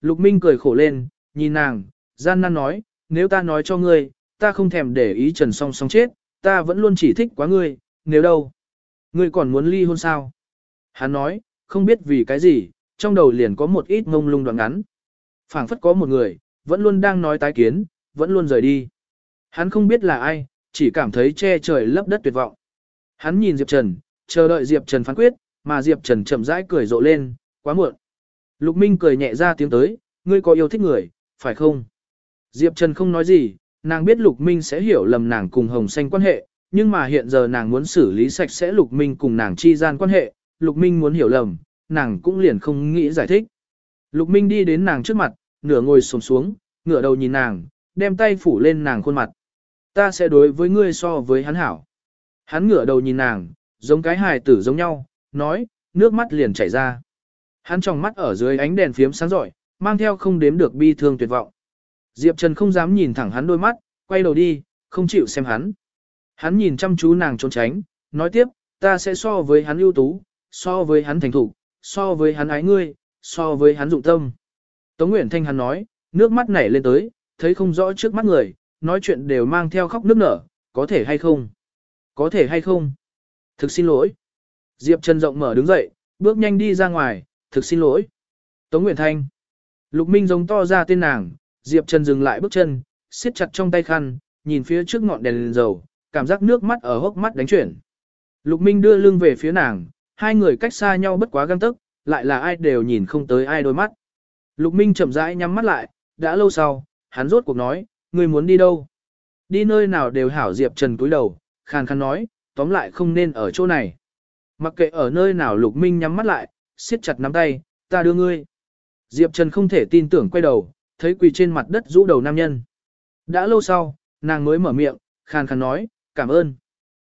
Lục Minh cười khổ lên, nhìn nàng, gian nan nói, nếu ta nói cho ngươi, ta không thèm để ý Trần Song Song chết, ta vẫn luôn chỉ thích quá ngươi, nếu đâu. Ngươi còn muốn ly hôn sao? Hắn nói, không biết vì cái gì, trong đầu liền có một ít ngông lung đoạn ngắn. phảng phất có một người, vẫn luôn đang nói tái kiến, vẫn luôn rời đi. Hắn không biết là ai, chỉ cảm thấy che trời lấp đất tuyệt vọng. Hắn nhìn Diệp Trần, chờ đợi Diệp Trần phán quyết, mà Diệp Trần chậm rãi cười rộ lên, quá muộn. Lục Minh cười nhẹ ra tiếng tới, ngươi có yêu thích người, phải không? Diệp Trần không nói gì, nàng biết Lục Minh sẽ hiểu lầm nàng cùng Hồng Xanh quan hệ, nhưng mà hiện giờ nàng muốn xử lý sạch sẽ Lục Minh cùng nàng chi gian quan hệ, Lục Minh muốn hiểu lầm, nàng cũng liền không nghĩ giải thích. Lục Minh đi đến nàng trước mặt, nửa ngồi xổm xuống, ngửa đầu nhìn nàng, đem tay phủ lên nàng khuôn mặt. Ta sẽ đối với ngươi so với hắn hảo. Hắn ngửa đầu nhìn nàng, giống cái hài tử giống nhau, nói, nước mắt liền chảy ra. Hắn trong mắt ở dưới ánh đèn phiếm sáng rọi, mang theo không đếm được bi thương tuyệt vọng. Diệp Trần không dám nhìn thẳng hắn đôi mắt, quay đầu đi, không chịu xem hắn. Hắn nhìn chăm chú nàng trốn tránh, nói tiếp, ta sẽ so với hắn ưu tú, so với hắn thành thủ, so với hắn ái ngươi, so với hắn dụng tâm. Tống Nguyễn Thanh hắn nói, nước mắt nảy lên tới, thấy không rõ trước mắt người, nói chuyện đều mang theo khóc nước nở, có thể hay không? Có thể hay không? Thực xin lỗi. Diệp Trần rộng mở đứng dậy, bước nhanh đi ra ngoài, thực xin lỗi. Tống Nguyễn Thanh. Lục Minh giống to ra tên nàng, Diệp Trần dừng lại bước chân, siết chặt trong tay khăn, nhìn phía trước ngọn đèn lên dầu, cảm giác nước mắt ở hốc mắt đánh chuyển. Lục Minh đưa lưng về phía nàng, hai người cách xa nhau bất quá găng tức, lại là ai đều nhìn không tới ai đôi mắt. Lục Minh chậm rãi nhắm mắt lại, đã lâu sau, hắn rốt cuộc nói, người muốn đi đâu? Đi nơi nào đều hảo Diệp Trần cúi đầu, khàn khàn nói, tóm lại không nên ở chỗ này. Mặc kệ ở nơi nào Lục Minh nhắm mắt lại, siết chặt nắm tay, ta đưa ngươi. Diệp Trần không thể tin tưởng quay đầu, thấy quỳ trên mặt đất rũ đầu nam nhân. Đã lâu sau, nàng mới mở miệng, khàn khàn nói, cảm ơn.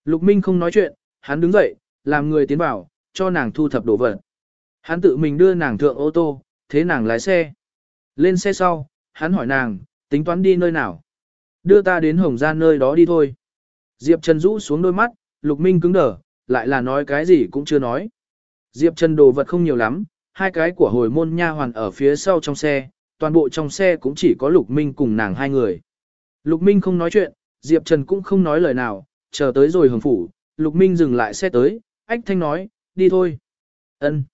Lục Minh không nói chuyện, hắn đứng dậy, làm người tiến vào, cho nàng thu thập đồ vật. Hắn tự mình đưa nàng thượng ô tô, thế nàng lái xe. Lên xe sau, hắn hỏi nàng, tính toán đi nơi nào. Đưa ta đến Hồng Gia nơi đó đi thôi. Diệp Trần rũ xuống đôi mắt, Lục Minh cứng đờ, lại là nói cái gì cũng chưa nói. Diệp Trần đồ vật không nhiều lắm, hai cái của hồi môn nha hoàn ở phía sau trong xe, toàn bộ trong xe cũng chỉ có Lục Minh cùng nàng hai người. Lục Minh không nói chuyện, Diệp Trần cũng không nói lời nào, chờ tới rồi hồng phủ, Lục Minh dừng lại xe tới, ách thanh nói, đi thôi. Ân.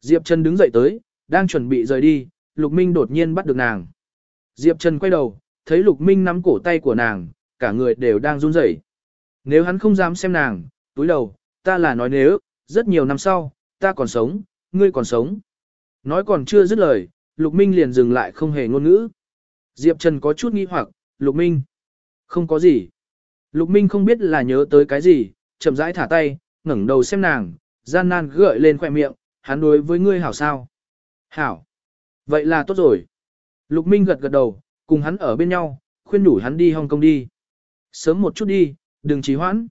Diệp Trần đứng dậy tới, đang chuẩn bị rời đi, Lục Minh đột nhiên bắt được nàng. Diệp Trần quay đầu, thấy Lục Minh nắm cổ tay của nàng, cả người đều đang run rẩy. Nếu hắn không dám xem nàng, túi đầu, ta là nói nếu, rất nhiều năm sau, ta còn sống, ngươi còn sống. Nói còn chưa dứt lời, Lục Minh liền dừng lại không hề ngôn ngữ. Diệp Trần có chút nghi hoặc, Lục Minh. Không có gì. Lục Minh không biết là nhớ tới cái gì, chậm rãi thả tay, ngẩng đầu xem nàng, gian nan gợi lên khỏe miệng, hắn đối với ngươi hảo sao. Hảo. Vậy là tốt rồi. Lục Minh gật gật đầu, cùng hắn ở bên nhau, khuyên nhủ hắn đi Hong Kong đi. Sớm một chút đi, đừng trì hoãn.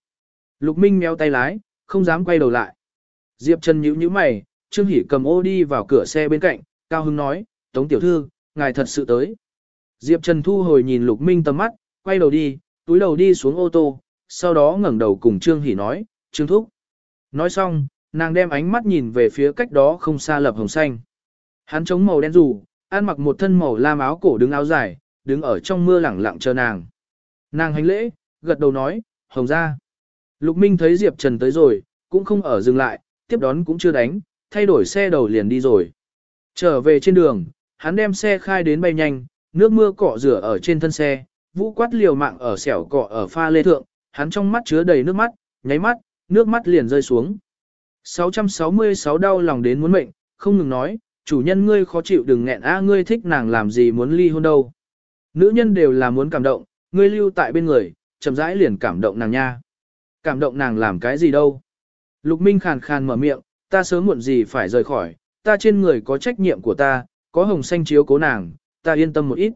Lục Minh méo tay lái, không dám quay đầu lại. Diệp Trần nhíu nhíu mày, Trương Hỷ cầm ô đi vào cửa xe bên cạnh, Cao Hưng nói, Tống Tiểu Thư, ngài thật sự tới. Diệp Trần thu hồi nhìn Lục Minh tầm mắt, quay đầu đi, túi đầu đi xuống ô tô, sau đó ngẩng đầu cùng Trương Hỷ nói, Trương Thúc. Nói xong, nàng đem ánh mắt nhìn về phía cách đó không xa lập hồng xanh. Hắn chống màu đen dù, ăn mặc một thân màu lam áo cổ đứng áo dài, đứng ở trong mưa lẳng lặng chờ nàng. Nàng hành lễ, gật đầu nói, hồng gia. Lục Minh thấy Diệp Trần tới rồi, cũng không ở dừng lại, tiếp đón cũng chưa đánh, thay đổi xe đầu liền đi rồi. Trở về trên đường, hắn đem xe khai đến bay nhanh, nước mưa cọ rửa ở trên thân xe, vũ quát liều mạng ở xẻo cọ ở pha lê thượng, hắn trong mắt chứa đầy nước mắt, nháy mắt, nước mắt liền rơi xuống. 666 đau lòng đến muốn mệnh, không ngừng nói, chủ nhân ngươi khó chịu đừng nghẹn a ngươi thích nàng làm gì muốn ly hôn đâu. Nữ nhân đều là muốn cảm động, ngươi lưu tại bên người, chậm rãi liền cảm động nàng nha. Cảm động nàng làm cái gì đâu. Lục Minh khàn khàn mở miệng, ta sớm muộn gì phải rời khỏi, ta trên người có trách nhiệm của ta, có hồng xanh chiếu cố nàng, ta yên tâm một ít.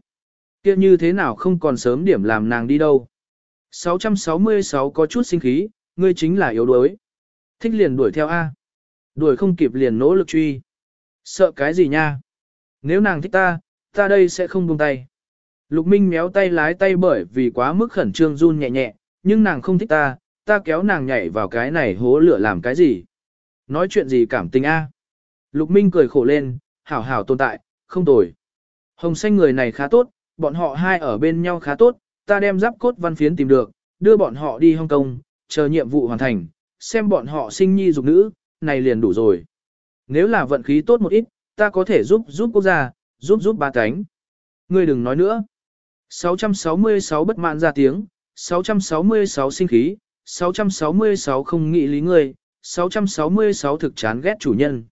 Kia như thế nào không còn sớm điểm làm nàng đi đâu. 666 có chút sinh khí, ngươi chính là yếu đuối. Thích liền đuổi theo A. Đuổi không kịp liền nỗ lực truy. Sợ cái gì nha? Nếu nàng thích ta, ta đây sẽ không buông tay. Lục Minh méo tay lái tay bởi vì quá mức khẩn trương run nhẹ nhẹ, nhưng nàng không thích ta, ta kéo nàng nhảy vào cái này hố lửa làm cái gì? Nói chuyện gì cảm tình a? Lục Minh cười khổ lên, hảo hảo tồn tại, không tồi. Hồng xanh người này khá tốt, bọn họ hai ở bên nhau khá tốt, ta đem giáp cốt văn phiến tìm được, đưa bọn họ đi Hong Kong, chờ nhiệm vụ hoàn thành, xem bọn họ sinh nhi dục nữ, này liền đủ rồi. Nếu là vận khí tốt một ít, ta có thể giúp giúp quốc gia, giúp giúp ba cánh. Ngươi đừng nói nữa. 666 bất mãn ra tiếng, 666 sinh khí, 666 không nghĩ lý ngươi, 666 thực chán ghét chủ nhân.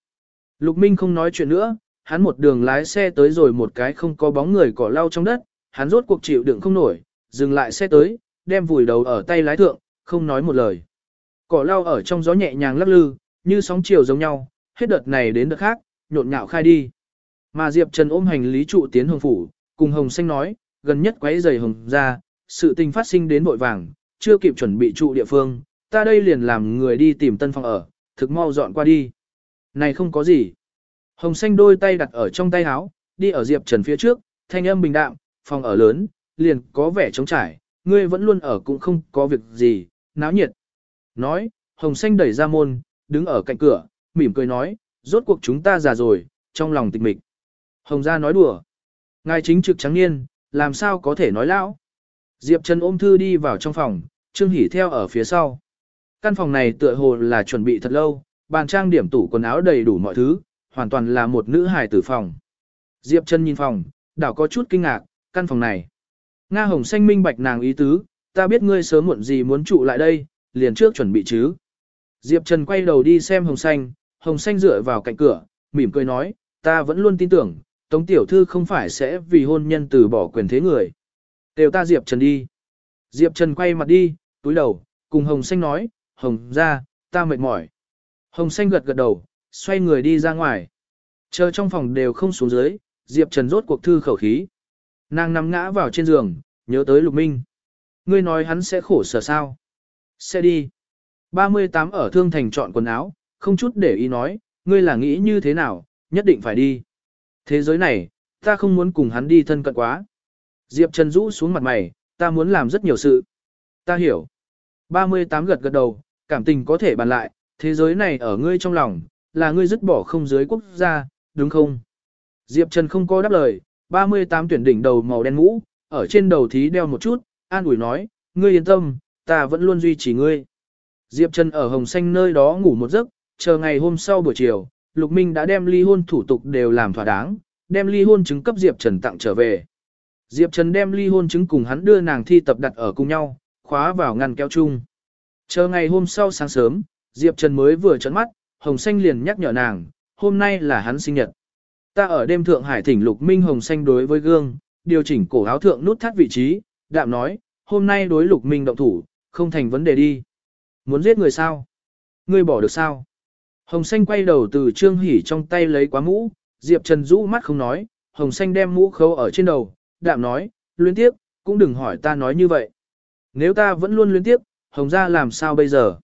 Lục Minh không nói chuyện nữa, hắn một đường lái xe tới rồi một cái không có bóng người cỏ lau trong đất, hắn rốt cuộc chịu đựng không nổi, dừng lại xe tới, đem vùi đầu ở tay lái thượng, không nói một lời. Cỏ lau ở trong gió nhẹ nhàng lắc lư, như sóng chiều giống nhau, hết đợt này đến đợt khác, nhộn nhạo khai đi. Mà Diệp Trần ôm hành lý trụ tiến hồng phủ, cùng Hồng Xanh nói, gần nhất quấy giày hồng ra, sự tình phát sinh đến vội vàng, chưa kịp chuẩn bị trụ địa phương, ta đây liền làm người đi tìm tân phòng ở, thực mau dọn qua đi. Này không có gì. Hồng Xanh đôi tay đặt ở trong tay áo, đi ở Diệp Trần phía trước, thanh âm bình đạm, phòng ở lớn, liền có vẻ trống trải, ngươi vẫn luôn ở cũng không có việc gì, náo nhiệt. Nói, Hồng Xanh đẩy ra môn, đứng ở cạnh cửa, mỉm cười nói, rốt cuộc chúng ta già rồi, trong lòng tịch mịch. Hồng gia nói đùa. Ngài chính trực trắng niên, làm sao có thể nói lão. Diệp Trần ôm thư đi vào trong phòng, Trương Hỷ theo ở phía sau. Căn phòng này tựa hồ là chuẩn bị thật lâu, bàn trang điểm tủ quần áo đầy đủ mọi thứ, hoàn toàn là một nữ hài tử phòng. Diệp Trần nhìn phòng, đảo có chút kinh ngạc, căn phòng này. Nga Hồng xanh minh bạch nàng ý tứ, ta biết ngươi sớm muộn gì muốn trụ lại đây, liền trước chuẩn bị chứ. Diệp Trần quay đầu đi xem Hồng xanh, Hồng xanh dựa vào cạnh cửa, mỉm cười nói, ta vẫn luôn tin tưởng, Tống Tiểu Thư không phải sẽ vì hôn nhân từ bỏ quyền thế người. Đều ta Diệp Trần đi. Diệp Trần quay mặt đi, túi đầu, cùng Hồng Xanh nói, Hồng ra, ta mệt mỏi. Hồng Xanh gật gật đầu, xoay người đi ra ngoài. Chờ trong phòng đều không xuống dưới, Diệp Trần rốt cuộc thư khẩu khí. Nàng nằm ngã vào trên giường, nhớ tới Lục Minh. Ngươi nói hắn sẽ khổ sở sao? Sẽ đi. 38 ở Thương Thành chọn quần áo, không chút để ý nói, ngươi là nghĩ như thế nào, nhất định phải đi. Thế giới này, ta không muốn cùng hắn đi thân cận quá. Diệp Trần rũ xuống mặt mày, ta muốn làm rất nhiều sự. Ta hiểu. 38 gật gật đầu, cảm tình có thể bàn lại, thế giới này ở ngươi trong lòng, là ngươi dứt bỏ không giới quốc gia, đúng không? Diệp Trần không có đáp lời, 38 tuyển đỉnh đầu màu đen mũ, ở trên đầu thí đeo một chút, an ủi nói, ngươi yên tâm, ta vẫn luôn duy trì ngươi. Diệp Trần ở Hồng Xanh nơi đó ngủ một giấc, chờ ngày hôm sau buổi chiều, Lục Minh đã đem ly hôn thủ tục đều làm thỏa đáng, đem ly hôn chứng cấp Diệp Trần tặng trở về. Diệp Trần đem ly hôn chứng cùng hắn đưa nàng thi tập đặt ở cùng nhau, khóa vào ngăn kéo chung. Chờ ngày hôm sau sáng sớm, Diệp Trần mới vừa chấn mắt, Hồng Xanh liền nhắc nhở nàng, hôm nay là hắn sinh nhật. Ta ở đêm Thượng Hải thỉnh Lục Minh Hồng Xanh đối với gương, điều chỉnh cổ áo thượng nút thắt vị trí, đạm nói, hôm nay đối Lục Minh động thủ, không thành vấn đề đi. Muốn giết người sao? Ngươi bỏ được sao? Hồng Xanh quay đầu từ Trương Hỷ trong tay lấy quá mũ, Diệp Trần rũ mắt không nói, Hồng Xanh đem mũ khâu ở trên đầu, đạm nói, luyến tiếp, cũng đừng hỏi ta nói như vậy. Nếu ta vẫn luôn luyến tiếp, Hồng ra làm sao bây giờ?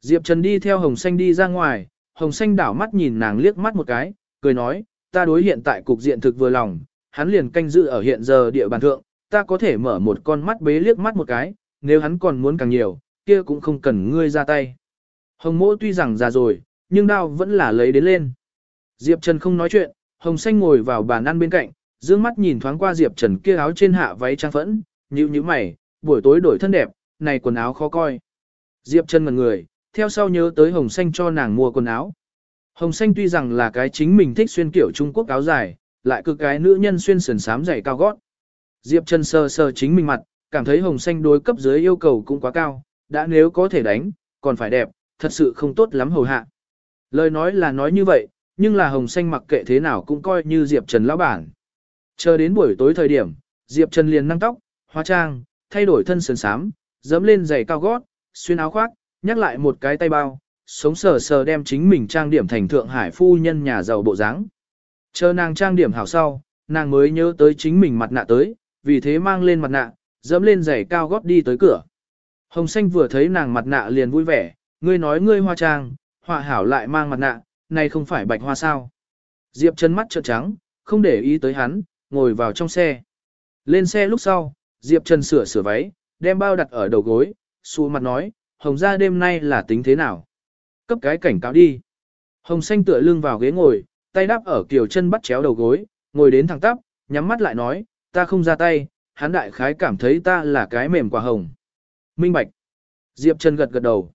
Diệp Trần đi theo Hồng Xanh đi ra ngoài, Hồng Xanh đảo mắt nhìn nàng liếc mắt một cái, cười nói, ta đối hiện tại cục diện thực vừa lòng, hắn liền canh giữ ở hiện giờ địa bàn thượng, ta có thể mở một con mắt bế liếc mắt một cái, nếu hắn còn muốn càng nhiều, kia cũng không cần ngươi ra tay. Hồng mỗ tuy rằng già rồi, nhưng đao vẫn là lấy đến lên. Diệp Trần không nói chuyện, Hồng Xanh ngồi vào bàn ăn bên cạnh, dương mắt nhìn thoáng qua Diệp Trần kia áo trên hạ váy trang phẫn, nhíu nhíu mày, buổi tối đổi thân đẹp, này quần áo khó coi. Diệp Trần ngẩn người, theo sau nhớ tới Hồng Xanh cho nàng mua quần áo. Hồng Xanh tuy rằng là cái chính mình thích xuyên kiểu Trung Quốc áo dài, lại cực cái nữ nhân xuyên sườn sám dày cao gót. Diệp Trần sờ sờ chính mình mặt, cảm thấy Hồng Xanh đối cấp dưới yêu cầu cũng quá cao, đã nếu có thể đánh, còn phải đẹp, thật sự không tốt lắm hầu hạ. Lời nói là nói như vậy, nhưng là hồng xanh mặc kệ thế nào cũng coi như Diệp Trần lão bản. Chờ đến buổi tối thời điểm, Diệp Trần liền năng tóc, hóa trang, thay đổi thân sườn sám, dẫm lên giày cao gót, xuyên áo khoác, nhắc lại một cái tay bao, sống sờ sờ đem chính mình trang điểm thành Thượng Hải phu nhân nhà giàu bộ dáng. Chờ nàng trang điểm hảo sau, nàng mới nhớ tới chính mình mặt nạ tới, vì thế mang lên mặt nạ, dẫm lên giày cao gót đi tới cửa. Hồng xanh vừa thấy nàng mặt nạ liền vui vẻ, ngươi nói ngươi hoa trang, họa hảo lại mang mặt nạ, này không phải bạch hoa sao. Diệp chân mắt trợn trắng, không để ý tới hắn, ngồi vào trong xe. Lên xe lúc sau, Diệp Trần sửa sửa váy, đem bao đặt ở đầu gối, xua mặt nói, Hồng ra đêm nay là tính thế nào? Cấp cái cảnh cáo đi. Hồng xanh tựa lưng vào ghế ngồi, tay đắp ở kiểu chân bắt chéo đầu gối, ngồi đến thẳng tắp, nhắm mắt lại nói, ta không ra tay, hắn đại khái cảm thấy ta là cái mềm quả hồng. Minh Bạch. Diệp Trần gật gật đầu.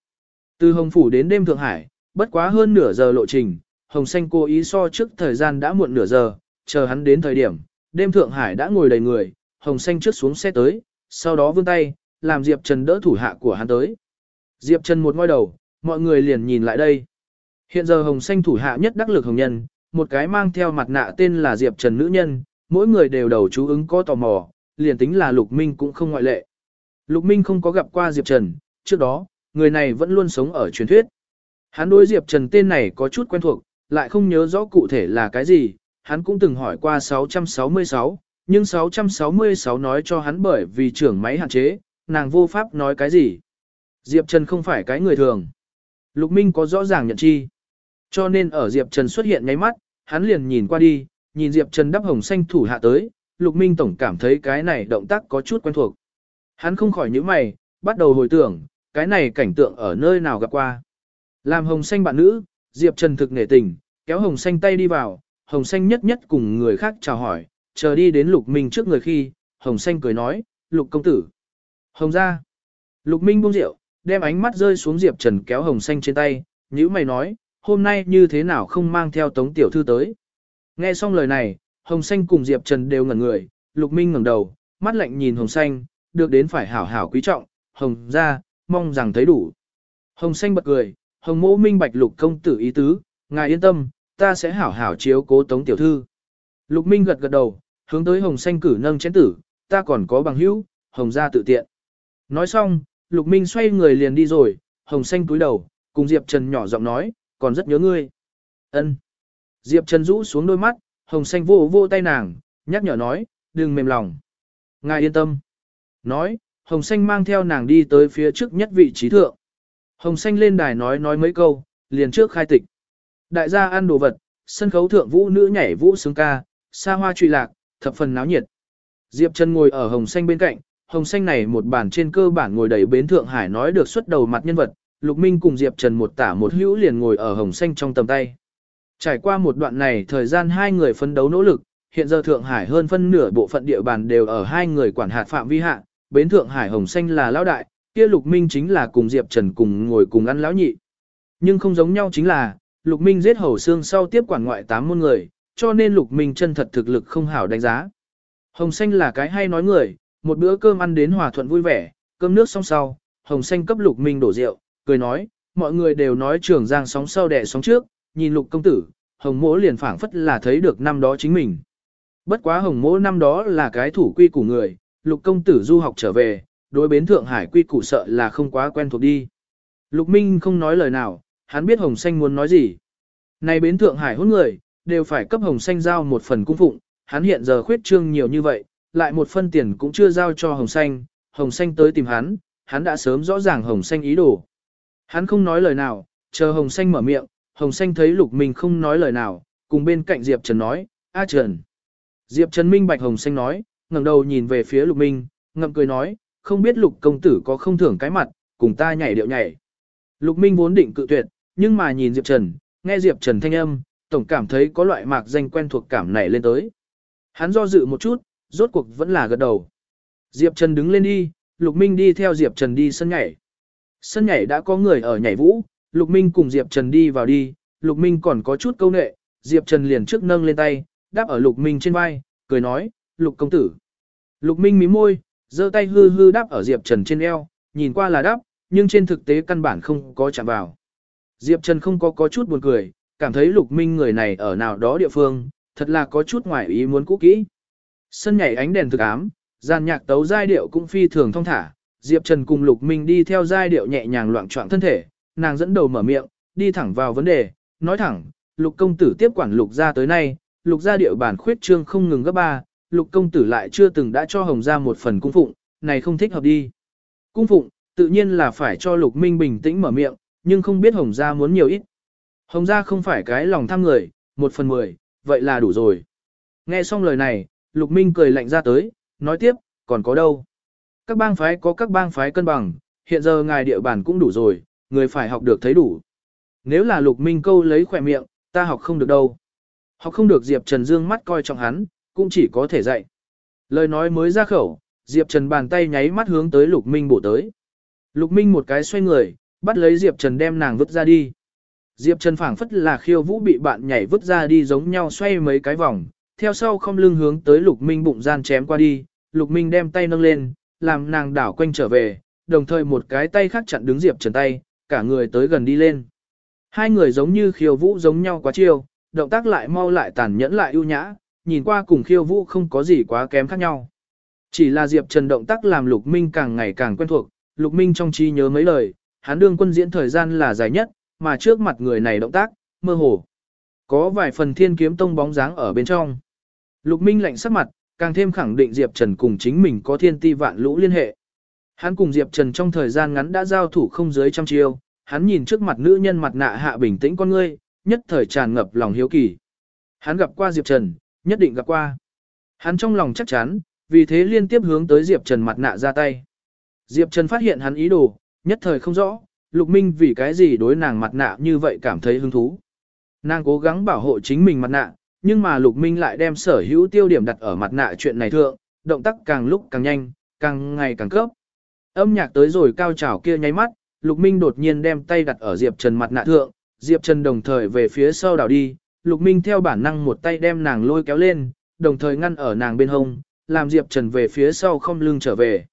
Từ Hồng Phủ đến đêm Thượng Hải, bất quá hơn nửa giờ lộ trình, Hồng Xanh cố ý so trước thời gian đã muộn nửa giờ, chờ hắn đến thời điểm, đêm Thượng Hải đã ngồi đầy người, Hồng Xanh trước xuống xe tới, sau đó vươn tay, làm Diệp Trần đỡ thủ hạ của hắn tới. Diệp Trần một ngoi đầu, mọi người liền nhìn lại đây. Hiện giờ Hồng Xanh thủ hạ nhất đắc lực hồng nhân, một cái mang theo mặt nạ tên là Diệp Trần nữ nhân, mỗi người đều đầu chú ứng có tò mò, liền tính là Lục Minh cũng không ngoại lệ. Lục Minh không có gặp qua Diệp Trần, trước đó, người này vẫn luôn sống ở truyền thuyết. Hắn đối Diệp Trần tên này có chút quen thuộc, lại không nhớ rõ cụ thể là cái gì, hắn cũng từng hỏi qua 666, nhưng 666 nói cho hắn bởi vì trưởng máy hạn chế, nàng vô pháp nói cái gì. Diệp Trần không phải cái người thường. Lục Minh có rõ ràng nhận chi. Cho nên ở Diệp Trần xuất hiện ngay mắt, hắn liền nhìn qua đi, nhìn Diệp Trần đắp hồng xanh thủ hạ tới, Lục Minh tổng cảm thấy cái này động tác có chút quen thuộc. Hắn không khỏi nhíu mày, bắt đầu hồi tưởng, cái này cảnh tượng ở nơi nào gặp qua. Làm hồng xanh bạn nữ, Diệp Trần thực nể tình, kéo hồng xanh tay đi vào, hồng xanh nhất nhất cùng người khác chào hỏi, chờ đi đến Lục Minh trước người khi, hồng xanh cười nói, Lục công tử. Hồng ra. Lục Minh buông rượu, đem ánh mắt rơi xuống Diệp Trần kéo hồng xanh trên tay, nhữ mày nói, hôm nay như thế nào không mang theo tống tiểu thư tới. Nghe xong lời này, hồng xanh cùng Diệp Trần đều ngẩn người, Lục Minh ngẩng đầu, mắt lạnh nhìn hồng xanh, được đến phải hảo hảo quý trọng, hồng ra, mong rằng thấy đủ. Hồng xanh bật cười, hồng mỗ minh bạch lục công tử ý tứ, ngài yên tâm, ta sẽ hảo hảo chiếu cố tống tiểu thư. Lục minh gật gật đầu, hướng tới hồng xanh cử nâng chén tử, ta còn có bằng hữu, hồng ra tự tiện. Nói xong, lục minh xoay người liền đi rồi, hồng xanh cúi đầu, cùng Diệp Trần nhỏ giọng nói, còn rất nhớ ngươi. Ân. Diệp Trần rũ xuống đôi mắt, hồng xanh vô vô tay nàng, nhắc nhở nói, đừng mềm lòng. Ngài yên tâm. Nói, Hồng Xanh mang theo nàng đi tới phía trước nhất vị trí thượng. Hồng Xanh lên đài nói nói mấy câu, liền trước khai tịch. Đại gia ăn đồ vật, sân khấu thượng vũ nữ nhảy vũ sướng ca, xa hoa trụy lạc, thập phần náo nhiệt. Diệp Trần ngồi ở Hồng Xanh bên cạnh, Hồng Xanh này một bản trên cơ bản ngồi đầy bến Thượng Hải nói được xuất đầu mặt nhân vật, Lục Minh cùng Diệp Trần một tả một hữu liền ngồi ở Hồng Xanh trong tầm tay. Trải qua một đoạn này thời gian hai người phấn đấu nỗ lực, hiện giờ Thượng Hải hơn phân nửa bộ phận địa bàn đều ở hai người quản hạt phạm vi hạ, bến Thượng Hải Hồng Xanh là lão đại, kia Lục Minh chính là cùng Diệp Trần cùng ngồi cùng ăn lão nhị. Nhưng không giống nhau chính là, Lục Minh giết hầu xương sau tiếp quản ngoại tám môn người, cho nên Lục Minh chân thật thực lực không hảo đánh giá. Hồng Xanh là cái hay nói người, một bữa cơm ăn đến hòa thuận vui vẻ, cơm nước xong sau, Hồng Xanh cấp Lục Minh đổ rượu, cười nói, mọi người đều nói trường giang sóng sau đẻ sóng trước, nhìn Lục công tử, Hồng Mỗ liền phảng phất là thấy được năm đó chính mình. Bất quá Hồng Mỗ năm đó là cái thủ quy của người, lục công tử du học trở về, đối bến Thượng Hải quy củ sợ là không quá quen thuộc đi. Lục Minh không nói lời nào, hắn biết Hồng Xanh muốn nói gì. Này bến Thượng Hải hôn người, đều phải cấp Hồng Xanh giao một phần cung phụng, hắn hiện giờ khuyết trương nhiều như vậy, lại một phân tiền cũng chưa giao cho Hồng Xanh, Hồng Xanh tới tìm hắn, hắn đã sớm rõ ràng Hồng Xanh ý đồ. Hắn không nói lời nào, chờ Hồng Xanh mở miệng, Hồng Xanh thấy Lục Minh không nói lời nào, cùng bên cạnh Diệp Trần nói, A Trần. Diệp Trần minh bạch Hồng Xanh nói, ngẩng đầu nhìn về phía Lục Minh, ngậm cười nói, không biết Lục công tử có không thưởng cái mặt, cùng ta nhảy điệu nhảy. Lục Minh vốn định cự tuyệt, nhưng mà nhìn Diệp Trần, nghe Diệp Trần thanh âm, tổng cảm thấy có loại mạc danh quen thuộc cảm này lên tới. Hắn do dự một chút, rốt cuộc vẫn là gật đầu. Diệp Trần đứng lên đi, Lục Minh đi theo Diệp Trần đi sân nhảy. Sân nhảy đã có người ở nhảy vũ, Lục Minh cùng Diệp Trần đi vào đi, Lục Minh còn có chút câu nệ, Diệp Trần liền trước nâng lên tay, đáp ở Lục Minh trên vai, cười nói, lục công tử. Lục minh mí môi, giơ tay hư hư đáp ở Diệp Trần trên eo, nhìn qua là đáp, nhưng trên thực tế căn bản không có chạm vào. Diệp Trần không có có chút buồn cười, cảm thấy lục minh người này ở nào đó địa phương, thật là có chút ngoài ý muốn cũ kỹ. Sân nhảy ánh đèn thực ám, gian nhạc tấu giai điệu cũng phi thường thông thả, Diệp Trần cùng lục minh đi theo giai điệu nhẹ nhàng loạn trọng thân thể, nàng dẫn đầu mở miệng, đi thẳng vào vấn đề, nói thẳng, lục công tử tiếp quản lục gia tới nay, lục gia điệu bản khuyết trương không ngừng gấp ba, lục công tử lại chưa từng đã cho hồng gia một phần cung phụng, này không thích hợp đi. Cung phụng, tự nhiên là phải cho lục minh bình tĩnh mở miệng, nhưng không biết hồng gia muốn nhiều ít. Hồng gia không phải cái lòng tham người, một phần mười, vậy là đủ rồi. Nghe xong lời này, lục minh cười lạnh ra tới, nói tiếp, còn có đâu. Các bang phái có các bang phái cân bằng, hiện giờ ngài địa bàn cũng đủ rồi, người phải học được thấy đủ. Nếu là lục minh câu lấy khỏe miệng, ta học không được đâu. Học không được Diệp Trần Dương mắt coi trọng hắn, cũng chỉ có thể dạy. Lời nói mới ra khẩu, Diệp Trần bàn tay nháy mắt hướng tới Lục Minh bổ tới. Lục Minh một cái xoay người, bắt lấy Diệp Trần đem nàng vứt ra đi. Diệp Trần phảng phất là khiêu vũ bị bạn nhảy vứt ra đi giống nhau xoay mấy cái vòng, theo sau không lưng hướng tới Lục Minh bụng gian chém qua đi, Lục Minh đem tay nâng lên, làm nàng đảo quanh trở về, đồng thời một cái tay khác chặn đứng Diệp Trần tay, cả người tới gần đi lên. Hai người giống như khiêu vũ giống nhau quá chiêu, động tác lại mau lại tàn nhẫn lại ưu nhã, nhìn qua cùng khiêu vũ không có gì quá kém khác nhau. Chỉ là Diệp Trần động tác làm Lục Minh càng ngày càng quen thuộc, Lục Minh trong trí nhớ mấy lời, hắn đương quân diễn thời gian là dài nhất, mà trước mặt người này động tác, mơ hồ. Có vài phần thiên kiếm tông bóng dáng ở bên trong. Lục Minh lạnh sắc mặt, càng thêm khẳng định Diệp Trần cùng chính mình có thiên ti vạn lũ liên hệ. Hắn cùng Diệp Trần trong thời gian ngắn đã giao thủ không dưới trăm chiêu, hắn nhìn trước mặt nữ nhân mặt nạ hạ bình tĩnh con ngươi, nhất thời tràn ngập lòng hiếu kỳ. Hắn gặp qua Diệp Trần, nhất định gặp qua. Hắn trong lòng chắc chắn, vì thế liên tiếp hướng tới Diệp Trần mặt nạ ra tay. Diệp Trần phát hiện hắn ý đồ, nhất thời không rõ, Lục Minh vì cái gì đối nàng mặt nạ như vậy cảm thấy hứng thú. Nàng cố gắng bảo hộ chính mình mặt nạ, nhưng mà Lục Minh lại đem sở hữu tiêu điểm đặt ở mặt nạ chuyện này thượng, động tác càng lúc càng nhanh, càng ngày càng cấp. Âm nhạc tới rồi cao trào kia nháy mắt, Lục Minh đột nhiên đem tay đặt ở Diệp Trần mặt nạ thượng, Diệp Trần đồng thời về phía sau đảo đi, Lục Minh theo bản năng một tay đem nàng lôi kéo lên, đồng thời ngăn ở nàng bên hông, làm Diệp Trần về phía sau không lưng trở về.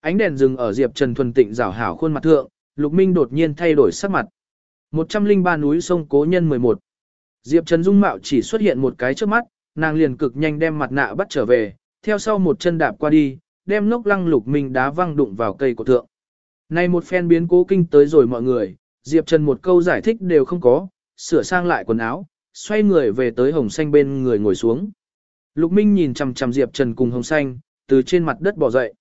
Ánh đèn dừng ở Diệp Trần thuần tịnh rảo hảo khuôn mặt thượng, Lục Minh đột nhiên thay đổi sắc mặt. 103 núi sông Cố Nhân 11. Diệp Trần dung mạo chỉ xuất hiện một cái trước mắt, nàng liền cực nhanh đem mặt nạ bắt trở về, theo sau một chân đạp qua đi, đem ngốc lăng Lục Minh đá văng đụng vào cây cổ thượng. Này một phen biến cố kinh tới rồi mọi người, Diệp Trần một câu giải thích đều không có, sửa sang lại quần áo, xoay người về tới Hồng Xanh bên người ngồi xuống. Lục Minh nhìn chằm chằm Diệp Trần cùng Hồng Xanh, từ trên mặt đất bò dậy.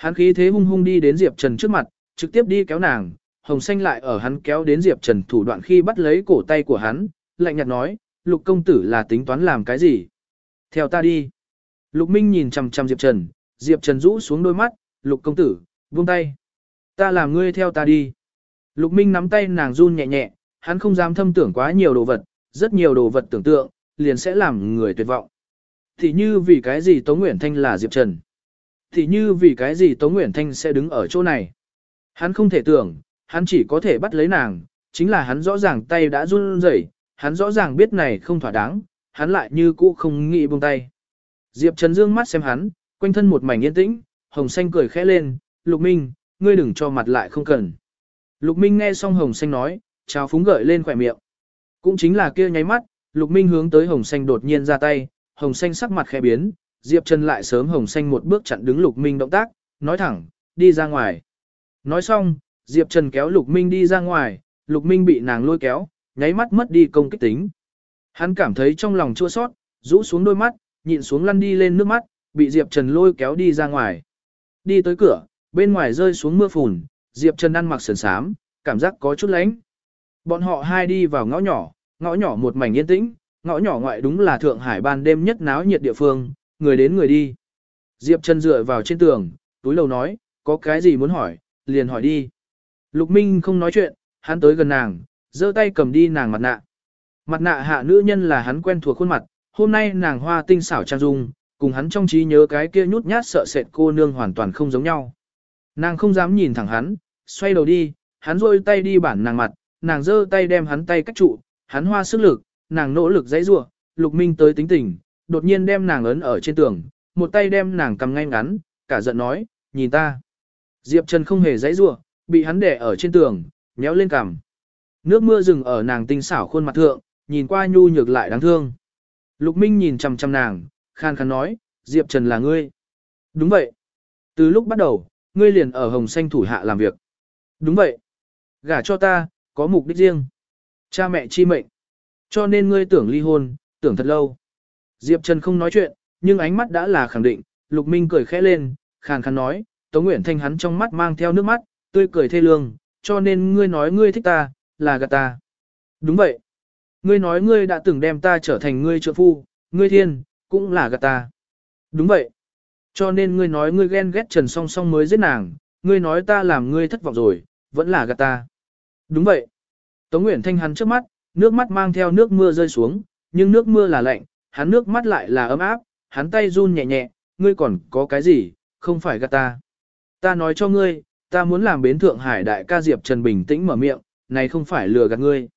Hắn khí thế hung hung đi đến Diệp Trần trước mặt, trực tiếp đi kéo nàng, Hồng Xanh lại ở hắn kéo đến Diệp Trần thủ đoạn khi bắt lấy cổ tay của hắn, lạnh nhạt nói, Lục công tử là tính toán làm cái gì? Theo ta đi. Lục Minh nhìn chằm chằm Diệp Trần, Diệp Trần rũ xuống đôi mắt, Lục công tử, buông tay. Ta làm ngươi theo ta đi. Lục Minh nắm tay nàng run nhẹ nhẹ, hắn không dám thâm tưởng quá nhiều đồ vật, rất nhiều đồ vật tưởng tượng, liền sẽ làm người tuyệt vọng. Thì như vì cái gì Tống Nguyễn Thanh là Diệp Trần? Thì như vì cái gì Tống Nguyễn Thanh sẽ đứng ở chỗ này? Hắn không thể tưởng, hắn chỉ có thể bắt lấy nàng, chính là hắn rõ ràng tay đã run rẩy, hắn rõ ràng biết này không thỏa đáng, hắn lại như cũ không nghĩ buông tay. Diệp Trần dương mắt xem hắn, quanh thân một mảnh yên tĩnh, hồng xanh cười khẽ lên, Lục Minh, ngươi đừng cho mặt lại không cần. Lục Minh nghe xong hồng xanh nói, chào phúng gợi lên khỏe miệng. Cũng chính là kia nháy mắt, Lục Minh hướng tới hồng xanh đột nhiên ra tay, hồng xanh sắc mặt khẽ biến, Diệp Trần lại sớm hồng xanh một bước chặn đứng Lục Minh động tác, nói thẳng, đi ra ngoài. Nói xong, Diệp Trần kéo Lục Minh đi ra ngoài, Lục Minh bị nàng lôi kéo, nháy mắt mất đi công kích tính. Hắn cảm thấy trong lòng chua sót, rũ xuống đôi mắt, nhịn xuống lăn đi lên nước mắt, bị Diệp Trần lôi kéo đi ra ngoài. Đi tới cửa, bên ngoài rơi xuống mưa phùn, Diệp Trần ăn mặc sườn sám, cảm giác có chút lánh. Bọn họ hai đi vào ngõ nhỏ, ngõ nhỏ một mảnh yên tĩnh, ngõ nhỏ ngoại đúng là Thượng Hải ban đêm nhất náo nhiệt địa phương, người đến người đi. Diệp Trần dựa vào trên tường, túi lầu nói, có cái gì muốn hỏi, liền hỏi đi. Lục Minh không nói chuyện, hắn tới gần nàng, giơ tay cầm đi nàng mặt nạ. Mặt nạ hạ nữ nhân là hắn quen thuộc khuôn mặt, hôm nay nàng hoa tinh xảo trang dung, cùng hắn trong trí nhớ cái kia nhút nhát sợ sệt cô nương hoàn toàn không giống nhau. Nàng không dám nhìn thẳng hắn, xoay đầu đi, hắn rôi tay đi bản nàng mặt, nàng giơ tay đem hắn tay cách trụ, hắn hoa sức lực, nàng nỗ lực dãy rủa, Lục Minh tới tính tình, đột nhiên đem nàng ấn ở trên tường, một tay đem nàng cầm ngay ngắn, cả giận nói, nhìn ta. Diệp Trần không hề dãy rủa, bị hắn đè ở trên tường, nhéo lên cằm. Nước mưa dừng ở nàng tinh xảo khuôn mặt thượng, nhìn qua nhu nhược lại đáng thương. Lục Minh nhìn chằm chằm nàng, khan khàn nói, Diệp Trần là ngươi. Đúng vậy. Từ lúc bắt đầu, ngươi liền ở Hồng Xanh thủ hạ làm việc. Đúng vậy. Gả cho ta, có mục đích riêng. Cha mẹ chi mệnh. Cho nên ngươi tưởng ly hôn, tưởng thật lâu. Diệp Trần không nói chuyện, nhưng ánh mắt đã là khẳng định, Lục Minh cười khẽ lên, khàn khàn nói, Tống Nguyễn Thanh hắn trong mắt mang theo nước mắt, tươi cười thê lương, cho nên ngươi nói ngươi thích ta, là gạt ta. Đúng vậy. Ngươi nói ngươi đã từng đem ta trở thành ngươi trợ phu, ngươi thiên, cũng là gạt ta. Đúng vậy. Cho nên ngươi nói ngươi ghen ghét Trần Song Song mới giết nàng, ngươi nói ta làm ngươi thất vọng rồi, vẫn là gạt ta. Đúng vậy. Tống Nguyễn Thanh hắn trước mắt, nước mắt mang theo nước mưa rơi xuống, nhưng nước mưa là lạnh, hắn nước mắt lại là ấm áp, hắn tay run nhẹ nhẹ, ngươi còn có cái gì, không phải gạt ta. Ta nói cho ngươi, ta muốn làm bến Thượng Hải đại ca Diệp Trần bình tĩnh mở miệng, này không phải lừa gạt ngươi.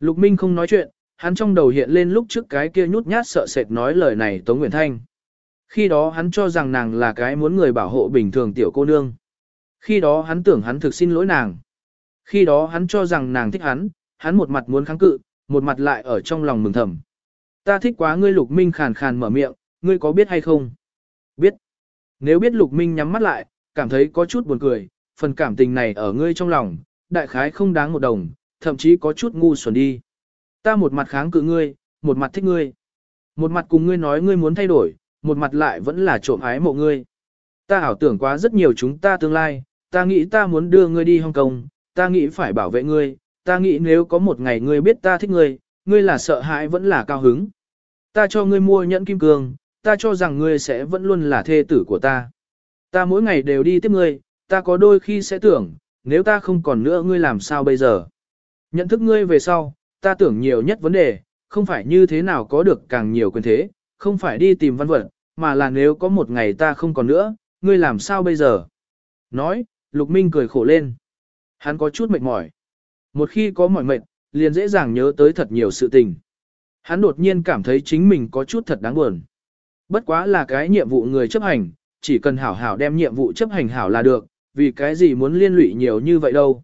Lục Minh không nói chuyện, hắn trong đầu hiện lên lúc trước cái kia nhút nhát sợ sệt nói lời này Tống Nguyễn Thanh. Khi đó hắn cho rằng nàng là cái muốn người bảo hộ bình thường tiểu cô nương. Khi đó hắn tưởng hắn thực xin lỗi nàng. Khi đó hắn cho rằng nàng thích hắn, hắn một mặt muốn kháng cự, một mặt lại ở trong lòng mừng thầm. Ta thích quá ngươi Lục Minh khàn khàn mở miệng, ngươi có biết hay không? Biết. Nếu biết Lục Minh nhắm mắt lại, cảm thấy có chút buồn cười, phần cảm tình này ở ngươi trong lòng, đại khái không đáng một đồng, thậm chí có chút ngu xuẩn đi. Ta một mặt kháng cự ngươi, một mặt thích ngươi. Một mặt cùng ngươi nói ngươi muốn thay đổi, một mặt lại vẫn là trộm ái mộ ngươi. Ta ảo tưởng quá rất nhiều chúng ta tương lai, ta nghĩ ta muốn đưa ngươi đi Hong Kong, ta nghĩ phải bảo vệ ngươi, ta nghĩ nếu có một ngày ngươi biết ta thích ngươi, ngươi là sợ hãi vẫn là cao hứng. Ta cho ngươi mua nhẫn kim cương, ta cho rằng ngươi sẽ vẫn luôn là thê tử của ta. Ta mỗi ngày đều đi tiếp ngươi, ta có đôi khi sẽ tưởng, nếu ta không còn nữa ngươi làm sao bây giờ. Nhận thức ngươi về sau, ta tưởng nhiều nhất vấn đề, không phải như thế nào có được càng nhiều quyền thế, không phải đi tìm văn vật, mà là nếu có một ngày ta không còn nữa, ngươi làm sao bây giờ. Nói, Lục Minh cười khổ lên. Hắn có chút mệt mỏi. Một khi có mỏi mệt, liền dễ dàng nhớ tới thật nhiều sự tình. Hắn đột nhiên cảm thấy chính mình có chút thật đáng buồn. Bất quá là cái nhiệm vụ người chấp hành, chỉ cần hảo hảo đem nhiệm vụ chấp hành hảo là được, vì cái gì muốn liên lụy nhiều như vậy đâu.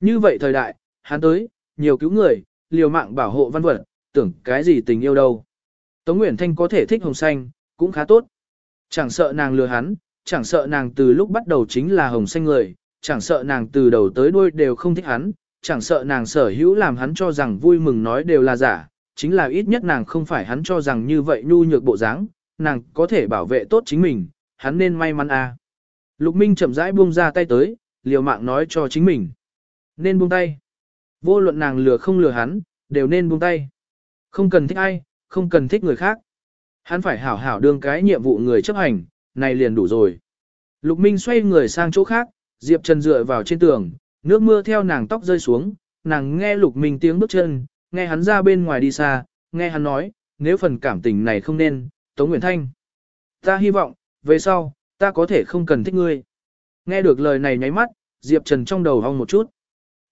Như vậy thời đại, hắn tới, nhiều cứu người, liều mạng bảo hộ văn vật, tưởng cái gì tình yêu đâu. Tống Nguyễn Thanh có thể thích hồng xanh, cũng khá tốt. Chẳng sợ nàng lừa hắn, chẳng sợ nàng từ lúc bắt đầu chính là hồng xanh người, chẳng sợ nàng từ đầu tới đuôi đều không thích hắn, chẳng sợ nàng sở hữu làm hắn cho rằng vui mừng nói đều là giả, chính là ít nhất nàng không phải hắn cho rằng như vậy nhu nhược bộ dáng, nàng có thể bảo vệ tốt chính mình, hắn nên may mắn à. Lục Minh chậm rãi buông ra tay tới, liều mạng nói cho chính mình. Nên buông tay. Vô luận nàng lừa không lừa hắn, đều nên buông tay. Không cần thích ai, không cần thích người khác. Hắn phải hảo hảo đương cái nhiệm vụ người chấp hành, này liền đủ rồi. Lục Minh xoay người sang chỗ khác, Diệp Trần dựa vào trên tường, nước mưa theo nàng tóc rơi xuống, nàng nghe Lục Minh tiếng bước chân, nghe hắn ra bên ngoài đi xa, nghe hắn nói, nếu phần cảm tình này không nên, Tống Nguyễn Thanh. Ta hy vọng, về sau, ta có thể không cần thích ngươi. Nghe được lời này nháy mắt, Diệp Trần trong đầu hong một chút.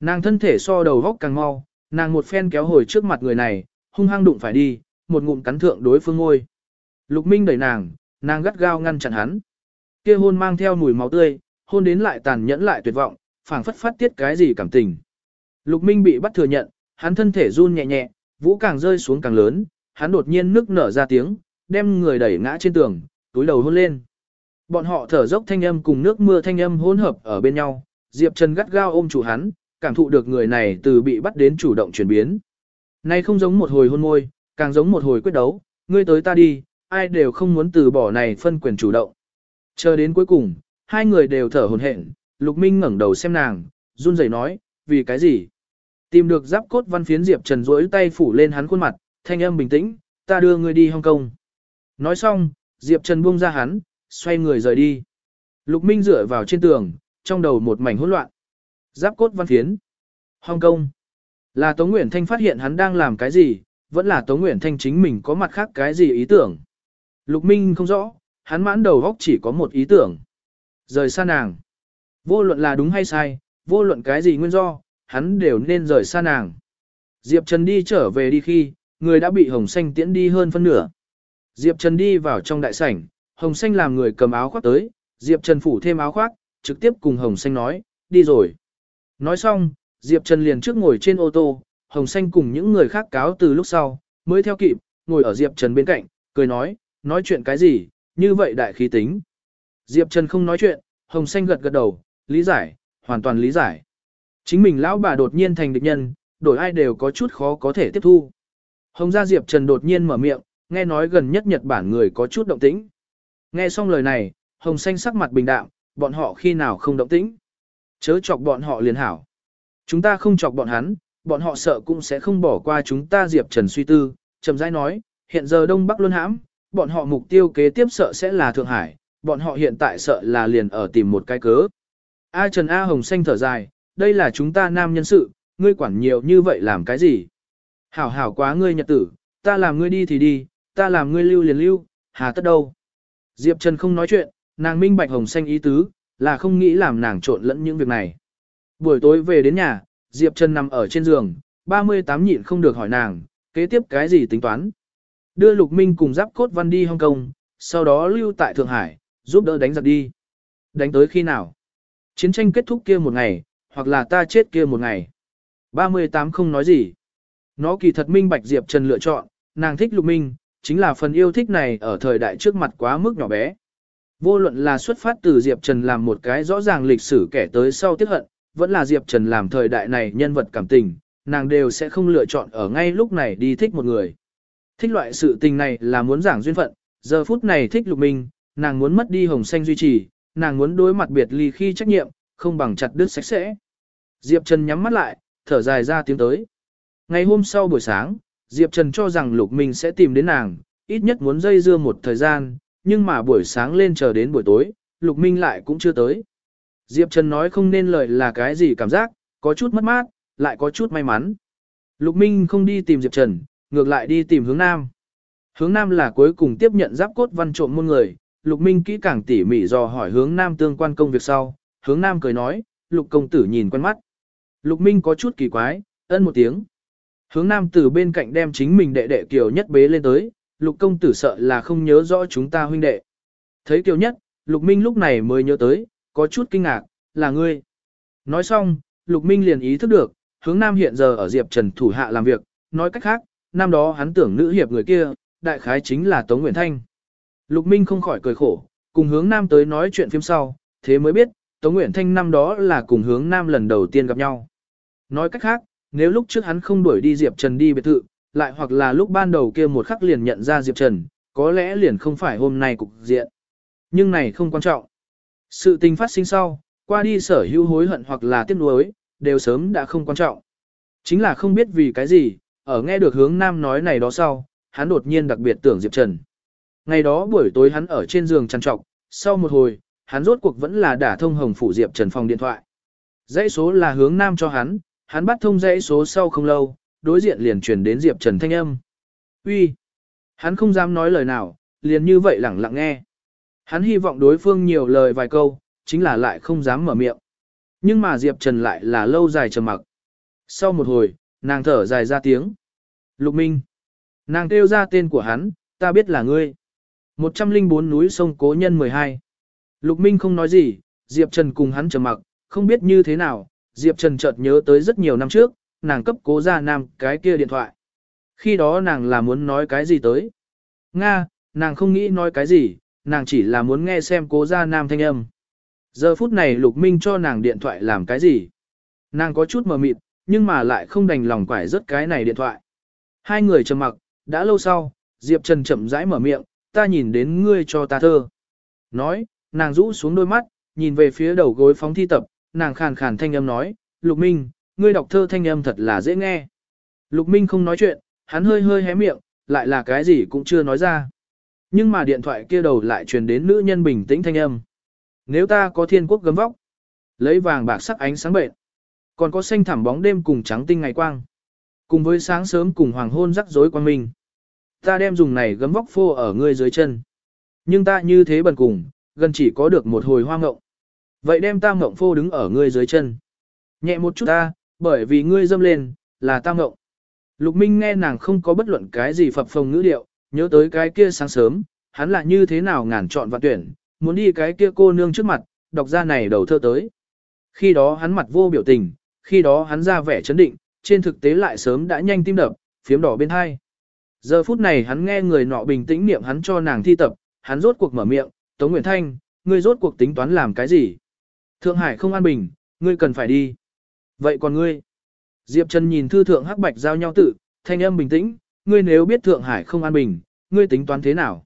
Nàng thân thể so đầu góc càng mau, nàng một phen kéo hồi trước mặt người này, hung hăng đụng phải đi, một ngụm cắn thượng đối phương ngôi. Lục Minh đẩy nàng, nàng gắt gao ngăn chặn hắn. Kia hôn mang theo mùi máu tươi, hôn đến lại tàn nhẫn lại tuyệt vọng, phảng phất phát tiết cái gì cảm tình. Lục Minh bị bắt thừa nhận, hắn thân thể run nhẹ nhẹ, vũ càng rơi xuống càng lớn, hắn đột nhiên nức nở ra tiếng, đem người đẩy ngã trên tường, túi đầu hôn lên. Bọn họ thở dốc thanh âm cùng nước mưa thanh âm hỗn hợp ở bên nhau, Diệp Trần gắt gao ôm chủ hắn, cảm thụ được người này từ bị bắt đến chủ động chuyển biến. Này không giống một hồi hôn môi, càng giống một hồi quyết đấu, ngươi tới ta đi, ai đều không muốn từ bỏ này phân quyền chủ động. Chờ đến cuối cùng, hai người đều thở hổn hển, Lục Minh ngẩng đầu xem nàng, run rẩy nói, vì cái gì? Tìm được giáp cốt văn phiến Diệp Trần rỗi tay phủ lên hắn khuôn mặt, thanh âm bình tĩnh, ta đưa ngươi đi Hong Kong. Nói xong, Diệp Trần buông ra hắn, xoay người rời đi. Lục Minh dựa vào trên tường, trong đầu một mảnh hỗn loạn. Giáp cốt văn phiến. Hong Kong. Là Tống Nguyễn Thanh phát hiện hắn đang làm cái gì, vẫn là Tống Nguyễn Thanh chính mình có mặt khác cái gì ý tưởng. Lục Minh không rõ, hắn mãn đầu góc chỉ có một ý tưởng. Rời xa nàng. Vô luận là đúng hay sai, vô luận cái gì nguyên do, hắn đều nên rời xa nàng. Diệp Trần đi trở về đi khi, người đã bị Hồng Xanh tiễn đi hơn phân nửa. Diệp Trần đi vào trong đại sảnh, Hồng Xanh làm người cầm áo khoác tới, Diệp Trần phủ thêm áo khoác, trực tiếp cùng Hồng Xanh nói, đi rồi. Nói xong, Diệp Trần liền trước ngồi trên ô tô, Hồng Xanh cùng những người khác cáo từ lúc sau, mới theo kịp, ngồi ở Diệp Trần bên cạnh, cười nói, nói chuyện cái gì, như vậy đại khí tính. Diệp Trần không nói chuyện, Hồng Xanh gật gật đầu, lý giải, hoàn toàn lý giải. Chính mình lão bà đột nhiên thành địch nhân, đổi ai đều có chút khó có thể tiếp thu. Hồng gia Diệp Trần đột nhiên mở miệng, nghe nói gần nhất Nhật Bản người có chút động tĩnh. Nghe xong lời này, Hồng Xanh sắc mặt bình đạm, bọn họ khi nào không động tĩnh. Chớ chọc bọn họ liền hảo. Chúng ta không chọc bọn hắn, bọn họ sợ cũng sẽ không bỏ qua chúng ta Diệp Trần suy tư, chậm rãi nói, hiện giờ Đông Bắc luôn hãm, bọn họ mục tiêu kế tiếp sợ sẽ là Thượng Hải, bọn họ hiện tại sợ là liền ở tìm một cái cớ. A Trần A Hồng xanh thở dài, đây là chúng ta nam nhân sự, ngươi quản nhiều như vậy làm cái gì? Hảo hảo quá ngươi nhật tử, ta làm ngươi đi thì đi, ta làm ngươi lưu liền lưu, hà tất đâu. Diệp Trần không nói chuyện, nàng minh bạch hồng xanh ý tứ, là không nghĩ làm nàng trộn lẫn những việc này. Buổi tối về đến nhà, Diệp Trần nằm ở trên giường, 38 nhịn không được hỏi nàng, kế tiếp cái gì tính toán. Đưa Lục Minh cùng giáp cốt văn đi Hong Kong, sau đó lưu tại Thượng Hải, giúp đỡ đánh giặc đi. Đánh tới khi nào? Chiến tranh kết thúc kia một ngày, hoặc là ta chết kia một ngày. 38 không nói gì. Nó kỳ thật minh bạch Diệp Trần lựa chọn, nàng thích Lục Minh, chính là phần yêu thích này ở thời đại trước mặt quá mức nhỏ bé. Vô luận là xuất phát từ Diệp Trần làm một cái rõ ràng lịch sử kẻ tới sau tiết hận, vẫn là Diệp Trần làm thời đại này nhân vật cảm tình, nàng đều sẽ không lựa chọn ở ngay lúc này đi thích một người. Thích loại sự tình này là muốn giảng duyên phận, giờ phút này thích lục minh, nàng muốn mất đi hồng xanh duy trì, nàng muốn đối mặt biệt ly khi trách nhiệm, không bằng chặt đứt sạch sẽ. Diệp Trần nhắm mắt lại, thở dài ra tiếng tới. Ngày hôm sau buổi sáng, Diệp Trần cho rằng Lục Minh sẽ tìm đến nàng, ít nhất muốn dây dưa một thời gian, nhưng mà buổi sáng lên chờ đến buổi tối, Lục Minh lại cũng chưa tới. Diệp Trần nói không nên lời là cái gì cảm giác, có chút mất mát, lại có chút may mắn. Lục Minh không đi tìm Diệp Trần, ngược lại đi tìm hướng Nam. Hướng Nam là cuối cùng tiếp nhận giáp cốt văn trộm môn người, Lục Minh kỹ càng tỉ mỉ dò hỏi hướng Nam tương quan công việc sau, hướng Nam cười nói, Lục công tử nhìn quen mắt. Lục Minh có chút kỳ quái, ân một tiếng. Hướng Nam từ bên cạnh đem chính mình đệ đệ Kiều Nhất bế lên tới, Lục công tử sợ là không nhớ rõ chúng ta huynh đệ. Thấy Kiều Nhất, Lục Minh lúc này mới nhớ tới, có chút kinh ngạc, là ngươi. Nói xong, Lục Minh liền ý thức được, hướng Nam hiện giờ ở Diệp Trần thủ hạ làm việc, nói cách khác, năm đó hắn tưởng nữ hiệp người kia, đại khái chính là Tống Nguyễn Thanh. Lục Minh không khỏi cười khổ, cùng hướng Nam tới nói chuyện phim sau, thế mới biết, Tống Nguyễn Thanh năm đó là cùng hướng Nam lần đầu tiên gặp nhau. Nói cách khác, nếu lúc trước hắn không đuổi đi Diệp Trần đi biệt thự, lại hoặc là lúc ban đầu kia một khắc liền nhận ra Diệp Trần, có lẽ liền không phải hôm nay cục diện. Nhưng này không quan trọng. Sự tình phát sinh sau, qua đi sở hữu hối hận hoặc là tiếc nuối, đều sớm đã không quan trọng. Chính là không biết vì cái gì, ở nghe được hướng nam nói này đó sau, hắn đột nhiên đặc biệt tưởng Diệp Trần. Ngày đó buổi tối hắn ở trên giường trằn trọc, sau một hồi, hắn rốt cuộc vẫn là đả thông hồng phủ Diệp Trần phòng điện thoại. Dãy số là hướng nam cho hắn, hắn bắt thông dãy số sau không lâu, đối diện liền truyền đến Diệp Trần thanh âm. Uy, Hắn không dám nói lời nào, liền như vậy lẳng lặng nghe. Hắn hy vọng đối phương nhiều lời vài câu, chính là lại không dám mở miệng. Nhưng mà Diệp Trần lại là lâu dài trầm mặc. Sau một hồi, nàng thở dài ra tiếng. Lục Minh. Nàng kêu ra tên của hắn, ta biết là ngươi. 104 núi sông Cố Nhân 12. Lục Minh không nói gì, Diệp Trần cùng hắn trầm mặc, không biết như thế nào, Diệp Trần chợt nhớ tới rất nhiều năm trước, nàng cấp cố gia nam cái kia điện thoại. Khi đó nàng là muốn nói cái gì tới. Nga, nàng không nghĩ nói cái gì, nàng chỉ là muốn nghe xem cố gia nam thanh âm. Giờ phút này Lục Minh cho nàng điện thoại làm cái gì? Nàng có chút mờ mịt, nhưng mà lại không đành lòng quải rất cái này điện thoại. Hai người trầm mặc, đã lâu sau, Diệp Trần chậm rãi mở miệng, ta nhìn đến ngươi cho ta thơ. Nói, nàng rũ xuống đôi mắt, nhìn về phía đầu gối phóng thi tập, nàng khàn khàn thanh âm nói, Lục Minh, ngươi đọc thơ thanh âm thật là dễ nghe. Lục Minh không nói chuyện, hắn hơi hơi hé miệng, lại là cái gì cũng chưa nói ra. Nhưng mà điện thoại kia đầu lại truyền đến nữ nhân bình tĩnh thanh âm. Nếu ta có thiên quốc gấm vóc, lấy vàng bạc sắc ánh sáng bệnh, còn có xanh thẳm bóng đêm cùng trắng tinh ngày quang, cùng với sáng sớm cùng hoàng hôn rắc rối quang minh. Ta đem dùng này gấm vóc phô ở ngươi dưới chân. Nhưng ta như thế bần cùng, gần chỉ có được một hồi hoa ngộng. Vậy đem ta ngộng phô đứng ở ngươi dưới chân. Nhẹ một chút ta, bởi vì ngươi dâm lên, là ta ngộng. Lục Minh nghe nàng không có bất luận cái gì phập phồng ngữ điệu, nhớ tới cái kia sáng sớm, hắn là như thế nào ngàn chọn và tuyển, muốn đi cái kia cô nương trước mặt, đọc ra này đầu thơ tới. Khi đó hắn mặt vô biểu tình, khi đó hắn ra vẻ chấn định, trên thực tế lại sớm đã nhanh tim đập, phiếm đỏ bên hai. Giờ phút này hắn nghe người nọ bình tĩnh niệm hắn cho nàng thi tập, hắn rốt cuộc mở miệng, Tống Nguyễn Thanh, ngươi rốt cuộc tính toán làm cái gì? Thượng Hải không an bình, ngươi cần phải đi. Vậy còn ngươi? Diệp Trần nhìn thư thượng hắc bạch giao nhau tự, thanh âm bình tĩnh, ngươi nếu biết Thượng Hải không an bình, ngươi tính toán thế nào?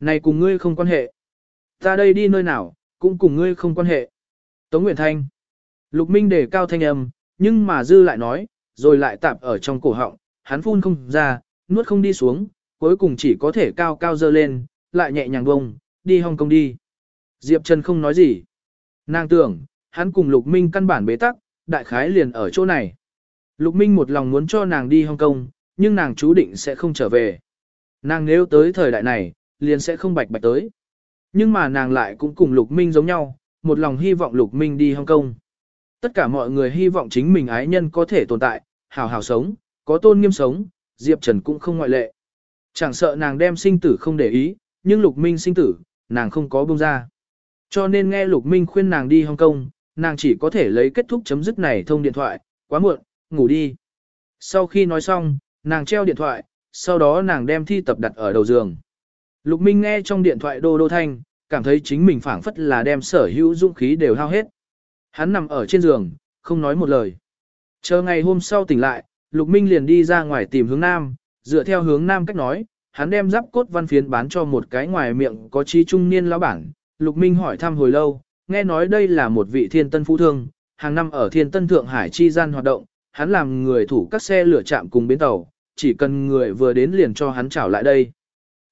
Này cùng ngươi không quan hệ. Ta đây đi nơi nào, cũng cùng ngươi không quan hệ. Tống Nguyễn Thanh. Lục Minh đề cao thanh âm, nhưng mà dư lại nói, rồi lại tạp ở trong cổ họng, hắn phun không ra, nuốt không đi xuống, cuối cùng chỉ có thể cao cao dơ lên, lại nhẹ nhàng bông, đi Hong Kong đi. Diệp Trần không nói gì. Nàng tưởng, hắn cùng Lục Minh căn bản bế tắc, đại khái liền ở chỗ này. Lục Minh một lòng muốn cho nàng đi Hong Kong, nhưng nàng chú định sẽ không trở về. Nàng nếu tới thời đại này, liền sẽ không bạch bạch tới. Nhưng mà nàng lại cũng cùng Lục Minh giống nhau, một lòng hy vọng Lục Minh đi Hong Kong. Tất cả mọi người hy vọng chính mình ái nhân có thể tồn tại, hào hào sống, có tôn nghiêm sống, Diệp Trần cũng không ngoại lệ. Chẳng sợ nàng đem sinh tử không để ý, nhưng Lục Minh sinh tử, nàng không có buông ra. Cho nên nghe Lục Minh khuyên nàng đi Hong Kong, nàng chỉ có thể lấy kết thúc chấm dứt này thông điện thoại, quá muộn, ngủ đi. Sau khi nói xong, nàng treo điện thoại, sau đó nàng đem thi tập đặt ở đầu giường. Lục Minh nghe trong điện thoại đô đô thanh, cảm thấy chính mình phảng phất là đem sở hữu dũng khí đều hao hết. Hắn nằm ở trên giường, không nói một lời. Chờ ngày hôm sau tỉnh lại, Lục Minh liền đi ra ngoài tìm hướng nam, dựa theo hướng nam cách nói, hắn đem giáp cốt văn phiến bán cho một cái ngoài miệng có trí trung niên lão bản. Lục Minh hỏi thăm hồi lâu, nghe nói đây là một vị thiên tân phú thương, hàng năm ở thiên tân Thượng Hải chi gian hoạt động, hắn làm người thủ các xe lửa chạm cùng bến tàu, chỉ cần người vừa đến liền cho hắn trảo lại đây.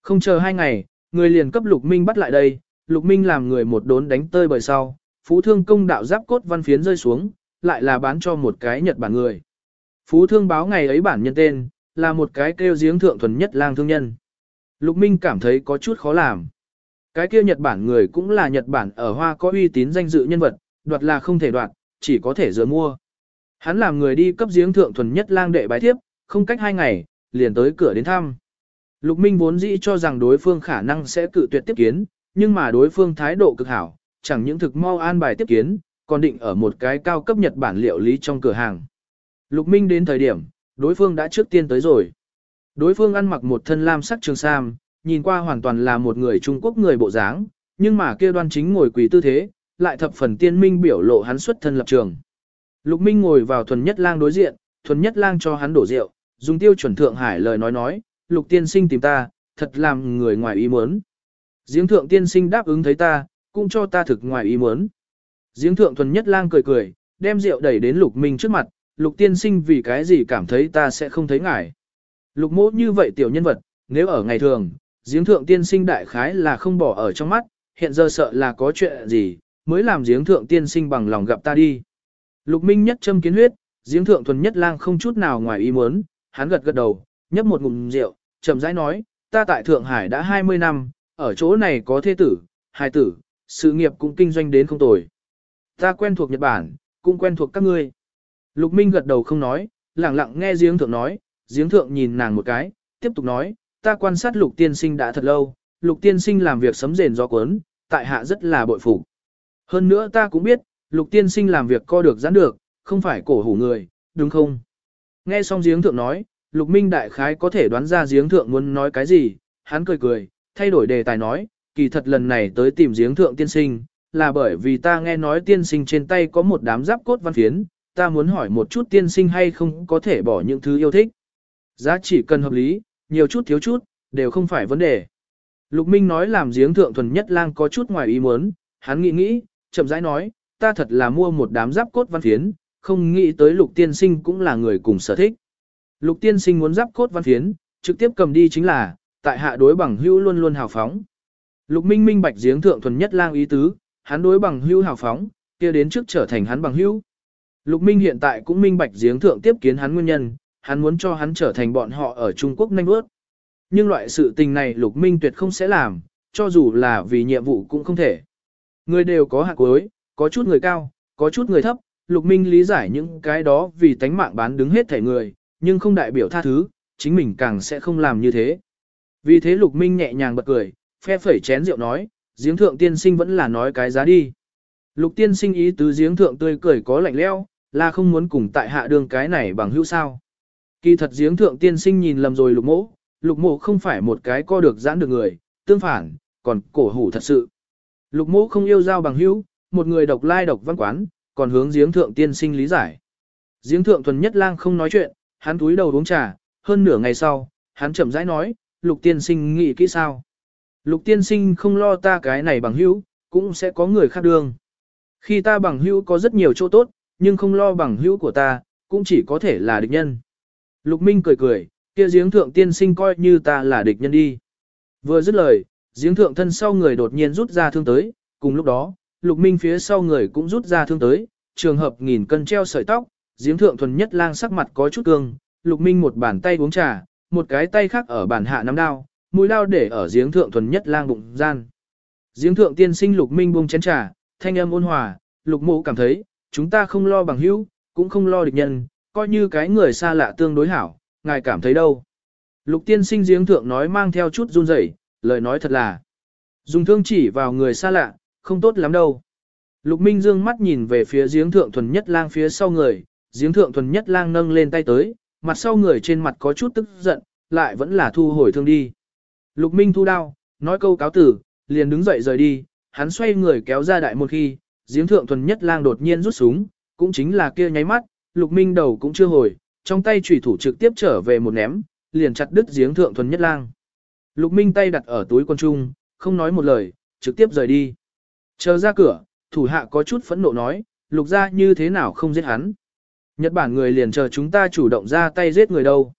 Không chờ hai ngày, người liền cấp Lục Minh bắt lại đây, Lục Minh làm người một đốn đánh tơi bời sau, phú thương công đạo giáp cốt văn phiến rơi xuống, lại là bán cho một cái Nhật Bản người. Phú thương báo ngày ấy bản nhân tên, là một cái kêu giếng thượng thuần nhất lang thương nhân. Lục Minh cảm thấy có chút khó làm. Cái kia Nhật Bản người cũng là Nhật Bản ở Hoa có uy tín danh dự nhân vật, đoạt là không thể đoạt, chỉ có thể dựa mua. Hắn làm người đi cấp giếng thượng thuần nhất lang đệ bái thiếp, không cách hai ngày, liền tới cửa đến thăm. Lục Minh vốn dĩ cho rằng đối phương khả năng sẽ cự tuyệt tiếp kiến, nhưng mà đối phương thái độ cực hảo, chẳng những thực mau an bài tiếp kiến, còn định ở một cái cao cấp Nhật Bản liệu lý trong cửa hàng. Lục Minh đến thời điểm, đối phương đã trước tiên tới rồi. Đối phương ăn mặc một thân lam sắc trường sam, nhìn qua hoàn toàn là một người Trung Quốc người bộ dáng, nhưng mà kia đoan chính ngồi quỳ tư thế, lại thập phần tiên minh biểu lộ hắn xuất thân lập trường. Lục Minh ngồi vào thuần nhất lang đối diện, thuần nhất lang cho hắn đổ rượu, dùng tiêu chuẩn thượng hải lời nói nói, lục tiên sinh tìm ta, thật làm người ngoài ý muốn. Giếng thượng tiên sinh đáp ứng thấy ta, cũng cho ta thực ngoài ý muốn. Giếng thượng thuần nhất lang cười cười, đem rượu đẩy đến lục minh trước mặt, lục tiên sinh vì cái gì cảm thấy ta sẽ không thấy ngài. Lục mỗ như vậy tiểu nhân vật, nếu ở ngày thường, giếng thượng tiên sinh đại khái là không bỏ ở trong mắt, hiện giờ sợ là có chuyện gì, mới làm giếng thượng tiên sinh bằng lòng gặp ta đi. Lục minh nhất châm kiến huyết, giếng thượng thuần nhất lang không chút nào ngoài ý muốn, hắn gật gật đầu, nhấp một ngụm rượu, chậm rãi nói, ta tại Thượng Hải đã 20 năm, ở chỗ này có thế tử, hài tử, sự nghiệp cũng kinh doanh đến không tồi. Ta quen thuộc Nhật Bản, cũng quen thuộc các ngươi. Lục Minh gật đầu không nói, lặng lặng nghe giếng thượng nói, giếng thượng nhìn nàng một cái, tiếp tục nói, ta quan sát lục tiên sinh đã thật lâu, lục tiên sinh làm việc sấm rền do cuốn, tại hạ rất là bội phục. Hơn nữa ta cũng biết, lục tiên sinh làm việc co được giãn được, không phải cổ hủ người, đúng không? Nghe xong giếng thượng nói, lục minh đại khái có thể đoán ra giếng thượng muốn nói cái gì, hắn cười cười, thay đổi đề tài nói, kỳ thật lần này tới tìm giếng thượng tiên sinh, là bởi vì ta nghe nói tiên sinh trên tay có một đám giáp cốt văn phiến, ta muốn hỏi một chút tiên sinh hay không có thể bỏ những thứ yêu thích. Giá chỉ cần hợp lý, nhiều chút thiếu chút, đều không phải vấn đề. Lục Minh nói làm giếng thượng thuần nhất lang có chút ngoài ý muốn, hắn nghĩ nghĩ, chậm rãi nói, ta thật là mua một đám giáp cốt văn phiến, không nghĩ tới lục tiên sinh cũng là người cùng sở thích. Lục tiên sinh muốn giáp cốt văn phiến, trực tiếp cầm đi chính là, tại hạ đối bằng hữu luôn luôn hào phóng. Lục minh minh bạch giếng thượng thuần nhất lang ý tứ, hắn đối bằng hữu hào phóng, kia đến trước trở thành hắn bằng hữu. Lục minh hiện tại cũng minh bạch giếng thượng tiếp kiến hắn nguyên nhân, hắn muốn cho hắn trở thành bọn họ ở Trung Quốc nhanh bước. Nhưng loại sự tình này lục minh tuyệt không sẽ làm, cho dù là vì nhiệm vụ cũng không thể. Người đều có hạt cuối, có chút người cao, có chút người thấp, lục minh lý giải những cái đó vì tánh mạng bán đứng hết thể người, nhưng không đại biểu tha thứ, chính mình càng sẽ không làm như thế. Vì thế lục minh nhẹ nhàng bật cười, phe phẩy chén rượu nói, giếng thượng tiên sinh vẫn là nói cái giá đi. Lục tiên sinh ý tứ giếng thượng tươi cười có lạnh leo, là không muốn cùng tại hạ đường cái này bằng hữu sao. Kỳ thật giếng thượng tiên sinh nhìn lầm rồi lục mỗ, lục mộ không phải một cái co được giãn được người, tương phản, còn cổ hủ thật sự. Lục mộ không yêu giao bằng hữu, một người độc lai độc văn quán, còn hướng giếng thượng tiên sinh lý giải. Giếng thượng thuần nhất lang không nói chuyện, hắn túi đầu uống trà, hơn nửa ngày sau, hắn chậm rãi nói, lục tiên sinh nghĩ kỹ sao. Lục tiên sinh không lo ta cái này bằng hữu, cũng sẽ có người khác đương. Khi ta bằng hữu có rất nhiều chỗ tốt, nhưng không lo bằng hữu của ta, cũng chỉ có thể là địch nhân. Lục Minh cười cười, kia giếng thượng tiên sinh coi như ta là địch nhân đi. Vừa dứt lời, giếng thượng thân sau người đột nhiên rút ra thương tới, cùng lúc đó, Lục Minh phía sau người cũng rút ra thương tới, trường hợp nghìn cân treo sợi tóc, giếng thượng thuần nhất lang sắc mặt có chút cương, Lục Minh một bàn tay uống trà, một cái tay khác ở bàn hạ nắm đao, mũi đao để ở giếng thượng thuần nhất lang bụng gian. Giếng thượng tiên sinh lục minh buông chén trà, thanh âm ôn hòa, lục mộ cảm thấy, chúng ta không lo bằng hữu, cũng không lo địch nhân, coi như cái người xa lạ tương đối hảo, ngài cảm thấy đâu. Lục tiên sinh giếng thượng nói mang theo chút run rẩy, lời nói thật là, dùng thương chỉ vào người xa lạ, không tốt lắm đâu. Lục Minh dương mắt nhìn về phía giếng thượng thuần nhất lang phía sau người, giếng thượng thuần nhất lang nâng lên tay tới, mặt sau người trên mặt có chút tức giận, lại vẫn là thu hồi thương đi. Lục Minh thu đao, nói câu cáo tử, liền đứng dậy rời đi, hắn xoay người kéo ra đại một khi, giếng thượng thuần nhất lang đột nhiên rút súng, cũng chính là kia nháy mắt, Lục Minh đầu cũng chưa hồi, trong tay chủy thủ trực tiếp trở về một ném, liền chặt đứt giếng thượng thuần nhất lang. Lục Minh tay đặt ở túi quân trung, không nói một lời, trực tiếp rời đi. Chờ ra cửa, thủ hạ có chút phẫn nộ nói, lục ra như thế nào không giết hắn. Nhật Bản người liền chờ chúng ta chủ động ra tay giết người đâu.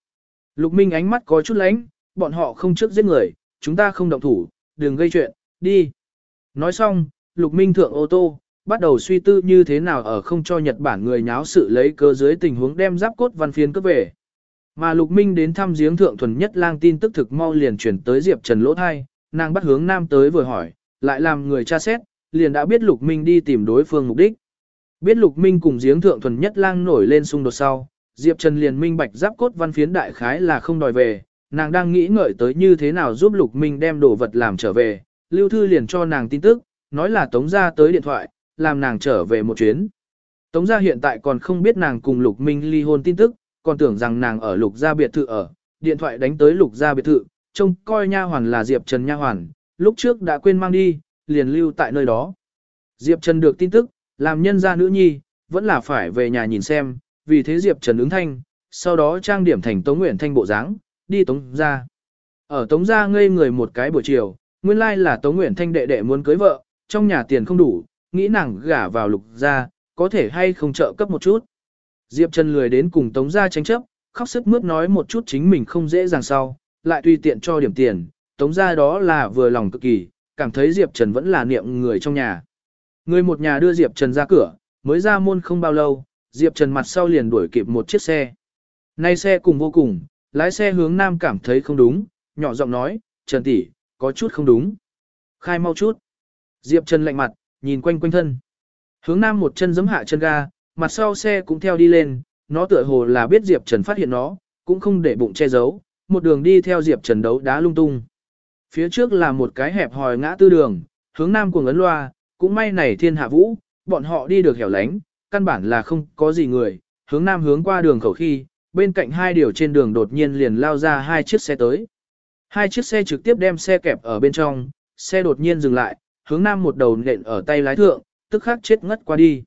Lục Minh ánh mắt có chút lánh, bọn họ không trước giết người, chúng ta không động thủ, đừng gây chuyện, đi. Nói xong, Lục Minh thượng ô tô, bắt đầu suy tư như thế nào ở không cho Nhật Bản người nháo sự lấy cơ dưới tình huống đem giáp cốt văn phiến cướp về. Mà Lục Minh đến thăm giếng thượng thuần nhất lang tin tức thực mau liền chuyển tới Diệp Trần lỗ thai, nàng bắt hướng nam tới vừa hỏi, lại làm người tra xét, liền đã biết Lục Minh đi tìm đối phương mục đích. Biết Lục Minh cùng giếng thượng thuần nhất lang nổi lên xung đột sau, Diệp Trần liền minh bạch giáp cốt văn phiến đại khái là không đòi về, nàng đang nghĩ ngợi tới như thế nào giúp Lục Minh đem đồ vật làm trở về, Lưu Thư liền cho nàng tin tức, nói là tống ra tới điện thoại, làm nàng trở về một chuyến. Tống gia hiện tại còn không biết nàng cùng Lục Minh ly hôn tin tức, còn tưởng rằng nàng ở Lục gia biệt thự ở, điện thoại đánh tới Lục gia biệt thự, trông coi nha hoàn là Diệp Trần nha hoàn, lúc trước đã quên mang đi, liền lưu tại nơi đó. Diệp Trần được tin tức, làm nhân gia nữ nhi, vẫn là phải về nhà nhìn xem, vì thế Diệp Trần ứng thanh, sau đó trang điểm thành Tống Nguyễn Thanh bộ dáng, đi Tống gia. Ở Tống gia ngây người một cái buổi chiều, nguyên lai là Tống Nguyễn Thanh đệ đệ muốn cưới vợ, trong nhà tiền không đủ, nghĩ nàng gả vào lục gia, có thể hay không trợ cấp một chút. Diệp Trần lười đến cùng Tống gia tranh chấp, khóc sức mướt nói một chút chính mình không dễ dàng sau, lại tùy tiện cho điểm tiền, Tống gia đó là vừa lòng cực kỳ, cảm thấy Diệp Trần vẫn là niệm người trong nhà. Người một nhà đưa Diệp Trần ra cửa, mới ra môn không bao lâu, Diệp Trần mặt sau liền đuổi kịp một chiếc xe. Nay xe cùng vô cùng, lái xe hướng nam cảm thấy không đúng, nhỏ giọng nói, Trần tỷ, có chút không đúng. Khai mau chút. Diệp Trần lạnh mặt, nhìn quanh quanh thân. Hướng nam một chân giẫm hạ chân ga, mặt sau xe cũng theo đi lên, nó tựa hồ là biết Diệp Trần phát hiện nó, cũng không để bụng che giấu, một đường đi theo Diệp Trần đấu đá lung tung. Phía trước là một cái hẹp hòi ngã tư đường, hướng nam cuồng ấn loa, cũng may này thiên hạ vũ, bọn họ đi được hẻo lánh, căn bản là không có gì người, hướng nam hướng qua đường khẩu khi, bên cạnh hai điều trên đường đột nhiên liền lao ra hai chiếc xe tới. Hai chiếc xe trực tiếp đem xe kẹp ở bên trong, xe đột nhiên dừng lại, hướng nam một đầu nện ở tay lái thượng, tức khắc chết ngất qua đi.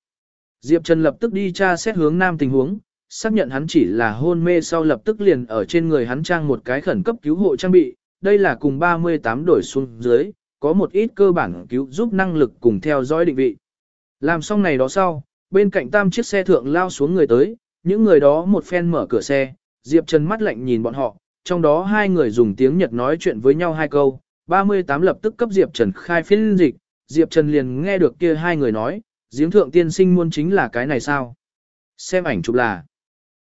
Diệp Trần lập tức đi tra xét hướng nam tình huống, xác nhận hắn chỉ là hôn mê sau lập tức liền ở trên người hắn trang một cái khẩn cấp cứu hộ trang bị, đây là cùng 38 đổi xuống dưới, có một ít cơ bản cứu giúp năng lực cùng theo dõi định vị. Làm xong này đó sau, bên cạnh tam chiếc xe thượng lao xuống người tới, những người đó một phen mở cửa xe, Diệp Trần mắt lạnh nhìn bọn họ, trong đó hai người dùng tiếng Nhật nói chuyện với nhau hai câu, 38 lập tức cấp Diệp Trần khai phiên dịch, Diệp Trần liền nghe được kia hai người nói, giếng thượng tiên sinh muôn chính là cái này sao? Xem ảnh chụp là.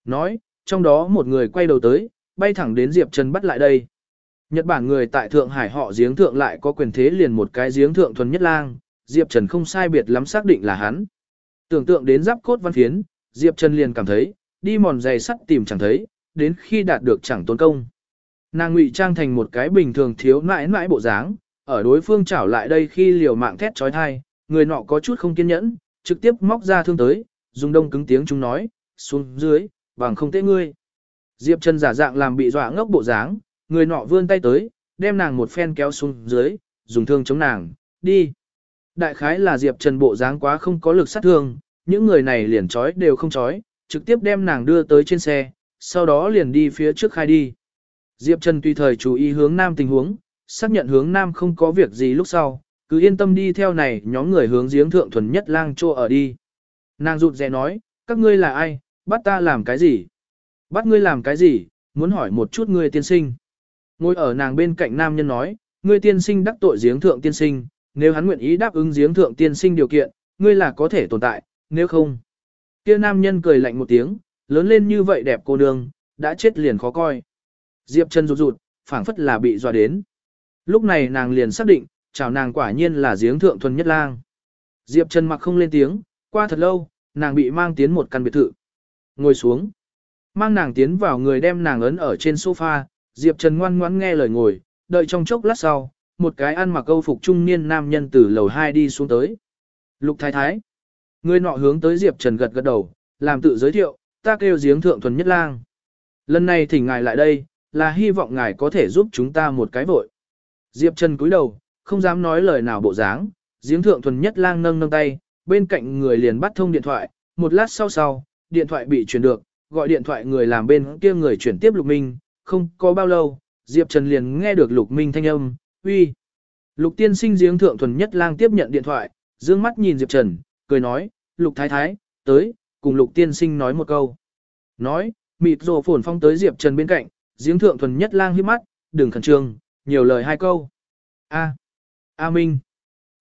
Nói, trong đó một người quay đầu tới, bay thẳng đến Diệp Trần bắt lại đây. Nhật Bản người tại Thượng Hải họ giếng thượng lại có quyền thế liền một cái giếng thượng thuần nhất lang, Diệp Trần không sai biệt lắm xác định là hắn. Tưởng tượng đến giáp cốt văn phiến, Diệp Trần liền cảm thấy, đi mòn giày sắt tìm chẳng thấy, đến khi đạt được chẳng tốn công. Nàng ngụy trang thành một cái bình thường thiếu nãi nãi bộ dáng, ở đối phương chảo lại đây khi liều mạng thét trói thai, người nọ có chút không kiên nhẫn, trực tiếp móc ra thương tới, dùng đông cứng tiếng chúng nói, xuống dưới, bằng không tế ngươi. Diệp Trần giả dạng làm bị dọa ngốc bộ dáng, người nọ vươn tay tới, đem nàng một phen kéo xuống dưới, dùng thương chống nàng, đi. Đại khái là Diệp Trần bộ dáng quá không có lực sát thương, những người này liền trói đều không trói, trực tiếp đem nàng đưa tới trên xe, sau đó liền đi phía trước khai đi. Diệp Trần tùy thời chú ý hướng nam tình huống, xác nhận hướng nam không có việc gì lúc sau, cứ yên tâm đi theo này nhóm người hướng giếng thượng thuần nhất lang trô ở đi. Nàng rụt rè nói, các ngươi là ai, bắt ta làm cái gì? Bắt ngươi làm cái gì, muốn hỏi một chút ngươi tiên sinh. Ngồi ở nàng bên cạnh nam nhân nói, ngươi tiên sinh đắc tội giếng thượng tiên sinh, nếu hắn nguyện ý đáp ứng giếng thượng tiên sinh điều kiện, ngươi là có thể tồn tại, nếu không. Kia nam nhân cười lạnh một tiếng, lớn lên như vậy đẹp cô nương, đã chết liền khó coi. Diệp Trần rụt rụt, phảng phất là bị dọa đến. Lúc này nàng liền xác định, chào nàng quả nhiên là giếng thượng thuần nhất lang. Diệp Trần mặc không lên tiếng, qua thật lâu, nàng bị mang tiến một căn biệt thự. Ngồi xuống. Mang nàng tiến vào người đem nàng ấn ở trên sofa, Diệp Trần ngoan ngoãn nghe lời ngồi, đợi trong chốc lát sau, một cái ăn mặc câu phục trung niên nam nhân từ lầu 2 đi xuống tới. Lục thái thái. Người nọ hướng tới Diệp Trần gật gật đầu, làm tự giới thiệu, ta kêu giếng thượng thuần nhất lang. Lần này thỉnh ngài lại đây, là hy vọng ngài có thể giúp chúng ta một cái vội. Diệp Trần cúi đầu, không dám nói lời nào bộ dáng, giếng thượng thuần nhất lang nâng nâng tay, bên cạnh người liền bắt thông điện thoại, một lát sau sau, điện thoại bị chuyển được, gọi điện thoại người làm bên kia người chuyển tiếp Lục Minh, không có bao lâu, Diệp Trần liền nghe được Lục Minh thanh âm, uy. Lục tiên sinh giếng thượng thuần nhất lang tiếp nhận điện thoại, dương mắt nhìn Diệp Trần, cười nói, Lục thái thái, tới, cùng Lục tiên sinh nói một câu. Nói, mịt rồ phổn phong tới Diệp Trần bên cạnh, giếng thượng thuần nhất lang hiếp mắt, đừng khẩn trương, nhiều lời hai câu. A. A Minh.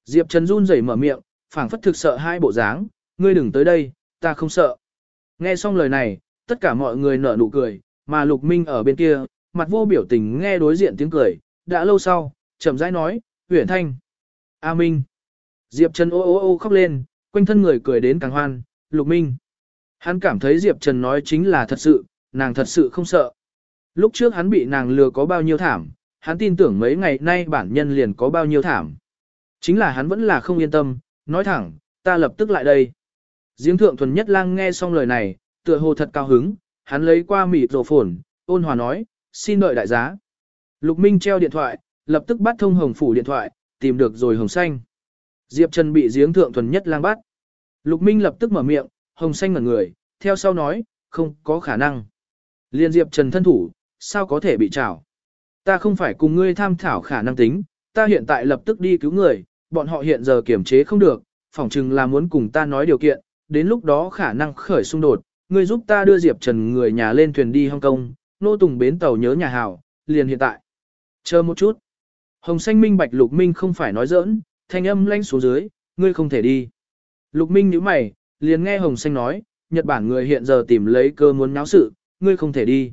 Diệp Trần run rẩy mở miệng, phảng phất thực sợ hai bộ dáng, ngươi đừng tới đây, ta không sợ. Nghe xong lời này, tất cả mọi người nở nụ cười, mà Lục Minh ở bên kia, mặt vô biểu tình nghe đối diện tiếng cười, đã lâu sau, chậm rãi nói, Huyền Thanh. A Minh. Diệp Trần ô ô ô khóc lên, quanh thân người cười đến càng hoan, Lục Minh. Hắn cảm thấy Diệp Trần nói chính là thật sự, nàng thật sự không sợ. Lúc trước hắn bị nàng lừa có bao nhiêu thảm, hắn tin tưởng mấy ngày nay bản nhân liền có bao nhiêu thảm. Chính là hắn vẫn là không yên tâm, nói thẳng, ta lập tức lại đây. Giếng thượng thuần nhất lang nghe xong lời này, tựa hồ thật cao hứng, hắn lấy qua mịt rổ phồn, ôn hòa nói, xin đợi đại giá. Lục Minh treo điện thoại, lập tức bắt thông hồng phủ điện thoại, tìm được rồi hồng xanh. Diệp Trần bị giếng thượng thuần nhất lang bắt. Lục Minh lập tức mở miệng, hồng xanh ngẩn người, theo sau nói, không có khả năng. Liên Diệp Trần thân thủ, sao có thể bị trảo? Ta không phải cùng ngươi tham thảo khả năng tính, ta hiện tại lập tức đi cứu người, bọn họ hiện giờ kiểm chế không được, phỏng chừng là muốn cùng ta nói điều kiện, đến lúc đó khả năng khởi xung đột, ngươi giúp ta đưa Diệp Trần người nhà lên thuyền đi Hong Kong, nô tùng bến tàu nhớ nhà hảo, liền hiện tại. Chờ một chút. Hồng xanh minh bạch lục minh không phải nói giỡn, thanh âm lanh xuống dưới, ngươi không thể đi. Lục minh nhíu mày, liền nghe hồng xanh nói, Nhật Bản người hiện giờ tìm lấy cơ muốn náo sự, ngươi không thể đi.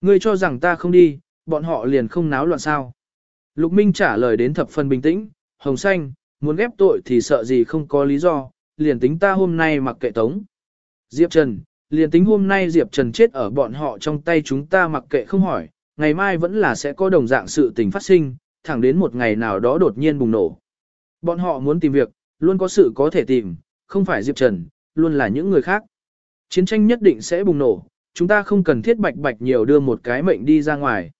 Ngươi cho rằng ta không đi, bọn họ liền không náo loạn sao. Lục Minh trả lời đến thập phần bình tĩnh, hồng xanh, muốn ghép tội thì sợ gì không có lý do, liền tính ta hôm nay mặc kệ tống. Diệp Trần, liền tính hôm nay Diệp Trần chết ở bọn họ trong tay chúng ta mặc kệ không hỏi, ngày mai vẫn là sẽ có đồng dạng sự tình phát sinh, thẳng đến một ngày nào đó đột nhiên bùng nổ. Bọn họ muốn tìm việc, luôn có sự có thể tìm, không phải Diệp Trần, luôn là những người khác. Chiến tranh nhất định sẽ bùng nổ, chúng ta không cần thiết bạch bạch nhiều đưa một cái mệnh đi ra ngoài.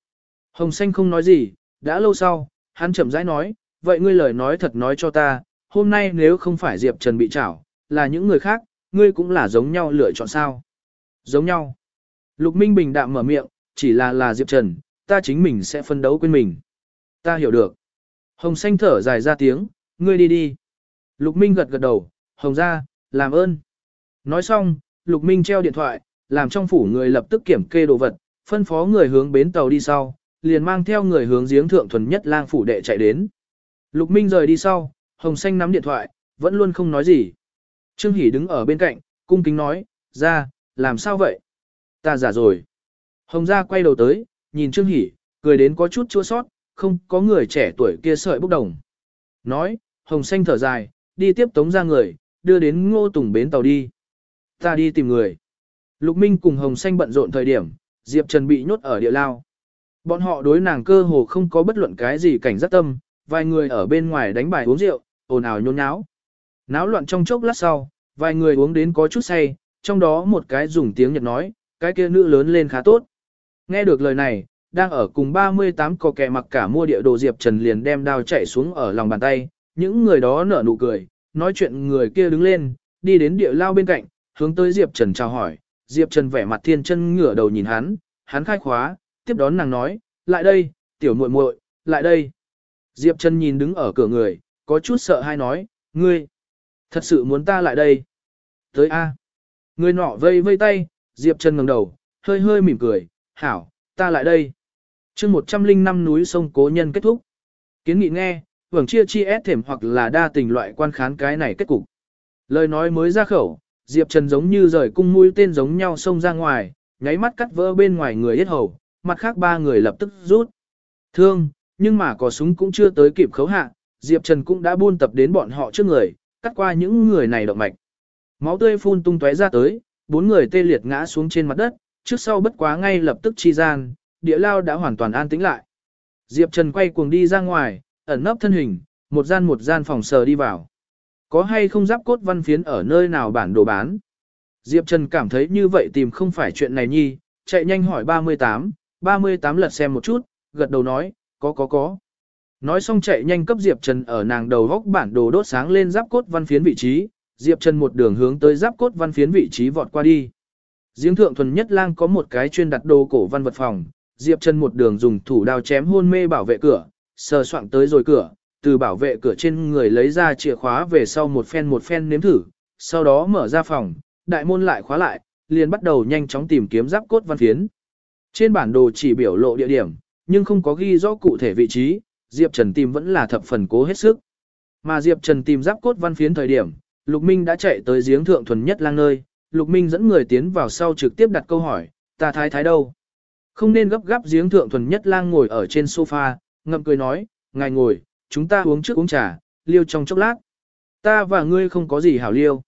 Hồng Xanh không nói gì, đã lâu sau, hắn chậm rãi nói, vậy ngươi lời nói thật nói cho ta, hôm nay nếu không phải Diệp Trần bị trảo, là những người khác, ngươi cũng là giống nhau lựa chọn sao. Giống nhau. Lục Minh Bình đạm mở miệng, chỉ là là Diệp Trần, ta chính mình sẽ phân đấu quên mình. Ta hiểu được. Hồng Xanh thở dài ra tiếng, ngươi đi đi. Lục Minh gật gật đầu, Hồng ra, làm ơn. Nói xong, Lục Minh treo điện thoại, làm trong phủ người lập tức kiểm kê đồ vật, phân phó người hướng bến tàu đi sau, liền mang theo người hướng giếng thượng thuần nhất lang phủ đệ chạy đến. Lục Minh rời đi sau, Hồng Xanh nắm điện thoại, vẫn luôn không nói gì. Trương Hỷ đứng ở bên cạnh, cung kính nói, ra, làm sao vậy? Ta giả rồi. Hồng gia quay đầu tới, nhìn Trương Hỷ, cười đến có chút chua sót, không có người trẻ tuổi kia sợi bốc đồng. Nói, Hồng Xanh thở dài, đi tiếp tống ra người, đưa đến ngô tùng bến tàu đi. Ta đi tìm người. Lục Minh cùng Hồng Xanh bận rộn thời điểm, Diệp Trần bị nhốt ở địa lao. Bọn họ đối nàng cơ hồ không có bất luận cái gì cảnh giác tâm, vài người ở bên ngoài đánh bài uống rượu, ồn ào nhốn nháo. Náo loạn trong chốc lát sau, vài người uống đến có chút say, trong đó một cái dùng tiếng Nhật nói, cái kia nữ lớn lên khá tốt. Nghe được lời này, đang ở cùng 38 có kẻ mặc cả mua địa đồ Diệp Trần liền đem đao chạy xuống ở lòng bàn tay, những người đó nở nụ cười, nói chuyện người kia đứng lên, đi đến địa lao bên cạnh, hướng tới Diệp Trần chào hỏi, Diệp Trần vẻ mặt thiên chân ngửa đầu nhìn hắn, hắn khai khóa, tiếp đón nàng nói, lại đây, tiểu muội muội, lại đây. Diệp Trần nhìn đứng ở cửa người, có chút sợ hay nói, ngươi, thật sự muốn ta lại đây. Tới A. Người nọ vây vây tay, Diệp Trần ngẩng đầu, hơi hơi mỉm cười, hảo, ta lại đây. chương 105 núi sông cố nhân kết thúc. Kiến nghị nghe, vầng chia chi ép thềm hoặc là đa tình loại quan khán cái này kết cục. Lời nói mới ra khẩu, Diệp Trần giống như rời cung mũi tên giống nhau xông ra ngoài, nháy mắt cắt vỡ bên ngoài người yết hầu, mặt khác ba người lập tức rút. Thương, nhưng mà có súng cũng chưa tới kịp khấu hạ, Diệp Trần cũng đã buôn tập đến bọn họ trước người, cắt qua những người này động mạch. Máu tươi phun tung tóe ra tới, bốn người tê liệt ngã xuống trên mặt đất, trước sau bất quá ngay lập tức chi gian, địa lao đã hoàn toàn an tĩnh lại. Diệp Trần quay cuồng đi ra ngoài, ẩn nấp thân hình, một gian một gian phòng sờ đi vào. Có hay không giáp cốt văn phiến ở nơi nào bản đồ bán? Diệp Trần cảm thấy như vậy tìm không phải chuyện này nhi, chạy nhanh hỏi 38, 38 lật xem một chút, gật đầu nói, có có có. Nói xong chạy nhanh cấp Diệp Trần ở nàng đầu góc bản đồ đốt sáng lên giáp cốt văn phiến vị trí, Diệp Trần một đường hướng tới giáp cốt văn phiến vị trí vọt qua đi. Giếng thượng thuần nhất lang có một cái chuyên đặt đồ cổ văn vật phòng, Diệp Trần một đường dùng thủ đao chém hôn mê bảo vệ cửa, sờ soạn tới rồi cửa, từ bảo vệ cửa trên người lấy ra chìa khóa về sau một phen một phen nếm thử, sau đó mở ra phòng, đại môn lại khóa lại, liền bắt đầu nhanh chóng tìm kiếm giáp cốt văn phiến. Trên bản đồ chỉ biểu lộ địa điểm, nhưng không có ghi rõ cụ thể vị trí, Diệp Trần tìm vẫn là thập phần cố hết sức. Mà Diệp Trần tìm giáp cốt văn phiến thời điểm, Lục Minh đã chạy tới giếng thượng thuần nhất lang nơi, Lục Minh dẫn người tiến vào sau trực tiếp đặt câu hỏi, ta thái thái đâu? Không nên gấp gáp giếng thượng thuần nhất lang ngồi ở trên sofa, ngậm cười nói, ngài ngồi, chúng ta uống trước uống trà, liêu trong chốc lát. Ta và ngươi không có gì hảo liêu.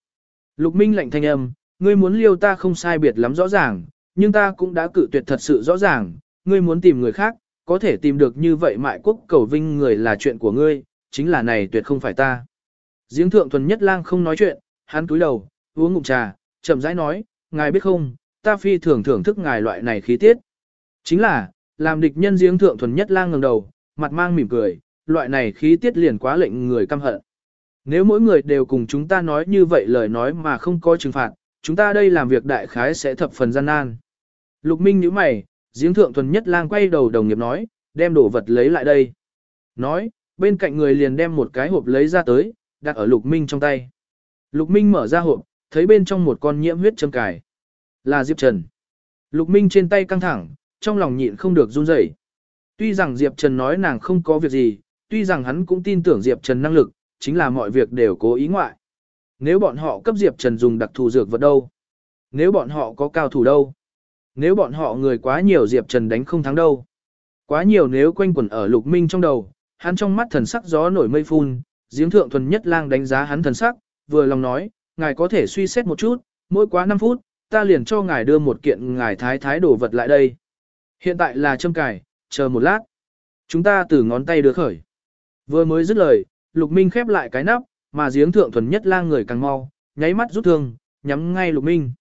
Lục Minh lạnh thanh âm, ngươi muốn liêu ta không sai biệt lắm rõ ràng, nhưng ta cũng đã cự tuyệt thật sự rõ ràng, ngươi muốn tìm người khác, có thể tìm được như vậy mại quốc cầu vinh người là chuyện của ngươi, chính là này tuyệt không phải ta. Giếng thượng thuần nhất lang không nói chuyện, hắn cúi đầu, uống ngụm trà, chậm rãi nói, ngài biết không, ta phi thường thưởng thức ngài loại này khí tiết. Chính là, làm địch nhân giếng thượng thuần nhất lang ngẩng đầu, mặt mang mỉm cười, loại này khí tiết liền quá lệnh người căm hận. Nếu mỗi người đều cùng chúng ta nói như vậy lời nói mà không có trừng phạt, chúng ta đây làm việc đại khái sẽ thập phần gian nan. Lục Minh nhíu mày, giếng thượng thuần nhất lang quay đầu đồng nghiệp nói, đem đồ vật lấy lại đây. Nói, bên cạnh người liền đem một cái hộp lấy ra tới, đặt ở Lục Minh trong tay. Lục Minh mở ra hộp, thấy bên trong một con nhiễm huyết châm cài. Là Diệp Trần. Lục Minh trên tay căng thẳng, trong lòng nhịn không được run rẩy. Tuy rằng Diệp Trần nói nàng không có việc gì, tuy rằng hắn cũng tin tưởng Diệp Trần năng lực, chính là mọi việc đều cố ý ngoại. Nếu bọn họ cấp Diệp Trần dùng đặc thù dược vật đâu? Nếu bọn họ có cao thủ đâu? Nếu bọn họ người quá nhiều Diệp Trần đánh không thắng đâu? Quá nhiều nếu quanh quẩn ở Lục Minh trong đầu, hắn trong mắt thần sắc gió nổi mây phun, giếng thượng thuần nhất lang đánh giá hắn thần sắc, vừa lòng nói, ngài có thể suy xét một chút, mỗi quá 5 phút, ta liền cho ngài đưa một kiện ngài thái thái đồ vật lại đây. Hiện tại là châm cài, chờ một lát. Chúng ta từ ngón tay đưa khởi. Vừa mới dứt lời, Lục Minh khép lại cái nắp, mà giếng thượng thuần nhất lang người càng mau, nháy mắt rút thương, nhắm ngay Lục Minh.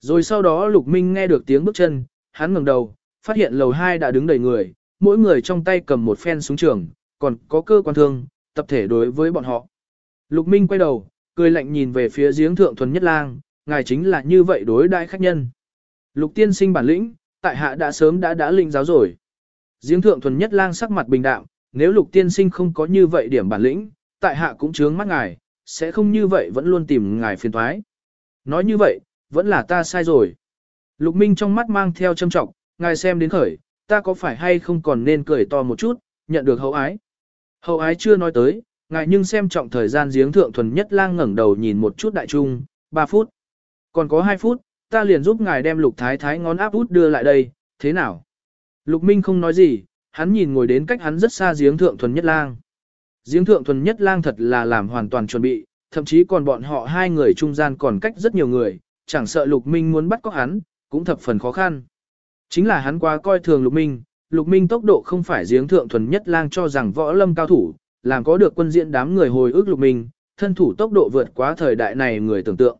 Rồi sau đó Lục Minh nghe được tiếng bước chân, hắn ngẩng đầu, phát hiện lầu 2 đã đứng đầy người, mỗi người trong tay cầm một phen súng trường, còn có cơ quan thương, tập thể đối với bọn họ. Lục Minh quay đầu, cười lạnh nhìn về phía giếng thượng thuần nhất lang, ngài chính là như vậy đối đại khách nhân. Lục tiên sinh bản lĩnh, tại hạ đã sớm đã đã linh giáo rồi. Giếng thượng thuần nhất lang sắc mặt bình đạm, nếu lục tiên sinh không có như vậy điểm bản lĩnh, tại hạ cũng chướng mắt ngài, sẽ không như vậy vẫn luôn tìm ngài phiền thoái. Nói như vậy, vẫn là ta sai rồi. Lục Minh trong mắt mang theo châm trọng, ngài xem đến khởi, ta có phải hay không còn nên cười to một chút, nhận được hậu ái. Hậu ái chưa nói tới, ngài nhưng xem trọng thời gian giếng thượng thuần nhất lang ngẩng đầu nhìn một chút đại trung, 3 phút. Còn có 2 phút, ta liền giúp ngài đem lục thái thái ngón áp út đưa lại đây, thế nào? Lục Minh không nói gì, hắn nhìn ngồi đến cách hắn rất xa giếng thượng thuần nhất lang. Giếng thượng thuần nhất lang thật là làm hoàn toàn chuẩn bị, thậm chí còn bọn họ hai người trung gian còn cách rất nhiều người, chẳng sợ Lục Minh muốn bắt có hắn, cũng thập phần khó khăn. Chính là hắn quá coi thường Lục Minh, Lục Minh tốc độ không phải giếng thượng thuần nhất lang cho rằng võ lâm cao thủ, làm có được quân diện đám người hồi ức Lục Minh, thân thủ tốc độ vượt quá thời đại này người tưởng tượng.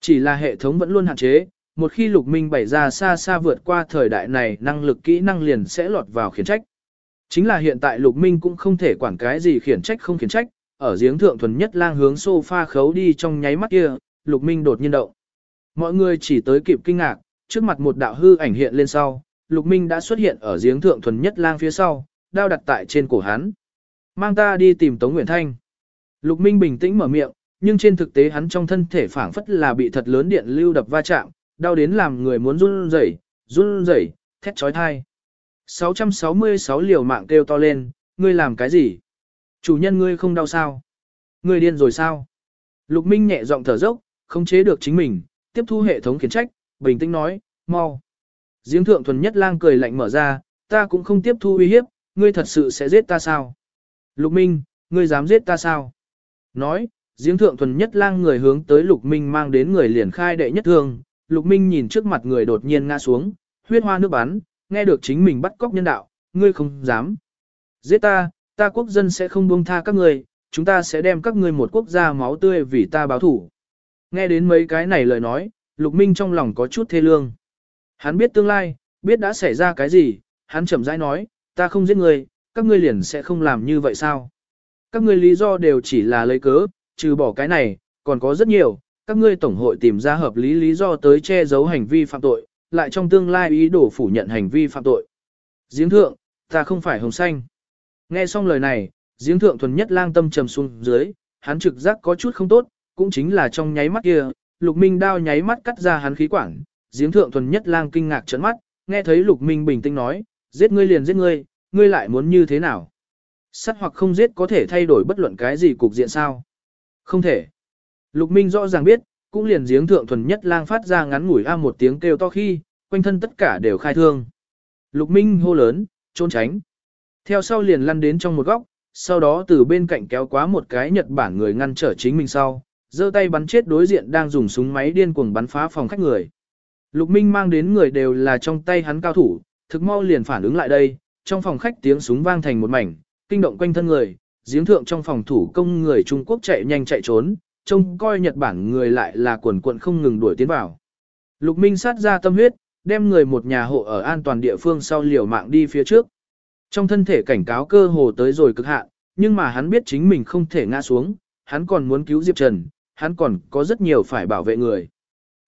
Chỉ là hệ thống vẫn luôn hạn chế, một khi lục minh bày ra xa xa vượt qua thời đại này năng lực kỹ năng liền sẽ lọt vào khiển trách. Chính là hiện tại lục minh cũng không thể quản cái gì khiển trách không khiển trách, ở giếng thượng thuần nhất lang hướng sofa khấu đi trong nháy mắt kia, lục minh đột nhiên động. Mọi người chỉ tới kịp kinh ngạc, trước mặt một đạo hư ảnh hiện lên sau, lục minh đã xuất hiện ở giếng thượng thuần nhất lang phía sau, đao đặt tại trên cổ hắn. Mang ta đi tìm Tống Nguyễn Thanh. Lục minh bình tĩnh mở miệng, nhưng trên thực tế hắn trong thân thể phảng phất là bị thật lớn điện lưu đập va chạm, đau đến làm người muốn run rẩy, run rẩy, thét chói tai. 666 liều mạng kêu to lên, ngươi làm cái gì? Chủ nhân ngươi không đau sao? Ngươi điên rồi sao? Lục Minh nhẹ giọng thở dốc, không chế được chính mình, tiếp thu hệ thống khiển trách, bình tĩnh nói, mau. Giếng thượng thuần nhất lang cười lạnh mở ra, ta cũng không tiếp thu uy hiếp, ngươi thật sự sẽ giết ta sao? Lục Minh, ngươi dám giết ta sao? Nói, giếng thượng thuần nhất lang người hướng tới Lục Minh mang đến người liền khai đệ nhất thương. Lục Minh nhìn trước mặt người đột nhiên ngã xuống, huyết hoa nước bắn, nghe được chính mình bắt cóc nhân đạo, ngươi không dám. Giết ta, ta quốc dân sẽ không buông tha các ngươi, chúng ta sẽ đem các ngươi một quốc gia máu tươi vì ta báo thủ. Nghe đến mấy cái này lời nói, Lục Minh trong lòng có chút thê lương. Hắn biết tương lai, biết đã xảy ra cái gì, hắn chậm rãi nói, ta không giết ngươi, các ngươi liền sẽ không làm như vậy sao? Các ngươi lý do đều chỉ là lấy cớ, trừ bỏ cái này, còn có rất nhiều, các ngươi tổng hội tìm ra hợp lý lý do tới che giấu hành vi phạm tội, lại trong tương lai ý đồ phủ nhận hành vi phạm tội. Giếng thượng, ta không phải hồng xanh. Nghe xong lời này, giếng thượng thuần nhất lang tâm trầm xuống dưới, hắn trực giác có chút không tốt, cũng chính là trong nháy mắt kia, lục minh đao nháy mắt cắt ra hắn khí quản, giếng thượng thuần nhất lang kinh ngạc trấn mắt, nghe thấy lục minh bình tĩnh nói, giết ngươi liền giết ngươi, ngươi lại muốn như thế nào? Sát hoặc không giết có thể thay đổi bất luận cái gì cục diện sao? Không thể. Lục minh rõ ràng biết, cũng liền giếng thượng thuần nhất lang phát ra ngắn ngủi a một tiếng kêu to khi, quanh thân tất cả đều khai thương. Lục minh hô lớn, trốn tránh. Theo sau liền lăn đến trong một góc, sau đó từ bên cạnh kéo quá một cái Nhật Bản người ngăn trở chính mình sau, giơ tay bắn chết đối diện đang dùng súng máy điên cuồng bắn phá phòng khách người. Lục Minh mang đến người đều là trong tay hắn cao thủ, thực mau liền phản ứng lại đây, trong phòng khách tiếng súng vang thành một mảnh, kinh động quanh thân người, giếng thượng trong phòng thủ công người Trung Quốc chạy nhanh chạy trốn, trông coi Nhật Bản người lại là quần quận không ngừng đuổi tiến vào. Lục Minh sát ra tâm huyết, đem người một nhà hộ ở an toàn địa phương sau liều mạng đi phía trước. Trong thân thể cảnh cáo cơ hồ tới rồi cực hạn, nhưng mà hắn biết chính mình không thể ngã xuống, hắn còn muốn cứu Diệp Trần, hắn còn có rất nhiều phải bảo vệ người.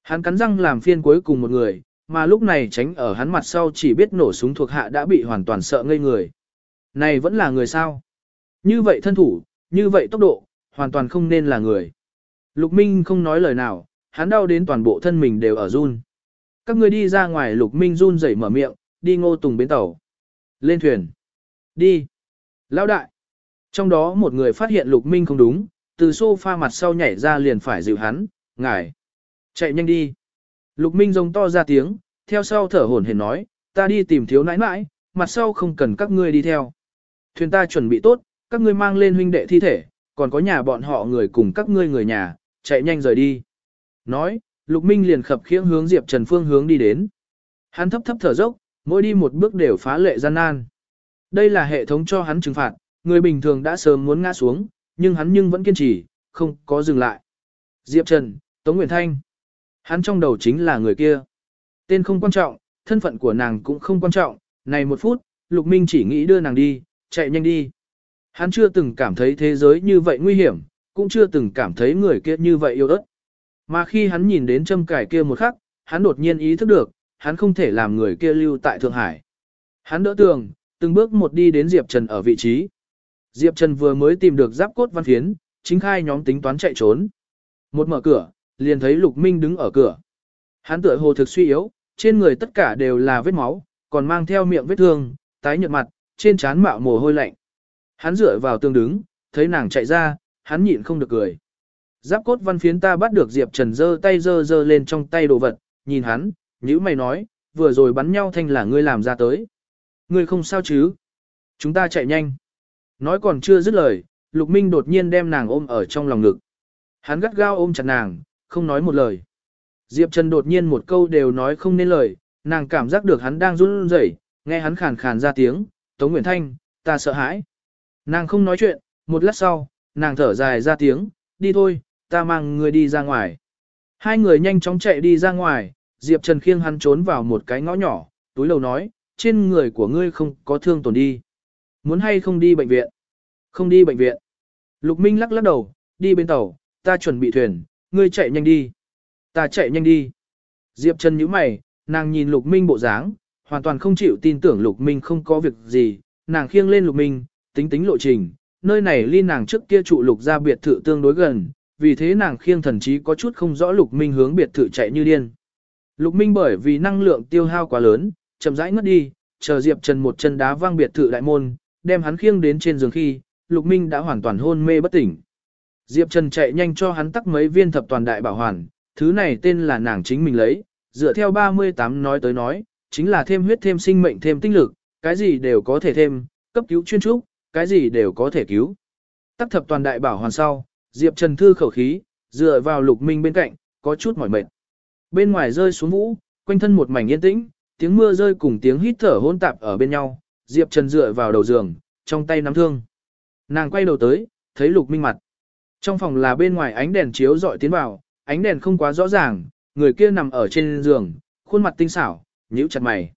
Hắn cắn răng làm phiên cuối cùng một người, mà lúc này tránh ở hắn mặt sau chỉ biết nổ súng thuộc hạ đã bị hoàn toàn sợ ngây người. Này vẫn là người sao? Như vậy thân thủ, như vậy tốc độ, hoàn toàn không nên là người. Lục Minh không nói lời nào, hắn đau đến toàn bộ thân mình đều ở run. Các người đi ra ngoài Lục Minh run rẩy mở miệng, đi ngô tùng bến tàu. Lên thuyền. Đi. Lão đại. Trong đó một người phát hiện Lục Minh không đúng, từ sofa mặt sau nhảy ra liền phải dịu hắn, ngài. Chạy nhanh đi. Lục Minh rống to ra tiếng, theo sau thở hổn hển nói, ta đi tìm thiếu nãi nãi, mặt sau không cần các ngươi đi theo. Thuyền ta chuẩn bị tốt, các ngươi mang lên huynh đệ thi thể, còn có nhà bọn họ người cùng các ngươi người nhà, chạy nhanh rời đi. Nói, Lục Minh liền khập khiễng hướng Diệp Trần phương hướng đi đến. Hắn thấp thấp thở dốc, mỗi đi một bước đều phá lệ gian nan. Đây là hệ thống cho hắn trừng phạt, người bình thường đã sớm muốn ngã xuống, nhưng hắn nhưng vẫn kiên trì, không có dừng lại. Diệp Trần, Tống Nguyễn Thanh. Hắn trong đầu chính là người kia. Tên không quan trọng, thân phận của nàng cũng không quan trọng, này một phút, Lục Minh chỉ nghĩ đưa nàng đi, chạy nhanh đi. Hắn chưa từng cảm thấy thế giới như vậy nguy hiểm, cũng chưa từng cảm thấy người kia như vậy yêu ớt. Mà khi hắn nhìn đến châm cải kia một khắc, hắn đột nhiên ý thức được, hắn không thể làm người kia lưu tại Thượng Hải. Hắn đỡ tường, từng bước một đi đến Diệp Trần ở vị trí. Diệp Trần vừa mới tìm được giáp cốt văn phiến, chính khai nhóm tính toán chạy trốn. Một mở cửa, liền thấy Lục Minh đứng ở cửa. Hắn tựa hồ thực suy yếu, trên người tất cả đều là vết máu, còn mang theo miệng vết thương, tái nhợt mặt, trên trán mạo mồ hôi lạnh. Hắn dựa vào tường đứng, thấy nàng chạy ra, hắn nhịn không được cười. Giáp cốt văn phiến ta bắt được Diệp Trần giơ tay giơ giơ lên trong tay đồ vật, nhìn hắn, nhữ mày nói, vừa rồi bắn nhau thanh là ngươi làm ra tới. Ngươi không sao chứ? Chúng ta chạy nhanh. Nói còn chưa dứt lời, Lục Minh đột nhiên đem nàng ôm ở trong lòng ngực. Hắn gắt gao ôm chặt nàng, không nói một lời. Diệp Trần đột nhiên một câu đều nói không nên lời, nàng cảm giác được hắn đang run rẩy, nghe hắn khàn khàn ra tiếng, Tống Nguyễn Thanh, ta sợ hãi. Nàng không nói chuyện, một lát sau, nàng thở dài ra tiếng, đi thôi, ta mang người đi ra ngoài. Hai người nhanh chóng chạy đi ra ngoài, Diệp Trần khiêng hắn trốn vào một cái ngõ nhỏ, túi lầu nói, trên người của ngươi không có thương tổn đi. Muốn hay không đi bệnh viện? Không đi bệnh viện. Lục Minh lắc lắc đầu, đi bên tàu, ta chuẩn bị thuyền, ngươi chạy nhanh đi. Ta chạy nhanh đi. Diệp Trần nhíu mày, nàng nhìn Lục Minh bộ dáng, hoàn toàn không chịu tin tưởng Lục Minh không có việc gì, nàng khiêng lên Lục Minh, tính tính lộ trình, nơi này ly nàng trước kia trụ Lục ra biệt thự tương đối gần, vì thế nàng khiêng thần chí có chút không rõ Lục Minh hướng biệt thự chạy như điên. Lục Minh bởi vì năng lượng tiêu hao quá lớn, chậm rãi ngất đi, chờ Diệp Trần một chân đá vang biệt thự đại môn, đem hắn khiêng đến trên giường khi, Lục Minh đã hoàn toàn hôn mê bất tỉnh. Diệp Trần chạy nhanh cho hắn tắc mấy viên thập toàn đại bảo hoàn, thứ này tên là nàng chính mình lấy, dựa theo 38 nói tới nói, chính là thêm huyết thêm sinh mệnh thêm tinh lực, cái gì đều có thể thêm, cấp cứu chuyên trúc, cái gì đều có thể cứu. Tắc thập toàn đại bảo hoàn sau, Diệp Trần thư khẩu khí, dựa vào Lục Minh bên cạnh, có chút mỏi mệt. Bên ngoài rơi xuống vũ, quanh thân một mảnh yên tĩnh, tiếng mưa rơi cùng tiếng hít thở hỗn tạp ở bên nhau, Diệp Trần dựa vào đầu giường, trong tay nắm thương. Nàng quay đầu tới, thấy Lục Minh mặt. Trong phòng là bên ngoài ánh đèn chiếu dọi tiến vào, ánh đèn không quá rõ ràng, người kia nằm ở trên giường, khuôn mặt tinh xảo, nhíu chặt mày.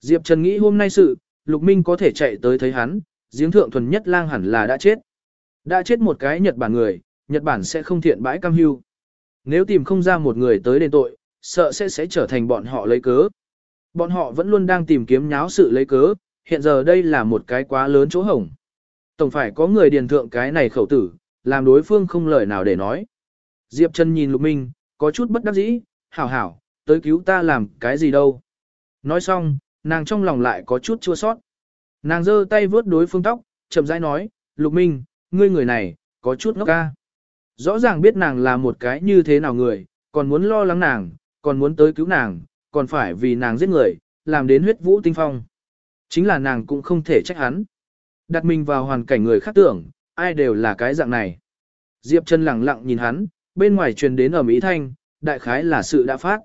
Diệp Trần nghĩ hôm nay sự, Lục Minh có thể chạy tới thấy hắn, giếng thượng thuần nhất lang hẳn là đã chết. Đã chết một cái Nhật Bản người, Nhật Bản sẽ không thiện bãi cam hưu. Nếu tìm không ra một người tới đền tội, sợ sẽ sẽ trở thành bọn họ lấy cớ. Bọn họ vẫn luôn đang tìm kiếm nháo sự lấy cớ, hiện giờ đây là một cái quá lớn chỗ hổng. Tổng phải có người điền thượng cái này khẩu tử, làm đối phương không lời nào để nói. Diệp Trần nhìn Lục Minh, có chút bất đắc dĩ, hảo hảo, tới cứu ta làm cái gì đâu. Nói xong, nàng trong lòng lại có chút chua sót. Nàng giơ tay vướt đối phương tóc, chậm rãi nói, Lục Minh, ngươi người này, có chút ngốc ca. Rõ ràng biết nàng là một cái như thế nào người, còn muốn lo lắng nàng, còn muốn tới cứu nàng, còn phải vì nàng giết người, làm đến huyết vũ tinh phong. Chính là nàng cũng không thể trách hắn. Đặt mình vào hoàn cảnh người khác tưởng, ai đều là cái dạng này. Diệp Trần lặng lặng nhìn hắn, bên ngoài truyền đến ở Mỹ Thanh, đại khái là sự đã phát.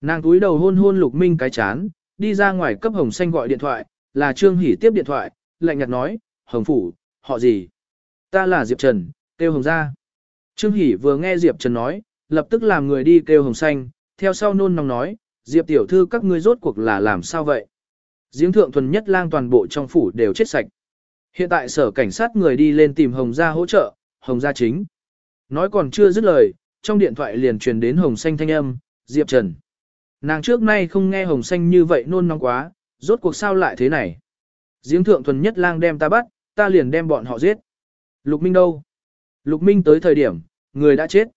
Nàng túi đầu hôn hôn Lục Minh cái chán, đi ra ngoài cấp Hồng Xanh gọi điện thoại, là Trương Hỷ tiếp điện thoại, lạnh nhạt nói, Hồng Phủ, họ gì? Ta là Diệp Trần, kêu Hồng ra. Trương Hỷ vừa nghe Diệp Trần nói, lập tức làm người đi kêu Hồng Xanh, theo sau nôn nóng nói, Diệp tiểu thư các ngươi rốt cuộc là làm sao vậy? Giếng thượng thuần nhất lang toàn bộ trong phủ đều chết sạch. Hiện tại sở cảnh sát người đi lên tìm Hồng gia hỗ trợ, Hồng gia chính. Nói còn chưa dứt lời, trong điện thoại liền truyền đến Hồng Xanh thanh âm, Diệp Trần. Nàng trước nay không nghe Hồng Xanh như vậy nôn nóng quá, rốt cuộc sao lại thế này. Giếng thượng thuần nhất lang đem ta bắt, ta liền đem bọn họ giết. Lục Minh đâu? Lục Minh tới thời điểm, người đã chết.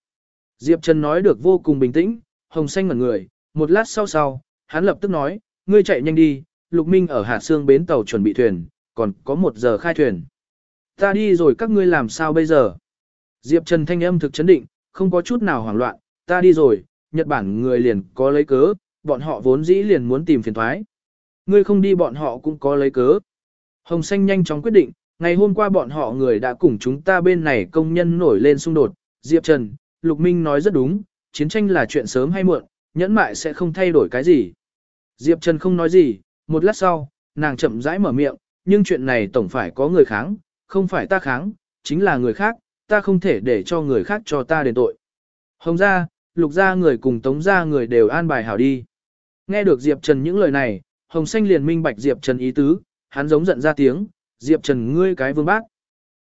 Diệp Trần nói được vô cùng bình tĩnh, Hồng Xanh ngẩn người, một lát sau sau, hắn lập tức nói, ngươi chạy nhanh đi, Lục Minh ở Hà Sương bến tàu chuẩn bị thuyền, còn có một giờ khai thuyền. Ta đi rồi các ngươi làm sao bây giờ? Diệp Trần thanh âm thực chấn định, không có chút nào hoảng loạn, ta đi rồi, Nhật Bản người liền có lấy cớ, bọn họ vốn dĩ liền muốn tìm phiền thoái. Ngươi không đi bọn họ cũng có lấy cớ. Hồng Xanh nhanh chóng quyết định, ngày hôm qua bọn họ người đã cùng chúng ta bên này công nhân nổi lên xung đột. Diệp Trần, Lục Minh nói rất đúng, chiến tranh là chuyện sớm hay muộn, nhẫn mại sẽ không thay đổi cái gì. Diệp Trần không nói gì, một lát sau, nàng chậm rãi mở miệng, nhưng chuyện này tổng phải có người kháng, không phải ta kháng, chính là người khác, ta không thể để cho người khác cho ta đền tội. Hồng gia, lục gia người cùng tống gia người đều an bài hảo đi. Nghe được Diệp Trần những lời này, Hồng Xanh liền minh bạch Diệp Trần ý tứ, hắn giống giận ra tiếng, Diệp Trần ngươi cái vương bác.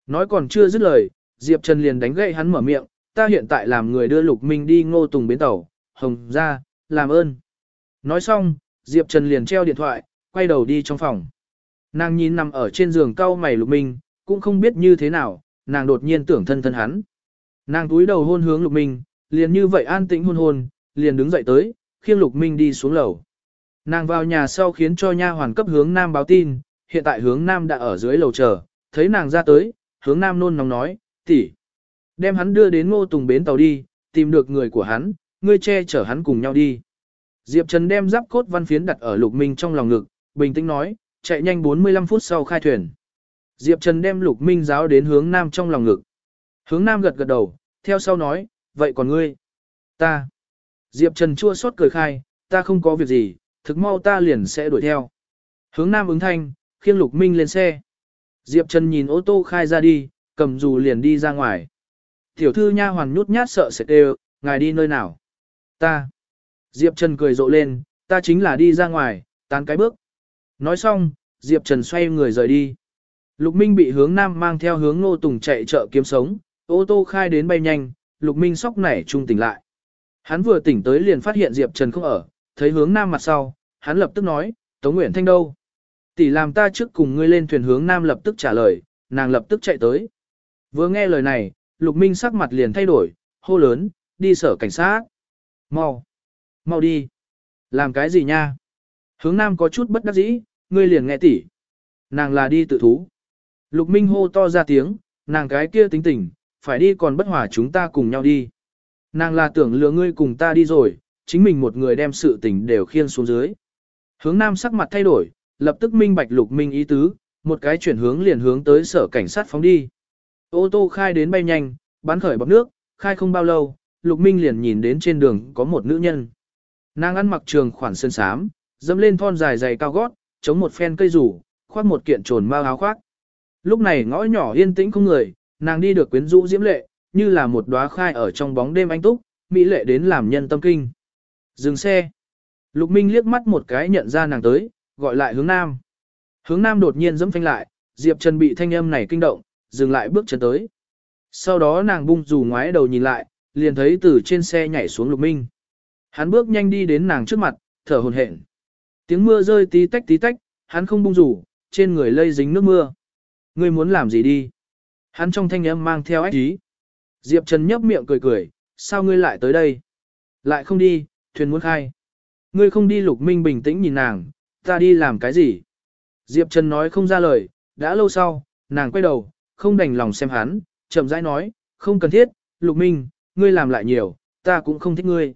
Nói còn chưa dứt lời, Diệp Trần liền đánh gậy hắn mở miệng, ta hiện tại làm người đưa Lục Minh đi ngô tùng bến tàu, Hồng gia, làm ơn. Nói xong, Diệp Trần liền treo điện thoại, quay đầu đi trong phòng. Nàng nhìn nằm ở trên giường cau mày Lục Minh, cũng không biết như thế nào, nàng đột nhiên tưởng thân thân hắn. Nàng túi đầu hôn hướng Lục Minh, liền như vậy an tĩnh hôn hôn, liền đứng dậy tới, khiêng Lục Minh đi xuống lầu. Nàng vào nhà sau khiến cho nha hoàn cấp hướng nam báo tin, hiện tại hướng nam đã ở dưới lầu chờ, thấy nàng ra tới, hướng nam nôn nóng nói, tỷ, đem hắn đưa đến ngô tùng bến tàu đi, tìm được người của hắn, ngươi che chở hắn cùng nhau đi. Diệp Trần đem giáp cốt văn phiến đặt ở Lục Minh trong lòng ngực, bình tĩnh nói, chạy nhanh 45 phút sau khai thuyền. Diệp Trần đem Lục Minh giáo đến hướng nam trong lòng ngực. Hướng nam gật gật đầu, theo sau nói, vậy còn ngươi? Ta. Diệp Trần chua xót cười khai, ta không có việc gì, thực mau ta liền sẽ đuổi theo. Hướng nam ứng thanh, khiêng Lục Minh lên xe. Diệp Trần nhìn ô tô khai ra đi, cầm dù liền đi ra ngoài. Tiểu thư nha hoàn nhút nhát sợ sệt đều, ngài đi nơi nào? Ta. Diệp Trần cười rộ lên, ta chính là đi ra ngoài, tán cái bước. Nói xong, Diệp Trần xoay người rời đi. Lục Minh bị hướng nam mang theo hướng Ngô Tùng chạy chợ kiếm sống, ô tô khai đến bay nhanh, Lục Minh sóc nảy trung tỉnh lại. Hắn vừa tỉnh tới liền phát hiện Diệp Trần không ở, thấy hướng nam mặt sau, hắn lập tức nói, Tống Nguyễn Thanh đâu? Tỷ làm ta trước cùng ngươi lên thuyền hướng nam lập tức trả lời, nàng lập tức chạy tới. Vừa nghe lời này, Lục Minh sắc mặt liền thay đổi, hô lớn, đi sở cảnh sát. Mau, mau đi. Làm cái gì nha? Hướng nam có chút bất đắc dĩ, ngươi liền nghe tỷ. Nàng là đi tự thú. Lục Minh hô to ra tiếng, nàng cái kia tính tình, phải đi còn bất hòa chúng ta cùng nhau đi. Nàng là tưởng lừa ngươi cùng ta đi rồi, chính mình một người đem sự tình đều khiên xuống dưới. Hướng nam sắc mặt thay đổi, lập tức minh bạch Lục Minh ý tứ, một cái chuyển hướng liền hướng tới sở cảnh sát phóng đi. Ô tô khai đến bay nhanh, bắn khởi bọc nước, khai không bao lâu, Lục Minh liền nhìn đến trên đường có một nữ nhân. Nàng ăn mặc trường khoản sơn sám, dẫm lên thon dài dày cao gót, chống một phen cây rủ, khoác một kiện trồn mau áo khoác. Lúc này ngõ nhỏ yên tĩnh không người, nàng đi được quyến rũ diễm lệ, như là một đóa khai ở trong bóng đêm anh túc, mỹ lệ đến làm nhân tâm kinh. Dừng xe. Lục Minh liếc mắt một cái nhận ra nàng tới, gọi lại hướng nam. Hướng nam đột nhiên dẫm phanh lại, Diệp Trần bị thanh âm này kinh động, dừng lại bước chân tới. Sau đó nàng bung dù ngoái đầu nhìn lại, liền thấy từ trên xe nhảy xuống Lục Minh. Hắn bước nhanh đi đến nàng trước mặt, thở hổn hển. Tiếng mưa rơi tí tách tí tách, hắn không bung rủ, trên người lây dính nước mưa. Ngươi muốn làm gì đi? Hắn trong thanh âm mang theo ách ý. Diệp Trần nhấp miệng cười cười, sao ngươi lại tới đây? Lại không đi, thuyền muốn khai. Ngươi không đi Lục Minh bình tĩnh nhìn nàng, ta đi làm cái gì? Diệp Trần nói không ra lời, đã lâu sau, nàng quay đầu, không đành lòng xem hắn, chậm rãi nói, không cần thiết, Lục Minh, ngươi làm lại nhiều, ta cũng không thích ngươi.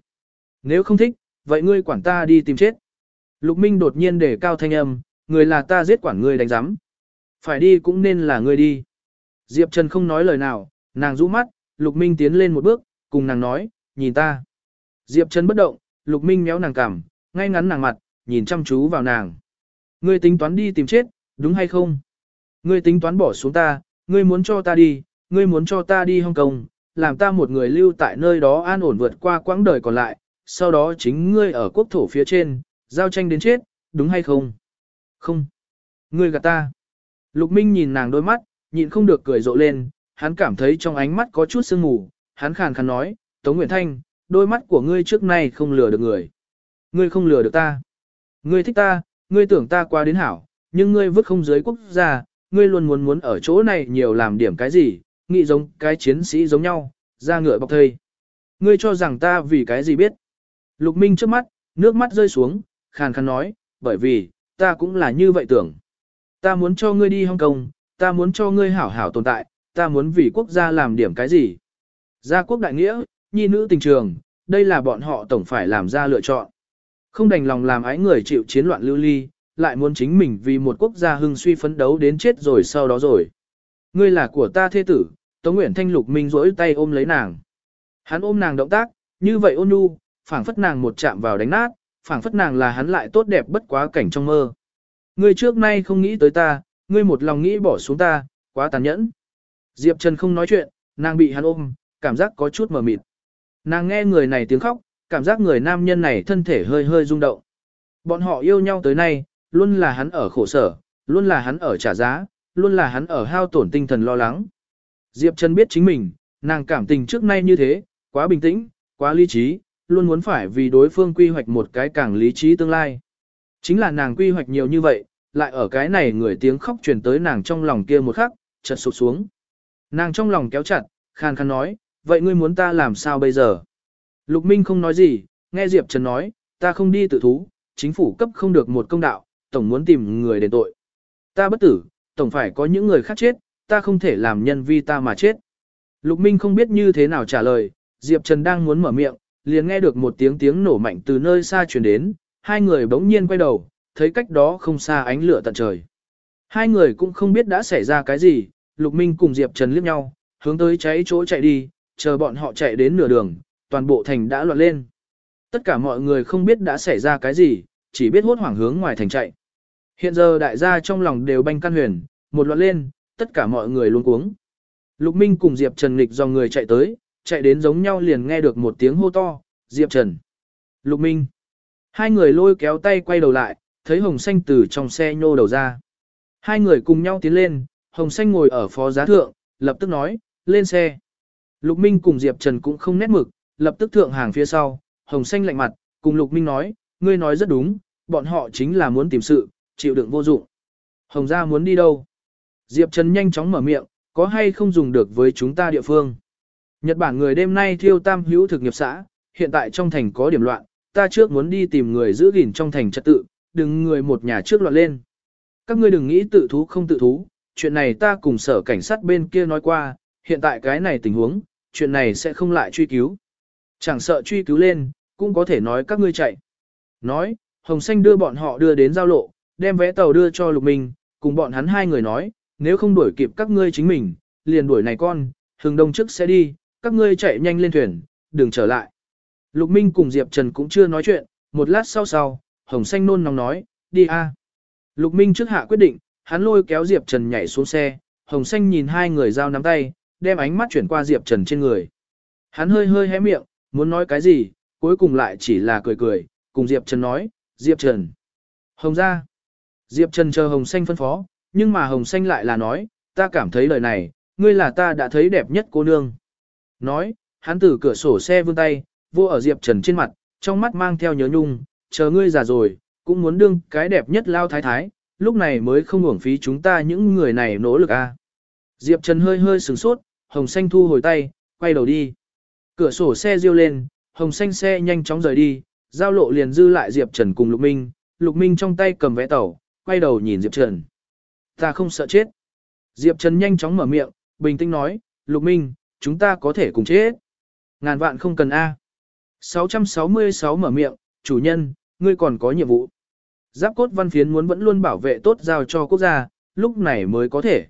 Nếu không thích, vậy ngươi quản ta đi tìm chết. Lục Minh đột nhiên để cao thanh âm, người là ta giết quản ngươi đánh giám. Phải đi cũng nên là ngươi đi. Diệp Trần không nói lời nào, nàng rũ mắt, Lục Minh tiến lên một bước, cùng nàng nói, nhìn ta. Diệp Trần bất động, Lục Minh méo nàng cằm, ngay ngắn nàng mặt, nhìn chăm chú vào nàng. Ngươi tính toán đi tìm chết, đúng hay không? Ngươi tính toán bỏ xuống ta, ngươi muốn cho ta đi, ngươi muốn cho ta đi Hong Kong, làm ta một người lưu tại nơi đó an ổn vượt qua quãng đời còn lại, sau đó chính ngươi ở quốc thổ phía trên, giao tranh đến chết, đúng hay không? Không. Ngươi gạt ta. Lục Minh nhìn nàng đôi mắt, nhịn không được cười rộ lên, hắn cảm thấy trong ánh mắt có chút sương mù, hắn khàn khàn nói, Tống Nguyễn Thanh, đôi mắt của ngươi trước nay không lừa được người. Ngươi không lừa được ta. Ngươi thích ta, ngươi tưởng ta qua đến hảo, nhưng ngươi vứt không dưới quốc gia, ngươi luôn muốn muốn ở chỗ này nhiều làm điểm cái gì, nghĩ giống cái chiến sĩ giống nhau, ra ngựa bọc thây. Ngươi cho rằng ta vì cái gì biết. Lục Minh trước mắt, nước mắt rơi xuống, khàn khàn nói, bởi vì, ta cũng là như vậy tưởng. Ta muốn cho ngươi đi Hong Kong, ta muốn cho ngươi hảo hảo tồn tại, ta muốn vì quốc gia làm điểm cái gì. Gia quốc đại nghĩa, nhi nữ tình trường, đây là bọn họ tổng phải làm ra lựa chọn. Không đành lòng làm ái người chịu chiến loạn lưu ly, lại muốn chính mình vì một quốc gia hưng suy phấn đấu đến chết rồi sau đó rồi. Ngươi là của ta thế tử, Tống Nguyễn Thanh Lục Minh rỗi tay ôm lấy nàng. Hắn ôm nàng động tác, như vậy ôn nhu, phảng phất nàng một chạm vào đánh nát, phảng phất nàng là hắn lại tốt đẹp bất quá cảnh trong mơ. Ngươi trước nay không nghĩ tới ta, ngươi một lòng nghĩ bỏ xuống ta, quá tàn nhẫn. Diệp Trần không nói chuyện, nàng bị hắn ôm, cảm giác có chút mờ mịt. Nàng nghe người này tiếng khóc, cảm giác người nam nhân này thân thể hơi hơi rung động. Bọn họ yêu nhau tới nay, luôn là hắn ở khổ sở, luôn là hắn ở trả giá, luôn là hắn ở hao tổn tinh thần lo lắng. Diệp Trần biết chính mình, nàng cảm tình trước nay như thế, quá bình tĩnh, quá lý trí, luôn muốn phải vì đối phương quy hoạch một cái càng lý trí tương lai. Chính là nàng quy hoạch nhiều như vậy, lại ở cái này người tiếng khóc truyền tới nàng trong lòng kia một khắc, chợt sụp xuống. Nàng trong lòng kéo chặt, khàn khàn nói, vậy ngươi muốn ta làm sao bây giờ? Lục Minh không nói gì, nghe Diệp Trần nói, ta không đi tự thú, chính phủ cấp không được một công đạo, tổng muốn tìm người đền tội. Ta bất tử, tổng phải có những người khác chết, ta không thể làm nhân vi ta mà chết. Lục Minh không biết như thế nào trả lời, Diệp Trần đang muốn mở miệng, liền nghe được một tiếng tiếng nổ mạnh từ nơi xa truyền đến, hai người bỗng nhiên quay đầu, thấy cách đó không xa ánh lửa tận trời. Hai người cũng không biết đã xảy ra cái gì, Lục Minh cùng Diệp Trần liếc nhau, hướng tới cháy chỗ chạy đi, chờ bọn họ chạy đến nửa đường, toàn bộ thành đã loạn lên. Tất cả mọi người không biết đã xảy ra cái gì, chỉ biết hốt hoảng hướng ngoài thành chạy. Hiện giờ đại gia trong lòng đều banh căn huyền, một loạn lên, tất cả mọi người luôn cuống. Lục Minh cùng Diệp Trần nghịch do người chạy tới, chạy đến giống nhau liền nghe được một tiếng hô to, Diệp Trần. Lục Minh. Hai người lôi kéo tay quay đầu lại, thấy Hồng Xanh từ trong xe nhô đầu ra. Hai người cùng nhau tiến lên, Hồng Xanh ngồi ở phó giá thượng, lập tức nói, lên xe. Lục Minh cùng Diệp Trần cũng không nét mực, lập tức thượng hàng phía sau, Hồng Xanh lạnh mặt, cùng Lục Minh nói, ngươi nói rất đúng, bọn họ chính là muốn tìm sự, chịu đựng vô dụng. Hồng gia muốn đi đâu? Diệp Trần nhanh chóng mở miệng, có hay không dùng được với chúng ta địa phương? Nhật Bản người đêm nay thiêu tam hữu thực nghiệp xã, hiện tại trong thành có điểm loạn, ta trước muốn đi tìm người giữ gìn trong thành trật tự, đừng người một nhà trước loạn lên. Các ngươi đừng nghĩ tự thú không tự thú, chuyện này ta cùng sở cảnh sát bên kia nói qua, hiện tại cái này tình huống, chuyện này sẽ không lại truy cứu. Chẳng sợ truy cứu lên, cũng có thể nói các ngươi chạy. Nói, Hồng Xanh đưa bọn họ đưa đến giao lộ, đem vé tàu đưa cho Lục Minh, cùng bọn hắn hai người nói, nếu không đuổi kịp các ngươi chính mình, liền đuổi này con, hừng đông trước sẽ đi, các ngươi chạy nhanh lên thuyền, đừng trở lại. Lục Minh cùng Diệp Trần cũng chưa nói chuyện, một lát sau sau, Hồng Xanh nôn nóng nói, đi a. Lục Minh trước hạ quyết định, hắn lôi kéo Diệp Trần nhảy xuống xe, Hồng Xanh nhìn hai người giao nắm tay, đem ánh mắt chuyển qua Diệp Trần trên người. Hắn hơi hơi hé miệng, muốn nói cái gì, cuối cùng lại chỉ là cười cười, cùng Diệp Trần nói, Diệp Trần. Hồng ra. Diệp Trần chờ Hồng Xanh phân phó, nhưng mà Hồng Xanh lại là nói, ta cảm thấy lời này, ngươi là ta đã thấy đẹp nhất cô nương. Nói, hắn từ cửa sổ xe vươn tay, vô ở Diệp Trần trên mặt, trong mắt mang theo nhớ nhung, chờ ngươi già rồi, cũng muốn đương cái đẹp nhất lao thái thái, lúc này mới không uổng phí chúng ta những người này nỗ lực a. Diệp Trần hơi hơi sửng sốt, Hồng Xanh thu hồi tay, quay đầu đi. Cửa sổ xe riêu lên, Hồng Xanh xe nhanh chóng rời đi, giao lộ liền dư lại Diệp Trần cùng Lục Minh, Lục Minh trong tay cầm vé tàu, quay đầu nhìn Diệp Trần. Ta không sợ chết. Diệp Trần nhanh chóng mở miệng, bình tĩnh nói, Lục Minh, chúng ta có thể cùng chết. Ngàn vạn không cần A. 666 mở miệng, chủ nhân, ngươi còn có nhiệm vụ. Giáp cốt văn phiến muốn vẫn luôn bảo vệ tốt giao cho quốc gia, lúc này mới có thể.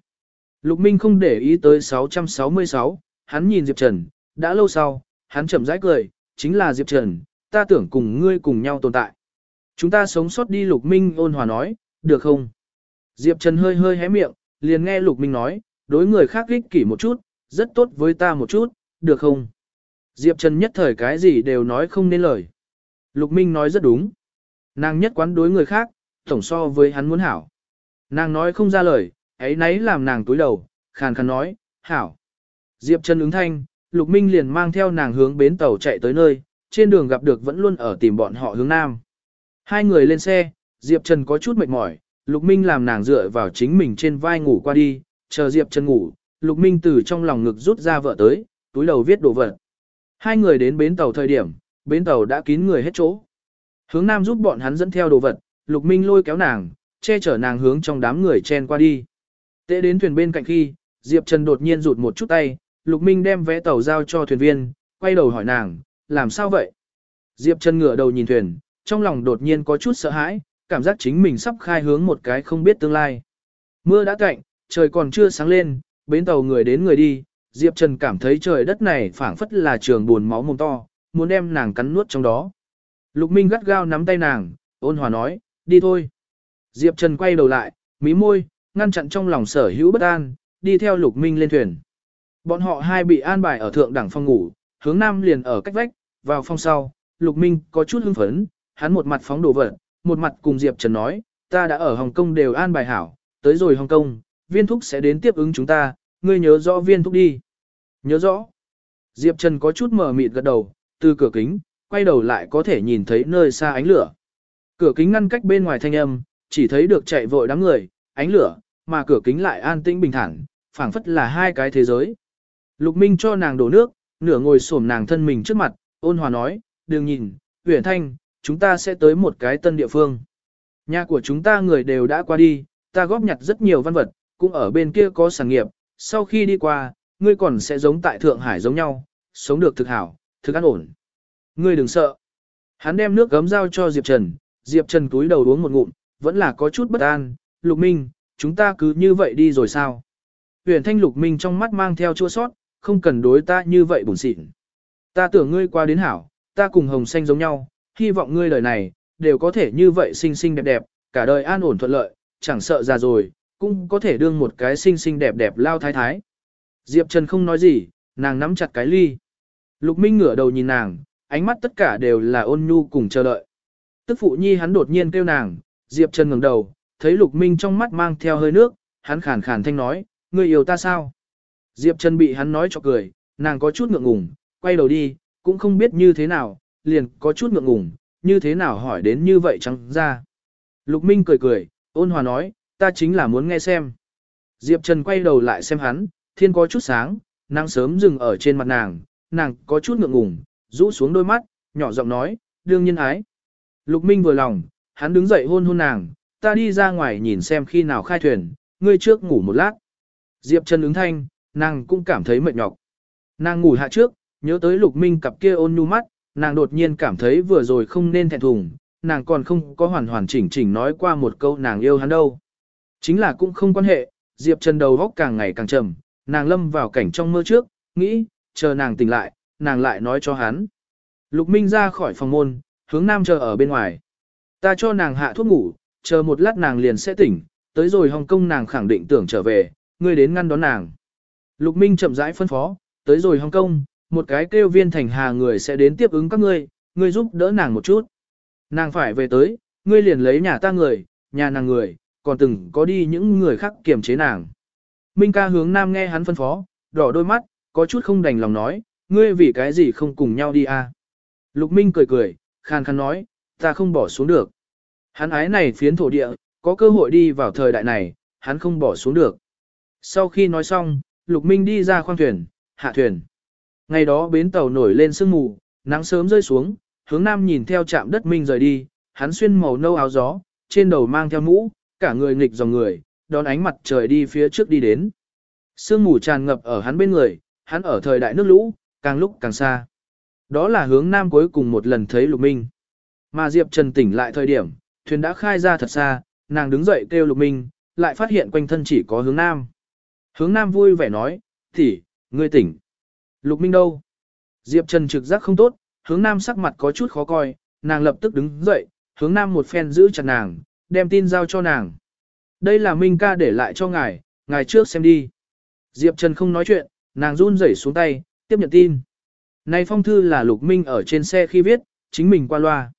Lục Minh không để ý tới 666, hắn nhìn Diệp Trần, đã lâu sau, hắn chậm rãi cười, chính là Diệp Trần, ta tưởng cùng ngươi cùng nhau tồn tại. Chúng ta sống sót đi Lục Minh ôn hòa nói, được không? Diệp Trần hơi hơi hé miệng, liền nghe Lục Minh nói, đối người khác ích kỷ một chút, rất tốt với ta một chút, được không? Diệp Trần nhất thời cái gì đều nói không nên lời. Lục Minh nói rất đúng. Nàng nhất quán đối người khác, tổng so với hắn muốn hảo. Nàng nói không ra lời, ấy nấy làm nàng túi đầu, khàn khàn nói, hảo. Diệp Trần ứng thanh, Lục Minh liền mang theo nàng hướng bến tàu chạy tới nơi, trên đường gặp được vẫn luôn ở tìm bọn họ hướng nam. Hai người lên xe, Diệp Trần có chút mệt mỏi, Lục Minh làm nàng dựa vào chính mình trên vai ngủ qua đi, chờ Diệp Trần ngủ, Lục Minh từ trong lòng ngực rút ra vợ tới, túi đầu viết đồ vật. Hai người đến bến tàu thời điểm, bến tàu đã kín người hết chỗ. Hướng nam giúp bọn hắn dẫn theo đồ vật, Lục Minh lôi kéo nàng, che chở nàng hướng trong đám người chen qua đi. Tệ đến thuyền bên cạnh khi, Diệp Trần đột nhiên rụt một chút tay, Lục Minh đem vé tàu giao cho thuyền viên, quay đầu hỏi nàng, làm sao vậy? Diệp Trần ngửa đầu nhìn thuyền, trong lòng đột nhiên có chút sợ hãi, cảm giác chính mình sắp khai hướng một cái không biết tương lai. Mưa đã cạnh, trời còn chưa sáng lên, bến tàu người đến người đi, Diệp Trần cảm thấy trời đất này phảng phất là trường buồn máu mồm to, muốn đem nàng cắn nuốt trong đó. Lục Minh gắt gao nắm tay nàng, ôn hòa nói, đi thôi. Diệp Trần quay đầu lại, mí môi, ngăn chặn trong lòng sở hữu bất an, đi theo Lục Minh lên thuyền. Bọn họ hai bị an bài ở thượng đẳng phòng ngủ, hướng nam liền ở cách vách, vào phòng sau, Lục Minh có chút hưng phấn, hắn một mặt phóng đồ vật, một mặt cùng Diệp Trần nói, ta đã ở Hồng Kông đều an bài hảo, tới rồi Hồng Kông, viên thúc sẽ đến tiếp ứng chúng ta, ngươi nhớ rõ viên thúc đi. Nhớ rõ. Diệp Trần có chút mở mịt gật đầu, từ cửa kính, quay đầu lại có thể nhìn thấy nơi xa ánh lửa. Cửa kính ngăn cách bên ngoài thanh âm, chỉ thấy được chạy vội đám người, ánh lửa, mà cửa kính lại an tĩnh bình thản, phảng phất là hai cái thế giới. Lục Minh cho nàng đổ nước, nửa ngồi xổm nàng thân mình trước mặt, ôn hòa nói, đừng nhìn, huyền thanh, chúng ta sẽ tới một cái tân địa phương. Nhà của chúng ta người đều đã qua đi, ta góp nhặt rất nhiều văn vật, cũng ở bên kia có sản nghiệp, sau khi đi qua, ngươi còn sẽ giống tại Thượng Hải giống nhau, sống được thực hảo, thực an ổn. Ngươi đừng sợ. Hắn đem nước gấm giao cho Diệp Trần, Diệp Trần túi đầu uống một ngụm, vẫn là có chút bất an, Lục Minh, chúng ta cứ như vậy đi rồi sao? Huyền Thanh Lục Minh trong mắt mang theo chua sót, không cần đối ta như vậy buồn xịn. Ta tưởng ngươi qua đến hảo, ta cùng Hồng Xanh giống nhau, hy vọng ngươi đời này, đều có thể như vậy xinh xinh đẹp đẹp, cả đời an ổn thuận lợi, chẳng sợ già rồi, cũng có thể đương một cái xinh xinh đẹp đẹp lao thái thái. Diệp Trần không nói gì, nàng nắm chặt cái ly. Lục Minh ngửa đầu nhìn nàng, ánh mắt tất cả đều là ôn nhu cùng chờ đợi. Tức phụ nhi hắn đột nhiên kêu nàng, Diệp Trần ngẩng đầu, thấy Lục Minh trong mắt mang theo hơi nước, hắn khàn khàn thanh nói, ngươi yêu ta sao? Diệp Trần bị hắn nói cho cười, nàng có chút ngượng ngùng, quay đầu đi, cũng không biết như thế nào, liền có chút ngượng ngùng, như thế nào hỏi đến như vậy chẳng ra. Lục Minh cười cười, ôn hòa nói, ta chính là muốn nghe xem. Diệp Trần quay đầu lại xem hắn, thiên có chút sáng, nắng sớm dừng ở trên mặt nàng, nàng có chút ngượng ngùng, rũ xuống đôi mắt, nhỏ giọng nói, đương nhiên ái. Lục Minh vừa lòng, hắn đứng dậy hôn hôn nàng, ta đi ra ngoài nhìn xem khi nào khai thuyền, ngươi trước ngủ một lát. Diệp Trần ứng thanh, nàng cũng cảm thấy mệt nhọc. Nàng ngủ hạ trước, nhớ tới Lục Minh cặp kia ôn nhu mắt, nàng đột nhiên cảm thấy vừa rồi không nên thẹn thùng, nàng còn không có hoàn hoàn chỉnh chỉnh nói qua một câu nàng yêu hắn đâu. Chính là cũng không quan hệ, Diệp Trần đầu góc càng ngày càng trầm, nàng lâm vào cảnh trong mơ trước, nghĩ, chờ nàng tỉnh lại, nàng lại nói cho hắn. Lục Minh ra khỏi phòng môn, hướng nam chờ ở bên ngoài. Ta cho nàng hạ thuốc ngủ, chờ một lát nàng liền sẽ tỉnh, tới rồi Hồng Kông nàng khẳng định tưởng trở về, ngươi đến ngăn đón nàng. Lục Minh chậm rãi phân phó, tới rồi Hồng Kông, một cái kêu viên thành hà người sẽ đến tiếp ứng các ngươi, ngươi giúp đỡ nàng một chút. Nàng phải về tới, ngươi liền lấy nhà ta người, nhà nàng người, còn từng có đi những người khác kiềm chế nàng. Minh ca hướng nam nghe hắn phân phó, đỏ đôi mắt, có chút không đành lòng nói, ngươi vì cái gì không cùng nhau đi à. Lục Minh cười cười, khàn khàn nói, ta không bỏ xuống được. Hắn ái này phiến thổ địa, có cơ hội đi vào thời đại này, hắn không bỏ xuống được. Sau khi nói xong, Lục Minh đi ra khoang thuyền, hạ thuyền. Ngày đó bến tàu nổi lên sương mù, nắng sớm rơi xuống, hướng nam nhìn theo trạm đất Minh rời đi, hắn xuyên màu nâu áo gió, trên đầu mang theo mũ, cả người nghịch dòng người, đón ánh mặt trời đi phía trước đi đến. Sương mù tràn ngập ở hắn bên người, hắn ở thời đại nước lũ, càng lúc càng xa. Đó là hướng nam cuối cùng một lần thấy Lục Minh. Mà Diệp Trần tỉnh lại thời điểm, thuyền đã khai ra thật xa, nàng đứng dậy kêu Lục Minh, lại phát hiện quanh thân chỉ có hướng nam. Hướng nam vui vẻ nói, tỷ ngươi tỉnh. Lục Minh đâu? Diệp Trần trực giác không tốt, hướng nam sắc mặt có chút khó coi, nàng lập tức đứng dậy, hướng nam một phen giữ chặt nàng, đem tin giao cho nàng. Đây là Minh ca để lại cho ngài, ngài trước xem đi. Diệp Trần không nói chuyện, nàng run rẩy xuống tay, tiếp nhận tin. Này phong thư là Lục Minh ở trên xe khi viết, chính mình qua loa.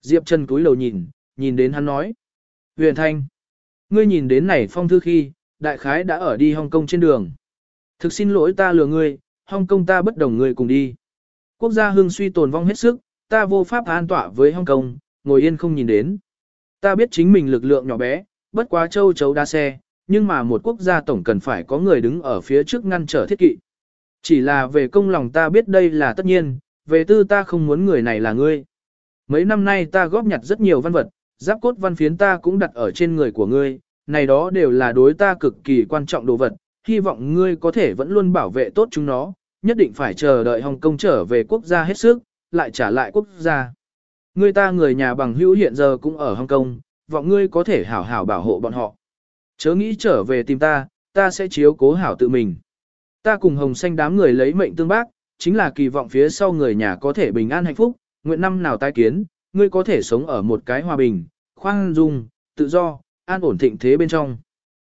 Diệp Trần cúi đầu nhìn, nhìn đến hắn nói. Huyền Thanh, ngươi nhìn đến này phong thư khi, đại khái đã ở đi Hong Kong trên đường. Thực xin lỗi ta lừa ngươi, Hong Kong ta bất đồng ngươi cùng đi. Quốc gia hương suy tồn vong hết sức, ta vô pháp an tỏa với Hong Kong, ngồi yên không nhìn đến. Ta biết chính mình lực lượng nhỏ bé, bất quá châu chấu đa xe, nhưng mà một quốc gia tổng cần phải có người đứng ở phía trước ngăn trở thiết kỵ. Chỉ là về công lòng ta biết đây là tất nhiên, về tư ta không muốn người này là ngươi. Mấy năm nay ta góp nhặt rất nhiều văn vật, giáp cốt văn phiến ta cũng đặt ở trên người của ngươi, này đó đều là đối ta cực kỳ quan trọng đồ vật, hy vọng ngươi có thể vẫn luôn bảo vệ tốt chúng nó, nhất định phải chờ đợi Hồng Kông trở về quốc gia hết sức, lại trả lại quốc gia. Ngươi ta người nhà bằng hữu hiện giờ cũng ở Hồng Kông, vọng ngươi có thể hảo hảo bảo hộ bọn họ. Chớ nghĩ trở về tìm ta, ta sẽ chiếu cố hảo tự mình. Ta cùng hồng xanh đám người lấy mệnh tương bác, chính là kỳ vọng phía sau người nhà có thể bình an hạnh phúc, nguyện năm nào tái kiến, ngươi có thể sống ở một cái hòa bình, khoan dung, tự do, an ổn thịnh thế bên trong.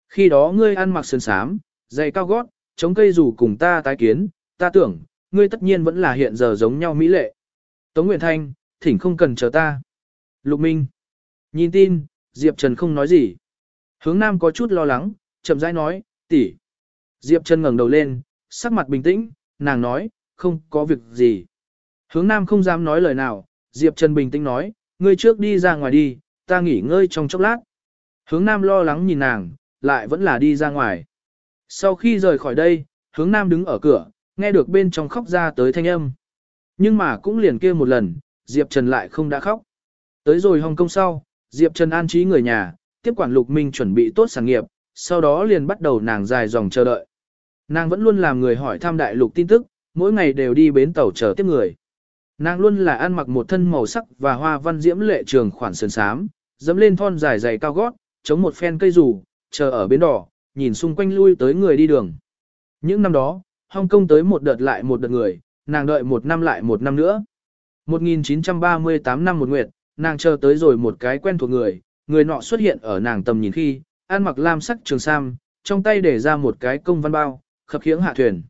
Khi đó ngươi ăn mặc sơn sám, giày cao gót, chống cây dù cùng ta tái kiến, ta tưởng, ngươi tất nhiên vẫn là hiện giờ giống nhau mỹ lệ. Tống Nguyễn Thanh, thỉnh không cần chờ ta. Lục Minh. Nhìn tin, Diệp Trần không nói gì. Hướng Nam có chút lo lắng, chậm rãi nói, tỷ. Diệp Trần ngẩng đầu lên, sắc mặt bình tĩnh, nàng nói, không có việc gì. Hướng Nam không dám nói lời nào, Diệp Trần bình tĩnh nói, ngươi trước đi ra ngoài đi, ta nghỉ ngơi trong chốc lát. Hướng Nam lo lắng nhìn nàng, lại vẫn là đi ra ngoài. Sau khi rời khỏi đây, hướng Nam đứng ở cửa, nghe được bên trong khóc ra tới thanh âm. Nhưng mà cũng liền kia một lần, Diệp Trần lại không đã khóc. Tới rồi Hồng Kông sau, Diệp Trần an trí người nhà, tiếp quản Lục Minh chuẩn bị tốt sản nghiệp, sau đó liền bắt đầu nàng dài dòng chờ đợi. Nàng vẫn luôn làm người hỏi thăm đại lục tin tức, mỗi ngày đều đi bến tàu chờ tiếp người. Nàng luôn là ăn mặc một thân màu sắc và hoa văn diễm lệ trường khoản sơn sám, dẫm lên thon dài dày cao gót, chống một phen cây rủ, chờ ở bến đỏ, nhìn xung quanh lui tới người đi đường. Những năm đó, Hong Kong tới một đợt lại một đợt người, nàng đợi một năm lại một năm nữa. 1938 năm một nguyệt, nàng chờ tới rồi một cái quen thuộc người, người nọ xuất hiện ở nàng tầm nhìn khi, ăn mặc lam sắc trường sam, trong tay để ra một cái công văn bao, khập khiễng hạ thuyền.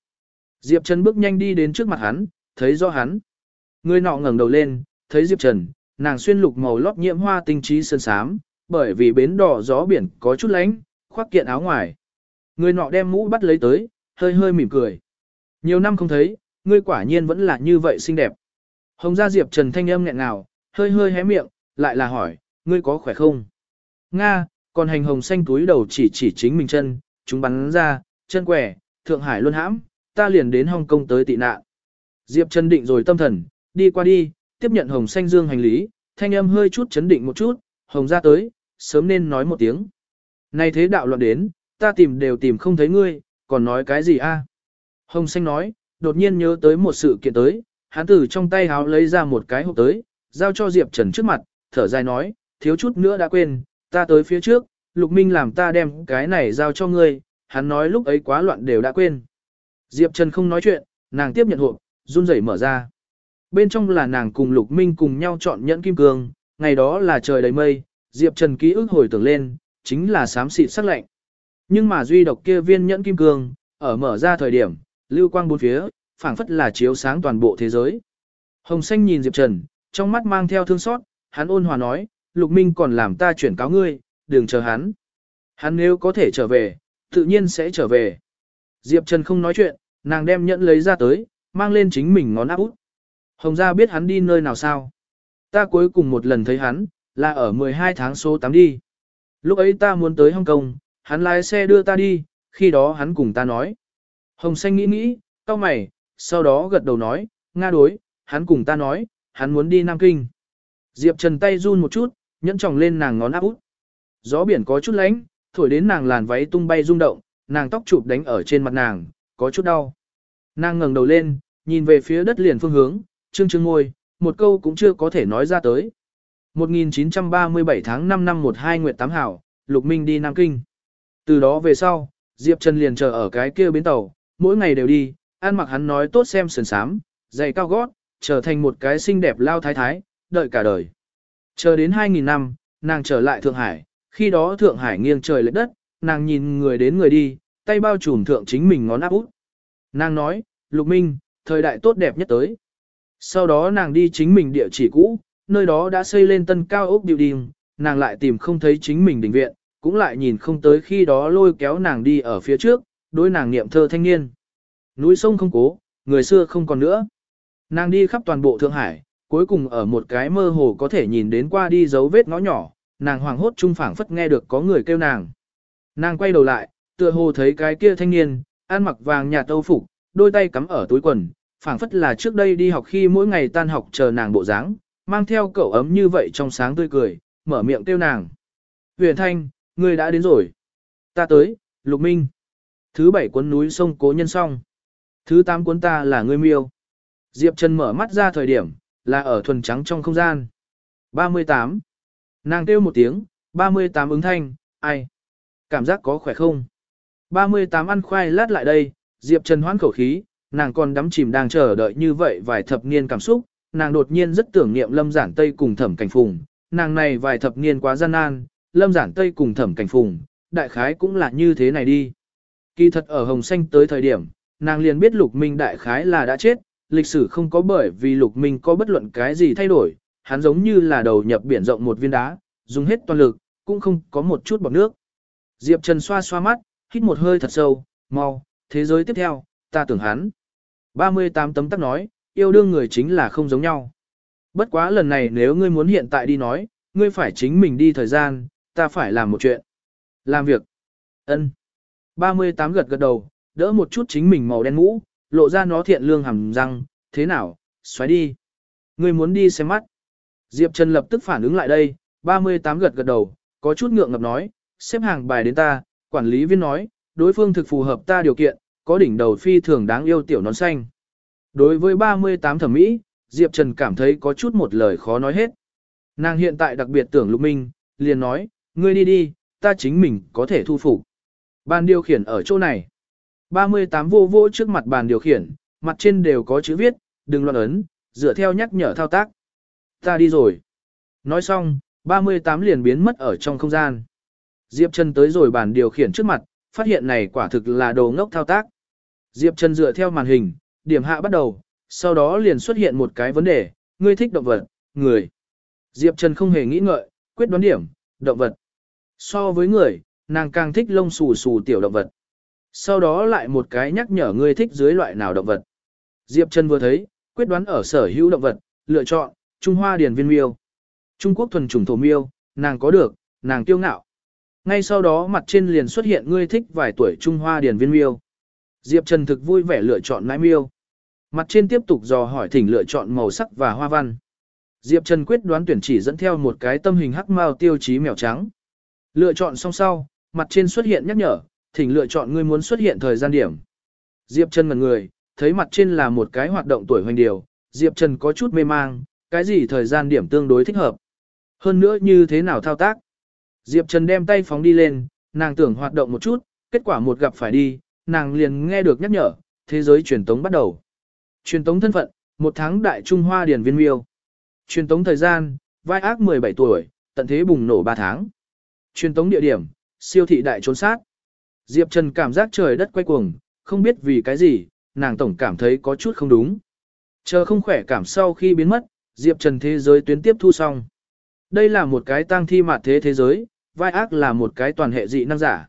Diệp Trần bước nhanh đi đến trước mặt hắn, thấy rõ hắn. Người nọ ngẩng đầu lên, thấy Diệp Trần, nàng xuyên lục màu lót nhiễm hoa tinh trí sơn sám, bởi vì bến đỏ gió biển có chút lánh, khoác kiện áo ngoài. Người nọ đem mũ bắt lấy tới, hơi hơi mỉm cười. Nhiều năm không thấy, ngươi quả nhiên vẫn là như vậy xinh đẹp. Hồng gia Diệp Trần thanh âm nghẹn ngào, hơi hơi hé miệng, lại là hỏi, ngươi có khỏe không? Nga, còn hành hồng xanh túi đầu chỉ chỉ chính mình chân, chúng bắn ra, chân quẻ, Thượng Hải luôn hãm, ta liền đến Hong Kong tới tị nạn. Diệp Trần định rồi tâm thần, đi qua đi, tiếp nhận hồng xanh dương hành lý, thanh âm hơi chút chấn định một chút, hồng ra tới, sớm nên nói một tiếng. Này thế đạo loạn đến, ta tìm đều tìm không thấy ngươi, còn nói cái gì a? Hồng xanh nói, đột nhiên nhớ tới một sự kiện tới, hắn từ trong tay háo lấy ra một cái hộp tới, giao cho Diệp Trần trước mặt, thở dài nói, thiếu chút nữa đã quên, ta tới phía trước, Lục Minh làm ta đem cái này giao cho ngươi, hắn nói lúc ấy quá loạn đều đã quên. Diệp Trần không nói chuyện, nàng tiếp nhận hộp, run rẩy mở ra. Bên trong là nàng cùng Lục Minh cùng nhau chọn nhẫn kim cương, ngày đó là trời đầy mây, Diệp Trần ký ức hồi tưởng lên, chính là xám xịt sắc lạnh. Nhưng mà duy độc kia viên nhẫn kim cương, ở mở ra thời điểm, lưu quang bốn phía, phảng phất là chiếu sáng toàn bộ thế giới. Hồng xanh nhìn Diệp Trần, trong mắt mang theo thương xót, hắn ôn hòa nói, Lục Minh còn làm ta chuyển cáo ngươi, đừng chờ hắn. Hắn nếu có thể trở về, tự nhiên sẽ trở về. Diệp Trần không nói chuyện, nàng đem nhẫn lấy ra tới, mang lên chính mình ngón áp út. Hồng gia biết hắn đi nơi nào sao? Ta cuối cùng một lần thấy hắn, là ở 12 tháng số 8 đi. Lúc ấy ta muốn tới Hong Kong, hắn lái xe đưa ta đi, khi đó hắn cùng ta nói. Hồng xanh nghĩ nghĩ, cau mày, sau đó gật đầu nói, Nga đối, hắn cùng ta nói, hắn muốn đi Nam Kinh. Diệp Trần tay run một chút, nhẫn tròng lên nàng ngón áp út. Gió biển có chút lánh, thổi đến nàng làn váy tung bay rung động, nàng tóc chụp đánh ở trên mặt nàng, có chút đau. Nàng ngẩng đầu lên, nhìn về phía đất liền phương hướng, trương trương ngôi, một câu cũng chưa có thể nói ra tới. 1937 tháng 5 năm 12 Nguyệt Tám Hảo, Lục Minh đi Nam Kinh. Từ đó về sau, Diệp Trần liền chờ ở cái kia bến tàu, mỗi ngày đều đi, ăn mặc hắn nói tốt xem sườn sám, giày cao gót, trở thành một cái xinh đẹp lao thái thái, đợi cả đời. Chờ đến 2000 năm, nàng trở lại Thượng Hải, khi đó Thượng Hải nghiêng trời lệch đất, nàng nhìn người đến người đi, tay bao trùm thượng chính mình ngón áp út. Nàng nói, Lục Minh, thời đại tốt đẹp nhất tới. Sau đó nàng đi chính mình địa chỉ cũ, nơi đó đã xây lên tân cao ốc building, nàng lại tìm không thấy chính mình đình viện, cũng lại nhìn không tới khi đó lôi kéo nàng đi ở phía trước, đối nàng niệm thơ thanh niên. Núi sông không cố, người xưa không còn nữa. Nàng đi khắp toàn bộ Thượng Hải, cuối cùng ở một cái mơ hồ có thể nhìn đến qua đi dấu vết ngõ nhỏ, nàng hoàng hốt trung phảng phất nghe được có người kêu nàng. Nàng quay đầu lại, tựa hồ thấy cái kia thanh niên, ăn mặc vàng nhạt tâu phục, đôi tay cắm ở túi quần, phảng phất là trước đây đi học khi mỗi ngày tan học chờ nàng bộ dáng, mang theo cậu ấm như vậy trong sáng tươi cười, mở miệng kêu nàng. Huyền Thanh, ngươi đã đến rồi. Ta tới, Lục Minh. Thứ bảy cuốn núi sông cố nhân song. Thứ tám cuốn ta là ngươi miêu. Diệp Trần mở mắt ra thời điểm, là ở thuần trắng trong không gian. 38. Nàng kêu một tiếng, 38 ứng thanh, ai? Cảm giác có khỏe không? 38 ăn khoai lát lại đây, Diệp Trần hoán khẩu khí, nàng còn đắm chìm đang chờ đợi như vậy vài thập niên cảm xúc, nàng đột nhiên rất tưởng niệm Lâm Giản Tây cùng Thẩm Cảnh Phùng, nàng này vài thập niên quá gian nan, Lâm Giản Tây cùng Thẩm Cảnh Phùng, đại khái cũng là như thế này đi. Kỳ thật ở Hồng Xanh tới thời điểm, nàng liền biết Lục Minh đại khái là đã chết, lịch sử không có bởi vì Lục Minh có bất luận cái gì thay đổi, hắn giống như là đầu nhập biển rộng một viên đá, dùng hết toàn lực, cũng không có một chút bọt nước. Diệp Trần xoa xoa mắt, hít một hơi thật sâu, mau, thế giới tiếp theo, ta tưởng hắn. 38 tấm tắc nói, yêu đương người chính là không giống nhau. Bất quá lần này nếu ngươi muốn hiện tại đi nói, ngươi phải chính mình đi thời gian, ta phải làm một chuyện. Làm việc. ân 38 gật gật đầu, đỡ một chút chính mình màu đen mũ, lộ ra nó thiện lương hầm răng, thế nào, xoáy đi. Ngươi muốn đi xem mắt. Diệp Trần lập tức phản ứng lại đây, 38 gật gật đầu, có chút ngượng ngập nói, xếp hàng bài đến ta, quản lý viên nói, đối phương thực phù hợp ta điều kiện, có đỉnh đầu phi thường đáng yêu tiểu nón xanh. Đối với 38 thẩm mỹ, Diệp Trần cảm thấy có chút một lời khó nói hết. Nàng hiện tại đặc biệt tưởng Lục Minh, liền nói, ngươi đi đi, ta chính mình có thể thu phục. Bàn điều khiển ở chỗ này. 38 vô vô trước mặt bàn điều khiển, mặt trên đều có chữ viết, đừng loạn ấn, dựa theo nhắc nhở thao tác. Ta đi rồi. Nói xong, 38 liền biến mất ở trong không gian. Diệp Trần tới rồi bàn điều khiển trước mặt, phát hiện này quả thực là đồ ngốc thao tác. Diệp Trần dựa theo màn hình, điểm hạ bắt đầu, sau đó liền xuất hiện một cái vấn đề, ngươi thích động vật, người. Diệp Trần không hề nghĩ ngợi, quyết đoán điểm, động vật. So với người, nàng càng thích lông xù xù tiểu động vật. Sau đó lại một cái nhắc nhở ngươi thích dưới loại nào động vật. Diệp Trần vừa thấy, quyết đoán ở sở hữu động vật, lựa chọn, Trung Hoa Điền Viên Miêu. Trung Quốc thuần chủng thổ miêu, nàng có được, nàng kiêu ngạo. Ngay sau đó mặt trên liền xuất hiện ngươi thích vài tuổi Trung Hoa Điền Viên Miêu. Diệp Trần thực vui vẻ lựa chọn nãi miêu. Mặt trên tiếp tục dò hỏi thỉnh lựa chọn màu sắc và hoa văn. Diệp Trần quyết đoán tuyển chỉ dẫn theo một cái tâm hình hắc mao tiêu chí mèo trắng. Lựa chọn xong sau, mặt trên xuất hiện nhắc nhở, thỉnh lựa chọn ngươi muốn xuất hiện thời gian điểm. Diệp Trần ngẩn người, thấy mặt trên là một cái hoạt động tuổi hoành điều, Diệp Trần có chút mê mang, cái gì thời gian điểm tương đối thích hợp. Hơn nữa như thế nào thao tác. Diệp Trần đem tay phóng đi lên, nàng tưởng hoạt động một chút, kết quả một gặp phải đi, nàng liền nghe được nhắc nhở, thế giới truyền tống bắt đầu. Truyền tống thân phận, một tháng đại Trung Hoa Điền Viên Miêu. Truyền tống thời gian, vai ác 17 tuổi, tận thế bùng nổ 3 tháng. Truyền tống địa điểm, siêu thị đại trốn sát. Diệp Trần cảm giác trời đất quay cuồng, không biết vì cái gì, nàng tổng cảm thấy có chút không đúng. Chờ không khỏe cảm sau khi biến mất, Diệp Trần thế giới tuyến tiếp thu xong. Đây là một cái tang thi mạt thế thế giới, vai ác là một cái toàn hệ dị năng giả.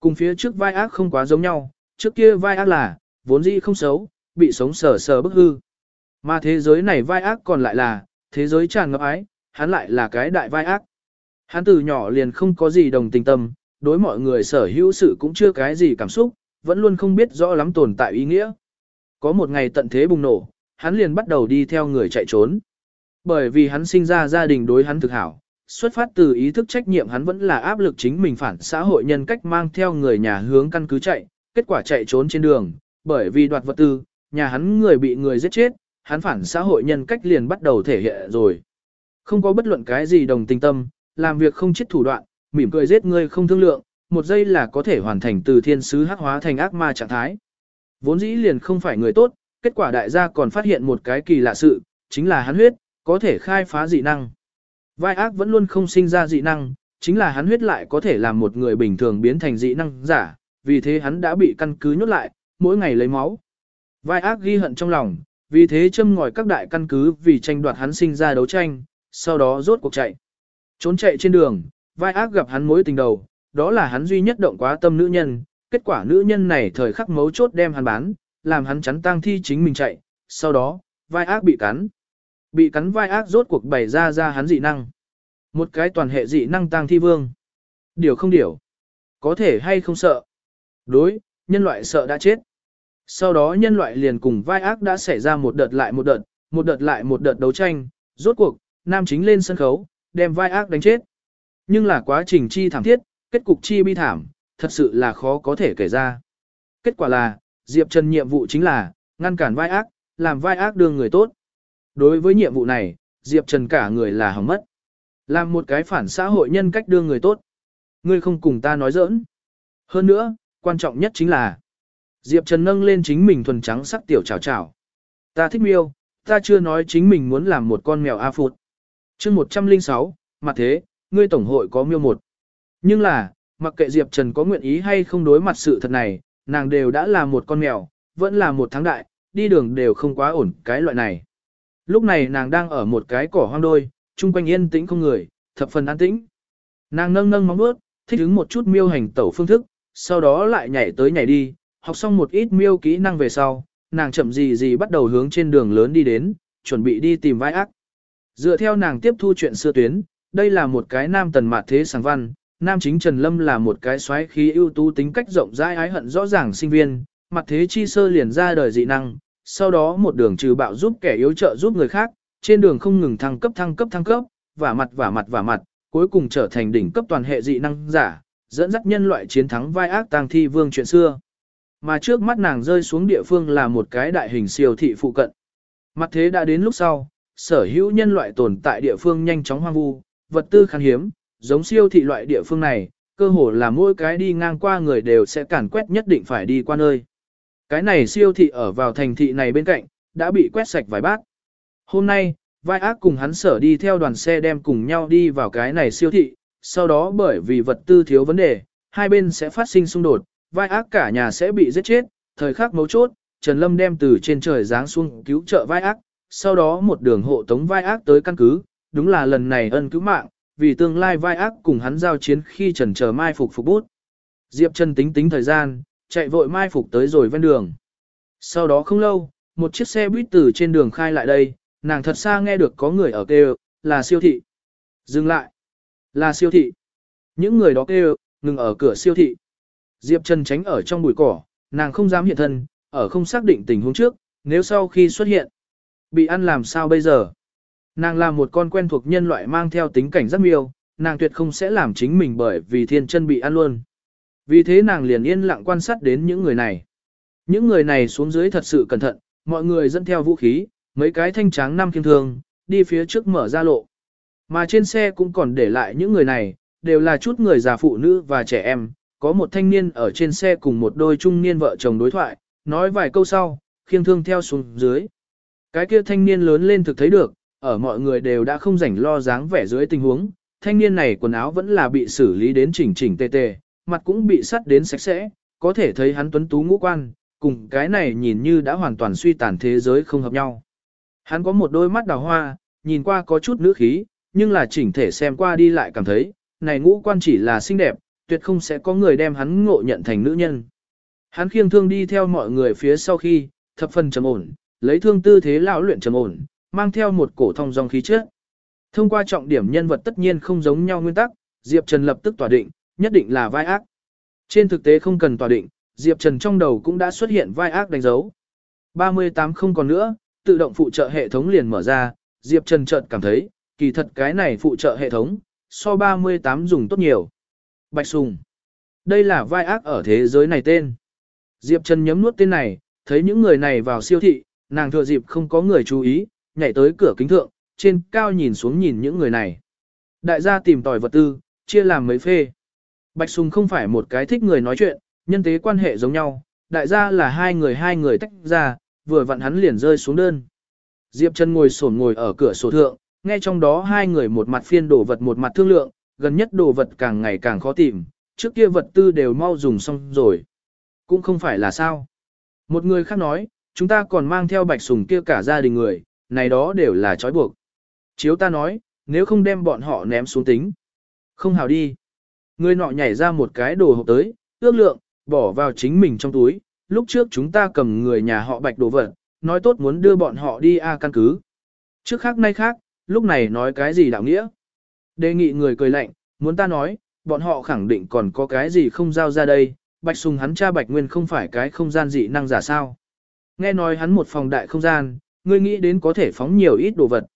Cùng phía trước vai ác không quá giống nhau, trước kia vai ác là, vốn dĩ không xấu, bị sống sờ sờ bức hư. Mà thế giới này vai ác còn lại là, thế giới tràn ngập ái, hắn lại là cái đại vai ác. Hắn từ nhỏ liền không có gì đồng tình tâm, đối mọi người sở hữu sự cũng chưa cái gì cảm xúc, vẫn luôn không biết rõ lắm tồn tại ý nghĩa. Có một ngày tận thế bùng nổ, hắn liền bắt đầu đi theo người chạy trốn. Bởi vì hắn sinh ra gia đình đối hắn thực hảo, xuất phát từ ý thức trách nhiệm hắn vẫn là áp lực chính mình phản xã hội nhân cách mang theo người nhà hướng căn cứ chạy, kết quả chạy trốn trên đường, bởi vì đoạt vật tư, nhà hắn người bị người giết chết, hắn phản xã hội nhân cách liền bắt đầu thể hiện rồi. Không có bất luận cái gì đồng tình tâm, làm việc không chết thủ đoạn, mỉm cười giết người không thương lượng, một giây là có thể hoàn thành từ thiên sứ hắc hóa thành ác ma trạng thái. Vốn dĩ liền không phải người tốt, kết quả đại gia còn phát hiện một cái kỳ lạ sự, chính là hắn huyết, có thể khai phá dị năng. Vai ác vẫn luôn không sinh ra dị năng, chính là hắn huyết lại có thể làm một người bình thường biến thành dị năng giả, vì thế hắn đã bị căn cứ nhốt lại, mỗi ngày lấy máu. Vai ác ghi hận trong lòng, vì thế châm ngòi các đại căn cứ vì tranh đoạt hắn sinh ra đấu tranh, sau đó rốt cuộc chạy. Trốn chạy trên đường, vai ác gặp hắn mối tình đầu, đó là hắn duy nhất động quá tâm nữ nhân, kết quả nữ nhân này thời khắc mấu chốt đem hắn bán, làm hắn chắn tang thi chính mình chạy, sau đó, vai ác bị cắn. Bị cắn vai ác rốt cuộc bày ra ra hắn dị năng. Một cái toàn hệ dị năng tang thi vương. Điều không điều. Có thể hay không sợ. Đối, nhân loại sợ đã chết. Sau đó nhân loại liền cùng vai ác đã xảy ra một đợt lại một đợt, một đợt lại một đợt đấu tranh, rốt cuộc, nam chính lên sân khấu, đem vai ác đánh chết. Nhưng là quá trình chi thảm thiết, kết cục chi bi thảm, thật sự là khó có thể kể ra. Kết quả là, Diệp Trần nhiệm vụ chính là, ngăn cản vai ác, làm vai ác đương người tốt. Đối với nhiệm vụ này, Diệp Trần cả người là hỏng mất. Làm một cái phản xã hội nhân cách đương người tốt. Ngươi không cùng ta nói giỡn. Hơn nữa, quan trọng nhất chính là, Diệp Trần nâng lên chính mình thuần trắng sắc tiểu chào chào. Ta thích miêu, ta chưa nói chính mình muốn làm một con mèo A Phụt. chương 106, mặt thế, ngươi tổng hội có miêu một. Nhưng là, mặc kệ Diệp Trần có nguyện ý hay không đối mặt sự thật này, nàng đều đã là một con mèo, vẫn là một tháng đại, đi đường đều không quá ổn cái loại này. Lúc này nàng đang ở một cái cỏ hoang đôi, chung quanh yên tĩnh không người, thập phần an tĩnh. Nàng nâng nâng móng bước, thích ứng một chút miêu hành tẩu phương thức, sau đó lại nhảy tới nhảy đi, học xong một ít miêu kỹ năng về sau, nàng chậm gì gì bắt đầu hướng trên đường lớn đi đến, chuẩn bị đi tìm vai ác. Dựa theo nàng tiếp thu chuyện xưa tuyến, đây là một cái nam tần mạt thế sáng văn, nam chính Trần Lâm là một cái xoáy khí ưu tú tính cách rộng rãi ái hận rõ ràng sinh viên, mặt thế chi sơ liền ra đời dị năng, sau đó một đường trừ bạo giúp kẻ yếu trợ giúp người khác, trên đường không ngừng thăng cấp thăng cấp thăng cấp, và mặt và mặt và mặt, cuối cùng trở thành đỉnh cấp toàn hệ dị năng giả, dẫn dắt nhân loại chiến thắng vai ác tang thi vương chuyện xưa. Mà trước mắt nàng rơi xuống địa phương là một cái đại hình siêu thị phụ cận. Mặt thế đã đến lúc sau, sở hữu nhân loại tồn tại địa phương nhanh chóng hoang vu, vật tư khan hiếm, giống siêu thị loại địa phương này, cơ hồ là mỗi cái đi ngang qua người đều sẽ cản quét nhất định phải đi qua nơi. Cái này siêu thị ở vào thành thị này bên cạnh, đã bị quét sạch vài bát. Hôm nay, vai ác cùng hắn sở đi theo đoàn xe đem cùng nhau đi vào cái này siêu thị, sau đó bởi vì vật tư thiếu vấn đề, hai bên sẽ phát sinh xung đột, vai ác cả nhà sẽ bị giết chết, thời khắc mấu chốt, Trần Lâm đem từ trên trời giáng xuống cứu trợ vai ác, sau đó một đường hộ tống vai ác tới căn cứ, đúng là lần này ân cứu mạng, vì tương lai vai ác cùng hắn giao chiến khi trần chờ mai phục phục bút. Diệp Trần tính tính thời gian, chạy vội mai phục tới rồi ven đường. Sau đó không lâu, một chiếc xe buýt từ trên đường khai lại đây, nàng thật xa nghe được có người ở kêu, là siêu thị. Dừng lại. Là siêu thị. Những người đó kêu, ngừng ở cửa siêu thị. Diệp Trần tránh ở trong bụi cỏ, nàng không dám hiện thân, ở không xác định tình huống trước, nếu sau khi xuất hiện, bị ăn làm sao bây giờ. Nàng là một con quen thuộc nhân loại mang theo tính cảnh rất miêu, nàng tuyệt không sẽ làm chính mình bởi vì thiên chân bị ăn luôn. Vì thế nàng liền yên lặng quan sát đến những người này. Những người này xuống dưới thật sự cẩn thận, mọi người dẫn theo vũ khí, mấy cái thanh tráng năm kiêm thương, đi phía trước mở ra lộ. Mà trên xe cũng còn để lại những người này, đều là chút người già phụ nữ và trẻ em, có một thanh niên ở trên xe cùng một đôi trung niên vợ chồng đối thoại, nói vài câu sau, khiêng thương theo xuống dưới. Cái kia thanh niên lớn lên thực thấy được, ở mọi người đều đã không rảnh lo dáng vẻ dưới tình huống, thanh niên này quần áo vẫn là bị xử lý đến chỉnh chỉnh tề tề, mặt cũng bị sắt đến sạch sẽ, có thể thấy hắn tuấn tú ngũ quan, cùng cái này nhìn như đã hoàn toàn suy tàn thế giới không hợp nhau. Hắn có một đôi mắt đào hoa, nhìn qua có chút nữ khí, nhưng là chỉnh thể xem qua đi lại cảm thấy, này ngũ quan chỉ là xinh đẹp, tuyệt không sẽ có người đem hắn ngộ nhận thành nữ nhân. Hắn khiêng thương đi theo mọi người phía sau khi, thập phần trầm ổn, lấy thương tư thế lão luyện trầm ổn, mang theo một cổ thông dòng khí trước. Thông qua trọng điểm nhân vật tất nhiên không giống nhau nguyên tắc, Diệp Trần lập tức tỏa định, nhất định là vai ác. Trên thực tế không cần tỏa định, Diệp Trần trong đầu cũng đã xuất hiện vai ác đánh dấu. 38 không còn nữa, tự động phụ trợ hệ thống liền mở ra, Diệp Trần chợt cảm thấy, kỳ thật cái này phụ trợ hệ thống, so 38 dùng tốt nhiều. Bạch Sùng. Đây là vai ác ở thế giới này tên. Diệp Trần nhấm nuốt tên này, thấy những người này vào siêu thị, nàng thừa dịp không có người chú ý, nhảy tới cửa kính thượng, trên cao nhìn xuống nhìn những người này. Đại gia tìm tòi vật tư, chia làm mấy phê. Bạch Sùng không phải một cái thích người nói chuyện, nhân tế quan hệ giống nhau, đại gia là hai người hai người tách ra, vừa vặn hắn liền rơi xuống đơn. Diệp Trần ngồi sổn ngồi ở cửa sổ thượng, nghe trong đó hai người một mặt phiên đồ vật một mặt thương lượng, gần nhất đồ vật càng ngày càng khó tìm, trước kia vật tư đều mau dùng xong rồi. Cũng không phải là sao. Một người khác nói, chúng ta còn mang theo bạch sùng kia cả gia đình người, này đó đều là trói buộc. Chiếu ta nói, nếu không đem bọn họ ném xuống tính. Không hào đi. Người nọ nhảy ra một cái đồ hộp tới, ước lượng, bỏ vào chính mình trong túi. Lúc trước chúng ta cầm người nhà họ bạch đồ vật, nói tốt muốn đưa bọn họ đi A căn cứ. Trước khác nay khác, lúc này nói cái gì đạo nghĩa? Đề nghị người cười lạnh, muốn ta nói, bọn họ khẳng định còn có cái gì không giao ra đây, Bạch Sùng hắn cha Bạch Nguyên không phải cái không gian dị năng giả sao. Nghe nói hắn một phòng đại không gian, ngươi nghĩ đến có thể phóng nhiều ít đồ vật.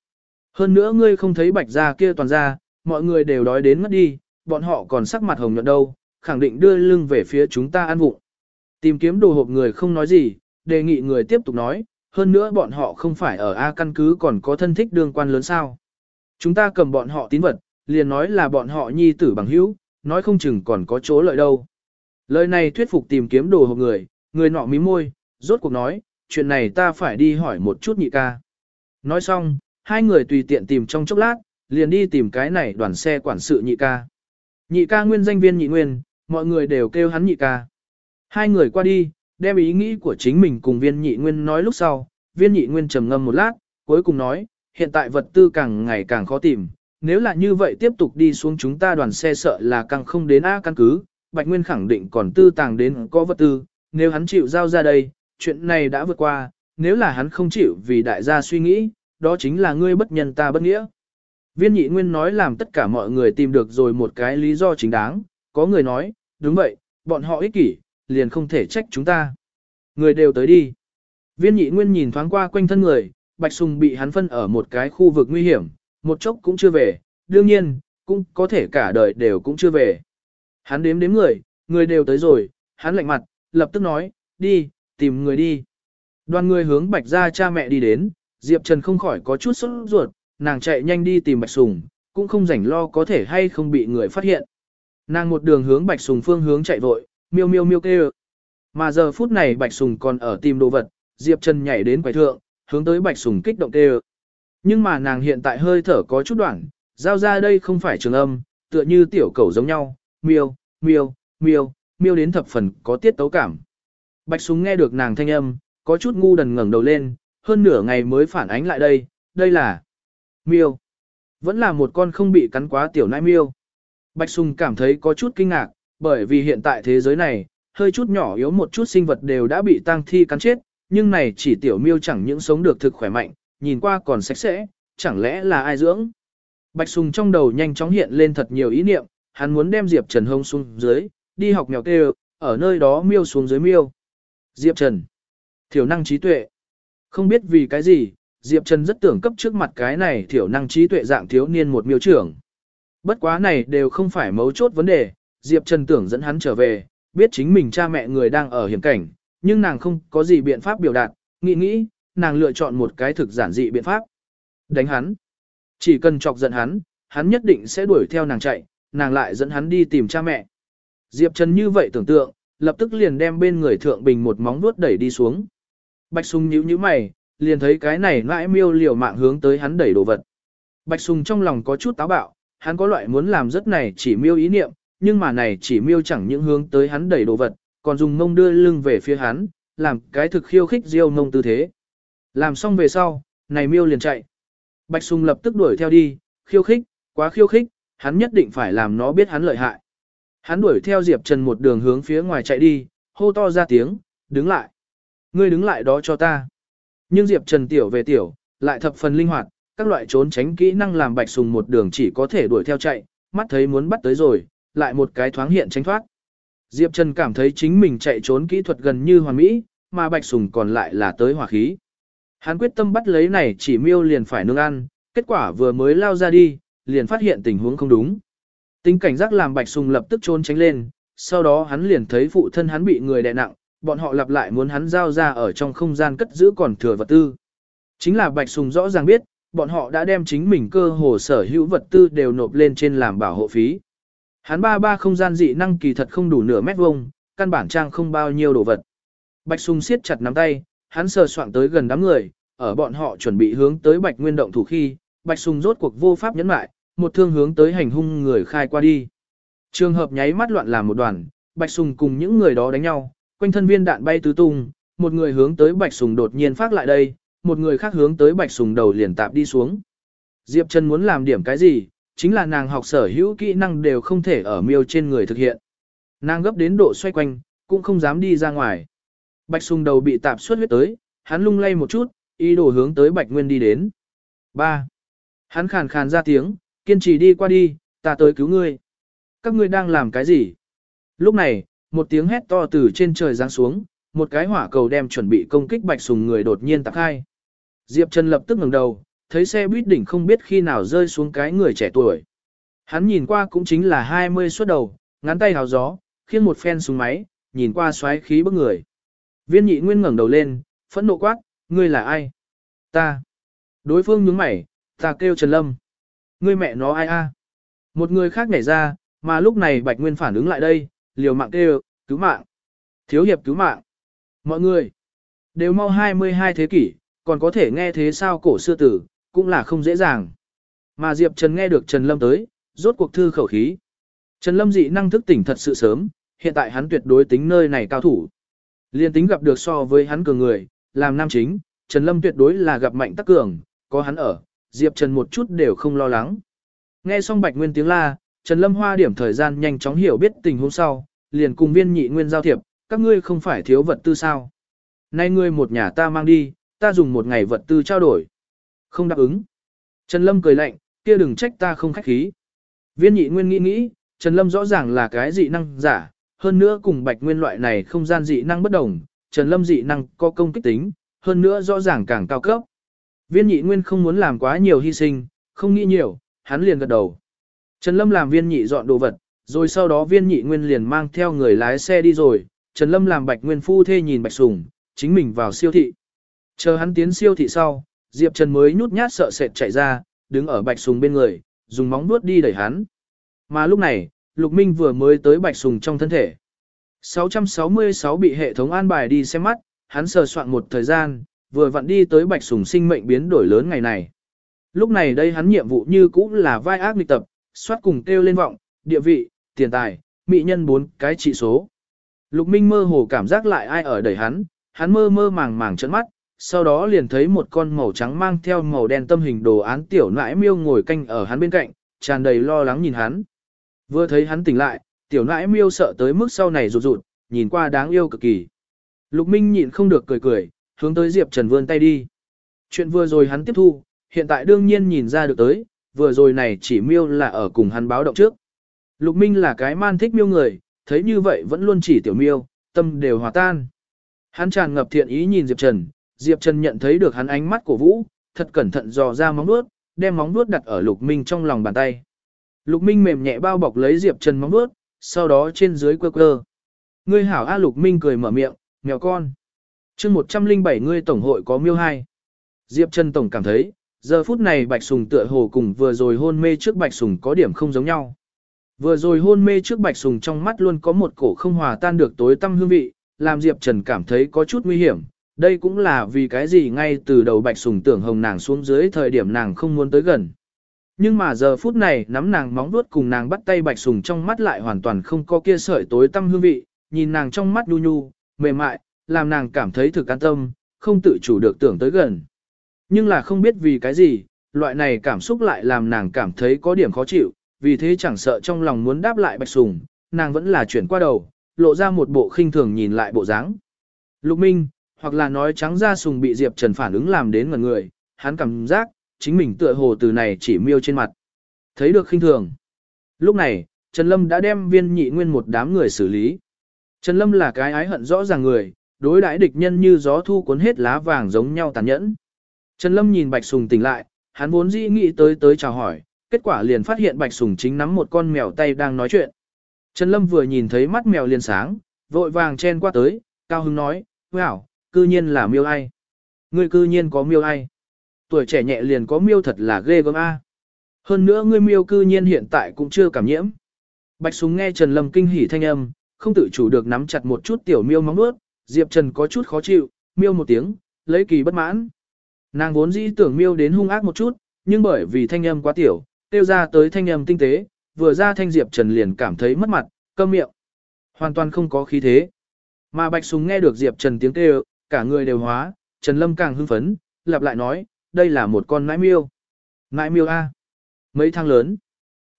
Hơn nữa ngươi không thấy Bạch gia kia toàn ra, mọi người đều đói đến mất đi, bọn họ còn sắc mặt hồng nhuận đâu, khẳng định đưa lưng về phía chúng ta ăn vụng. Tìm kiếm đồ hộp người không nói gì, đề nghị người tiếp tục nói, hơn nữa bọn họ không phải ở A căn cứ còn có thân thích đương quan lớn sao. Chúng ta cầm bọn họ tín vật, liền nói là bọn họ nhi tử bằng hữu, nói không chừng còn có chỗ lợi đâu. Lời này thuyết phục tìm kiếm đồ hộp người, người nọ mím môi, rốt cuộc nói, chuyện này ta phải đi hỏi một chút nhị ca. Nói xong, hai người tùy tiện tìm trong chốc lát, liền đi tìm cái này đoàn xe quản sự nhị ca. Nhị ca nguyên danh viên nhị nguyên, mọi người đều kêu hắn nhị ca. Hai người qua đi, đem ý nghĩ của chính mình cùng viên nhị nguyên nói lúc sau, viên nhị nguyên trầm ngâm một lát, cuối cùng nói, hiện tại vật tư càng ngày càng khó tìm, nếu là như vậy tiếp tục đi xuống chúng ta đoàn xe sợ là càng không đến A căn cứ, Bạch Nguyên khẳng định còn tư tàng đến có vật tư, nếu hắn chịu giao ra đây, chuyện này đã vượt qua, nếu là hắn không chịu vì đại gia suy nghĩ, đó chính là ngươi bất nhân ta bất nghĩa. Viên nhị nguyên nói làm tất cả mọi người tìm được rồi một cái lý do chính đáng, có người nói, đúng vậy, bọn họ ích kỷ, liền không thể trách chúng ta. Người đều tới đi. Viên nhị nguyên nhìn thoáng qua quanh thân người, Bạch Sùng bị hắn phân ở một cái khu vực nguy hiểm, một chốc cũng chưa về, đương nhiên, cũng có thể cả đời đều cũng chưa về. Hắn đếm đếm người, người đều tới rồi, hắn lạnh mặt, lập tức nói, đi, tìm người đi. Đoàn người hướng Bạch ra cha mẹ đi đến, Diệp Trần không khỏi có chút sốt ruột, nàng chạy nhanh đi tìm Bạch Sùng, cũng không rảnh lo có thể hay không bị người phát hiện. Nàng một đường hướng Bạch Sùng phương hướng chạy vội, miêu miêu miêu kêu. Mà giờ phút này Bạch Sùng còn ở tìm đồ vật, Diệp Trần nhảy đến quầy thượng, hướng tới Bạch Sùng kích động kêu. Nhưng mà nàng hiện tại hơi thở có chút đoạn, giao ra đây không phải trường âm, tựa như tiểu cầu giống nhau, miêu, miêu, miêu, miêu đến thập phần có tiết tấu cảm. Bạch Sùng nghe được nàng thanh âm, có chút ngu đần ngẩng đầu lên, hơn nửa ngày mới phản ánh lại đây, đây là miêu. Vẫn là một con không bị cắn quá tiểu nai miêu. Bạch Sùng cảm thấy có chút kinh ngạc, bởi vì hiện tại thế giới này, hơi chút nhỏ yếu một chút sinh vật đều đã bị tang thi cắn chết, nhưng này chỉ tiểu miêu chẳng những sống được thực khỏe mạnh, nhìn qua còn sạch sẽ, chẳng lẽ là ai dưỡng. Bạch Sùng trong đầu nhanh chóng hiện lên thật nhiều ý niệm, hắn muốn đem Diệp Trần hông xuống dưới, đi học mèo kêu, ở nơi đó miêu xuống dưới miêu. Diệp Trần. Thiểu năng trí tuệ. Không biết vì cái gì, Diệp Trần rất tưởng cấp trước mặt cái này thiểu năng trí tuệ dạng thiếu niên một miêu trưởng. Bất quá này đều không phải mấu chốt vấn đề, Diệp Trần tưởng dẫn hắn trở về, biết chính mình cha mẹ người đang ở hiểm cảnh, nhưng nàng không có gì biện pháp biểu đạt, nghĩ nghĩ, nàng lựa chọn một cái thực giản dị biện pháp. Đánh hắn. Chỉ cần chọc giận hắn, hắn nhất định sẽ đuổi theo nàng chạy, nàng lại dẫn hắn đi tìm cha mẹ. Diệp Trần như vậy tưởng tượng, lập tức liền đem bên người thượng bình một móng vuốt đẩy đi xuống. Bạch Sùng nhíu nhíu mày, liền thấy cái này nãi miêu liều mạng hướng tới hắn đẩy đồ vật. Bạch Sùng trong lòng có chút táo bạo, hắn có loại muốn làm rất này chỉ miêu ý niệm, nhưng mà này chỉ miêu chẳng những hướng tới hắn đẩy đồ vật, còn dùng mông đưa lưng về phía hắn, làm cái thực khiêu khích diêu mông tư thế. Làm xong về sau, này miêu liền chạy. Bạch Sùng lập tức đuổi theo đi, khiêu khích, quá khiêu khích, hắn nhất định phải làm nó biết hắn lợi hại. Hắn đuổi theo Diệp Trần một đường hướng phía ngoài chạy đi, hô to ra tiếng, đứng lại. Ngươi đứng lại đó cho ta. Nhưng Diệp Trần tiểu về tiểu, lại thập phần linh hoạt, các loại trốn tránh kỹ năng làm Bạch Sùng một đường chỉ có thể đuổi theo chạy, mắt thấy muốn bắt tới rồi, lại một cái thoáng hiện tránh thoát. Diệp Trần cảm thấy chính mình chạy trốn kỹ thuật gần như hoàn mỹ, mà Bạch Sùng còn lại là tới hỏa khí. Hắn quyết tâm bắt lấy này chỉ miêu liền phải nương ăn, kết quả vừa mới lao ra đi, liền phát hiện tình huống không đúng. Tính cảnh giác làm Bạch Sùng lập tức trốn tránh lên, sau đó hắn liền thấy phụ thân hắn bị người đè nặng, bọn họ lặp lại muốn hắn giao ra ở trong không gian cất giữ còn thừa vật tư. Chính là Bạch Sùng rõ ràng biết, bọn họ đã đem chính mình cơ hồ sở hữu vật tư đều nộp lên trên làm bảo hộ phí. Hắn ba ba không gian dị năng kỳ thật không đủ nửa mét vuông, căn bản trang không bao nhiêu đồ vật. Bạch Sùng siết chặt nắm tay, hắn sờ soạng tới gần đám người, ở bọn họ chuẩn bị hướng tới Bạch Nguyên động thủ khi, Bạch Sùng rốt cuộc vô pháp nhẫn lại, một thương hướng tới hành hung người khai qua đi. Trường hợp nháy mắt loạn làm một đoàn, Bạch Sùng cùng những người đó đánh nhau, quanh thân viên đạn bay tứ tung, một người hướng tới Bạch Sùng đột nhiên phát lại đây, một người khác hướng tới Bạch Sùng đầu liền tạp đi xuống. Diệp Trần muốn làm điểm cái gì, chính là nàng học sở hữu kỹ năng đều không thể ở miêu trên người thực hiện. Nàng gấp đến độ xoay quanh, cũng không dám đi ra ngoài. Bạch Sùng đầu bị tạp suốt huyết tới, hắn lung lay một chút, ý đồ hướng tới Bạch Nguyên đi đến. 3. Hắn khàn khàn ra tiếng, kiên trì đi qua đi, ta tới cứu ngươi. Các ngươi đang làm cái gì? Lúc này, một tiếng hét to từ trên trời giáng xuống, một cái hỏa cầu đem chuẩn bị công kích Bạch Sùng người đột nhiên tạc hai. Diệp Trần lập tức ngẩng đầu, thấy xe buýt đỉnh không biết khi nào rơi xuống cái người trẻ tuổi. Hắn nhìn qua cũng chính là 20 suốt đầu, ngắn tay hào gió, khiêng một phen súng máy, nhìn qua xoáy khí bức người. Viên nhị nguyên ngẩng đầu lên, phẫn nộ quát, ngươi là ai? Ta. Đối phương nhướng mày, ta kêu Trần Lâm. Ngươi mẹ nó ai a? Một người khác nhảy ra, mà lúc này Bạch Nguyên phản ứng lại đây, liều mạng kêu, cứu mạng. Thiếu hiệp cứu mạng. Mọi người, đều mau 22 thế kỷ, còn có thể nghe thế sao cổ xưa tử, cũng là không dễ dàng. Mà Diệp Trần nghe được Trần Lâm tới, rốt cuộc thư khẩu khí. Trần Lâm dị năng thức tỉnh thật sự sớm, hiện tại hắn tuyệt đối tính nơi này cao thủ. Liên tính gặp được so với hắn cường người, làm nam chính, Trần Lâm tuyệt đối là gặp mạnh tắc cường, có hắn ở, Diệp Trần một chút đều không lo lắng. Nghe xong Bạch Nguyên tiếng la, Trần Lâm hoa điểm thời gian nhanh chóng hiểu biết tình huống sau, liền cùng viên nhị nguyên giao thiệp, các ngươi không phải thiếu vật tư sao. Nay ngươi một nhà ta mang đi, ta dùng một ngày vật tư trao đổi. Không đáp ứng. Trần Lâm cười lạnh, kia đừng trách ta không khách khí. Viên nhị nguyên nghĩ nghĩ, Trần Lâm rõ ràng là cái dị năng giả, hơn nữa cùng bạch nguyên loại này không gian dị năng bất đồng, Trần Lâm dị năng có công kích tính, hơn nữa rõ ràng càng cao cấp. Viên nhị nguyên không muốn làm quá nhiều hy sinh, không nghĩ nhiều, hắn liền gật đầu. Trần Lâm làm viên nhị dọn đồ vật, rồi sau đó viên nhị nguyên liền mang theo người lái xe đi rồi, Trần Lâm làm bạch nguyên phu thê nhìn bạch sùng, chính mình vào siêu thị. Chờ hắn tiến siêu thị sau, Diệp Trần mới nhút nhát sợ sệt chạy ra, đứng ở bạch sùng bên người, dùng móng vuốt đi đẩy hắn. Mà lúc này, Lục Minh vừa mới tới bạch sùng trong thân thể. 666 bị hệ thống an bài đi xem mắt, hắn sờ soạn một thời gian, vừa vặn đi tới bạch sùng sinh mệnh biến đổi lớn ngày này. Lúc này đây hắn nhiệm vụ như cũ là vai ác nghịch tập, soát cùng kêu lên vọng, địa vị, tiền tài, mỹ nhân bốn cái trị số. Lục Minh mơ hồ cảm giác lại ai ở đẩy hắn, hắn mơ mơ màng màng trợn mắt, sau đó liền thấy một con màu trắng mang theo màu đen tâm hình đồ án tiểu nãi miêu ngồi canh ở hắn bên cạnh, tràn đầy lo lắng nhìn hắn. Vừa thấy hắn tỉnh lại, tiểu nãi miêu sợ tới mức sau này rụt rụt, nhìn qua đáng yêu cực kỳ. Lục Minh nhịn không được cười cười, hướng tới Diệp Trần vươn tay đi. Chuyện vừa rồi hắn tiếp thu, hiện tại đương nhiên nhìn ra được tới, vừa rồi này chỉ miêu là ở cùng hắn báo động trước. Lục Minh là cái man thích miêu người, thấy như vậy vẫn luôn chỉ tiểu miêu, tâm đều hòa tan. Hắn tràn ngập thiện ý nhìn Diệp Trần, Diệp Trần nhận thấy được hắn ánh mắt của Vũ, thật cẩn thận dò ra móng vuốt, đem móng vuốt đặt ở Lục Minh trong lòng bàn tay. Lục Minh mềm nhẹ bao bọc lấy Diệp Trần móng vuốt, sau đó trên dưới quơ quơ. Ngươi hảo A Lục Minh cười mở miệng, mèo con. chương 107 ngươi tổng hội có miêu hai. Diệp Trần tổng cảm thấy, giờ phút này Bạch Sùng tựa hồ cùng vừa rồi hôn mê trước Bạch Sùng có điểm không giống nhau. Vừa rồi hôn mê trước Bạch Sùng trong mắt luôn có một cổ không hòa tan được tối tâm hương vị, làm Diệp Trần cảm thấy có chút nguy hiểm. Đây cũng là vì cái gì ngay từ đầu Bạch Sùng tưởng hồng nàng xuống dưới thời điểm nàng không muốn tới gần. Nhưng mà giờ phút này nắm nàng móng vuốt cùng nàng bắt tay Bạch Sùng trong mắt lại hoàn toàn không có kia sợi tối tâm hương vị, nhìn nàng trong mắt nhu nhu, mềm mại, làm nàng cảm thấy thực an tâm, không tự chủ được tưởng tới gần. Nhưng là không biết vì cái gì, loại này cảm xúc lại làm nàng cảm thấy có điểm khó chịu, vì thế chẳng sợ trong lòng muốn đáp lại Bạch Sùng, nàng vẫn là chuyển qua đầu, lộ ra một bộ khinh thường nhìn lại bộ dáng. Lục Minh, hoặc là nói trắng ra Sùng bị Diệp Trần phản ứng làm đến ngần người, hắn cảm giác, chính mình tựa hồ từ này chỉ miêu trên mặt. Thấy được khinh thường. Lúc này, Trần Lâm đã đem viên nhị nguyên một đám người xử lý. Trần Lâm là cái ái hận rõ ràng người, đối đãi địch nhân như gió thu cuốn hết lá vàng giống nhau tàn nhẫn. Trần Lâm nhìn Bạch Sùng tỉnh lại, hắn vốn dĩ nghĩ tới tới chào hỏi, kết quả liền phát hiện Bạch Sùng chính nắm một con mèo tay đang nói chuyện. Trần Lâm vừa nhìn thấy mắt mèo liền sáng, vội vàng chen qua tới, cao hứng nói, wow, cư nhiên là miêu ai. Ngươi cư nhiên có miêu ai. Tuổi trẻ nhẹ liền có miêu thật là ghê gớm a. Hơn nữa ngươi miêu cư nhiên hiện tại cũng chưa cảm nhiễm. Bạch Sùng nghe Trần Lâm kinh hỉ thanh âm, không tự chủ được nắm chặt một chút tiểu miêu móng nuốt, Diệp Trần có chút khó chịu, miêu một tiếng, lấy kỳ bất mãn. Nàng vốn dĩ tưởng miêu đến hung ác một chút, nhưng bởi vì thanh âm quá tiểu, tiêu ra tới thanh âm tinh tế, vừa ra thanh Diệp Trần liền cảm thấy mất mặt, câm miệng. Hoàn toàn không có khí thế. Mà Bạch Súng nghe được Diệp Trần tiếng kêu, cả người đều hóa, Trần Lâm càng hưng phấn, lặp lại nói, đây là một con nãi miêu. Nãi miêu A. Mấy thang lớn.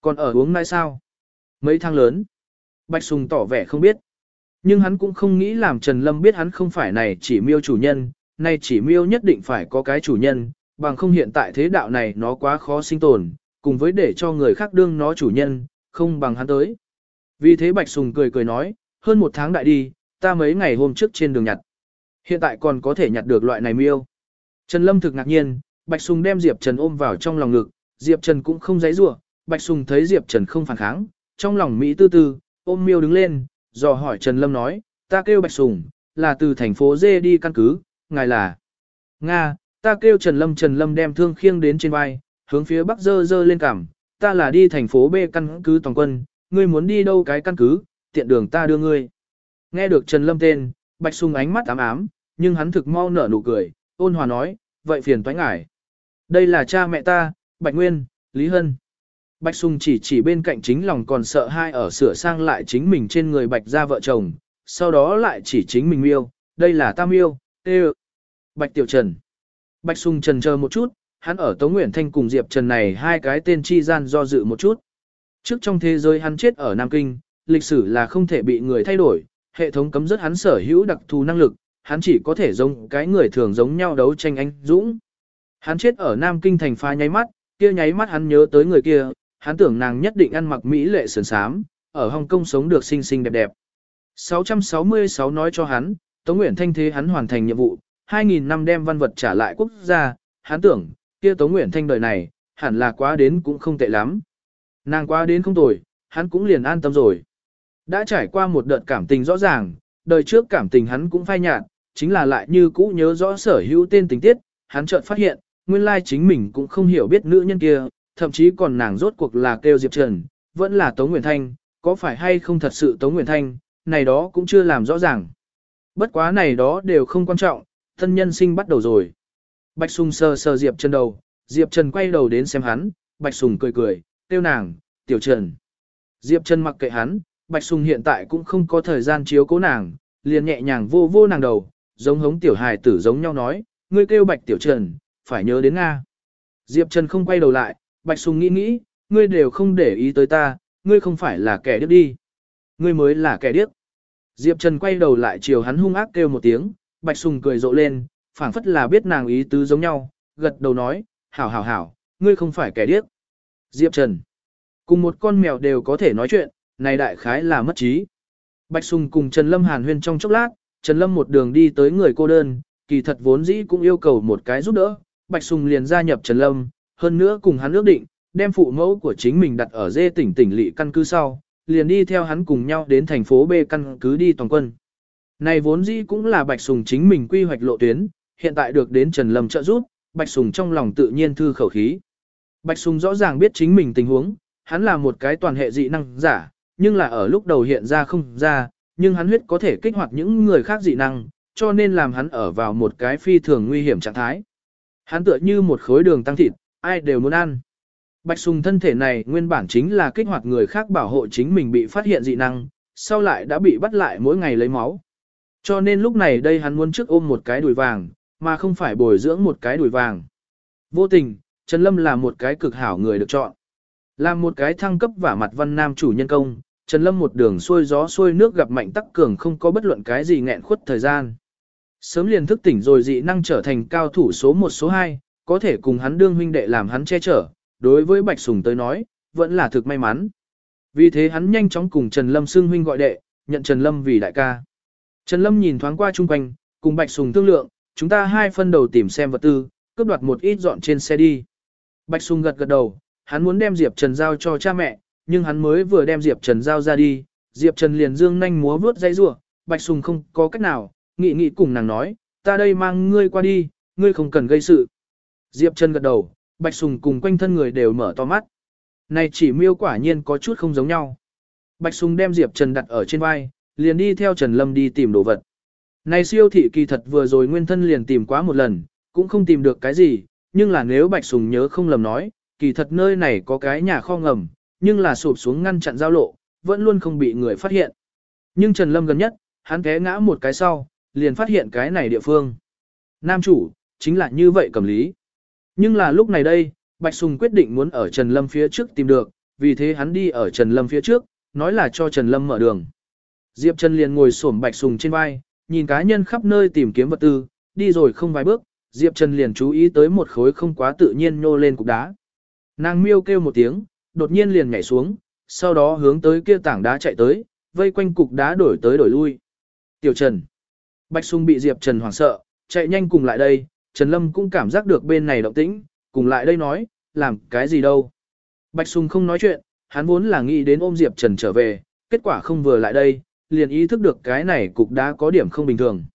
Còn ở uống nãi sao? Mấy thang lớn. Bạch Sùng tỏ vẻ không biết. Nhưng hắn cũng không nghĩ làm Trần Lâm biết hắn không phải này chỉ miêu chủ nhân, nay chỉ miêu nhất định phải có cái chủ nhân, bằng không hiện tại thế đạo này nó quá khó sinh tồn, cùng với để cho người khác đương nó chủ nhân, không bằng hắn tới. Vì thế Bạch Sùng cười cười nói, hơn một tháng đại đi, ta mấy ngày hôm trước trên đường nhặt. Hiện tại còn có thể nhặt được loại này miêu. Trần Lâm thực ngạc nhiên, Bạch Sùng đem Diệp Trần ôm vào trong lòng ngực, Diệp Trần cũng không giấy rủa Bạch Sùng thấy Diệp Trần không phản kháng, trong lòng Mỹ tư tư, ôm miêu đứng lên, dò hỏi Trần Lâm nói, ta kêu Bạch Sùng, là từ thành phố Dê đi căn cứ, ngài là. Nga, ta kêu Trần Lâm Trần Lâm đem thương khiêng đến trên vai, hướng phía bắc dơ dơ lên cằm, ta là đi thành phố B căn cứ toàn quân, ngươi muốn đi đâu cái căn cứ, tiện đường ta đưa ngươi. Nghe được Trần Lâm tên, Bạch Sùng ánh mắt ám ám, nhưng hắn thực mau nở nụ cười, ôn hòa nói, vậy phiền toái ngải. Đây là cha mẹ ta, Bạch Nguyên, Lý Hân. Bạch Sùng chỉ chỉ bên cạnh chính lòng còn sợ hai ở sửa sang lại chính mình trên người Bạch gia vợ chồng, sau đó lại chỉ chính mình miêu, đây là tam miêu, tê Bạch Tiểu Trần. Bạch Sùng trần chờ một chút, hắn ở Tống Nguyễn Thanh cùng Diệp Trần này hai cái tên chi gian do dự một chút. Trước trong thế giới hắn chết ở Nam Kinh, lịch sử là không thể bị người thay đổi, hệ thống cấm rất hắn sở hữu đặc thù năng lực, hắn chỉ có thể giống cái người thường giống nhau đấu tranh anh dũng. Hắn chết ở Nam Kinh thành pha nháy mắt, kia nháy mắt hắn nhớ tới người kia, hắn tưởng nàng nhất định ăn mặc mỹ lệ sườn sám, ở Hồng Kông sống được xinh xinh đẹp đẹp. 666 nói cho hắn, Tống Nguyễn Thanh thế hắn hoàn thành nhiệm vụ, 2.000 năm đem văn vật trả lại quốc gia, hắn tưởng, kia Tống Nguyễn Thanh đời này, hẳn là quá đến cũng không tệ lắm. Nàng quá đến không tồi, hắn cũng liền an tâm rồi. Đã trải qua một đợt cảm tình rõ ràng, đời trước cảm tình hắn cũng phai nhạt, chính là lại như cũ nhớ rõ sở hữu tên tình tiết, hắn chợt phát hiện, nguyên lai chính mình cũng không hiểu biết nữ nhân kia, thậm chí còn nàng rốt cuộc là kêu Diệp Trần, vẫn là Tống Nguyễn Thanh, có phải hay không thật sự Tống Nguyễn Thanh, này đó cũng chưa làm rõ ràng. Bất quá này đó đều không quan trọng, thân nhân sinh bắt đầu rồi. Bạch Sùng sờ sờ Diệp Trần đầu, Diệp Trần quay đầu đến xem hắn, Bạch Sùng cười cười, tiêu nàng, tiểu Trần. Diệp Trần mặc kệ hắn, Bạch Sùng hiện tại cũng không có thời gian chiếu cố nàng, liền nhẹ nhàng vô vô nàng đầu, giống hống tiểu hài tử giống nhau nói, ngươi kêu Bạch tiểu Trần, phải nhớ đến Nga. Diệp Trần không quay đầu lại, Bạch Sùng nghĩ nghĩ, ngươi đều không để ý tới ta, ngươi không phải là kẻ điếc đi. Ngươi mới là kẻ điếc. Diệp Trần quay đầu lại chiều hắn hung ác kêu một tiếng, Bạch Sùng cười rộ lên, phảng phất là biết nàng ý tứ giống nhau, gật đầu nói, hảo hảo hảo, ngươi không phải kẻ điếc. Diệp Trần. Cùng một con mèo đều có thể nói chuyện, này đại khái là mất trí. Bạch Sùng cùng Trần Lâm hàn huyên trong chốc lát, Trần Lâm một đường đi tới người cô đơn, kỳ thật vốn dĩ cũng yêu cầu một cái giúp đỡ. Bạch Sùng liền gia nhập Trần Lâm, hơn nữa cùng hắn ước định, đem phụ mẫu của chính mình đặt ở dê tỉnh tỉnh lỵ căn cứ sau, liền đi theo hắn cùng nhau đến thành phố B căn cứ đi toàn quân. Này vốn dĩ cũng là Bạch Sùng chính mình quy hoạch lộ tuyến, hiện tại được đến Trần Lâm trợ giúp, Bạch Sùng trong lòng tự nhiên thư khẩu khí. Bạch Sùng rõ ràng biết chính mình tình huống, hắn là một cái toàn hệ dị năng giả, nhưng là ở lúc đầu hiện ra không ra, nhưng hắn huyết có thể kích hoạt những người khác dị năng, cho nên làm hắn ở vào một cái phi thường nguy hiểm trạng thái. Hắn tựa như một khối đường tăng thịt, ai đều muốn ăn. Bạch Sùng thân thể này nguyên bản chính là kích hoạt người khác bảo hộ chính mình bị phát hiện dị năng, sau lại đã bị bắt lại mỗi ngày lấy máu. Cho nên lúc này đây hắn muốn trước ôm một cái đùi vàng, mà không phải bồi dưỡng một cái đùi vàng. Vô tình, Trần Lâm là một cái cực hảo người được chọn. Là một cái thăng cấp và mặt văn nam chủ nhân công, Trần Lâm một đường xuôi gió xuôi nước gặp mạnh tắc cường không có bất luận cái gì nghẹn khuất thời gian. Sớm liền thức tỉnh rồi dị năng trở thành cao thủ số 1 số 2, có thể cùng hắn đương huynh đệ làm hắn che chở, đối với Bạch Sùng tới nói, vẫn là thực may mắn. Vì thế hắn nhanh chóng cùng Trần Lâm xưng huynh gọi đệ, nhận Trần Lâm vì đại ca. Trần Lâm nhìn thoáng qua chung quanh, cùng Bạch Sùng thương lượng, chúng ta hai phân đầu tìm xem vật tư, cướp đoạt một ít dọn trên xe đi. Bạch Sùng gật gật đầu, hắn muốn đem Diệp Trần giao cho cha mẹ, nhưng hắn mới vừa đem Diệp Trần giao ra đi, Diệp Trần liền dương nhanh múa vướt dây rủa, Bạch Sùng không có cách nào, nghị nghị cùng nàng nói, ta đây mang ngươi qua đi, ngươi không cần gây sự. Diệp Trần gật đầu, Bạch Sùng cùng quanh thân người đều mở to mắt. Này chỉ miêu quả nhiên có chút không giống nhau. Bạch Sùng đem Diệp Trần đặt ở trên vai, liền đi theo Trần Lâm đi tìm đồ vật. Này siêu thị kỳ thật vừa rồi nguyên thân liền tìm quá một lần, cũng không tìm được cái gì, nhưng là nếu Bạch Sùng nhớ không lầm nói, kỳ thật nơi này có cái nhà kho ngầm, nhưng là sụp xuống ngăn chặn giao lộ, vẫn luôn không bị người phát hiện. Nhưng Trần Lâm gần nhất, hắn té ngã một cái sau, liền phát hiện cái này địa phương. Nam chủ, chính là như vậy cầm lý. Nhưng là lúc này đây, Bạch Sùng quyết định muốn ở Trần Lâm phía trước tìm được, vì thế hắn đi ở Trần Lâm phía trước, nói là cho Trần Lâm mở đường. Diệp Trần liền ngồi xổm Bạch Sùng trên vai, nhìn cá nhân khắp nơi tìm kiếm vật tư, đi rồi không vài bước, Diệp Trần liền chú ý tới một khối không quá tự nhiên nhô lên cục đá. Nàng miêu kêu một tiếng, đột nhiên liền nhảy xuống, sau đó hướng tới kia tảng đá chạy tới, vây quanh cục đá đổi tới đổi lui. Tiểu Trần. Bạch Sùng bị Diệp Trần hoảng sợ, chạy nhanh cùng lại đây, Trần Lâm cũng cảm giác được bên này động tĩnh, cùng lại đây nói, làm cái gì đâu. Bạch Sùng không nói chuyện, hắn vốn là nghĩ đến ôm Diệp Trần trở về, kết quả không vừa lại đây, liền ý thức được cái này cục đã có điểm không bình thường.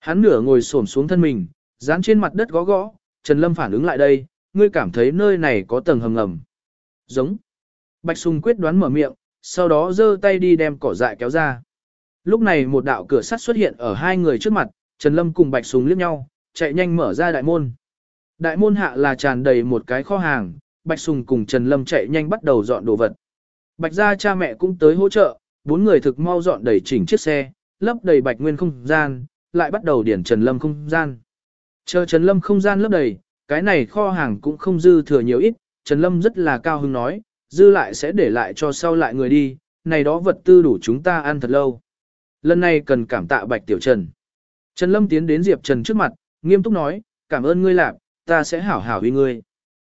Hắn nửa ngồi xổm xuống thân mình, dán trên mặt đất gõ gõ, Trần Lâm phản ứng lại đây, ngươi cảm thấy nơi này có tầng hầm ngầm. Giống. Bạch Sùng quyết đoán mở miệng, sau đó giơ tay đi đem cỏ dại kéo ra. Lúc này một đạo cửa sắt xuất hiện ở hai người trước mặt, Trần Lâm cùng Bạch Sùng liếc nhau, chạy nhanh mở ra đại môn. Đại môn hạ là tràn đầy một cái kho hàng, Bạch Sùng cùng Trần Lâm chạy nhanh bắt đầu dọn đồ vật. Bạch gia cha mẹ cũng tới hỗ trợ, bốn người thực mau dọn đầy chỉnh chiếc xe, lấp đầy Bạch Nguyên không gian, lại bắt đầu điển Trần Lâm không gian. Chờ Trần Lâm không gian lấp đầy, cái này kho hàng cũng không dư thừa nhiều ít, Trần Lâm rất là cao hứng nói, dư lại sẽ để lại cho sau lại người đi, này đó vật tư đủ chúng ta ăn thật lâu. Lần này cần cảm tạ Bạch Tiểu Trần. Trần Lâm tiến đến Diệp Trần trước mặt, nghiêm túc nói, cảm ơn ngươi lạp, ta sẽ hảo hảo vì ngươi.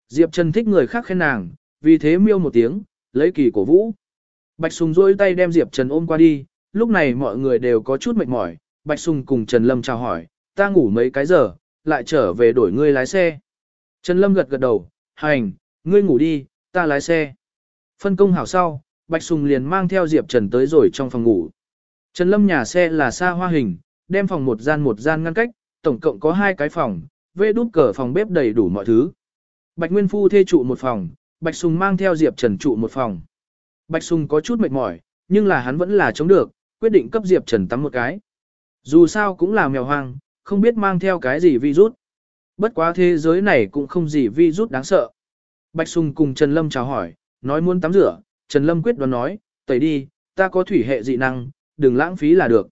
Diệp Trần thích người khác khen nàng, vì thế miêu một tiếng, lấy kỳ cổ vũ. Bạch Sùng rôi tay đem Diệp Trần ôm qua đi, lúc này mọi người đều có chút mệt mỏi, Bạch Sùng cùng Trần Lâm chào hỏi, ta ngủ mấy cái giờ, lại trở về đổi ngươi lái xe. Trần Lâm gật gật đầu, hành, ngươi ngủ đi, ta lái xe. Phân công hảo sau, Bạch Sùng liền mang theo Diệp Trần tới rồi trong phòng ngủ. Trần Lâm nhà xe là xa hoa hình, đem phòng một gian một gian ngăn cách, tổng cộng có hai cái phòng, vê đút cờ phòng bếp đầy đủ mọi thứ. Bạch Nguyên Phu thê trụ một phòng, Bạch Sùng mang theo Diệp Trần trụ một phòng. Bạch Sùng có chút mệt mỏi, nhưng là hắn vẫn là chống được, quyết định cấp Diệp Trần tắm một cái. Dù sao cũng là mèo hoang, không biết mang theo cái gì virus. Bất quá thế giới này cũng không gì virus đáng sợ. Bạch Sùng cùng Trần Lâm chào hỏi, nói muốn tắm rửa, Trần Lâm quyết đoán nói, tẩy đi, ta có thủy hệ dị năng, đừng lãng phí là được.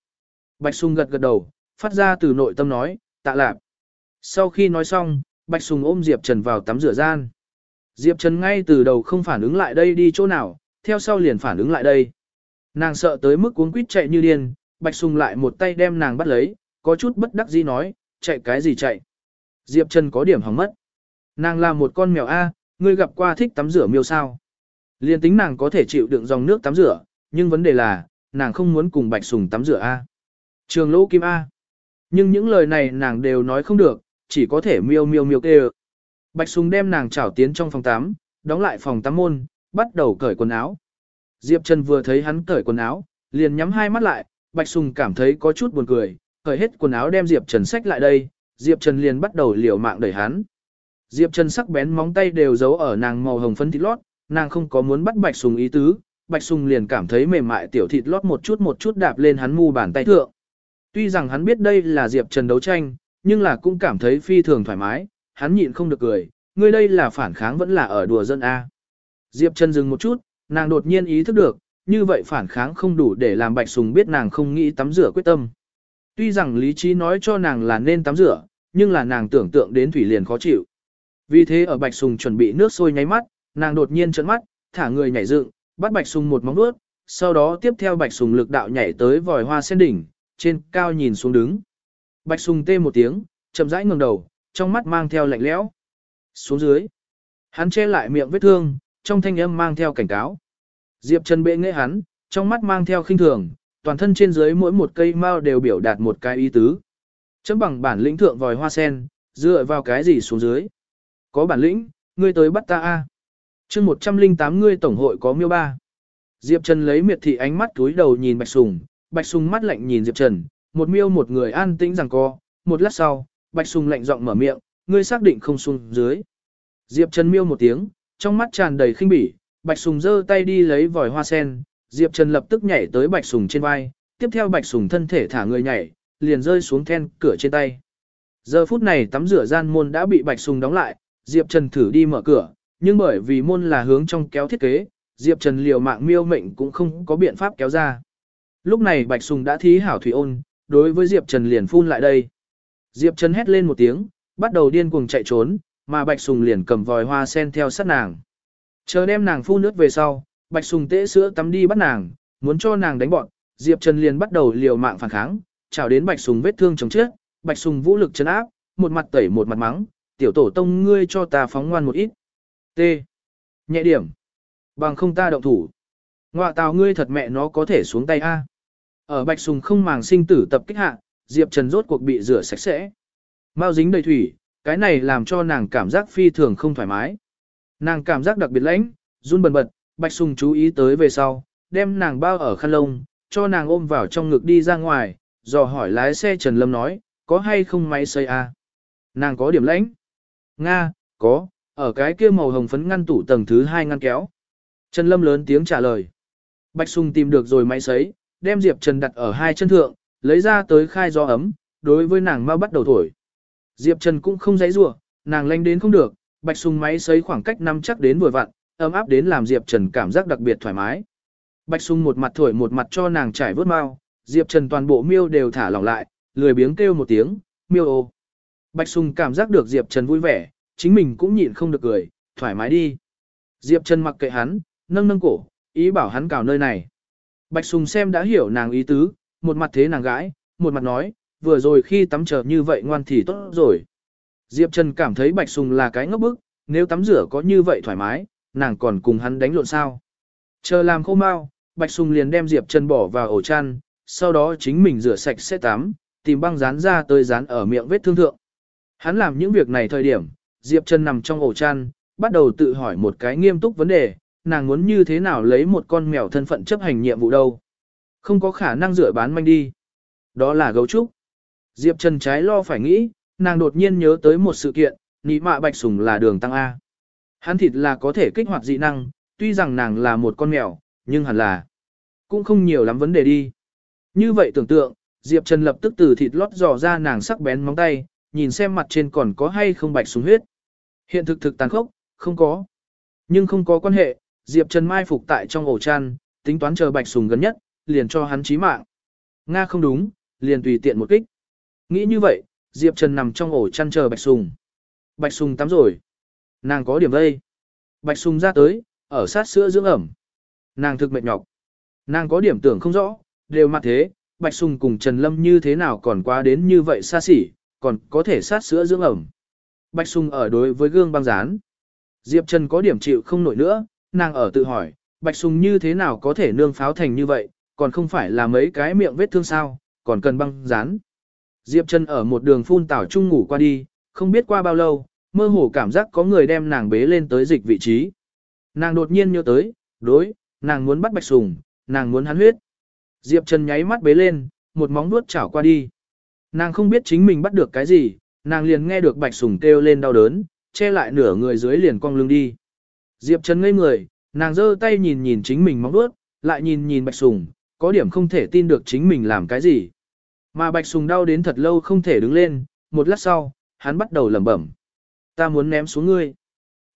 Bạch Sùng gật gật đầu, phát ra từ nội tâm nói, tạ lạp. Sau khi nói xong, Bạch Sùng ôm Diệp Trần vào tắm rửa gian. Diệp Trần ngay từ đầu không phản ứng lại đây đi chỗ nào, theo sau liền phản ứng lại đây. Nàng sợ tới mức cuống quýt chạy như điên, Bạch Sùng lại một tay đem nàng bắt lấy, có chút bất đắc dĩ nói, chạy cái gì chạy. Diệp Trần có điểm hỏng mất. Nàng là một con mèo A, ngươi gặp qua thích tắm rửa miêu sao. Liên tính nàng có thể chịu đựng dòng nước tắm rửa, nhưng vấn đề là, nàng không muốn cùng Bạch Sùng tắm rửa A. Trường lỗ kim A. Nhưng những lời này nàng đều nói không được, chỉ có thể miêu miêu miêu kêu. Bạch Sùng đem nàng trảo tiến trong phòng tắm, đóng lại phòng tắm môn, bắt đầu cởi quần áo. Diệp Trần vừa thấy hắn cởi quần áo, liền nhắm hai mắt lại, Bạch Sùng cảm thấy có chút buồn cười, cởi hết quần áo đem Diệp Trần xách lại đây, Diệp Trần liền bắt đầu liều mạng đẩy hắn. Diệp Trần sắc bén móng tay đều giấu ở nàng màu hồng phấn thịt lót, nàng không có muốn bắt Bạch Sùng ý tứ, Bạch Sùng liền cảm thấy mềm mại tiểu thịt lót một chút một chút đạp lên hắn mu bàn tay thượng. Tuy rằng hắn biết đây là Diệp Trần đấu tranh, nhưng là cũng cảm thấy phi thường thoải mái, hắn nhịn không được cười, ngươi đây là phản kháng vẫn là ở đùa dân A. Diệp Trần dừng một chút, nàng đột nhiên ý thức được, như vậy phản kháng không đủ để làm Bạch Sùng biết nàng không nghĩ tắm rửa quyết tâm. Tuy rằng lý trí nói cho nàng là nên tắm rửa, nhưng là nàng tưởng tượng đến thủy liền khó chịu. Vì thế ở Bạch Sùng chuẩn bị nước sôi nháy mắt, nàng đột nhiên trợn mắt, thả người nhảy dựng, bắt Bạch Sùng một móng vuốt, sau đó tiếp theo Bạch Sùng lực đạo nhảy tới vòi hoa sen đỉnh, trên cao nhìn xuống đứng. Bạch Sùng tê một tiếng, chậm rãi ngẩng đầu, trong mắt mang theo lạnh lẽo. Xuống dưới, hắn che lại miệng vết thương, trong thanh âm mang theo cảnh cáo. Diệp Trần bệ nghệ hắn, trong mắt mang theo khinh thường, toàn thân trên dưới mỗi một cây mao đều biểu đạt một cái ý tứ. Chấm bằng bản lĩnh thượng vòi hoa sen, dựa vào cái gì xuống dưới. Có bản lĩnh, ngươi tới bắt ta a. Chương 108 ngươi tổng hội có miêu ba. Diệp Trần lấy miệt thị ánh mắt túi đầu nhìn Bạch Sùng, Bạch Sùng mắt lạnh nhìn Diệp Trần, một miêu một người an tĩnh rằng co, một lát sau, Bạch Sùng lạnh giọng mở miệng, ngươi xác định không xuống dưới. Diệp Trần miêu một tiếng, trong mắt tràn đầy khinh bỉ, Bạch Sùng giơ tay đi lấy vòi hoa sen, Diệp Trần lập tức nhảy tới Bạch Sùng trên vai, tiếp theo Bạch Sùng thân thể thả người nhảy, liền rơi xuống then cửa trên tay. Giờ phút này tắm rửa gian môn đã bị Bạch Sùng đóng lại, Diệp Trần thử đi mở cửa, nhưng bởi vì môn là hướng trong kéo thiết kế, Diệp Trần liều mạng miêu mệnh cũng không có biện pháp kéo ra. Lúc này Bạch Sùng đã thí hảo thủy ôn, đối với Diệp Trần liền phun lại đây. Diệp Trần hét lên một tiếng, bắt đầu điên cuồng chạy trốn, mà Bạch Sùng liền cầm vòi hoa sen theo sát nàng. Chờ đem nàng phun nước về sau, Bạch Sùng tễ sữa tắm đi bắt nàng, muốn cho nàng đánh bọn, Diệp Trần liền bắt đầu liều mạng phản kháng, chào đến Bạch Sùng vết thương chồng chết, Bạch Sùng vũ lực trấn áp, một mặt tẩy một mặt mắng, tiểu tổ tông ngươi cho ta phóng ngoan một ít. T. Nhẹ điểm. Bằng không ta động thủ. ngoại tào ngươi thật mẹ nó có thể xuống tay A. Ở Bạch Sùng không màng sinh tử tập kích hạ, Diệp Trần rốt cuộc bị rửa sạch sẽ. Mao dính đầy thủy, cái này làm cho nàng cảm giác phi thường không thoải mái. Nàng cảm giác đặc biệt lãnh, run bần bật, Bạch Sùng chú ý tới về sau, đem nàng bao ở khăn lông, cho nàng ôm vào trong ngực đi ra ngoài, dò hỏi lái xe Trần Lâm nói, có hay không máy xây a? Nàng có điểm lãnh. Nga, có, ở cái kia màu hồng phấn ngăn tủ tầng thứ hai ngăn kéo. Trần Lâm lớn tiếng trả lời. Bạch Sùng tìm được rồi máy sấy, đem Diệp Trần đặt ở hai chân thượng, lấy ra tới khai gió ấm, đối với nàng mau bắt đầu thổi. Diệp Trần cũng không dãy rủa, nàng lanh đến không được, Bạch Sùng máy sấy khoảng cách năm chắc đến vừa vặn, ấm áp đến làm Diệp Trần cảm giác đặc biệt thoải mái. Bạch Sùng một mặt thổi một mặt cho nàng trải vớt mau, Diệp Trần toàn bộ miêu đều thả lỏng lại, lười biếng kêu một tiếng, miêu ô. Bạch Sùng cảm giác được Diệp Trần vui vẻ, chính mình cũng nhịn không được cười, thoải mái đi. Diệp Trần mặc kệ hắn, nâng nâng cổ, ý bảo hắn cào nơi này. Bạch Sùng xem đã hiểu nàng ý tứ, một mặt thế nàng gãi, một mặt nói, vừa rồi khi tắm chờ như vậy ngoan thì tốt rồi. Diệp Trần cảm thấy Bạch Sùng là cái ngốc bức, nếu tắm rửa có như vậy thoải mái, nàng còn cùng hắn đánh lộn sao. Chờ làm khô mau, Bạch Sùng liền đem Diệp Trần bỏ vào ổ chăn, sau đó chính mình rửa sạch sẽ tắm, tìm băng dán ra tới dán ở miệng vết thương thượng. Hắn làm những việc này thời điểm, Diệp Trần nằm trong ổ chăn, bắt đầu tự hỏi một cái nghiêm túc vấn đề, nàng muốn như thế nào lấy một con mèo thân phận chấp hành nhiệm vụ đâu. Không có khả năng rửa bán manh đi. Đó là gấu trúc. Diệp Trần trái lo phải nghĩ, nàng đột nhiên nhớ tới một sự kiện, nị mạ bạch sùng là đường tăng A. Hắn thịt là có thể kích hoạt dị năng, tuy rằng nàng là một con mèo, nhưng hẳn là cũng không nhiều lắm vấn đề đi. Như vậy tưởng tượng, Diệp Trần lập tức từ thịt lót dò ra nàng sắc bén móng tay, nhìn xem mặt trên còn có hay không bạch súng huyết. Hiện thực thực tàn khốc, không có. Nhưng không có quan hệ, Diệp Trần mai phục tại trong ổ chăn, tính toán chờ bạch sùng gần nhất, liền cho hắn chí mạng. Nga không đúng, liền tùy tiện một kích. Nghĩ như vậy, Diệp Trần nằm trong ổ chăn chờ bạch sùng. Bạch sùng tắm rồi. Nàng có điểm vây. Bạch sùng ra tới, ở sát sữa dưỡng ẩm. Nàng thực mệt nhọc. Nàng có điểm tưởng không rõ, đều mặt thế, Bạch Sùng cùng Trần Lâm như thế nào còn quá đến như vậy xa xỉ, còn có thể sát sữa dưỡng ẩm. Bạch Sùng ở đối với gương băng dán. Diệp Trần có điểm chịu không nổi nữa, nàng ở tự hỏi, Bạch Sùng như thế nào có thể nương pháo thành như vậy, còn không phải là mấy cái miệng vết thương sao, còn cần băng dán. Diệp Trần ở một đường phun tảo trung ngủ qua đi, không biết qua bao lâu, mơ hồ cảm giác có người đem nàng bế lên tới dịch vị trí. Nàng đột nhiên nhớ tới, đối, nàng muốn bắt Bạch Sùng, nàng muốn hắn huyết. Diệp Trần nháy mắt bế lên, một móng vuốt chảo qua đi. Nàng không biết chính mình bắt được cái gì, nàng liền nghe được Bạch Sùng kêu lên đau đớn, che lại nửa người dưới liền cong lưng đi. Diệp Trần ngây người, Nàng giơ tay nhìn nhìn chính mình móng vuốt, lại nhìn nhìn Bạch Sùng, có điểm không thể tin được chính mình làm cái gì. Mà Bạch Sùng đau đến thật lâu không thể đứng lên, một lát sau, hắn bắt đầu lẩm bẩm. Ta muốn ném xuống ngươi.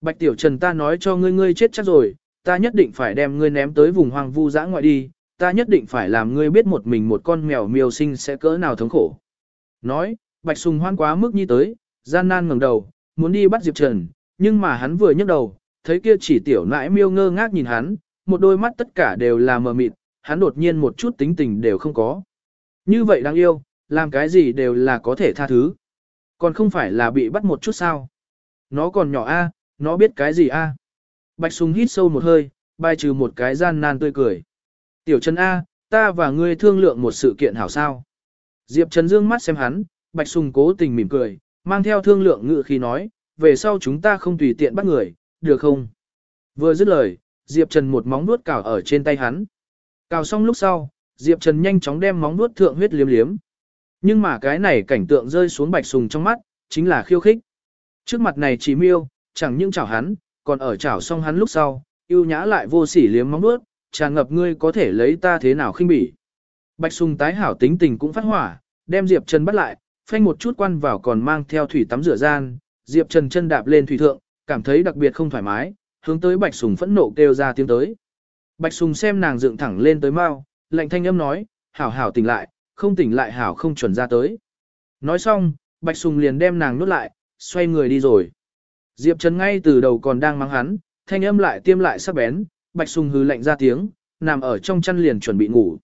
Bạch Tiểu Trần ta nói cho ngươi ngươi chết chắc rồi, ta nhất định phải đem ngươi ném tới vùng hoang vu dã ngoại đi, ta nhất định phải làm ngươi biết một mình một con mèo miêu sinh sẽ cỡ nào thống khổ. Nói, Bạch Sùng hoan quá mức như tới, gian nan ngẩng đầu, muốn đi bắt Diệp Trần, nhưng mà hắn vừa nhấc đầu, thấy kia chỉ tiểu nãi miêu ngơ ngác nhìn hắn, một đôi mắt tất cả đều là mờ mịt, hắn đột nhiên một chút tính tình đều không có. Như vậy đáng yêu, làm cái gì đều là có thể tha thứ. Còn không phải là bị bắt một chút sao. Nó còn nhỏ a, nó biết cái gì a? Bạch Sùng hít sâu một hơi, bài trừ một cái gian nan tươi cười. Tiểu Trần A, ta và ngươi thương lượng một sự kiện hảo sao. Diệp Trần dương mắt xem hắn, Bạch Sùng cố tình mỉm cười, mang theo thương lượng ngự khi nói, về sau chúng ta không tùy tiện bắt người, được không? Vừa dứt lời, Diệp Trần một móng vuốt cào ở trên tay hắn. Cào xong lúc sau, Diệp Trần nhanh chóng đem móng vuốt thượng huyết liếm liếm. Nhưng mà cái này cảnh tượng rơi xuống Bạch Sùng trong mắt, chính là khiêu khích. Trước mặt này chỉ miêu, chẳng những chảo hắn, còn ở chảo xong hắn lúc sau, yêu nhã lại vô sỉ liếm móng vuốt, tràn ngập ngươi có thể lấy ta thế nào khinh bỉ. Bạch Sùng tái hảo tính tình cũng phát hỏa, đem Diệp Trần bắt lại, phanh một chút quan vào còn mang theo thủy tắm rửa gian, Diệp Trần chân đạp lên thủy thượng, cảm thấy đặc biệt không thoải mái, hướng tới Bạch Sùng phẫn nộ kêu ra tiếng tới. Bạch Sùng xem nàng dựng thẳng lên tới mau, lạnh thanh âm nói, hảo hảo tỉnh lại, không tỉnh lại hảo không chuẩn ra tới. Nói xong, Bạch Sùng liền đem nàng nuốt lại, xoay người đi rồi. Diệp Trần ngay từ đầu còn đang mắng hắn, thanh âm lại tiêm lại sắc bén, Bạch Sùng hứ lạnh ra tiếng, nằm ở trong chăn liền chuẩn bị ngủ.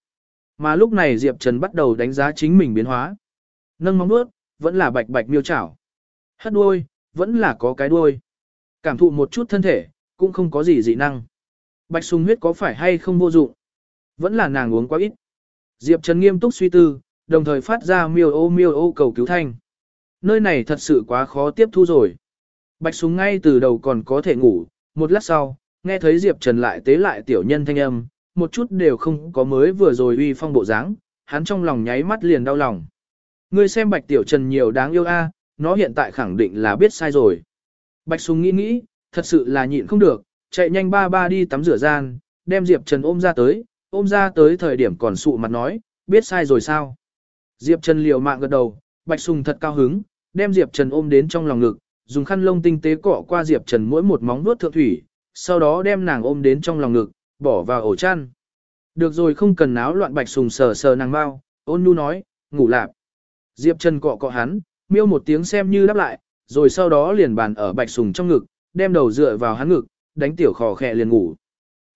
Mà lúc này Diệp Trần bắt đầu đánh giá chính mình biến hóa. Nâng móng nuốt, vẫn là bạch bạch miêu chảo. Hất đuôi, vẫn là có cái đuôi. Cảm thụ một chút thân thể, cũng không có gì dị năng. Bạch sùng huyết có phải hay không vô dụng? Vẫn là nàng uống quá ít. Diệp Trần nghiêm túc suy tư, đồng thời phát ra miêu ô miêu ô cầu cứu thanh. Nơi này thật sự quá khó tiếp thu rồi. Bạch sùng ngay từ đầu còn có thể ngủ, một lát sau, nghe thấy Diệp Trần lại tế lại tiểu nhân thanh âm, một chút đều không có mới vừa rồi uy phong bộ dáng, hắn trong lòng nháy mắt liền đau lòng. Ngươi xem Bạch Tiểu Trần nhiều đáng yêu a, nó hiện tại khẳng định là biết sai rồi. Bạch Sùng nghĩ nghĩ, thật sự là nhịn không được, chạy nhanh ba ba đi tắm rửa gian, đem Diệp Trần ôm ra tới, ôm ra tới thời điểm còn sụ mặt nói, biết sai rồi sao. Diệp Trần liều mạng gật đầu, Bạch Sùng thật cao hứng, đem Diệp Trần ôm đến trong lòng ngực, dùng khăn lông tinh tế cọ qua Diệp Trần mỗi một móng vuốt thượng thủy, sau đó đem nàng ôm đến trong lòng ngực, bỏ vào ổ chăn. Được rồi không cần náo loạn Bạch Sùng sờ sờ nàng bao, ôn nhu nói, ngủ lạp. Diệp Trần cọ cọ hắn, miêu một tiếng xem như đáp lại, rồi sau đó liền bàn ở Bạch Sùng trong ngực, đem đầu dựa vào hắn ngực, đánh tiểu khò khẽ liền ngủ.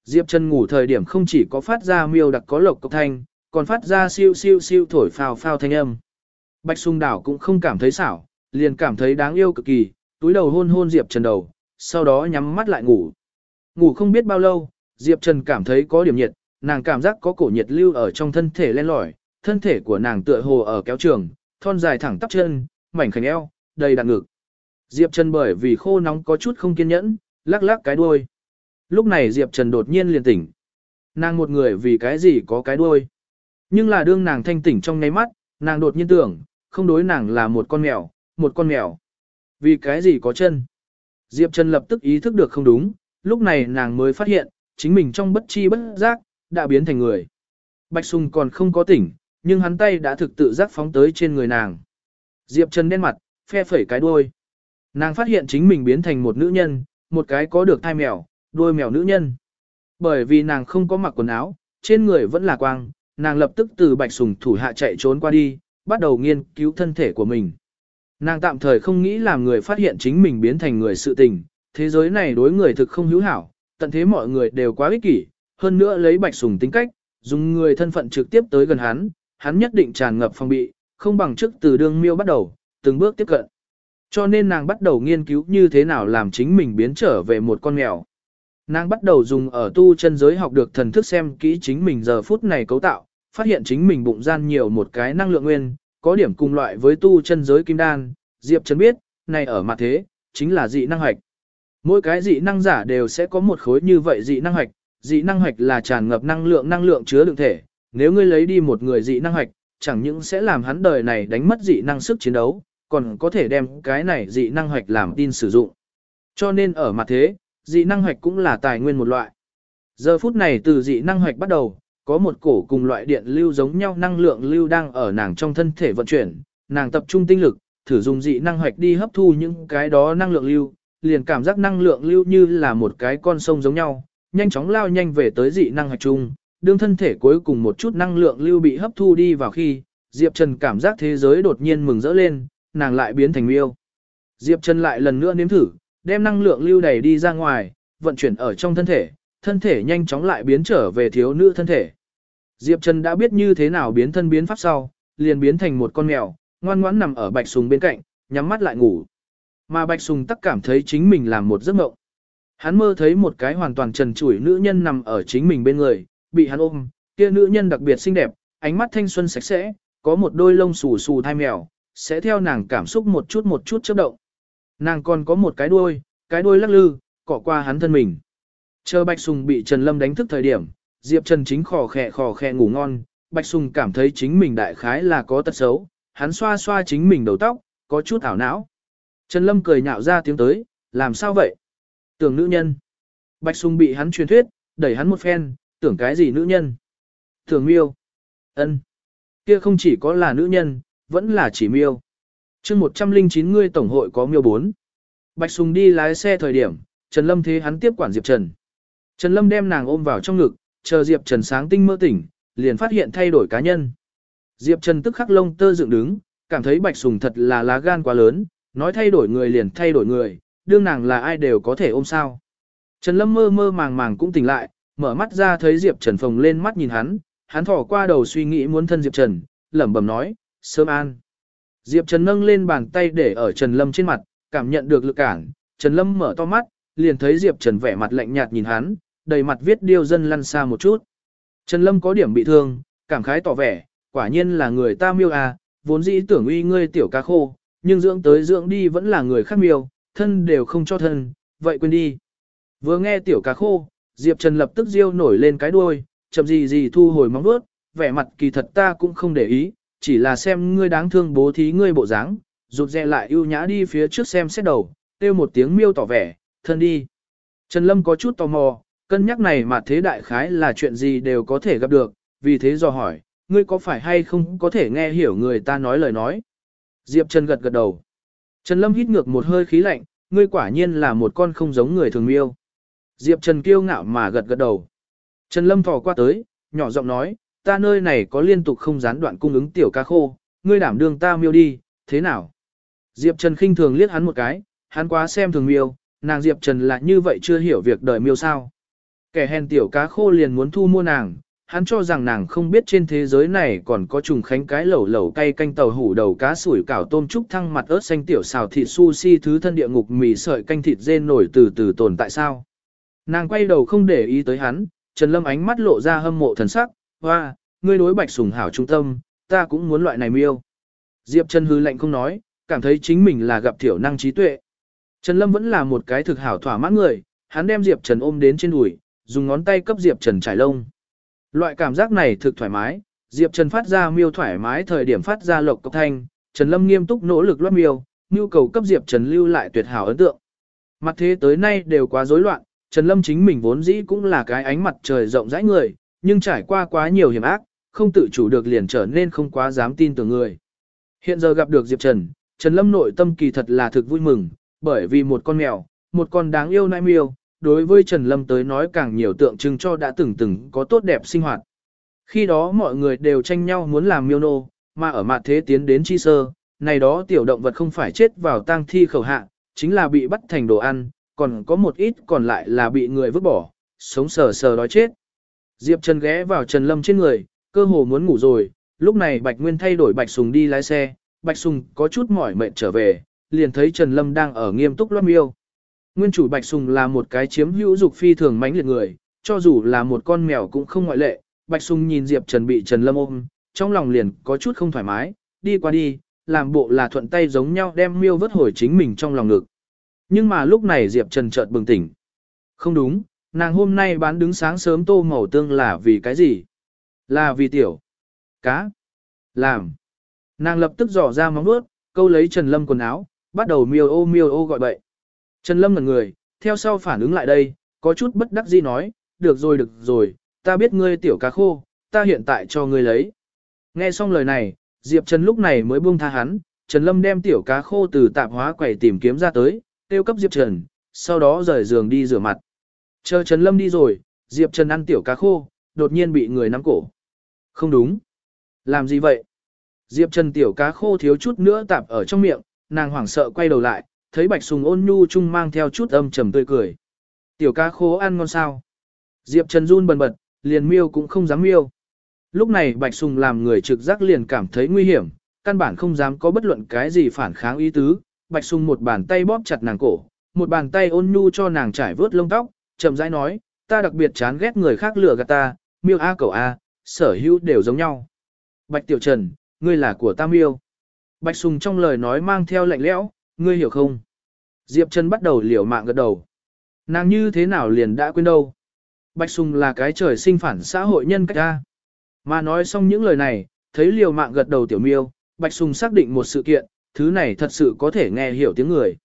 Diệp Trần ngủ thời điểm không chỉ có phát ra miêu đặc có lộc cộc thanh, còn phát ra siêu siêu siêu thổi phào phao thanh âm. Bạch Sùng đảo cũng không cảm thấy xảo, liền cảm thấy đáng yêu cực kỳ, túi đầu hôn hôn Diệp Trần đầu, sau đó nhắm mắt lại ngủ. Ngủ không biết bao lâu, Diệp Trần cảm thấy có điểm nhiệt, nàng cảm giác có cổ nhiệt lưu ở trong thân thể len lỏi, thân thể của nàng tựa hồ ở kéo trường, thon dài thẳng tắp chân, mảnh khảnh eo, đầy đặn ngực. Diệp Trần bởi vì khô nóng có chút không kiên nhẫn, lắc lắc cái đuôi. Lúc này Diệp Trần đột nhiên liền tỉnh. Nàng một người vì cái gì có cái đuôi. Nhưng là đương nàng thanh tỉnh trong ngay mắt, nàng đột nhiên tưởng, không đối nàng là một con mèo, một con mèo. Vì cái gì có chân? Diệp Trần lập tức ý thức được không đúng, lúc này nàng mới phát hiện, chính mình trong bất chi bất giác, đã biến thành người. Bạch Sùng còn không có tỉnh, nhưng hắn tay đã thực tự giác phóng tới trên người nàng. Diệp Trần đen mặt, phe phẩy cái đuôi. Nàng phát hiện chính mình biến thành một nữ nhân, một cái có được thai mèo, đuôi mèo nữ nhân. Bởi vì nàng không có mặc quần áo, trên người vẫn là quang, nàng lập tức từ bạch sùng thủ hạ chạy trốn qua đi, bắt đầu nghiên cứu thân thể của mình. Nàng tạm thời không nghĩ làm người phát hiện chính mình biến thành người sự tình, thế giới này đối người thực không hữu hảo, tận thế mọi người đều quá ích kỷ, hơn nữa lấy bạch sùng tính cách, dùng người thân phận trực tiếp tới gần hắn, hắn nhất định tràn ngập phong bị, không bằng trước từ đương miêu bắt đầu, từng bước tiếp cận. Cho nên nàng bắt đầu nghiên cứu như thế nào làm chính mình biến trở về một con mèo. Nàng bắt đầu dùng ở tu chân giới học được thần thức xem kỹ chính mình giờ phút này cấu tạo, phát hiện chính mình bụng gian nhiều một cái năng lượng nguyên, có điểm cùng loại với tu chân giới kim đan. Diệp Trần biết, này ở mặt thế, chính là dị năng hoạch. Mỗi cái dị năng giả đều sẽ có một khối như vậy dị năng hoạch, dị năng hoạch là tràn ngập năng lượng năng lượng chứa đựng thể, nếu ngươi lấy đi một người dị năng hoạch, chẳng những sẽ làm hắn đời này đánh mất dị năng sức chiến đấu, còn có thể đem cái này dị năng hoạch làm tin sử dụng. Cho nên ở mặt thế, dị năng hoạch cũng là tài nguyên một loại. Giờ phút này từ dị năng hoạch bắt đầu, có một cổ cùng loại điện lưu giống nhau năng lượng lưu đang ở nàng trong thân thể vận chuyển, nàng tập trung tinh lực, thử dùng dị năng hoạch đi hấp thu những cái đó năng lượng lưu, liền cảm giác năng lượng lưu như là một cái con sông giống nhau, nhanh chóng lao nhanh về tới dị năng hoạch chung, đương thân thể cuối cùng một chút năng lượng lưu bị hấp thu đi vào khi, Diệp Trần cảm giác thế giới đột nhiên mừng rỡ lên, nàng lại biến thành miêu. Diệp Trần lại lần nữa nếm thử, đem năng lượng lưu đẩy đi ra ngoài, vận chuyển ở trong thân thể, thân thể nhanh chóng lại biến trở về thiếu nữ thân thể. Diệp Trần đã biết như thế nào biến thân biến pháp sau, liền biến thành một con mèo, ngoan ngoãn nằm ở Bạch Sùng bên cạnh, nhắm mắt lại ngủ. Mà Bạch Sùng tắc cảm thấy chính mình làm một giấc mộng. Hắn mơ thấy một cái hoàn toàn trần trụi nữ nhân nằm ở chính mình bên người, bị hắn ôm, kia nữ nhân đặc biệt xinh đẹp, ánh mắt thanh xuân sạch sẽ, có một đôi lông xù xù thai mèo, sẽ theo nàng cảm xúc một chút một chút chớp động. Nàng còn có một cái đuôi, cái đuôi lắc lư, cọ qua hắn thân mình. Chờ Bạch Sùng bị Trần Lâm đánh thức thời điểm, Diệp Trần chính khò khè khò khè ngủ ngon, Bạch Sùng cảm thấy chính mình đại khái là có tật xấu, hắn xoa xoa chính mình đầu tóc, có chút ảo não. Trần Lâm cười nhạo ra tiếng tới, làm sao vậy? Tưởng nữ nhân. Bạch Sùng bị hắn truyền thuyết, đẩy hắn một phen, tưởng cái gì nữ nhân? Tưởng miêu. ân Kia không chỉ có là nữ nhân, vẫn là chỉ miêu. chương 109 ngươi tổng hội có miêu 4. Bạch Sùng đi lái xe thời điểm, Trần Lâm thế hắn tiếp quản Diệp Trần. Trần Lâm đem nàng ôm vào trong ngực, chờ Diệp Trần sáng tinh mơ tỉnh, liền phát hiện thay đổi cá nhân. Diệp Trần tức khắc lông tơ dựng đứng, cảm thấy Bạch Sùng thật là lá gan quá lớn, nói thay đổi người liền thay đổi người, đương nàng là ai đều có thể ôm sao. Trần Lâm mơ mơ màng màng cũng tỉnh lại, mở mắt ra thấy Diệp Trần phồng lên mắt nhìn hắn, hắn thỏ qua đầu suy nghĩ muốn thân Diệp Trần, lẩm bẩm nói, sớm an. Diệp Trần nâng lên bàn tay để ở Trần Lâm trên mặt, cảm nhận được lực cản, Trần Lâm mở to mắt, liền thấy Diệp Trần vẻ mặt lạnh nhạt nhìn hắn, đầy mặt viết điêu dân lăn xa một chút. Trần Lâm có điểm bị thương, cảm khái tỏ vẻ, quả nhiên là người ta miêu à, vốn dĩ tưởng uy ngươi tiểu ca khô, nhưng dưỡng tới dưỡng đi vẫn là người khác miêu, thân đều không cho thân, vậy quên đi. Vừa nghe tiểu ca khô, Diệp Trần lập tức riêu nổi lên cái đuôi, chậm gì gì thu hồi móng vuốt, vẻ mặt kỳ thật ta cũng không để ý, chỉ là xem ngươi đáng thương bố thí ngươi bộ dáng, rụt rè lại ưu nhã đi phía trước xem xét đầu, kêu một tiếng miêu tỏ vẻ, thân đi. Trần Lâm có chút tò mò, cân nhắc này mà thế đại khái là chuyện gì đều có thể gặp được, vì thế do hỏi, ngươi có phải hay không có thể nghe hiểu người ta nói lời nói. Diệp Trần gật gật đầu. Trần Lâm hít ngược một hơi khí lạnh, ngươi quả nhiên là một con không giống người thường miêu. Diệp Trần kiêu ngạo mà gật gật đầu. Trần Lâm thò qua tới, nhỏ giọng nói, ta nơi này có liên tục không gián đoạn cung ứng tiểu ca khô, ngươi đảm đương ta miêu đi, thế nào? Diệp Trần khinh thường liếc hắn một cái, hắn quá xem thường miêu, nàng Diệp Trần là như vậy chưa hiểu việc đời miêu sao. Kẻ hèn tiểu cá khô liền muốn thu mua nàng, hắn cho rằng nàng không biết trên thế giới này còn có trùng khánh cái lẩu lẩu cay canh tàu hủ đầu cá sủi cảo tôm trúc thăng mặt ớt xanh tiểu xào thịt sushi thứ thân địa ngục mì sợi canh thịt dê nổi từ từ tồn tại sao. Nàng quay đầu không để ý tới hắn, Trần Lâm ánh mắt lộ ra hâm mộ thần sắc, hoa, ngươi đối bạch sủng hảo trung tâm, ta cũng muốn loại này miêu. Diệp Trần hư lạnh không nói, cảm thấy chính mình là gặp thiểu năng trí tuệ. Trần Lâm vẫn là một cái thực hảo thỏa mãn người, hắn đem Diệp Trần ôm đến trên đùi, dùng ngón tay cấp Diệp Trần trải lông. Loại cảm giác này thực thoải mái, Diệp Trần phát ra miêu thoải mái thời điểm phát ra lộc cốc thanh, Trần Lâm nghiêm túc nỗ lực loát miêu, nhu cầu cấp Diệp Trần lưu lại tuyệt hảo ấn tượng. Mặt thế tới nay đều quá rối loạn, Trần Lâm chính mình vốn dĩ cũng là cái ánh mặt trời rộng rãi người, nhưng trải qua quá nhiều hiểm ác, không tự chủ được liền trở nên không quá dám tin tưởng người. Hiện giờ gặp được Diệp Trần, Trần Lâm nội tâm kỳ thật là thực vui mừng, bởi vì một con mèo, một con đáng yêu nai miêu, đối với Trần Lâm tới nói càng nhiều tượng trưng cho đã từng từng có tốt đẹp sinh hoạt. Khi đó mọi người đều tranh nhau muốn làm miêu nô, mà ở mặt thế tiến đến chi sơ, này đó tiểu động vật không phải chết vào tang thi khẩu hạ, chính là bị bắt thành đồ ăn, còn có một ít còn lại là bị người vứt bỏ, sống sờ sờ đói chết. Diệp Trần ghé vào Trần Lâm trên người, cơ hồ muốn ngủ rồi, lúc này Bạch Nguyên thay đổi Bạch Sùng đi lái xe, Bạch Sùng có chút mỏi mệt trở về, liền thấy Trần Lâm đang ở nghiêm túc loát miêu. Nguyên chủ Bạch Sùng là một cái chiếm hữu dục phi thường mãnh liệt người, cho dù là một con mèo cũng không ngoại lệ. Bạch Sùng nhìn Diệp Trần bị Trần Lâm ôm, trong lòng liền có chút không thoải mái, đi qua đi, làm bộ là thuận tay giống nhau đem miêu vớt hồi chính mình trong lòng ngực. Nhưng mà lúc này Diệp Trần chợt bừng tỉnh. Không đúng, nàng hôm nay bán đứng sáng sớm tô màu tương là vì cái gì? Là vì tiểu. Cá. Làm. Nàng lập tức dò ra móng vuốt, câu lấy Trần Lâm quần áo, bắt đầu miêu ô miêu ô gọi bậy. Trần Lâm ngẩn người, theo sau phản ứng lại đây, có chút bất đắc dĩ nói, được rồi được rồi, ta biết ngươi tiểu cá khô, ta hiện tại cho ngươi lấy. Nghe xong lời này, Diệp Trần lúc này mới buông tha hắn, Trần Lâm đem tiểu cá khô từ tạp hóa quầy tìm kiếm ra tới, tiêu cấp Diệp Trần, sau đó rời giường đi rửa mặt. Chờ Trần Lâm đi rồi, Diệp Trần ăn tiểu cá khô, đột nhiên bị người nắm cổ. Không đúng. Làm gì vậy? Diệp Trần tiểu cá khô thiếu chút nữa tạp ở trong miệng, nàng hoảng sợ quay đầu lại, thấy Bạch Sùng ôn nhu chung mang theo chút âm trầm tươi cười. Tiểu cá khô ăn ngon sao? Diệp Trần run bần bật, liền miêu cũng không dám miêu. Lúc này Bạch Sùng làm người trực giác liền cảm thấy nguy hiểm, căn bản không dám có bất luận cái gì phản kháng ý tứ. Bạch Sùng một bàn tay bóp chặt nàng cổ, một bàn tay ôn nhu cho nàng trải vớt lông tóc, chậm rãi nói, ta đặc biệt chán ghét người khác lừa gạt ta, miêu a cầu a, sở hữu đều giống nhau. Bạch Tiểu Trần, ngươi là của ta miêu. Bạch Sùng trong lời nói mang theo lạnh lẽo, ngươi hiểu không? Diệp Trần bắt đầu liều mạng gật đầu. Nàng như thế nào liền đã quên đâu? Bạch Sùng là cái trời sinh phản xã hội nhân cách ta. Mà nói xong những lời này, thấy liều mạng gật đầu tiểu miêu, Bạch Sùng xác định một sự kiện, thứ này thật sự có thể nghe hiểu tiếng người.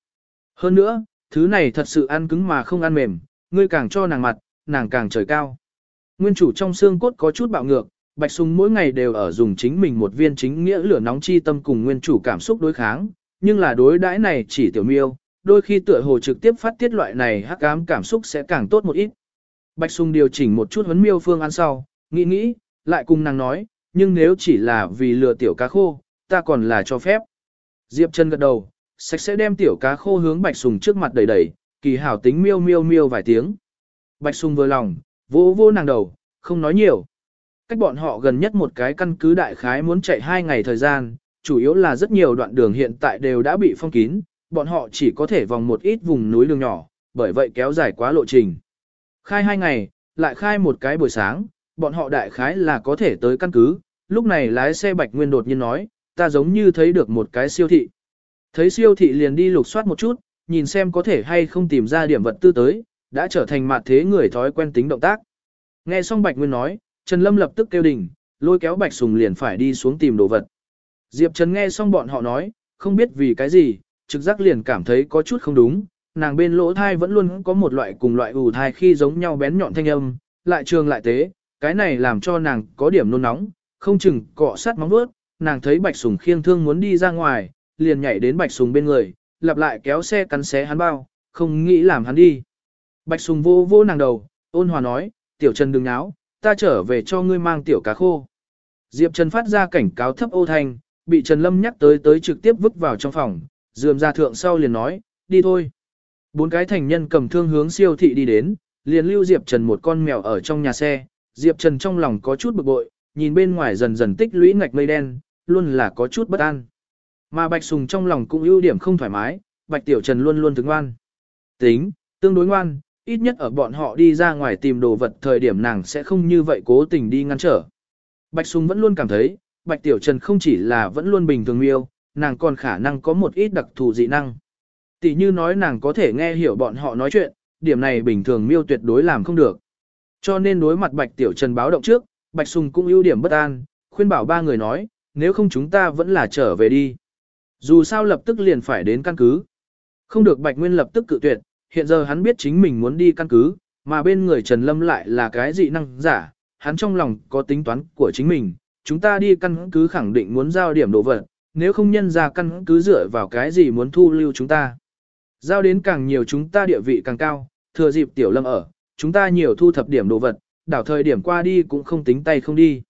Hơn nữa, thứ này thật sự ăn cứng mà không ăn mềm, ngươi càng cho nàng mặt, nàng càng trời cao. Nguyên chủ trong xương cốt có chút bạo ngược, Bạch Sùng mỗi ngày đều ở dùng chính mình một viên chính nghĩa lửa nóng chi tâm cùng nguyên chủ cảm xúc đối kháng, nhưng là đối đãi này chỉ tiểu miêu, đôi khi tựa hồ trực tiếp phát tiết loại này hắc ám cảm xúc sẽ càng tốt một ít. Bạch Sùng điều chỉnh một chút huấn miêu phương ăn sau, nghĩ nghĩ, lại cùng nàng nói, nhưng nếu chỉ là vì lừa tiểu cá khô, ta còn là cho phép. Diệp Trần gật đầu, sạch sẽ đem tiểu cá khô hướng Bạch Sùng trước mặt đẩy đẩy, kỳ hảo tính miêu miêu miêu vài tiếng. Bạch Sùng vừa lòng, vỗ vỗ nàng đầu, không nói nhiều. Cách bọn họ gần nhất một cái căn cứ đại khái muốn chạy hai ngày thời gian, chủ yếu là rất nhiều đoạn đường hiện tại đều đã bị phong kín, bọn họ chỉ có thể vòng một ít vùng núi đường nhỏ, bởi vậy kéo dài quá lộ trình. Khai hai ngày, lại khai một cái buổi sáng, bọn họ đại khái là có thể tới căn cứ, lúc này lái xe Bạch Nguyên đột nhiên nói, ta giống như thấy được một cái siêu thị. Thấy siêu thị liền đi lục soát một chút, nhìn xem có thể hay không tìm ra điểm vật tư tới, đã trở thành mặt thế người thói quen tính động tác. Nghe xong Bạch Nguyên nói, Trần Lâm lập tức kêu đình, lôi kéo Bạch Sùng liền phải đi xuống tìm đồ vật. Diệp Trần nghe xong bọn họ nói, không biết vì cái gì, trực giác liền cảm thấy có chút không đúng, nàng bên lỗ thai vẫn luôn có một loại cùng loại ủ thai khi giống nhau bén nhọn thanh âm, lại trường lại tế, cái này làm cho nàng có điểm nôn nóng, không chừng cọ sát móng vuốt, nàng thấy Bạch Sùng khiêng thương muốn đi ra ngoài, liền nhảy đến Bạch Sùng bên người, lặp lại kéo xe cắn xé hắn bao, không nghĩ làm hắn đi. Bạch Sùng vô vô nàng đầu, ôn hòa nói, tiểu Trần đừng náo, ta trở về cho ngươi mang tiểu cá khô. Diệp Trần phát ra cảnh cáo thấp ô thanh, bị Trần Lâm nhắc tới tới trực tiếp vứt vào trong phòng, dườm ra thượng sau liền nói, đi thôi. Bốn cái thành nhân cầm thương hướng siêu thị đi đến, liền lưu Diệp Trần một con mèo ở trong nhà xe, Diệp Trần trong lòng có chút bực bội, nhìn bên ngoài dần dần tích lũy ngạch mây đen, luôn là có chút bất an. Mà Bạch Sùng trong lòng cũng ưu điểm không thoải mái, Bạch Tiểu Trần luôn luôn tướng ngoan. Tính, tương đối ngoan, ít nhất ở bọn họ đi ra ngoài tìm đồ vật thời điểm nàng sẽ không như vậy cố tình đi ngăn trở. Bạch Sùng vẫn luôn cảm thấy, Bạch Tiểu Trần không chỉ là vẫn luôn bình thường miêu, nàng còn khả năng có một ít đặc thù dị năng. Tỷ như nói nàng có thể nghe hiểu bọn họ nói chuyện, điểm này bình thường miêu tuyệt đối làm không được. Cho nên đối mặt Bạch Tiểu Trần báo động trước, Bạch Sùng cũng ưu điểm bất an, khuyên bảo ba người nói, nếu không chúng ta vẫn là trở về đi. Dù sao lập tức liền phải đến căn cứ. Không được Bạch Nguyên lập tức cự tuyệt, hiện giờ hắn biết chính mình muốn đi căn cứ, mà bên người Trần Lâm lại là cái dị năng giả, hắn trong lòng có tính toán của chính mình, chúng ta đi căn cứ khẳng định muốn giao điểm đồ vật, nếu không nhân ra căn cứ dựa vào cái gì muốn thu lưu chúng ta. Giao đến càng nhiều chúng ta địa vị càng cao, thừa dịp tiểu lâm ở, chúng ta nhiều thu thập điểm đồ vật, đảo thời điểm qua đi cũng không tính tay không đi.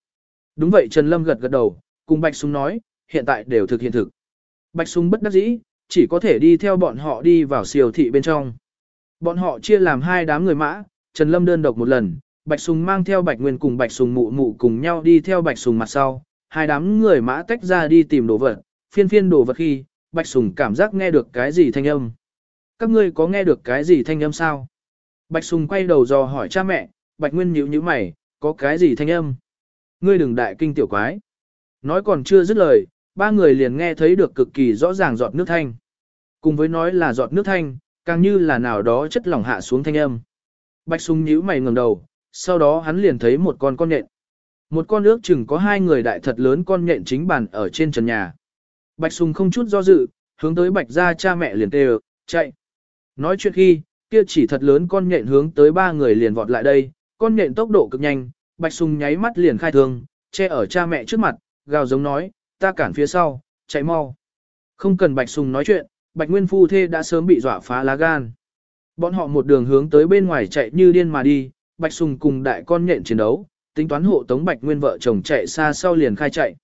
Đúng vậy Trần Lâm gật gật đầu, cùng Bạch Súng nói, hiện tại đều thực hiện thực. Bạch Sùng bất đắc dĩ, chỉ có thể đi theo bọn họ đi vào siêu thị bên trong. Bọn họ chia làm hai đám người mã, Trần Lâm đơn độc một lần, Bạch Sùng mang theo Bạch Nguyên cùng Bạch Sùng mụ mụ cùng nhau đi theo Bạch Sùng mặt sau, hai đám người mã tách ra đi tìm đồ vật, phiên phiên đồ vật khi, Bạch Sùng cảm giác nghe được cái gì thanh âm. Các ngươi có nghe được cái gì thanh âm sao? Bạch Sùng quay đầu dò hỏi cha mẹ, Bạch Nguyên nhíu nhíu mày, có cái gì thanh âm? Ngươi đừng đại kinh tiểu quái. Nói còn chưa dứt lời, ba người liền nghe thấy được cực kỳ rõ ràng giọt nước thanh. Cùng với nói là giọt nước thanh, càng như là nào đó chất lỏng hạ xuống thanh âm. Bạch Sùng nhíu mày ngẩng đầu, sau đó hắn liền thấy một con con nhện. Một con ước chừng có hai người đại thật lớn con nhện chính bàn ở trên trần nhà. Bạch Sùng không chút do dự, hướng tới Bạch gia cha mẹ liền tê chạy. Nói chuyện khi, kia chỉ thật lớn con nhện hướng tới ba người liền vọt lại đây, con nhện tốc độ cực nhanh, Bạch Sùng nháy mắt liền khai thương, che ở cha mẹ trước mặt, gào giống nói, ta cản phía sau, chạy mau. Không cần Bạch Sùng nói chuyện, Bạch Nguyên Phu Thê đã sớm bị dọa phá lá gan. Bọn họ một đường hướng tới bên ngoài chạy như điên mà đi, Bạch Sùng cùng đại con nhện chiến đấu, tính toán hộ tống Bạch Nguyên vợ chồng chạy xa sau liền khai chạy.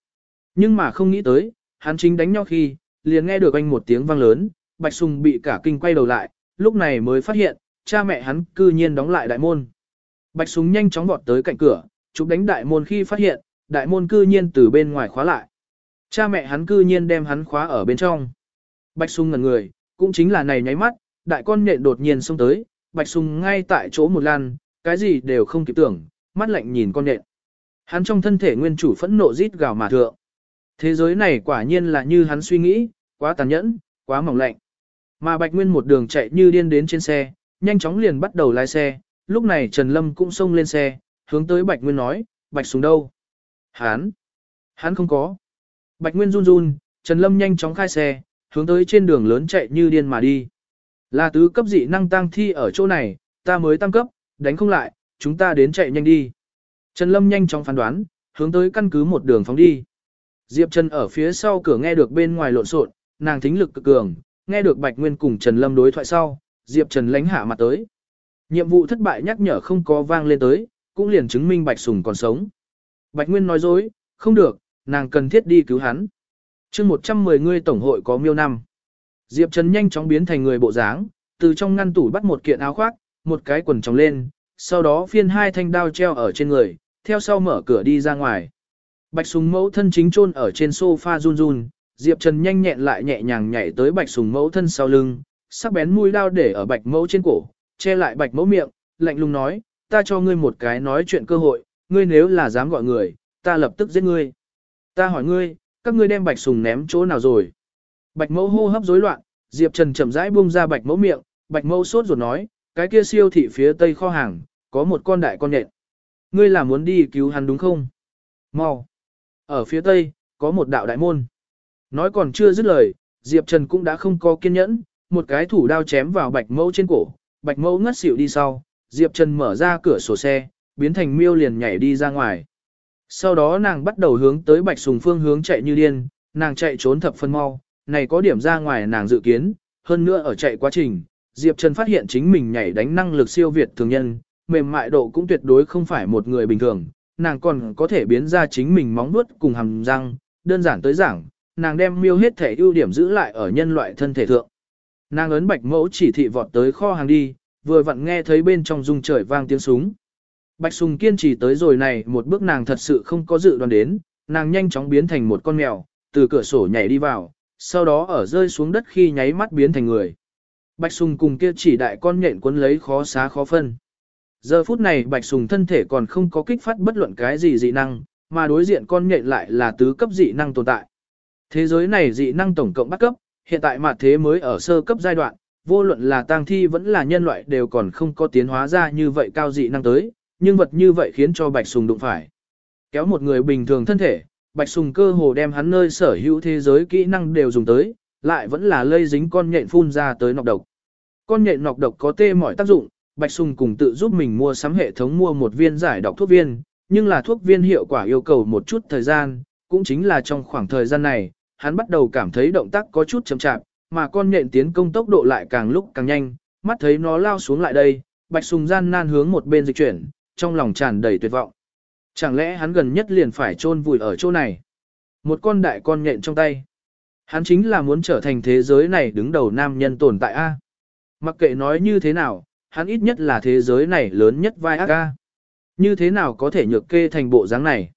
Nhưng mà không nghĩ tới, hắn chính đánh nhau khi, liền nghe được anh một tiếng vang lớn, Bạch Sùng bị cả kinh quay đầu lại, lúc này mới phát hiện, cha mẹ hắn cư nhiên đóng lại đại môn. Bạch Sùng nhanh chóng vọt tới cạnh cửa, chụp đánh đại môn khi phát hiện, đại môn cư nhiên từ bên ngoài khóa lại. Cha mẹ hắn cư nhiên đem hắn khóa ở bên trong. Bạch Sùng ngẩn người, cũng chính là này nháy mắt, đại con nhện đột nhiên xông tới, Bạch Sùng ngay tại chỗ một lan, cái gì đều không kịp tưởng, mắt lạnh nhìn con nhện. Hắn trong thân thể nguyên chủ phẫn nộ rít gào mà thượng. Thế giới này quả nhiên là như hắn suy nghĩ, quá tàn nhẫn, quá mỏng lạnh. Mà Bạch Nguyên một đường chạy như điên đến trên xe, nhanh chóng liền bắt đầu lái xe, lúc này Trần Lâm cũng xông lên xe, hướng tới Bạch Nguyên nói, Bạch Sùng đâu? Hắn, hắn không có. Bạch Nguyên run run, Trần Lâm nhanh chóng khai xe, hướng tới trên đường lớn chạy như điên mà đi. Là tứ cấp dị năng tăng thi ở chỗ này, ta mới tăng cấp, đánh không lại, chúng ta đến chạy nhanh đi. Trần Lâm nhanh chóng phán đoán, hướng tới căn cứ một đường phóng đi. Diệp Trần ở phía sau cửa nghe được bên ngoài lộn xộn, nàng thính lực cực cường, nghe được Bạch Nguyên cùng Trần Lâm đối thoại sau, Diệp Trần lánh hạ mặt tới. Nhiệm vụ thất bại nhắc nhở không có vang lên tới, cũng liền chứng minh Bạch Sùng còn sống. Bạch Nguyên nói dối, không được, nàng cần thiết đi cứu hắn. chương 110 người tổng hội có miêu năm. Diệp Trần nhanh chóng biến thành người bộ dáng, từ trong ngăn tủ bắt một kiện áo khoác, một cái quần tròng lên, sau đó phiên hai thanh đao treo ở trên người, theo sau mở cửa đi ra ngoài. Bạch Sùng mẫu thân chính chôn ở trên sofa run run, Diệp Trần nhanh nhẹn lại nhẹ nhàng nhảy tới Bạch Sùng mẫu thân sau lưng, sắc bén mũi đao để ở Bạch mẫu trên cổ, che lại Bạch mẫu miệng, lạnh lùng nói, ta cho ngươi một cái nói chuyện cơ hội, ngươi nếu là dám gọi người, ta lập tức giết ngươi. Ta hỏi ngươi, các ngươi đem Bạch Sùng ném chỗ nào rồi? Bạch mẫu hô hấp rối loạn, Diệp Trần chậm rãi buông ra Bạch mẫu miệng, Bạch mẫu sốt ruột nói, cái kia siêu thị phía tây kho hàng, có một con đại con nhện. Ngươi là muốn đi cứu hắn đúng không? Mau. Ở phía tây, có một đạo đại môn. Nói còn chưa dứt lời, Diệp Trần cũng đã không có kiên nhẫn, một cái thủ đao chém vào bạch mẫu trên cổ, bạch mẫu ngất xỉu đi sau, Diệp Trần mở ra cửa sổ xe, biến thành miêu liền nhảy đi ra ngoài. Sau đó nàng bắt đầu hướng tới bạch sùng phương hướng chạy như điên, nàng chạy trốn thập phân mau, này có điểm ra ngoài nàng dự kiến, hơn nữa ở chạy quá trình, Diệp Trần phát hiện chính mình nhảy đánh năng lực siêu việt thường nhân, mềm mại độ cũng tuyệt đối không phải một người bình thường, nàng còn có thể biến ra chính mình móng vuốt cùng hàm răng, đơn giản tới giảng, nàng đem miêu hết thể ưu điểm giữ lại ở nhân loại thân thể thượng. Nàng ấn bạch mẫu chỉ thị vọt tới kho hàng đi, vừa vặn nghe thấy bên trong rung trời vang tiếng súng. Bạch Sùng kiên trì tới rồi này một bước nàng thật sự không có dự đoán đến, nàng nhanh chóng biến thành một con mèo, từ cửa sổ nhảy đi vào, sau đó ở rơi xuống đất khi nháy mắt biến thành người. Bạch Sùng cùng kia chỉ đại con nhện cuốn lấy khó xá khó phân. Giờ phút này Bạch Sùng thân thể còn không có kích phát bất luận cái gì dị năng, mà đối diện con nhện lại là tứ cấp dị năng tồn tại. Thế giới này dị năng tổng cộng bắt cấp, hiện tại mặt thế mới ở sơ cấp giai đoạn, vô luận là tang thi vẫn là nhân loại đều còn không có tiến hóa ra như vậy cao dị năng tới, nhưng vật như vậy khiến cho Bạch Sùng đụng phải. Kéo một người bình thường thân thể, Bạch Sùng cơ hồ đem hắn nơi sở hữu thế giới kỹ năng đều dùng tới, lại vẫn là lây dính con nhện phun ra tới nọc độc. Con nhện nọc độc có tê mọi tác dụng, Bạch Sùng cùng tự giúp mình mua sắm hệ thống mua một viên giải độc thuốc viên, nhưng là thuốc viên hiệu quả yêu cầu một chút thời gian, cũng chính là trong khoảng thời gian này, hắn bắt đầu cảm thấy động tác có chút chậm chạp, mà con nhện tiến công tốc độ lại càng lúc càng nhanh, mắt thấy nó lao xuống lại đây, Bạch Sùng gian nan hướng một bên dịch chuyển, trong lòng tràn đầy tuyệt vọng. Chẳng lẽ hắn gần nhất liền phải chôn vùi ở chỗ này? Một con đại con nhện trong tay. Hắn chính là muốn trở thành thế giới này đứng đầu nam nhân tồn tại A. Mặc kệ nói như thế nào, hắn ít nhất là thế giới này lớn nhất vai ác A. Như thế nào có thể nhược kê thành bộ dáng này?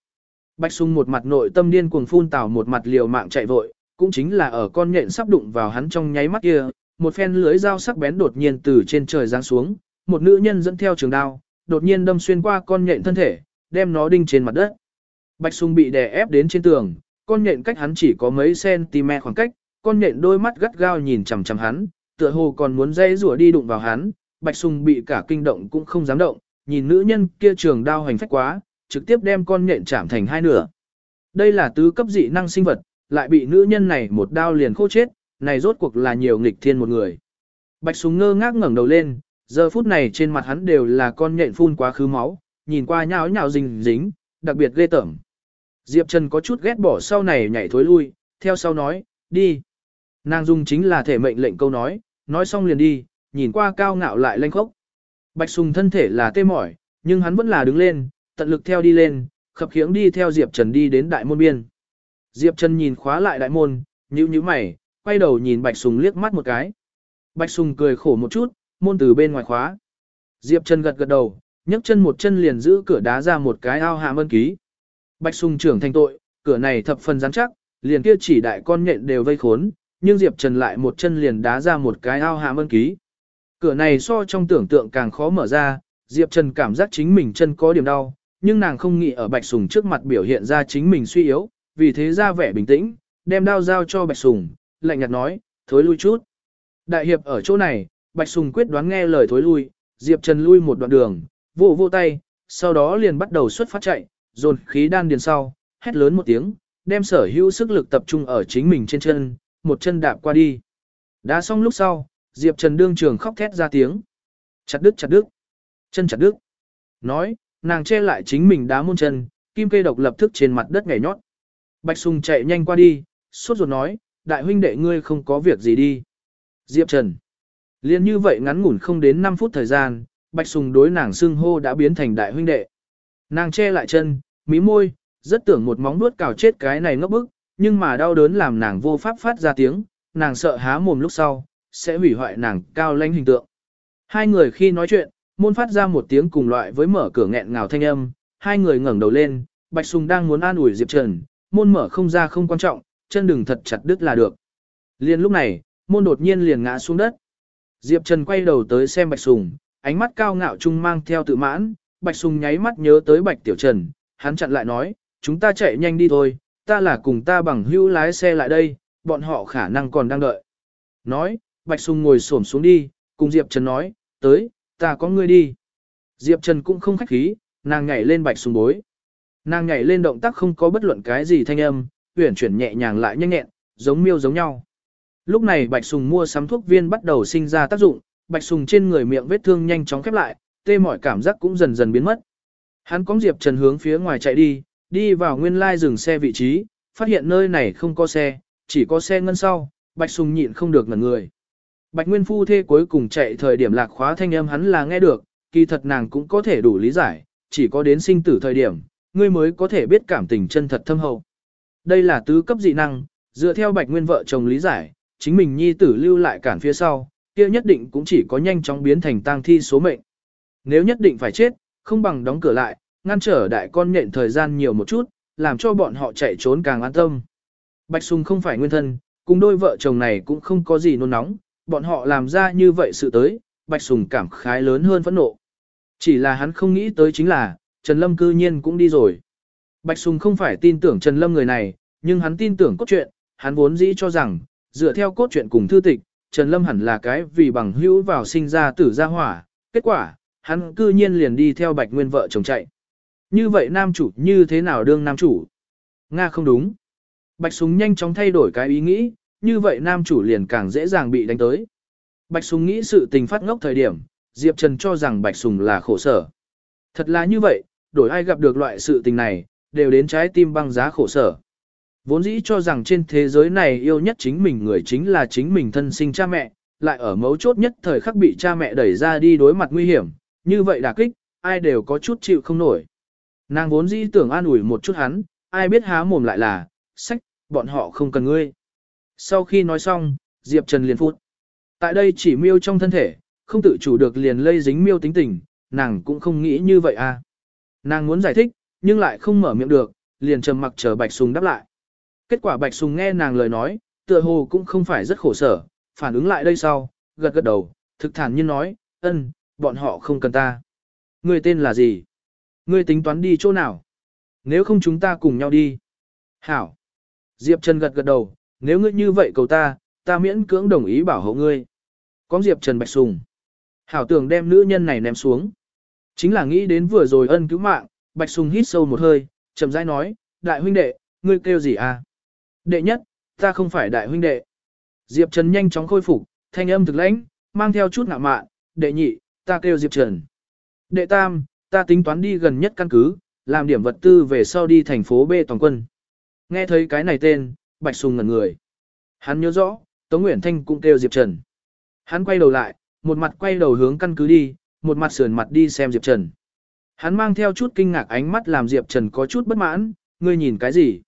Bạch Sung một mặt nội tâm điên cuồng phun tào một mặt liều mạng chạy vội, cũng chính là ở con nhện sắp đụng vào hắn trong nháy mắt kia, một phen lưới dao sắc bén đột nhiên từ trên trời giáng xuống, một nữ nhân dẫn theo trường đao, đột nhiên đâm xuyên qua con nhện thân thể, đem nó đinh trên mặt đất. Bạch Sung bị đè ép đến trên tường, con nhện cách hắn chỉ có mấy cm khoảng cách, con nhện đôi mắt gắt gao nhìn chằm chằm hắn, tựa hồ còn muốn dây rủa đi đụng vào hắn, Bạch Sung bị cả kinh động cũng không dám động, nhìn nữ nhân kia trường đao hành phách quá, trực tiếp đem con nhện chạm thành hai nửa. Đây là tứ cấp dị năng sinh vật, lại bị nữ nhân này một đao liền khô chết, này rốt cuộc là nhiều nghịch thiên một người. Bạch Sùng ngơ ngác ngẩng đầu lên, giờ phút này trên mặt hắn đều là con nhện phun quá khứ máu, nhìn qua nhão nhão dính dính, đặc biệt ghê tởm. Diệp Trần có chút ghét bỏ sau này nhảy thối lui, theo sau nói, đi. Nàng dung chính là thể mệnh lệnh câu nói, nói xong liền đi, nhìn qua cao ngạo lại lanh khốc. Bạch Sùng thân thể là tê mỏi, nhưng hắn vẫn là đứng lên, tận lực theo đi lên, khập khiễng đi theo Diệp Trần đi đến đại môn biên. Diệp Trần nhìn khóa lại đại môn, nhíu nhíu mày, quay đầu nhìn Bạch Sùng liếc mắt một cái. Bạch Sùng cười khổ một chút, môn từ bên ngoài khóa. Diệp Trần gật gật đầu, nhấc chân một chân liền giữ cửa đá ra một cái ao hạ ân ký. Bạch Sùng trưởng thành tội, cửa này thập phần rắn chắc, liền kia chỉ đại con nhện đều vây khốn, nhưng Diệp Trần lại một chân liền đá ra một cái ao hạ ân ký. Cửa này so trong tưởng tượng càng khó mở ra, Diệp Trần cảm giác chính mình chân có điểm đau, nhưng nàng không nghĩ ở Bạch Sùng trước mặt biểu hiện ra chính mình suy yếu, vì thế ra vẻ bình tĩnh, đem đao giao cho Bạch Sùng, lạnh nhạt nói, thối lui chút. Đại hiệp ở chỗ này, Bạch Sùng quyết đoán nghe lời thối lui, Diệp Trần lui một đoạn đường, vỗ vỗ tay, sau đó liền bắt đầu xuất phát chạy, dồn khí đan điền sau, hét lớn một tiếng, đem sở hữu sức lực tập trung ở chính mình trên chân, một chân đạp qua đi. Đã xong lúc sau, Diệp Trần đương trường khóc thét ra tiếng. Chặt đứt chặt đứt. Chân chặt đứt. Nói, nàng che lại chính mình đá môn chân, kim cây độc lập tức trên mặt đất nhảy nhót. Bạch Sùng chạy nhanh qua đi, sốt ruột nói, đại huynh đệ ngươi không có việc gì đi. Diệp Trần. Liên như vậy ngắn ngủn không đến 5 phút thời gian, Bạch Sùng đối nàng xưng hô đã biến thành đại huynh đệ. Nàng che lại chân, mí môi, rất tưởng một móng nuốt cào chết cái này ngốc bức, nhưng mà đau đớn làm nàng vô pháp phát ra tiếng, nàng sợ há mồm lúc sau, sẽ hủy hoại nàng cao lãnh hình tượng. Hai người khi nói chuyện, môn phát ra một tiếng cùng loại với mở cửa nghẹn ngào thanh âm, hai người ngẩng đầu lên, Bạch Sùng đang muốn an ủi Diệp Trần, môn mở không ra không quan trọng, chân đừng thật chặt đứt là được. Liên lúc này, môn đột nhiên liền ngã xuống đất. Diệp Trần quay đầu tới xem Bạch Sùng, ánh mắt cao ngạo trung mang theo tự mãn, Bạch Sùng nháy mắt nhớ tới Bạch Tiểu Trần, hắn chặn lại nói, chúng ta chạy nhanh đi thôi, ta là cùng ta bằng hữu lái xe lại đây, bọn họ khả năng còn đang đợi. Nói, Bạch Sùng ngồi xổm xuống đi, cùng Diệp Trần nói, tới, ta có ngươi đi. Diệp Trần cũng không khách khí, nàng nhảy lên Bạch Sùng bối. Nàng nhảy lên động tác không có bất luận cái gì thanh âm, uyển chuyển nhẹ nhàng lại nhanh nhẹn, giống miêu giống nhau. Lúc này Bạch Sùng mua sắm thuốc viên bắt đầu sinh ra tác dụng, Bạch Sùng trên người miệng vết thương nhanh chóng khép lại, tê mọi cảm giác cũng dần dần biến mất. Hắn cóng Diệp Trần hướng phía ngoài chạy đi, đi vào nguyên lai dừng xe vị trí, phát hiện nơi này không có xe, chỉ có xe ngân sau, Bạch Sùng nhịn không được ngẩn người. Bạch Nguyên Phu thê cuối cùng chạy thời điểm lạc khóa thanh âm hắn là nghe được, kỳ thật nàng cũng có thể đủ lý giải, chỉ có đến sinh tử thời điểm, ngươi mới có thể biết cảm tình chân thật thâm hậu. Đây là tứ cấp dị năng, dựa theo Bạch Nguyên vợ chồng lý giải, chính mình nhi tử lưu lại cản phía sau, kia nhất định cũng chỉ có nhanh chóng biến thành tang thi số mệnh. Nếu nhất định phải chết, không bằng đóng cửa lại, ngăn trở đại con nhện thời gian nhiều một chút, làm cho bọn họ chạy trốn càng an tâm. Bạch Sùng không phải nguyên thân, cùng đôi vợ chồng này cũng không có gì nôn nóng, bọn họ làm ra như vậy sự tới, Bạch Sùng cảm khái lớn hơn phẫn nộ. Chỉ là hắn không nghĩ tới chính là, Trần Lâm cư nhiên cũng đi rồi. Bạch Sùng không phải tin tưởng Trần Lâm người này, nhưng hắn tin tưởng cốt truyện, hắn vốn dĩ cho rằng, dựa theo cốt truyện cùng thư tịch, Trần Lâm hẳn là cái vì bằng hữu vào sinh ra tử gia hỏa, kết quả, hắn cư nhiên liền đi theo Bạch Nguyên vợ chồng chạy. Như vậy nam chủ như thế nào đương nam chủ? Nga không đúng. Bạch Súng nhanh chóng thay đổi cái ý nghĩ, như vậy nam chủ liền càng dễ dàng bị đánh tới. Bạch Súng nghĩ sự tình phát ngốc thời điểm, Diệp Trần cho rằng Bạch Sùng là khổ sở. Thật là như vậy, đổi ai gặp được loại sự tình này, đều đến trái tim băng giá khổ sở. Vốn dĩ cho rằng trên thế giới này yêu nhất chính mình người chính là chính mình thân sinh cha mẹ, lại ở mấu chốt nhất thời khắc bị cha mẹ đẩy ra đi đối mặt nguy hiểm, như vậy đả kích, ai đều có chút chịu không nổi. Nàng vốn dĩ tưởng an ủi một chút hắn, ai biết há mồm lại là, sách, bọn họ không cần ngươi. Sau khi nói xong, Diệp Trần liền phút. Tại đây chỉ miêu trong thân thể, không tự chủ được liền lây dính miêu tính tình, nàng cũng không nghĩ như vậy à. Nàng muốn giải thích, nhưng lại không mở miệng được, liền trầm mặc chờ Bạch Sùng đáp lại. Kết quả Bạch Sùng nghe nàng lời nói, tựa hồ cũng không phải rất khổ sở, phản ứng lại đây sau, gật gật đầu, thực thản nhiên nói, ân, bọn họ không cần ta. Người tên là gì? Ngươi tính toán đi chỗ nào? Nếu không chúng ta cùng nhau đi. Hảo. Diệp Trần gật gật đầu, nếu ngươi như vậy cầu ta, ta miễn cưỡng đồng ý bảo hộ ngươi. Có Diệp Trần Bạch Sùng. Hảo tưởng đem nữ nhân này ném xuống. Chính là nghĩ đến vừa rồi ân cứu mạng, Bạch Sùng hít sâu một hơi, chậm rãi nói, đại huynh đệ, ngươi kêu gì à? Đệ nhất, ta không phải đại huynh đệ. Diệp Trần nhanh chóng khôi phục, thanh âm thực lãnh, mang theo chút ngạo mạn, đệ nhị, ta kêu Diệp Trần. Đệ tam, ta tính toán đi gần nhất căn cứ, làm điểm vật tư về sau đi thành phố B toàn quân. Nghe thấy cái này tên, Bạch Sùng ngẩn người. Hắn nhớ rõ, Tống Nguyễn Thanh cũng kêu Diệp Trần. Hắn quay đầu lại, một mặt quay đầu hướng căn cứ đi, một mặt sườn mặt đi xem Diệp Trần. Hắn mang theo chút kinh ngạc ánh mắt làm Diệp Trần có chút bất mãn, ngươi nhìn cái gì?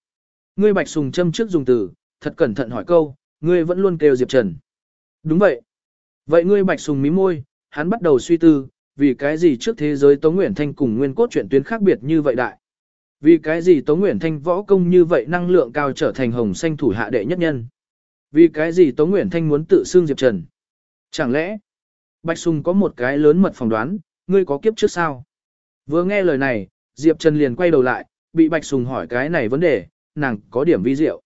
Ngươi Bạch Sùng châm trước dùng từ, thật cẩn thận hỏi câu, ngươi vẫn luôn kêu Diệp Trần. Đúng vậy. Vậy ngươi Bạch Sùng mí môi, hắn bắt đầu suy tư, vì cái gì trước thế giới Tống Nguyễn Thanh cùng nguyên cốt truyện tuyến khác biệt như vậy đại? Vì cái gì Tống Nguyễn Thanh võ công như vậy năng lượng cao trở thành hồng xanh thủ hạ đệ nhất nhân? Vì cái gì Tống Nguyễn Thanh muốn tự xưng Diệp Trần? Chẳng lẽ, Bạch Sùng có một cái lớn mật phỏng đoán, ngươi có kiếp trước sao? Vừa nghe lời này, Diệp Trần liền quay đầu lại, bị Bạch Sùng hỏi cái này vấn đề, nàng có điểm vi diệu.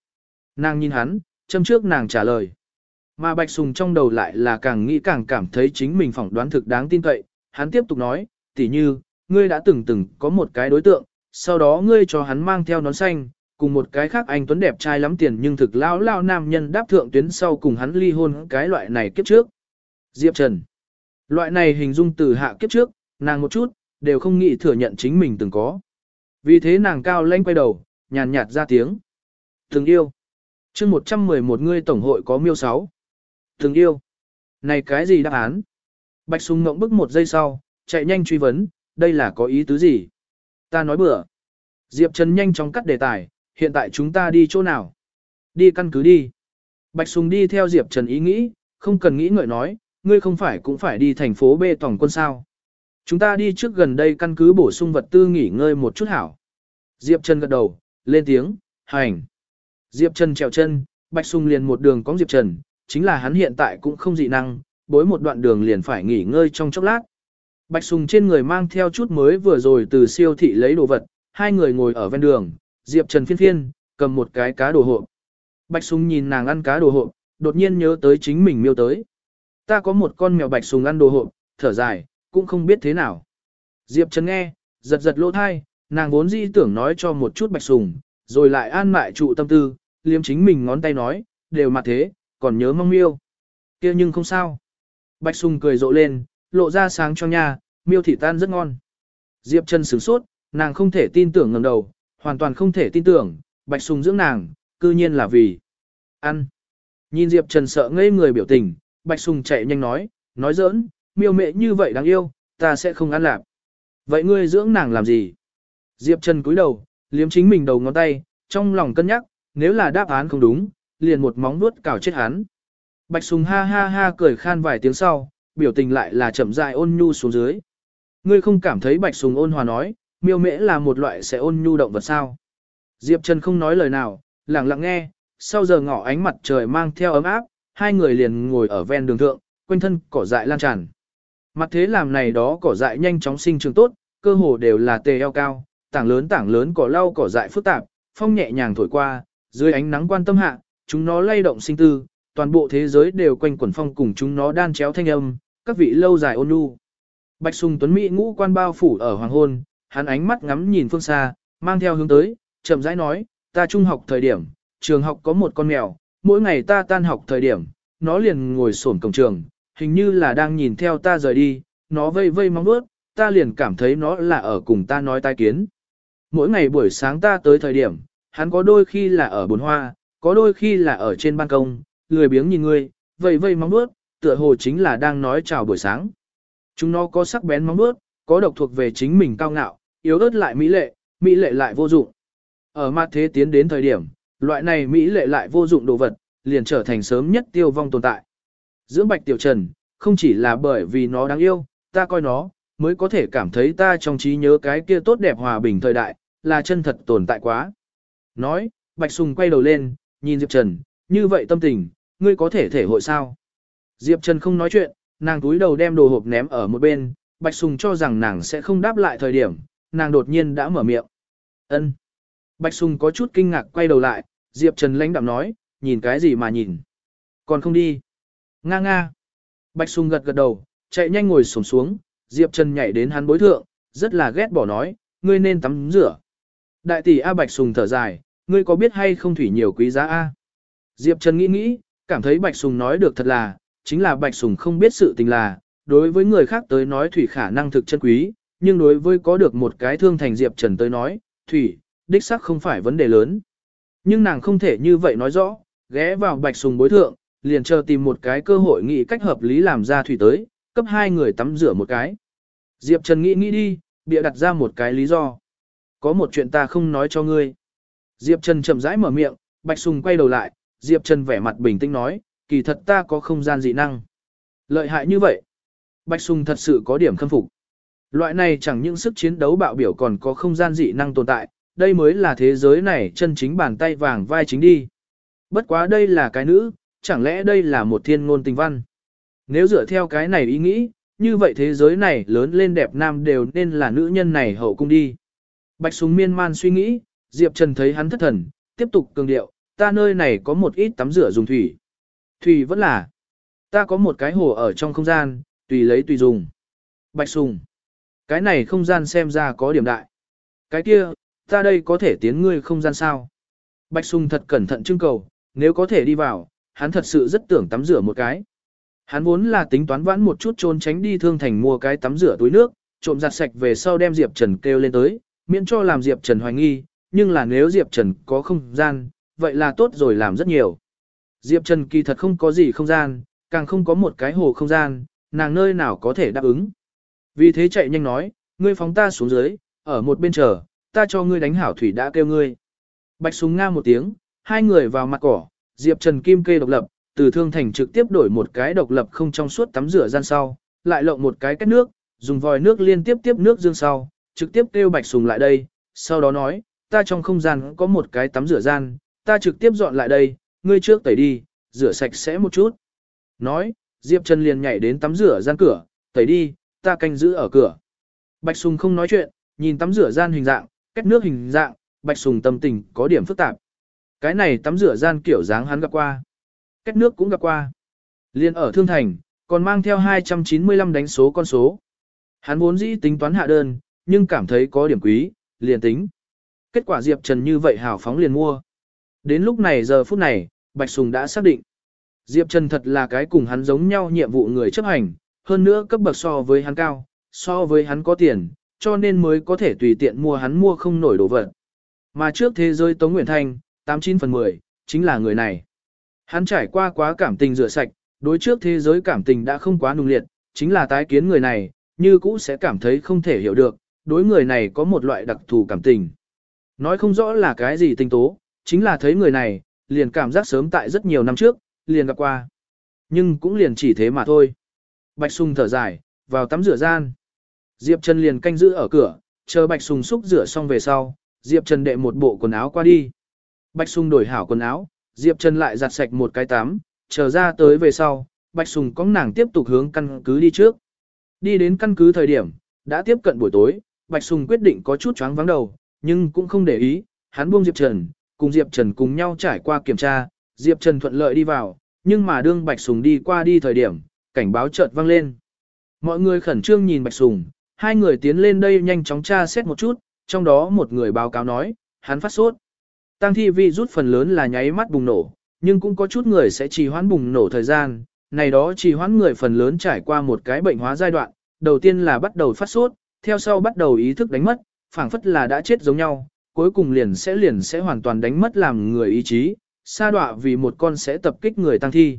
Nàng nhìn hắn, châm trước nàng trả lời. Mà Bạch Sùng trong đầu lại là càng nghĩ càng cảm thấy chính mình phỏng đoán thực đáng tin cậy. Hắn tiếp tục nói, tỉ như, ngươi đã từng từng có một cái đối tượng, sau đó ngươi cho hắn mang theo nón xanh, cùng một cái khác anh tuấn đẹp trai lắm tiền nhưng thực lao lao nam nhân đáp thượng tuyến sau cùng hắn ly hôn cái loại này kiếp trước. Diệp Trần. Loại này hình dung từ hạ kiếp trước, nàng một chút, đều không nghĩ thừa nhận chính mình từng có. Vì thế nàng cao lanh quay đầu, nhàn nhạt ra tiếng. Từng yêu. chương 111 ngươi tổng hội có miêu sáu. Từng yêu. Này cái gì đáp án? Bạch Sùng ngộng bức một giây sau, chạy nhanh truy vấn, đây là có ý tứ gì? Ta nói bừa. Diệp Trần nhanh chóng cắt đề tài, hiện tại chúng ta đi chỗ nào? Đi căn cứ đi. Bạch Sùng đi theo Diệp Trần ý nghĩ, không cần nghĩ ngợi nói, ngươi không phải cũng phải đi thành phố B tổng quân sao. Chúng ta đi trước gần đây căn cứ bổ sung vật tư nghỉ ngơi một chút hảo. Diệp Trần gật đầu, lên tiếng, hành. Diệp Trần trèo chân, Bạch Sùng liền một đường cóng Diệp Trần, chính là hắn hiện tại cũng không dị năng, bối một đoạn đường liền phải nghỉ ngơi trong chốc lát. Bạch Sùng trên người mang theo chút mới vừa rồi từ siêu thị lấy đồ vật, hai người ngồi ở ven đường, Diệp Trần phiên phiên, cầm một cái cá đồ hộp. Bạch Sùng nhìn nàng ăn cá đồ hộp, đột nhiên nhớ tới chính mình miêu tới. Ta có một con mèo Bạch Sùng ăn đồ hộp, thở dài, cũng không biết thế nào. Diệp Trần nghe, giật giật lỗ thai, nàng vốn dĩ tưởng nói cho một chút Bạch Sùng, rồi lại an mại trụ tâm tư, liếm chính mình ngón tay nói, đều mặt thế, còn nhớ mong miêu. kia nhưng không sao. Bạch Sùng cười rộ lên, lộ ra sáng cho nha, miêu thị tan rất ngon. Diệp Trần sửng sốt, nàng không thể tin tưởng ngầm đầu, hoàn toàn không thể tin tưởng, Bạch Sùng dưỡng nàng, cư nhiên là vì ăn. Nhìn Diệp Trần sợ ngây người biểu tình, Bạch Sùng chạy nhanh nói, nói giỡn, miêu mẹ như vậy đáng yêu, ta sẽ không ăn lạp. Vậy ngươi dưỡng nàng làm gì? Diệp Trần cúi đầu, liếm chính mình đầu ngón tay, trong lòng cân nhắc, nếu là đáp án không đúng, liền một móng vuốt cào chết hắn. Bạch Sùng ha ha ha cười khan vài tiếng sau, biểu tình lại là chậm rãi ôn nhu xuống dưới. Ngươi không cảm thấy Bạch Sùng ôn hòa nói, miêu mễ là một loại sẽ ôn nhu động vật sao? Diệp Trần không nói lời nào, lặng lặng nghe, sau giờ ngỏ ánh mặt trời mang theo ấm áp, hai người liền ngồi ở ven đường thượng, quanh thân cỏ dại lan tràn. Mặt thế làm này đó cỏ dại nhanh chóng sinh trưởng tốt, cơ hồ đều là tề eo cao, tảng lớn tảng lớn cỏ lau cỏ dại phức tạp, phong nhẹ nhàng thổi qua, dưới ánh nắng quan tâm hạ, chúng nó lay động sinh tư, toàn bộ thế giới đều quanh quẩn phong cùng chúng nó đan chéo thanh âm, các vị lâu dài ôn nhu. Bạch Sùng Tuấn Mỹ ngũ quan bao phủ ở hoàng hôn, hắn ánh mắt ngắm nhìn phương xa, mang theo hướng tới, chậm rãi nói, ta trung học thời điểm, trường học có một con mèo, mỗi ngày ta tan học thời điểm, nó liền ngồi sổn cổng trường, hình như là đang nhìn theo ta rời đi, nó vây vây mong bước, ta liền cảm thấy nó là ở cùng ta nói tai kiến. Mỗi ngày buổi sáng ta tới thời điểm, hắn có đôi khi là ở bồn hoa, có đôi khi là ở trên ban công, lười biếng nhìn ngươi, vậy vây mong bước, tựa hồ chính là đang nói chào buổi sáng. Chúng nó có sắc bén mong bước, có độc thuộc về chính mình cao ngạo, yếu ớt lại mỹ lệ, mỹ lệ lại vô dụng. Ở mặt thế tiến đến thời điểm, loại này mỹ lệ lại vô dụng đồ vật, liền trở thành sớm nhất tiêu vong tồn tại. Dưỡng bạch tiểu trần, không chỉ là bởi vì nó đáng yêu, ta coi nó, mới có thể cảm thấy ta trong trí nhớ cái kia tốt đẹp hòa bình thời đại, là chân thật tồn tại quá. Nói, Bạch Sùng quay đầu lên, nhìn Diệp Trần, như vậy tâm tình, ngươi có thể thể hội sao? Diệp Trần không nói chuyện, nàng túi đầu đem đồ hộp ném ở một bên, Bạch Sùng cho rằng nàng sẽ không đáp lại thời điểm, nàng đột nhiên đã mở miệng. Ân. Bạch Sùng có chút kinh ngạc quay đầu lại, Diệp Trần lãnh đạm nói, nhìn cái gì mà nhìn? Còn không đi. Nga nga. Bạch Sùng gật gật đầu, chạy nhanh ngồi xổm xuống, Diệp Trần nhảy đến hắn bối thượng, rất là ghét bỏ nói, ngươi nên tắm rửa. Đại tỷ A Bạch Sùng thở dài, ngươi có biết hay không thủy nhiều quý giá A? Diệp Trần nghĩ nghĩ, cảm thấy Bạch Sùng nói được thật là, chính là Bạch Sùng không biết sự tình là, đối với người khác tới nói thủy khả năng thực chân quý, nhưng đối với có được một cái thương thành Diệp Trần tới nói, thủy, đích sắc không phải vấn đề lớn. Nhưng nàng không thể như vậy nói rõ, ghé vào bạch sùng bối thượng, liền chờ tìm một cái cơ hội nghĩ cách hợp lý làm ra thủy tới, cấp hai người tắm rửa một cái. Diệp Trần nghĩ nghĩ đi, bịa đặt ra một cái lý do. Có một chuyện ta không nói cho ngươi. Diệp Trần chậm rãi mở miệng, Bạch Sùng quay đầu lại, Diệp Trần vẻ mặt bình tĩnh nói, kỳ thật ta có không gian dị năng. Lợi hại như vậy. Bạch Sùng thật sự có điểm khâm phục. Loại này chẳng những sức chiến đấu bạo biểu còn có không gian dị năng tồn tại, đây mới là thế giới này chân chính bàn tay vàng vai chính đi. Bất quá đây là cái nữ, chẳng lẽ đây là một thiên ngôn tình văn. Nếu dựa theo cái này ý nghĩ, như vậy thế giới này lớn lên đẹp nam đều nên là nữ nhân này hậu cung đi. Bạch Sùng miên man suy nghĩ, Diệp Trần thấy hắn thất thần, tiếp tục cường điệu, ta nơi này có một ít tắm rửa dùng thủy. Thủy vẫn là, ta có một cái hồ ở trong không gian, tùy lấy tùy dùng. Bạch Sùng, cái này không gian xem ra có điểm đại. Cái kia, ta đây có thể tiến ngươi không gian sao? Bạch Sùng thật cẩn thận trưng cầu, nếu có thể đi vào, hắn thật sự rất tưởng tắm rửa một cái. Hắn vốn là tính toán vãn một chút trốn tránh đi thương thành mua cái tắm rửa túi nước, trộm giặt sạch về sau đem Diệp Trần kêu lên tới, miễn cho làm Diệp Trần hoài nghi, nhưng là nếu Diệp Trần có không gian, vậy là tốt rồi làm rất nhiều. Diệp Trần kỳ thật không có gì không gian, càng không có một cái hồ không gian, nàng nơi nào có thể đáp ứng. Vì thế chạy nhanh nói, ngươi phóng ta xuống dưới, ở một bên chờ, ta cho ngươi đánh hảo thủy đã kêu ngươi. Bạch súng nga một tiếng, hai người vào mặt cỏ, Diệp Trần kim kê độc lập, từ thương thành trực tiếp đổi một cái độc lập không trong suốt tắm rửa gian sau, lại lộng một cái cách nước, dùng vòi nước liên tiếp tiếp nước dương sau, trực tiếp kêu Bạch Sùng lại đây, sau đó nói, ta trong không gian có một cái tắm rửa gian, ta trực tiếp dọn lại đây, ngươi trước tẩy đi, rửa sạch sẽ một chút. Nói, Diệp Trần liền nhảy đến tắm rửa gian cửa, tẩy đi, ta canh giữ ở cửa. Bạch Sùng không nói chuyện, nhìn tắm rửa gian hình dạng, cách nước hình dạng, Bạch Sùng tâm tình có điểm phức tạp. Cái này tắm rửa gian kiểu dáng hắn gặp qua. Kết nước cũng gặp qua. Liên ở Thương Thành, còn mang theo 295 đánh số con số. Hắn vốn dĩ tính toán hạ đơn, nhưng cảm thấy có điểm quý, liền tính. Kết quả Diệp Trần như vậy hào phóng liền mua. Đến lúc này giờ phút này, Bạch Sùng đã xác định. Diệp Trần thật là cái cùng hắn giống nhau nhiệm vụ người chấp hành, hơn nữa cấp bậc so với hắn cao, so với hắn có tiền, cho nên mới có thể tùy tiện mua hắn mua không nổi đồ vật. Mà trước thế giới Tống Nguyễn Thanh, 89 phần 10, chính là người này. Hắn trải qua quá cảm tình rửa sạch, đối trước thế giới cảm tình đã không quá nung liệt, chính là tái kiến người này, như cũ sẽ cảm thấy không thể hiểu được, đối người này có một loại đặc thù cảm tình. Nói không rõ là cái gì tinh tố, chính là thấy người này, liền cảm giác sớm tại rất nhiều năm trước, liền gặp qua. Nhưng cũng liền chỉ thế mà thôi. Bạch Sùng thở dài, vào tắm rửa gian. Diệp Trần liền canh giữ ở cửa, chờ Bạch Sùng xúc rửa xong về sau, Diệp Trần đệ một bộ quần áo qua đi. Bạch Sùng đổi hảo quần áo, Diệp Trần lại giặt sạch một cái tắm, chờ ra tới về sau, Bạch Sùng có nàng tiếp tục hướng căn cứ đi trước. Đi đến căn cứ thời điểm, đã tiếp cận buổi tối, Bạch Sùng quyết định có chút choáng vắng đầu, nhưng cũng không để ý, hắn buông Diệp Trần, cùng Diệp Trần cùng nhau trải qua kiểm tra, Diệp Trần thuận lợi đi vào, nhưng mà đương Bạch Sùng đi qua đi thời điểm, cảnh báo chợt vang lên. Mọi người khẩn trương nhìn Bạch Sùng, hai người tiến lên đây nhanh chóng tra xét một chút, trong đó một người báo cáo nói, hắn phát sốt. Tăng thi vi rút phần lớn là nháy mắt bùng nổ, nhưng cũng có chút người sẽ trì hoãn bùng nổ thời gian, này đó trì hoãn người phần lớn trải qua một cái bệnh hóa giai đoạn, đầu tiên là bắt đầu phát sốt, theo sau bắt đầu ý thức đánh mất, phảng phất là đã chết giống nhau, cuối cùng liền sẽ liền sẽ hoàn toàn đánh mất làm người ý chí, sa đọa vì một con sẽ tập kích người tăng thi.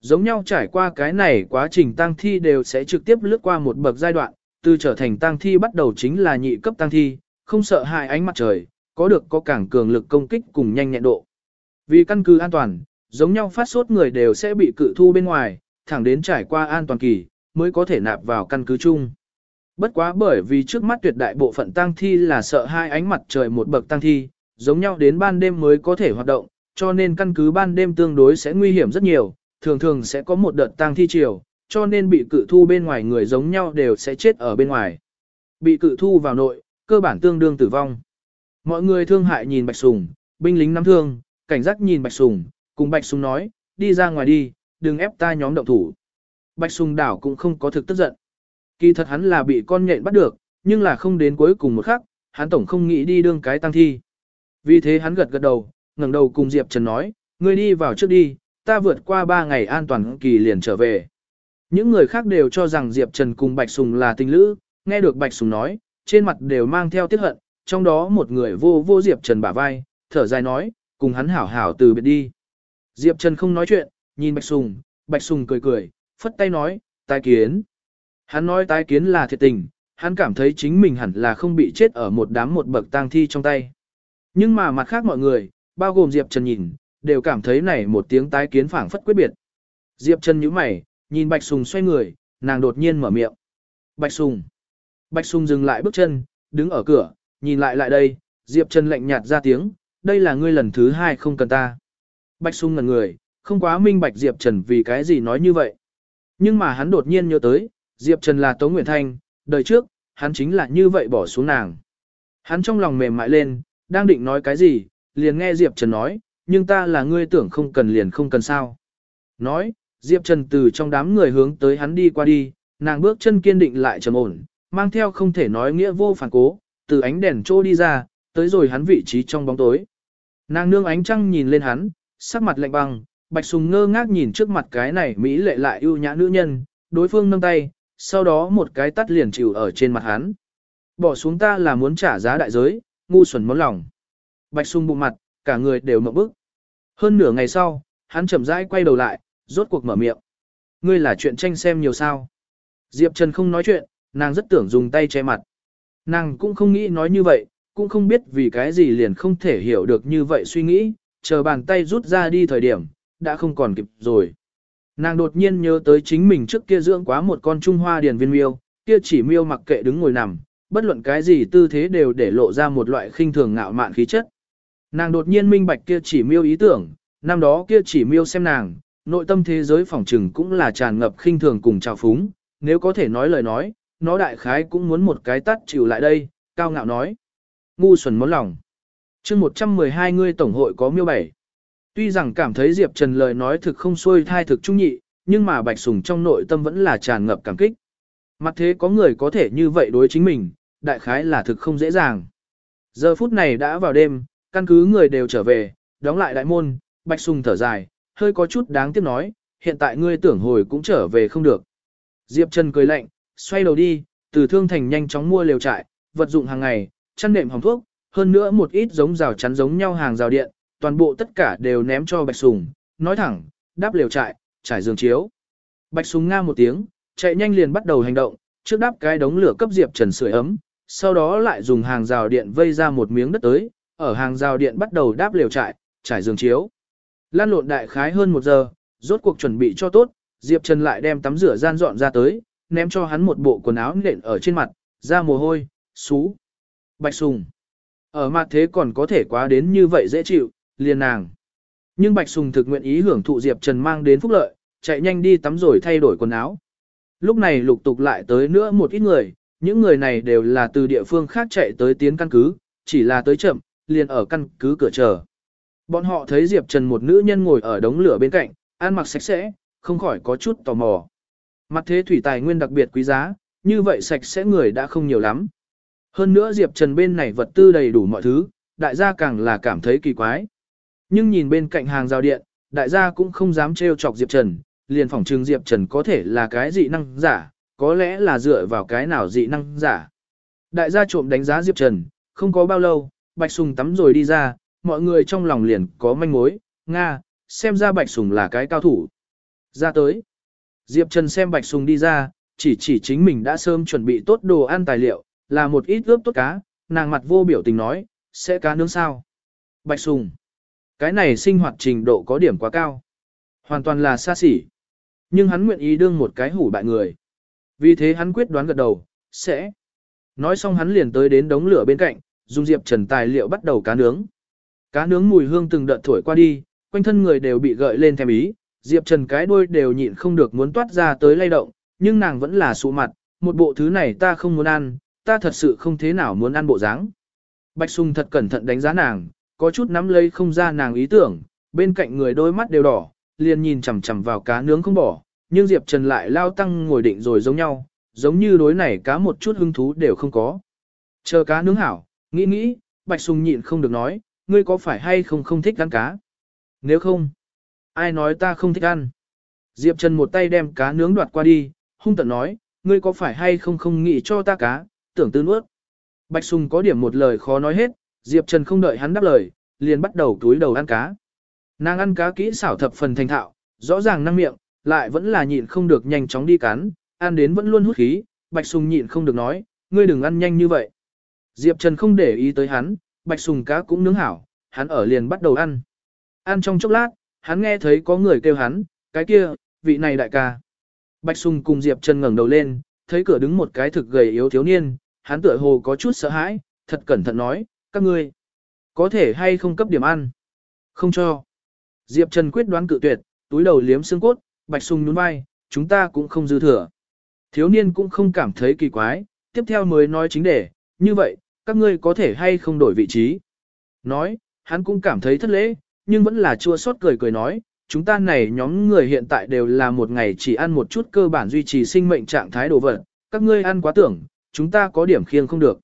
Giống nhau trải qua cái này quá trình tăng thi đều sẽ trực tiếp lướt qua một bậc giai đoạn, từ trở thành tăng thi bắt đầu chính là nhị cấp tăng thi, không sợ hại ánh mặt trời, có được có càng cường lực công kích cùng nhanh nhẹn độ. Vì căn cứ an toàn, giống nhau phát sốt người đều sẽ bị cự thu bên ngoài, thẳng đến trải qua an toàn kỳ, mới có thể nạp vào căn cứ chung. Bất quá bởi vì trước mắt tuyệt đại bộ phận tăng thi là sợ hai ánh mặt trời một bậc tăng thi, giống nhau đến ban đêm mới có thể hoạt động, cho nên căn cứ ban đêm tương đối sẽ nguy hiểm rất nhiều, thường thường sẽ có một đợt tăng thi chiều, cho nên bị cự thu bên ngoài người giống nhau đều sẽ chết ở bên ngoài. Bị cự thu vào nội, cơ bản tương đương tử vong. Mọi người thương hại nhìn Bạch Sùng, binh lính nắm thương, cảnh giác nhìn Bạch Sùng, cùng Bạch Sùng nói, đi ra ngoài đi, đừng ép ta nhóm động thủ. Bạch Sùng đảo cũng không có thực tức giận. Kỳ thật hắn là bị con nhện bắt được, nhưng là không đến cuối cùng một khắc, hắn tổng không nghĩ đi đương cái tăng thi. Vì thế hắn gật gật đầu, ngẩng đầu cùng Diệp Trần nói, ngươi đi vào trước đi, ta vượt qua 3 ngày an toàn kỳ liền trở về. Những người khác đều cho rằng Diệp Trần cùng Bạch Sùng là tình lữ, Nghe được Bạch Sùng nói, trên mặt đều mang theo tiếc hận, trong đó một người vô vô Diệp Trần bả vai, thở dài nói, cùng hắn hảo hảo từ biệt đi. Diệp Trần không nói chuyện, nhìn Bạch Sùng, Bạch Sùng cười cười, phất tay nói, tái kiến. Hắn nói tái kiến là thiệt tình, hắn cảm thấy chính mình hẳn là không bị chết ở một đám một bậc tang thi trong tay. Nhưng mà mặt khác mọi người, bao gồm Diệp Trần nhìn, đều cảm thấy này một tiếng tái kiến phảng phất quyết biệt. Diệp Trần nhíu mày, nhìn Bạch Sùng xoay người, nàng đột nhiên mở miệng. Bạch Sùng. Bạch Sùng dừng lại bước chân, đứng ở cửa, nhìn lại lại đây, Diệp Trần lạnh nhạt ra tiếng, đây là ngươi lần thứ hai không cần ta. Bạch Sùng ngẩn người, không quá minh bạch Diệp Trần vì cái gì nói như vậy. Nhưng mà hắn đột nhiên nhớ tới, Diệp Trần là Tống Nguyễn Thanh, đời trước, hắn chính là như vậy bỏ xuống nàng. Hắn trong lòng mềm mại lên, đang định nói cái gì, liền nghe Diệp Trần nói, nhưng ta là ngươi tưởng không cần liền không cần sao. Nói, Diệp Trần từ trong đám người hướng tới hắn đi qua đi, nàng bước chân kiên định lại trầm ổn, mang theo không thể nói nghĩa vô phản cố, từ ánh đèn trô đi ra, tới rồi hắn vị trí trong bóng tối. Nàng nương ánh trăng nhìn lên hắn, sắc mặt lạnh băng, Bạch Sùng ngơ ngác nhìn trước mặt cái này mỹ lệ lại ưu nhã nữ nhân, đối phương nâng tay, sau đó một cái tắt liền chịu ở trên mặt hắn. Bỏ xuống ta là muốn trả giá đại giới, ngu xuẩn món lòng. Bạch Sùng bụng mặt, cả người đều mộng bức. Hơn nửa ngày sau, hắn chậm rãi quay đầu lại, rốt cuộc mở miệng. Ngươi là chuyện tranh xem nhiều sao. Diệp Trần không nói chuyện, nàng rất tưởng dùng tay che mặt. Nàng cũng không nghĩ nói như vậy, cũng không biết vì cái gì liền không thể hiểu được như vậy suy nghĩ, chờ bàn tay rút ra đi thời điểm, đã không còn kịp rồi. Nàng đột nhiên nhớ tới chính mình trước kia dưỡng quá một con Trung Hoa điền viên miêu, kia chỉ miêu mặc kệ đứng ngồi nằm, bất luận cái gì tư thế đều để lộ ra một loại khinh thường ngạo mạn khí chất. Nàng đột nhiên minh bạch kia chỉ miêu ý tưởng, năm đó kia chỉ miêu xem nàng, nội tâm thế giới phỏng trừng cũng là tràn ngập khinh thường cùng trào phúng, nếu có thể nói lời nói, nó đại khái cũng muốn một cái tắt chịu lại đây, cao ngạo nói. Ngu xuẩn món lòng. chương 112 ngươi tổng hội có miêu bảy. Tuy rằng cảm thấy Diệp Trần lời nói thực không xuôi thai thực trung nhị, nhưng mà Bạch Sùng trong nội tâm vẫn là tràn ngập cảm kích. Mặt thế có người có thể như vậy đối chính mình, đại khái là thực không dễ dàng. Giờ phút này đã vào đêm, căn cứ người đều trở về, đóng lại đại môn, Bạch Sùng thở dài, hơi có chút đáng tiếc nói, hiện tại ngươi tưởng hồi cũng trở về không được. Diệp Trần cười lạnh, xoay đầu đi, từ thương thành nhanh chóng mua liều trại, vật dụng hàng ngày, chăn nệm hồng thuốc, hơn nữa một ít giống rào chắn giống nhau hàng rào điện, toàn bộ tất cả đều ném cho Bạch Sùng, nói thẳng, đáp liều trại, trải giường chiếu. Bạch Sùng nga một tiếng, chạy nhanh liền bắt đầu hành động, trước đáp cái đống lửa cấp Diệp Trần sưởi ấm, sau đó lại dùng hàng rào điện vây ra một miếng đất tới, ở hàng rào điện bắt đầu đáp liều trại, trải giường chiếu. Lan lộn đại khái hơn một giờ, rốt cuộc chuẩn bị cho tốt, Diệp Trần lại đem tắm rửa gian dọn ra tới, ném cho hắn một bộ quần áo nện ở trên mặt, ra mồ hôi, xú. Bạch Sùng. Ở mặt thế còn có thể quá đến như vậy dễ chịu, liền nàng. Nhưng Bạch Sùng thực nguyện ý hưởng thụ Diệp Trần mang đến phúc lợi, chạy nhanh đi tắm rồi thay đổi quần áo. Lúc này lục tục lại tới nữa một ít người, những người này đều là từ địa phương khác chạy tới tiến căn cứ, chỉ là tới chậm, liền ở căn cứ cửa chờ. Bọn họ thấy Diệp Trần một nữ nhân ngồi ở đống lửa bên cạnh, ăn mặc sạch sẽ, không khỏi có chút tò mò. Mặt thế thủy tài nguyên đặc biệt quý giá, như vậy sạch sẽ người đã không nhiều lắm. Hơn nữa Diệp Trần bên này vật tư đầy đủ mọi thứ, đại gia càng là cảm thấy kỳ quái. Nhưng nhìn bên cạnh hàng rào điện, đại gia cũng không dám trêu chọc Diệp Trần, liền phỏng trừng Diệp Trần có thể là cái dị năng giả, có lẽ là dựa vào cái nào dị năng giả. Đại gia trộm đánh giá Diệp Trần, không có bao lâu, Bạch Sùng tắm rồi đi ra, mọi người trong lòng liền có manh mối, Nga, xem ra Bạch Sùng là cái cao thủ. Ra tới, Diệp Trần xem Bạch Sùng đi ra, chỉ chỉ chính mình đã sớm chuẩn bị tốt đồ ăn tài liệu, là một ít ướp tốt cá, nàng mặt vô biểu tình nói, sẽ cá nướng sao. Bạch Sùng, cái này sinh hoạt trình độ có điểm quá cao. Hoàn toàn là xa xỉ. Nhưng hắn nguyện ý đương một cái hủ bại người. Vì thế hắn quyết đoán gật đầu, sẽ. Nói xong hắn liền tới đến đống lửa bên cạnh, dùng Diệp Trần tài liệu bắt đầu cá nướng. Cá nướng mùi hương từng đợt thổi qua đi, quanh thân người đều bị gợi lên thèm ý, Diệp Trần cái đuôi đều nhịn không được muốn toát ra tới lay động, nhưng nàng vẫn là sụ mặt, một bộ thứ này ta không muốn ăn, ta thật sự không thế nào muốn ăn bộ dáng. Bạch Sùng thật cẩn thận đánh giá nàng, có chút nắm lấy không ra nàng ý tưởng, bên cạnh người đôi mắt đều đỏ, liền nhìn chằm chằm vào cá nướng không bỏ, nhưng Diệp Trần lại lao tăng ngồi định rồi giống nhau, giống như đối này cá một chút hứng thú đều không có. Chờ cá nướng hảo, nghĩ nghĩ, Bạch Sùng nhịn không được nói, ngươi có phải hay không không thích ăn cá? Nếu không, ai nói ta không thích ăn? Diệp Trần một tay đem cá nướng đoạt qua đi, hung tận nói, ngươi có phải hay không không nghĩ cho ta cá, tưởng tư nuốt. Bạch Sùng có điểm một lời khó nói hết, Diệp Trần không đợi hắn đáp lời, liền bắt đầu túi đầu ăn cá. Nàng ăn cá kỹ xảo thập phần thành thạo, rõ ràng năng miệng, lại vẫn là nhịn không được nhanh chóng đi cắn, ăn đến vẫn luôn hút khí, Bạch Sùng nhịn không được nói, ngươi đừng ăn nhanh như vậy. Diệp Trần không để ý tới hắn, Bạch Sùng cá cũng nướng hảo, hắn ở liền bắt đầu ăn. Ăn trong chốc lát, hắn nghe thấy có người kêu hắn, cái kia, vị này đại ca. Bạch Sùng cùng Diệp Trần ngẩng đầu lên, thấy cửa đứng một cái thực gầy yếu thiếu niên, hắn tựa hồ có chút sợ hãi, thật cẩn thận nói, các ngươi, có thể hay không cấp điểm ăn? Không cho. Diệp Trần quyết đoán cự tuyệt, túi đầu liếm xương cốt, Bạch Sùng nhún vai, chúng ta cũng không dư thừa. Thiếu niên cũng không cảm thấy kỳ quái, tiếp theo mới nói chính đề, như vậy, các ngươi có thể hay không đổi vị trí. Nói, hắn cũng cảm thấy thất lễ, nhưng vẫn là chua xót cười cười nói, chúng ta này nhóm người hiện tại đều là một ngày chỉ ăn một chút cơ bản duy trì sinh mệnh trạng thái đồ vật, các ngươi ăn quá tưởng, chúng ta có điểm khiêng không được.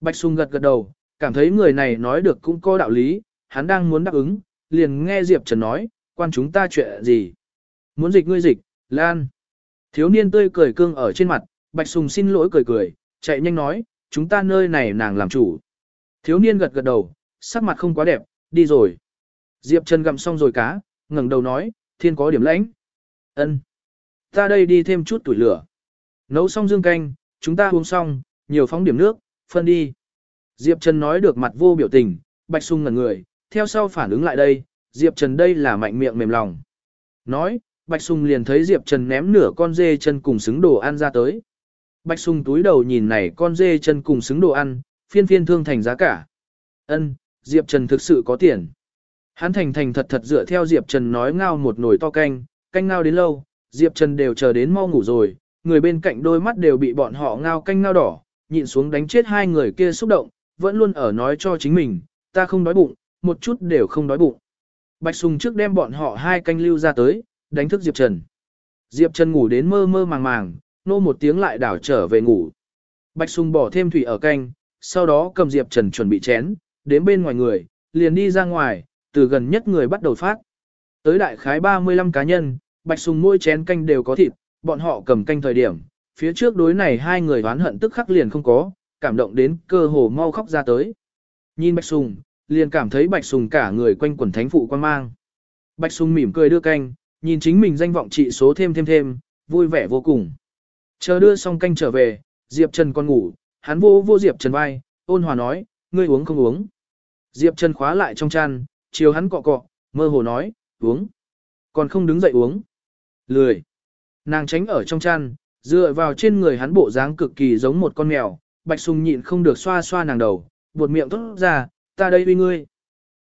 Bạch sùng gật gật đầu, cảm thấy người này nói được cũng có đạo lý, hắn đang muốn đáp ứng, liền nghe Diệp Trần nói, quan chúng ta chuyện gì. Muốn dịch ngươi dịch, Lan. Thiếu niên tươi cười cương ở trên mặt, Bạch Sùng xin lỗi cười cười, chạy nhanh nói, chúng ta nơi này nàng làm chủ. Thiếu niên gật gật đầu, sắc mặt không quá đẹp, đi rồi. Diệp Trần gặm xong rồi cá, ngẩng đầu nói, thiên có điểm lãnh. ân Ta đây đi thêm chút tuổi lửa. Nấu xong dương canh, chúng ta uống xong, nhiều phóng điểm nước, phân đi. Diệp Trần nói được mặt vô biểu tình, Bạch Sung ngẩn người, theo sau phản ứng lại đây, Diệp Trần đây là mạnh miệng mềm lòng. Nói, Bạch Sung liền thấy Diệp Trần ném nửa con dê chân cùng xứng đồ ăn ra tới. Bạch Sung túi đầu nhìn này con dê chân cùng xứng đồ ăn, phiên phiên thương thành giá cả. Ân, Diệp Trần thực sự có tiền. Hắn thành thành thật thật dựa theo Diệp Trần nói ngao một nồi to canh, canh ngao đến lâu, Diệp Trần đều chờ đến mau ngủ rồi, người bên cạnh đôi mắt đều bị bọn họ ngao canh ngao đỏ, nhịn xuống đánh chết hai người kia xúc động, vẫn luôn ở nói cho chính mình, ta không đói bụng, một chút đều không đói bụng. Bạch Sùng trước đem bọn họ hai canh lưu ra tới, đánh thức Diệp Trần. Diệp Trần ngủ đến mơ mơ màng màng, nô một tiếng lại đảo trở về ngủ. Bạch Sùng bỏ thêm thủy ở canh, sau đó cầm Diệp Trần chuẩn bị chén, đến bên ngoài người, liền đi ra ngoài, từ gần nhất người bắt đầu phát. Tới đại khái 35 cá nhân, Bạch Sùng mỗi chén canh đều có thịt, bọn họ cầm canh thời điểm, phía trước đối này hai người oán hận tức khắc liền không có, cảm động đến cơ hồ mau khóc ra tới. Nhìn Bạch Sùng, liền cảm thấy Bạch Sùng cả người quanh quần thánh phụ quan mang. Bạch Sùng mỉm cười đưa canh, nhìn chính mình danh vọng trị số thêm thêm thêm, vui vẻ vô cùng. Chờ đưa xong canh trở về, Diệp Trần còn ngủ, hắn vô vô Diệp Trần vai, ôn hòa nói, ngươi uống không uống. Diệp Trần khóa lại trong chăn, chiều hắn cọ cọ, mơ hồ nói, uống. Còn không đứng dậy uống. Lười. Nàng tránh ở trong chăn, dựa vào trên người hắn bộ dáng cực kỳ giống một con mèo, Bạch Sùng nhịn không được xoa xoa nàng đầu, buột miệng tốt ra, ta đây uy ngươi.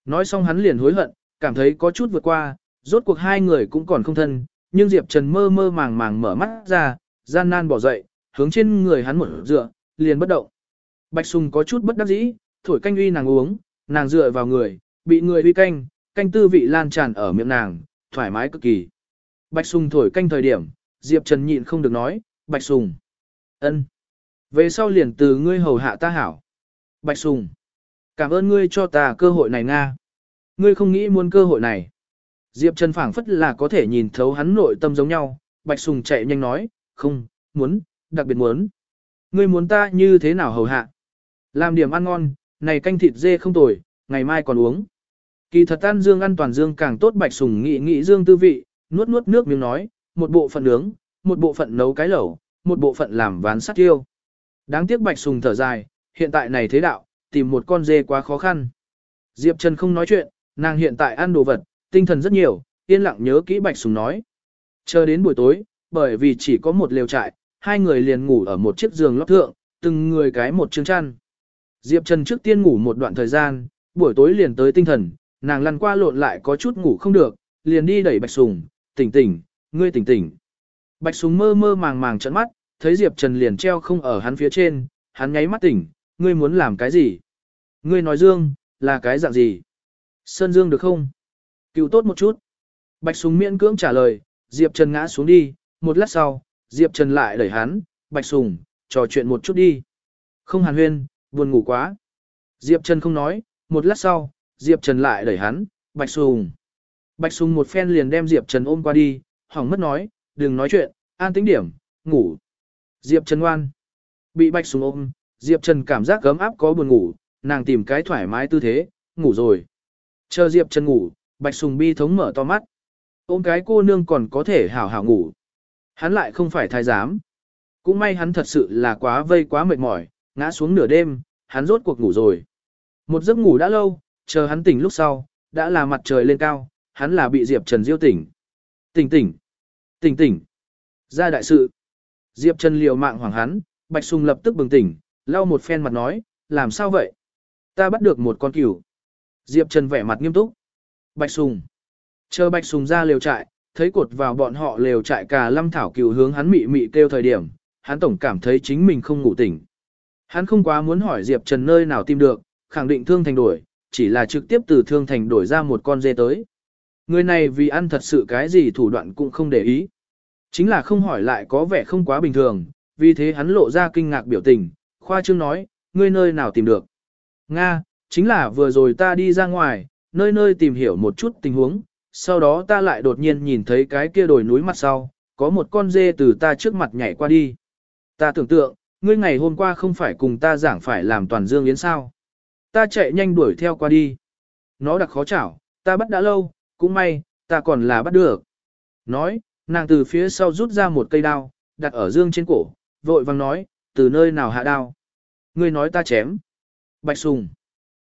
Nói xong hắn liền hối hận, cảm thấy có chút vượt qua, rốt cuộc hai người cũng còn không thân, nhưng Diệp Trần mơ mơ màng màng mở mắt ra, gian nan bỏ dậy, hướng trên người hắn một dựa, liền bất động. Bạch Sùng có chút bất đắc dĩ, thổi canh uy nàng uống, nàng dựa vào người, bị người uy canh, canh tư vị lan tràn ở miệng nàng, thoải mái cực kỳ. Bạch Sùng thổi canh thời điểm, Diệp Trần nhịn không được nói, Bạch Sùng. ân, Về sau liền từ ngươi hầu hạ ta hảo. Bạch Sùng. Cảm ơn ngươi cho ta cơ hội này Nga. Ngươi không nghĩ muốn cơ hội này. Diệp Trần phảng phất là có thể nhìn thấu hắn nội tâm giống nhau, Bạch Sùng chạy nhanh nói, không, muốn, đặc biệt muốn. Ngươi muốn ta như thế nào hầu hạ? Làm điểm ăn ngon, này canh thịt dê không tồi, ngày mai còn uống. Kỳ thật ăn dương ăn toàn dương càng tốt Bạch Sùng nghĩ nghĩ dương tư vị, nuốt nuốt nước miếng nói, một bộ phận nướng, một bộ phận nấu cái lẩu, một bộ phận làm ván sắt tiêu. Đáng tiếc Bạch Sùng thở dài, hiện tại này thế đạo, tìm một con dê quá khó khăn. Diệp Trần không nói chuyện, nàng hiện tại ăn đồ vật, tinh thần rất nhiều, yên lặng nhớ kỹ Bạch Sùng nói. Chờ đến buổi tối, bởi vì chỉ có một lều trại, hai người liền ngủ ở một chiếc giường lót thượng, từng người cái một chương chăn. Diệp Trần trước tiên ngủ một đoạn thời gian, buổi tối liền tới tinh thần, nàng lăn qua lộn lại có chút ngủ không được, liền đi đẩy Bạch Sùng, tỉnh tỉnh, ngươi tỉnh tỉnh. Bạch Sùng mơ mơ màng màng trận mắt, thấy Diệp Trần liền treo không ở hắn phía trên, hắn nháy mắt tỉnh, ngươi muốn làm cái gì? Ngươi nói Dương, là cái dạng gì? Sơn Dương được không? Cựu tốt một chút. Bạch Sùng miễn cưỡng trả lời, Diệp Trần ngã xuống đi, một lát sau, Diệp Trần lại đẩy hắn, Bạch Sùng, trò chuyện một chút đi. Không hàn huyên, buồn ngủ quá. Diệp Trần không nói, một lát sau, Diệp Trần lại đẩy hắn, Bạch Sùng. Bạch Sùng một phen liền đem Diệp Trần ôm qua đi, hỏng mất nói, đừng nói chuyện, an tĩnh điểm, ngủ. Diệp Trần ngoan. Bị Bạch Sùng ôm, Diệp Trần cảm giác gấm áp có buồn ngủ, nàng tìm cái thoải mái tư thế, ngủ rồi. Chờ Diệp Trần ngủ, Bạch Sùng bi thống mở to mắt. Ôm cái cô nương còn có thể hảo hảo ngủ. Hắn lại không phải thái giám. Cũng may hắn thật sự là quá vây quá mệt mỏi, ngã xuống nửa đêm, hắn rốt cuộc ngủ rồi. Một giấc ngủ đã lâu, chờ hắn tỉnh lúc sau, đã là mặt trời lên cao, hắn là bị Diệp Trần diêu tỉnh. Tỉnh tỉnh, tỉnh tỉnh, ra đại sự. Diệp Trần liều mạng hoảng hắn, Bạch Sùng lập tức bừng tỉnh, lau một phen mặt nói, làm sao vậy? Ta bắt được một con cừu. Diệp Trần vẻ mặt nghiêm túc. Bạch Sùng. Chờ Bạch Sùng ra lều trại, thấy cột vào bọn họ lều trại cả lâm thảo cừu hướng hắn mị mị kêu thời điểm, hắn tổng cảm thấy chính mình không ngủ tỉnh. Hắn không quá muốn hỏi Diệp Trần nơi nào tìm được, khẳng định thương thành đổi, chỉ là trực tiếp từ thương thành đổi ra một con dê tới. Người này vì ăn thật sự cái gì thủ đoạn cũng không để ý. Chính là không hỏi lại có vẻ không quá bình thường, vì thế hắn lộ ra kinh ngạc biểu tình, khoa trương nói, ngươi nơi nào tìm được. Nga, chính là vừa rồi ta đi ra ngoài, nơi nơi tìm hiểu một chút tình huống, sau đó ta lại đột nhiên nhìn thấy cái kia đồi núi mặt sau, có một con dê từ ta trước mặt nhảy qua đi. Ta tưởng tượng, ngươi ngày hôm qua không phải cùng ta giảng phải làm toàn dương yến sao. Ta chạy nhanh đuổi theo qua đi. Nó đặc khó chảo, ta bắt đã lâu, cũng may, ta còn là bắt được. Nói, nàng từ phía sau rút ra một cây đao, đặt ở dương trên cổ, vội vàng nói, từ nơi nào hạ đao. Ngươi nói ta chém. Bạch Sùng.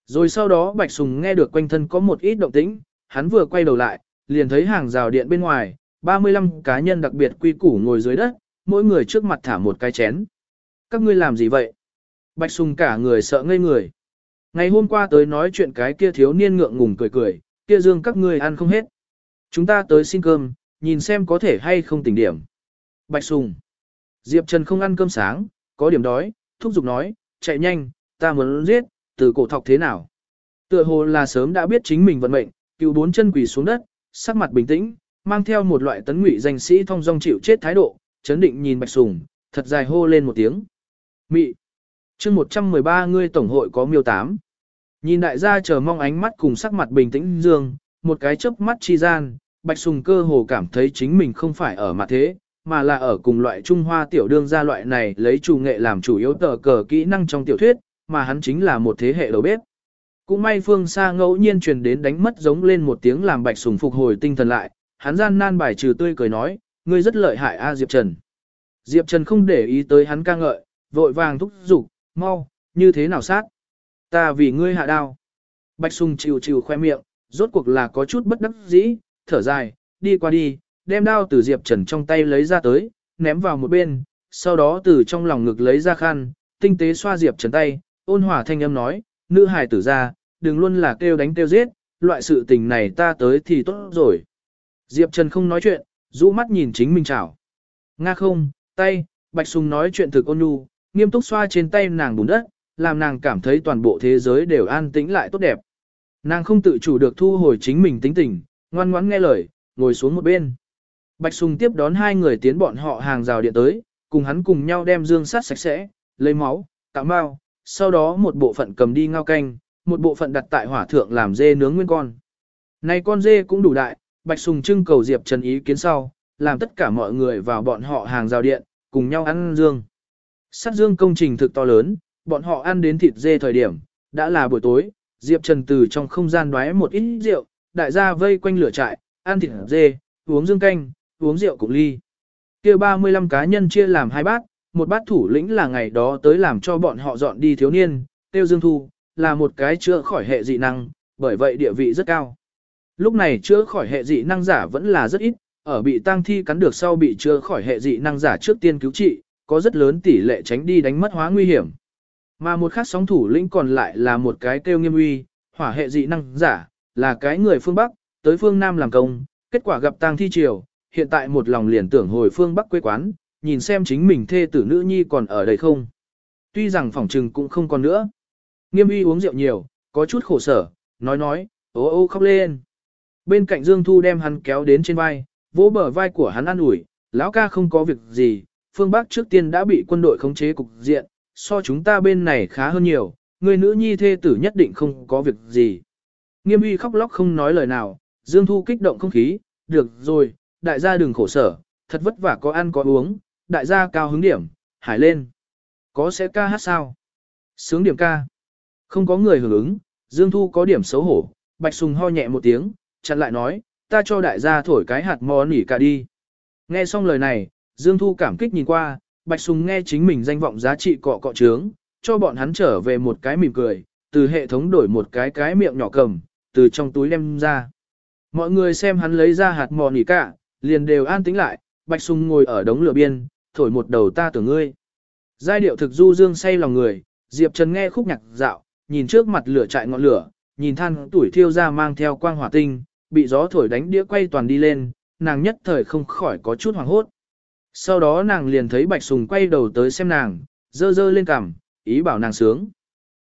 Rồi sau đó Bạch Sùng nghe được quanh thân có một ít động tĩnh, hắn vừa quay đầu lại, liền thấy hàng rào điện bên ngoài, 35 cá nhân đặc biệt quy củ ngồi dưới đất, mỗi người trước mặt thả một cái chén. Các ngươi làm gì vậy? Bạch Sùng cả người sợ ngây người. Ngày hôm qua tới nói chuyện cái kia thiếu niên ngượng ngùng cười cười, kia dương các ngươi ăn không hết. Chúng ta tới xin cơm, nhìn xem có thể hay không tỉnh điểm. Bạch Sùng. Diệp Trần không ăn cơm sáng, có điểm đói, thúc giục nói, chạy nhanh, ta muốn giết, từ cổ thọc thế nào. Tựa hồ là sớm đã biết chính mình vận mệnh, cựu bốn chân quỳ xuống đất, sắc mặt bình tĩnh, mang theo một loại tấn ngụy danh sĩ thông dong chịu chết thái độ, chấn định nhìn Bạch Sùng, thật dài hô lên một tiếng. Mị chương 113 ngươi tổng hội có miêu tám. Nhìn đại gia chờ mong ánh mắt cùng sắc mặt bình tĩnh dương, một cái chớp mắt chi gian, Bạch Sùng cơ hồ cảm thấy chính mình không phải ở mặt thế, mà là ở cùng loại Trung Hoa tiểu đương gia loại này lấy chủ nghệ làm chủ yếu tờ cờ kỹ năng trong tiểu thuyết, mà hắn chính là một thế hệ đầu bếp. Cũng may phương xa ngẫu nhiên truyền đến đánh mất giống lên một tiếng làm Bạch Sùng phục hồi tinh thần lại, hắn gian nan bài trừ tươi cười nói, ngươi rất lợi hại a Diệp Trần. Diệp Trần không để ý tới hắn ca ngợi, vội vàng thúc giục, mau, như thế nào sát? Ta vì ngươi hạ đao. Bạch Sùng chịu chịu khoe miệng, rốt cuộc là có chút bất đắc dĩ, thở dài, đi qua đi, đem đao từ Diệp Trần trong tay lấy ra tới, ném vào một bên, sau đó từ trong lòng ngực lấy ra khăn, tinh tế xoa Diệp Trần tay, ôn hòa thanh âm nói, nữ hài tử ra, đừng luôn là kêu đánh kêu giết, loại sự tình này ta tới thì tốt rồi. Diệp Trần không nói chuyện, rũ mắt nhìn chính mình chảo. Nga không, tay, Bạch Sùng nói chuyện thực ôn nhu, nghiêm túc xoa trên tay nàng bùn đất, làm nàng cảm thấy toàn bộ thế giới đều an tĩnh lại tốt đẹp. Nàng không tự chủ được thu hồi chính mình tính tình, ngoan ngoãn nghe lời, ngồi xuống một bên. Bạch Sùng tiếp đón hai người tiến bọn họ hàng rào điện tới, cùng hắn cùng nhau đem dương sát sạch sẽ, lấy máu, tạo bao. sau đó một bộ phận cầm đi ngao canh, một bộ phận đặt tại hỏa thượng làm dê nướng nguyên con. Này con dê cũng đủ đại, Bạch Sùng trưng cầu Diệp Trần ý kiến sau, làm tất cả mọi người vào bọn họ hàng rào điện, cùng nhau ăn dương. Sát dương công trình thực to lớn, bọn họ ăn đến thịt dê thời điểm, đã là buổi tối, Diệp Trần từ trong không gian đoái một ít rượu, đại gia vây quanh lửa trại, ăn thịt dê, uống dương canh, uống rượu cùng ly. kia 35 cá nhân chia làm hai bát, một bát thủ lĩnh là ngày đó tới làm cho bọn họ dọn đi thiếu niên, tiêu dương thu, là một cái chữa khỏi hệ dị năng, bởi vậy địa vị rất cao. Lúc này chữa khỏi hệ dị năng giả vẫn là rất ít, ở bị tang thi cắn được sau bị chữa khỏi hệ dị năng giả trước tiên cứu trị, có rất lớn tỷ lệ tránh đi đánh mất hóa nguy hiểm. Mà một khác sóng thủ lĩnh còn lại là một cái kêu nghiêm uy, hỏa hệ dị năng giả, là cái người phương Bắc, tới phương Nam làm công, kết quả gặp tang thi triều, hiện tại một lòng liền tưởng hồi phương Bắc quê quán, nhìn xem chính mình thê tử nữ nhi còn ở đây không. Tuy rằng phỏng trừng cũng không còn nữa. Nghiêm uy uống rượu nhiều, có chút khổ sở, nói nói, ô ô khóc lên. Bên cạnh Dương Thu đem hắn kéo đến trên vai, vỗ bờ vai của hắn an ủi, lão ca không có việc gì, phương Bắc trước tiên đã bị quân đội khống chế cục diện, so chúng ta bên này khá hơn nhiều, người nữ nhi thê tử nhất định không có việc gì. Nghiêm uy khóc lóc không nói lời nào, Dương Thu kích động không khí, được rồi, đại gia đừng khổ sở, thật vất vả có ăn có uống, đại gia cao hứng điểm, hải lên. Có sẽ ca hát sao? Sướng điểm ca. Không có người hưởng ứng, Dương Thu có điểm xấu hổ, Bạch Sùng ho nhẹ một tiếng, chặn lại nói, ta cho đại gia thổi cái hạt mò nỉ cả đi. Nghe xong lời này, Dương Thu cảm kích nhìn qua, Bạch Sùng nghe chính mình danh vọng giá trị cọ cọ trướng, cho bọn hắn trở về một cái mỉm cười, từ hệ thống đổi một cái cái miệng nhỏ cầm, từ trong túi đem ra. Mọi người xem hắn lấy ra hạt mò nỉ cả, liền đều an tĩnh lại, Bạch Sùng ngồi ở đống lửa biên, thổi một đầu ta tưởng ngươi. Giai điệu thực du dương say lòng người, Diệp Trần nghe khúc nhạc dạo, nhìn trước mặt lửa trại ngọn lửa, nhìn than tuổi thiêu ra mang theo quang hỏa tinh, bị gió thổi đánh đĩa quay toàn đi lên, nàng nhất thời không khỏi có chút hoảng hốt. Sau đó nàng liền thấy Bạch Sùng quay đầu tới xem nàng, dơ dơ lên cằm, ý bảo nàng sướng.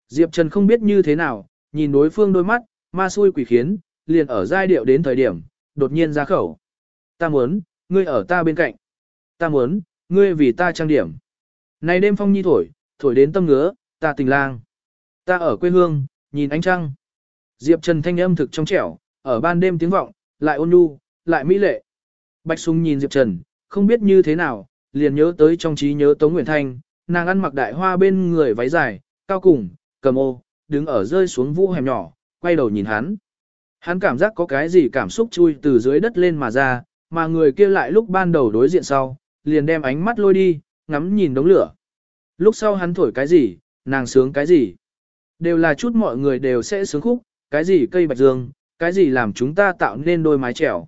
Diệp Trần không biết như thế nào, nhìn đối phương đôi mắt, ma xui quỷ khiến, liền ở giai điệu đến thời điểm, đột nhiên ra khẩu. Ta muốn, ngươi ở ta bên cạnh. Ta muốn, ngươi vì ta trang điểm. Này đêm phong nhi thổi, thổi đến tâm ngứa, ta tình lang. Ta ở quê hương, nhìn ánh trăng. Diệp Trần thanh âm thực trong trẻo, ở ban đêm tiếng vọng, lại ôn nhu, lại mỹ lệ. Bạch sùng nhìn Diệp Trần, không biết như thế nào, liền nhớ tới trong trí nhớ Tống Nguyễn Thanh, nàng ăn mặc đại hoa bên người váy dài, cao cùng, cầm ô, đứng ở rơi xuống vũ hẻm nhỏ, quay đầu nhìn hắn. Hắn cảm giác có cái gì cảm xúc chui từ dưới đất lên mà ra, mà người kia lại lúc ban đầu đối diện sau, liền đem ánh mắt lôi đi, ngắm nhìn đống lửa. Lúc sau hắn thổi cái gì, nàng sướng cái gì. Đều là chút mọi người đều sẽ sướng khúc, cái gì cây bạch dương, cái gì làm chúng ta tạo nên đôi mái trèo.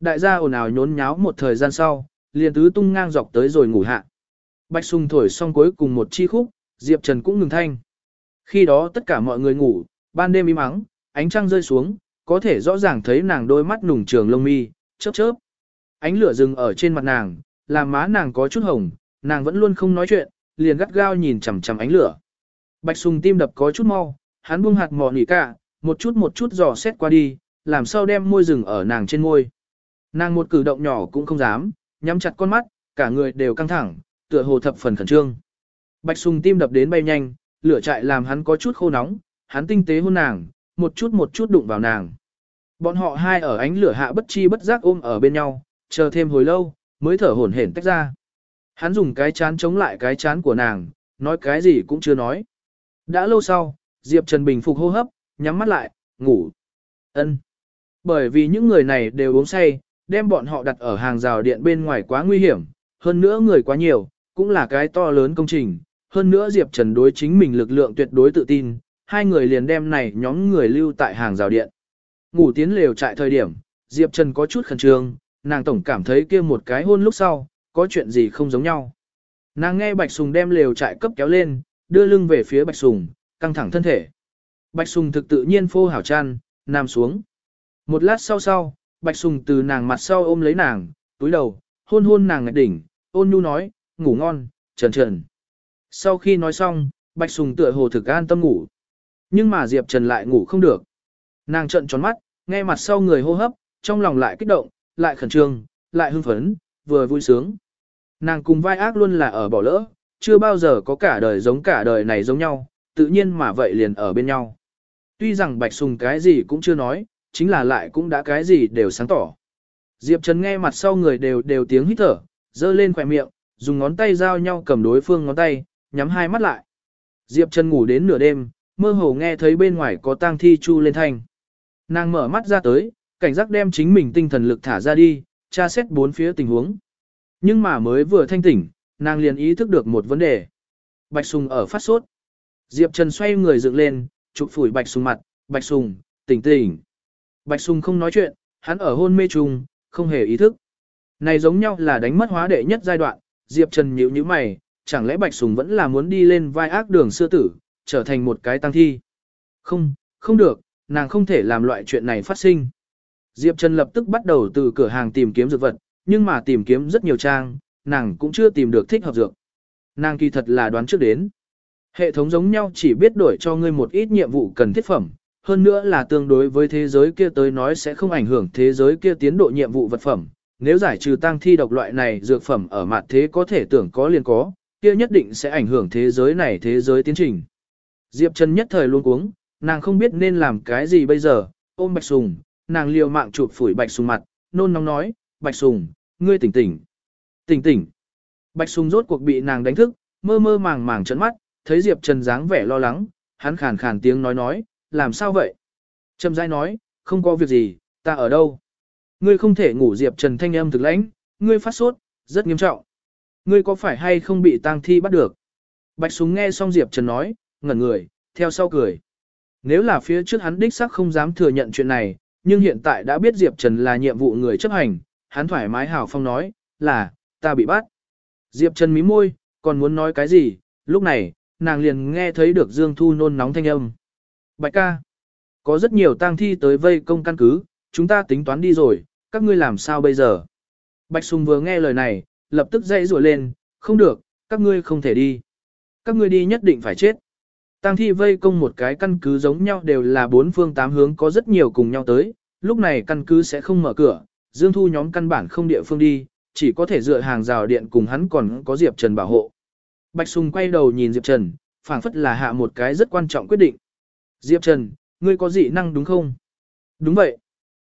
Đại gia ồn ào nhốn nháo một thời gian sau, liền tứ tung ngang dọc tới rồi ngủ hạ. Bạch sùng thổi xong cuối cùng một chi khúc, Diệp Trần cũng ngừng thanh. Khi đó tất cả mọi người ngủ, ban đêm im ắng, ánh trăng rơi xuống, có thể rõ ràng thấy nàng đôi mắt nùng trường lông mi, chớp chớp. Ánh lửa dừng ở trên mặt nàng, làm má nàng có chút hồng, nàng vẫn luôn không nói chuyện, liền gắt gao nhìn chằm chằm ánh lửa. Bạch Sùng tim đập có chút mau, hắn buông hạt mò nỉ cả, một chút một chút dò xét qua đi, làm sao đem môi rừng ở nàng trên môi. Nàng một cử động nhỏ cũng không dám, nhắm chặt con mắt, cả người đều căng thẳng, tựa hồ thập phần khẩn trương. Bạch Sùng tim đập đến bay nhanh, lửa chạy làm hắn có chút khô nóng, hắn tinh tế hôn nàng, một chút một chút đụng vào nàng. Bọn họ hai ở ánh lửa hạ bất chi bất giác ôm ở bên nhau, chờ thêm hồi lâu, mới thở hổn hển tách ra. Hắn dùng cái chán chống lại cái chán của nàng, nói cái gì cũng chưa nói. Đã lâu sau, Diệp Trần bình phục hô hấp, nhắm mắt lại, ngủ. Ân. Bởi vì những người này đều uống say, đem bọn họ đặt ở hàng rào điện bên ngoài quá nguy hiểm, hơn nữa người quá nhiều, cũng là cái to lớn công trình. Hơn nữa Diệp Trần đối chính mình lực lượng tuyệt đối tự tin, hai người liền đem này nhóm người lưu tại hàng rào điện. Ngủ tiến lều trại thời điểm, Diệp Trần có chút khẩn trương, nàng tổng cảm thấy kia một cái hôn lúc sau, có chuyện gì không giống nhau. Nàng nghe Bạch Sùng đem lều trại cấp kéo lên, đưa lưng về phía Bạch Sùng, căng thẳng thân thể. Bạch Sùng thực tự nhiên phô hảo chăn, nằm xuống. Một lát sau sau, Bạch Sùng từ nàng mặt sau ôm lấy nàng, túi đầu, hôn hôn nàng ngạch đỉnh, ôn nhu nói, ngủ ngon, trần trần. Sau khi nói xong, Bạch Sùng tựa hồ thực an tâm ngủ. Nhưng mà Diệp Trần lại ngủ không được. Nàng trợn tròn mắt, nghe mặt sau người hô hấp, trong lòng lại kích động, lại khẩn trương, lại hưng phấn, vừa vui sướng. Nàng cùng vai ác luôn là ở bỏ lỡ, chưa bao giờ có cả đời giống cả đời này giống nhau, tự nhiên mà vậy liền ở bên nhau. Tuy rằng Bạch Sùng cái gì cũng chưa nói, chính là lại cũng đã cái gì đều sáng tỏ. Diệp Trần nghe mặt sau người đều đều tiếng hít thở, dơ lên khỏe miệng, dùng ngón tay giao nhau cầm đối phương ngón tay, nhắm hai mắt lại. Diệp Trần ngủ đến nửa đêm, mơ hồ nghe thấy bên ngoài có tang thi chu lên thanh. Nàng mở mắt ra tới, cảnh giác đem chính mình tinh thần lực thả ra đi, tra xét bốn phía tình huống. Nhưng mà mới vừa thanh tỉnh, nàng liền ý thức được một vấn đề. Bạch Sùng ở phát sốt. Diệp Trần xoay người dựng lên, chụp phủi Bạch Sùng mặt, Bạch Sùng, tỉnh tỉnh. Bạch Sùng không nói chuyện, hắn ở hôn mê trùng, không hề ý thức. Này giống nhau là đánh mất hóa đệ nhất giai đoạn, Diệp Trần nhíu nhíu mày, chẳng lẽ Bạch Sùng vẫn là muốn đi lên vai ác đường xưa tử, trở thành một cái tăng thi. Không, không được, nàng không thể làm loại chuyện này phát sinh. Diệp Trần lập tức bắt đầu từ cửa hàng tìm kiếm dược vật, nhưng mà tìm kiếm rất nhiều trang, nàng cũng chưa tìm được thích hợp dược. Nàng kỳ thật là đoán trước đến. Hệ thống giống nhau chỉ biết đổi cho ngươi một ít nhiệm vụ cần thiết phẩm, hơn nữa là tương đối với thế giới kia tới nói sẽ không ảnh hưởng thế giới kia tiến độ nhiệm vụ vật phẩm. Nếu giải trừ tăng thi độc loại này dược phẩm ở mặt thế có thể tưởng có liền có, kia nhất định sẽ ảnh hưởng thế giới này thế giới tiến trình. Diệp Trần nhất thời luôn cuống, nàng không biết nên làm cái gì bây giờ, ôm Bạch Sùng, nàng liều mạng chụp phủi Bạch Sùng mặt, nôn nóng nói, Bạch Sùng, ngươi tỉnh tỉnh. Tỉnh tỉnh. Bạch Sùng rốt cuộc bị nàng đánh thức, mơ mơ màng màng trợn mắt, thấy Diệp Trần dáng vẻ lo lắng, hắn khàn khàn tiếng nói nói, làm sao vậy? Trầm dai nói, không có việc gì, ta ở đâu? Ngươi không thể ngủ Diệp Trần thanh âm thực lãnh, ngươi phát sốt, rất nghiêm trọng. Ngươi có phải hay không bị tang thi bắt được? Bạch Súng nghe xong Diệp Trần nói, ngẩn người, theo sau cười. Nếu là phía trước hắn đích xác không dám thừa nhận chuyện này, nhưng hiện tại đã biết Diệp Trần là nhiệm vụ người chấp hành, hắn thoải mái hào phong nói, là, ta bị bắt. Diệp Trần mí môi, còn muốn nói cái gì, lúc này, nàng liền nghe thấy được Dương Thu nôn nóng thanh âm. Bạch ca, có rất nhiều tang thi tới vây công căn cứ, chúng ta tính toán đi rồi, các ngươi làm sao bây giờ? Bạch Sùng vừa nghe lời này, lập tức dậy rủa lên, không được, các ngươi không thể đi. Các ngươi đi nhất định phải chết. Tang thi vây công một cái căn cứ giống nhau đều là bốn phương tám hướng có rất nhiều cùng nhau tới, lúc này căn cứ sẽ không mở cửa, Dương Thu nhóm căn bản không địa phương đi, chỉ có thể dựa hàng rào điện cùng hắn còn có Diệp Trần bảo hộ. Bạch Sùng quay đầu nhìn Diệp Trần, phảng phất là hạ một cái rất quan trọng quyết định. Diệp Trần, ngươi có dị năng đúng không? Đúng vậy.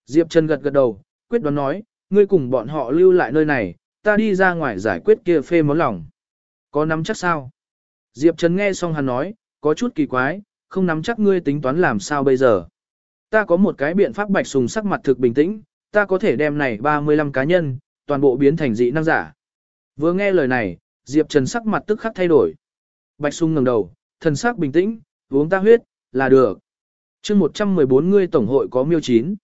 Diệp Trần gật gật đầu, quyết đoán nói, ngươi cùng bọn họ lưu lại nơi này, ta đi ra ngoài giải quyết kia phê món lòng. Có nắm chắc sao? Diệp Trần nghe xong hắn nói, có chút kỳ quái, không nắm chắc ngươi tính toán làm sao bây giờ. Ta có một cái biện pháp bạch sùng sắc mặt thực bình tĩnh, ta có thể đem này 35 cá nhân, toàn bộ biến thành dị năng giả. Vừa nghe lời này, Diệp Trần sắc mặt tức khắc thay đổi. Bạch sùng ngẩng đầu, thần sắc bình tĩnh, uống ta huyết, là được. chương 114 ngươi tổng hội có miêu chín.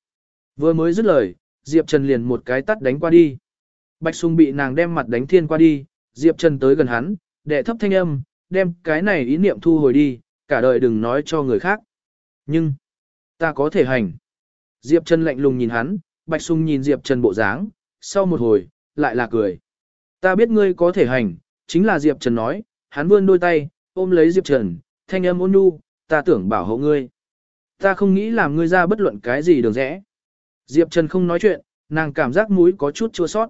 Vừa mới dứt lời, Diệp Trần liền một cái tắt đánh qua đi. Bạch Sùng bị nàng đem mặt đánh thiên qua đi, Diệp Trần tới gần hắn, đệ thấp thanh âm, đem cái này ý niệm thu hồi đi, cả đời đừng nói cho người khác. Nhưng, ta có thể hành. Diệp Trần lạnh lùng nhìn hắn, Bạch Sùng nhìn Diệp Trần bộ dáng, sau một hồi, lại là cười. Ta biết ngươi có thể hành, chính là Diệp Trần nói, hắn vươn đôi tay, ôm lấy Diệp Trần, thanh âm ôn nhu, ta tưởng bảo hộ ngươi. Ta không nghĩ làm ngươi ra bất luận cái gì đường rẽ. Diệp Trần không nói chuyện, nàng cảm giác mũi có chút chua sót.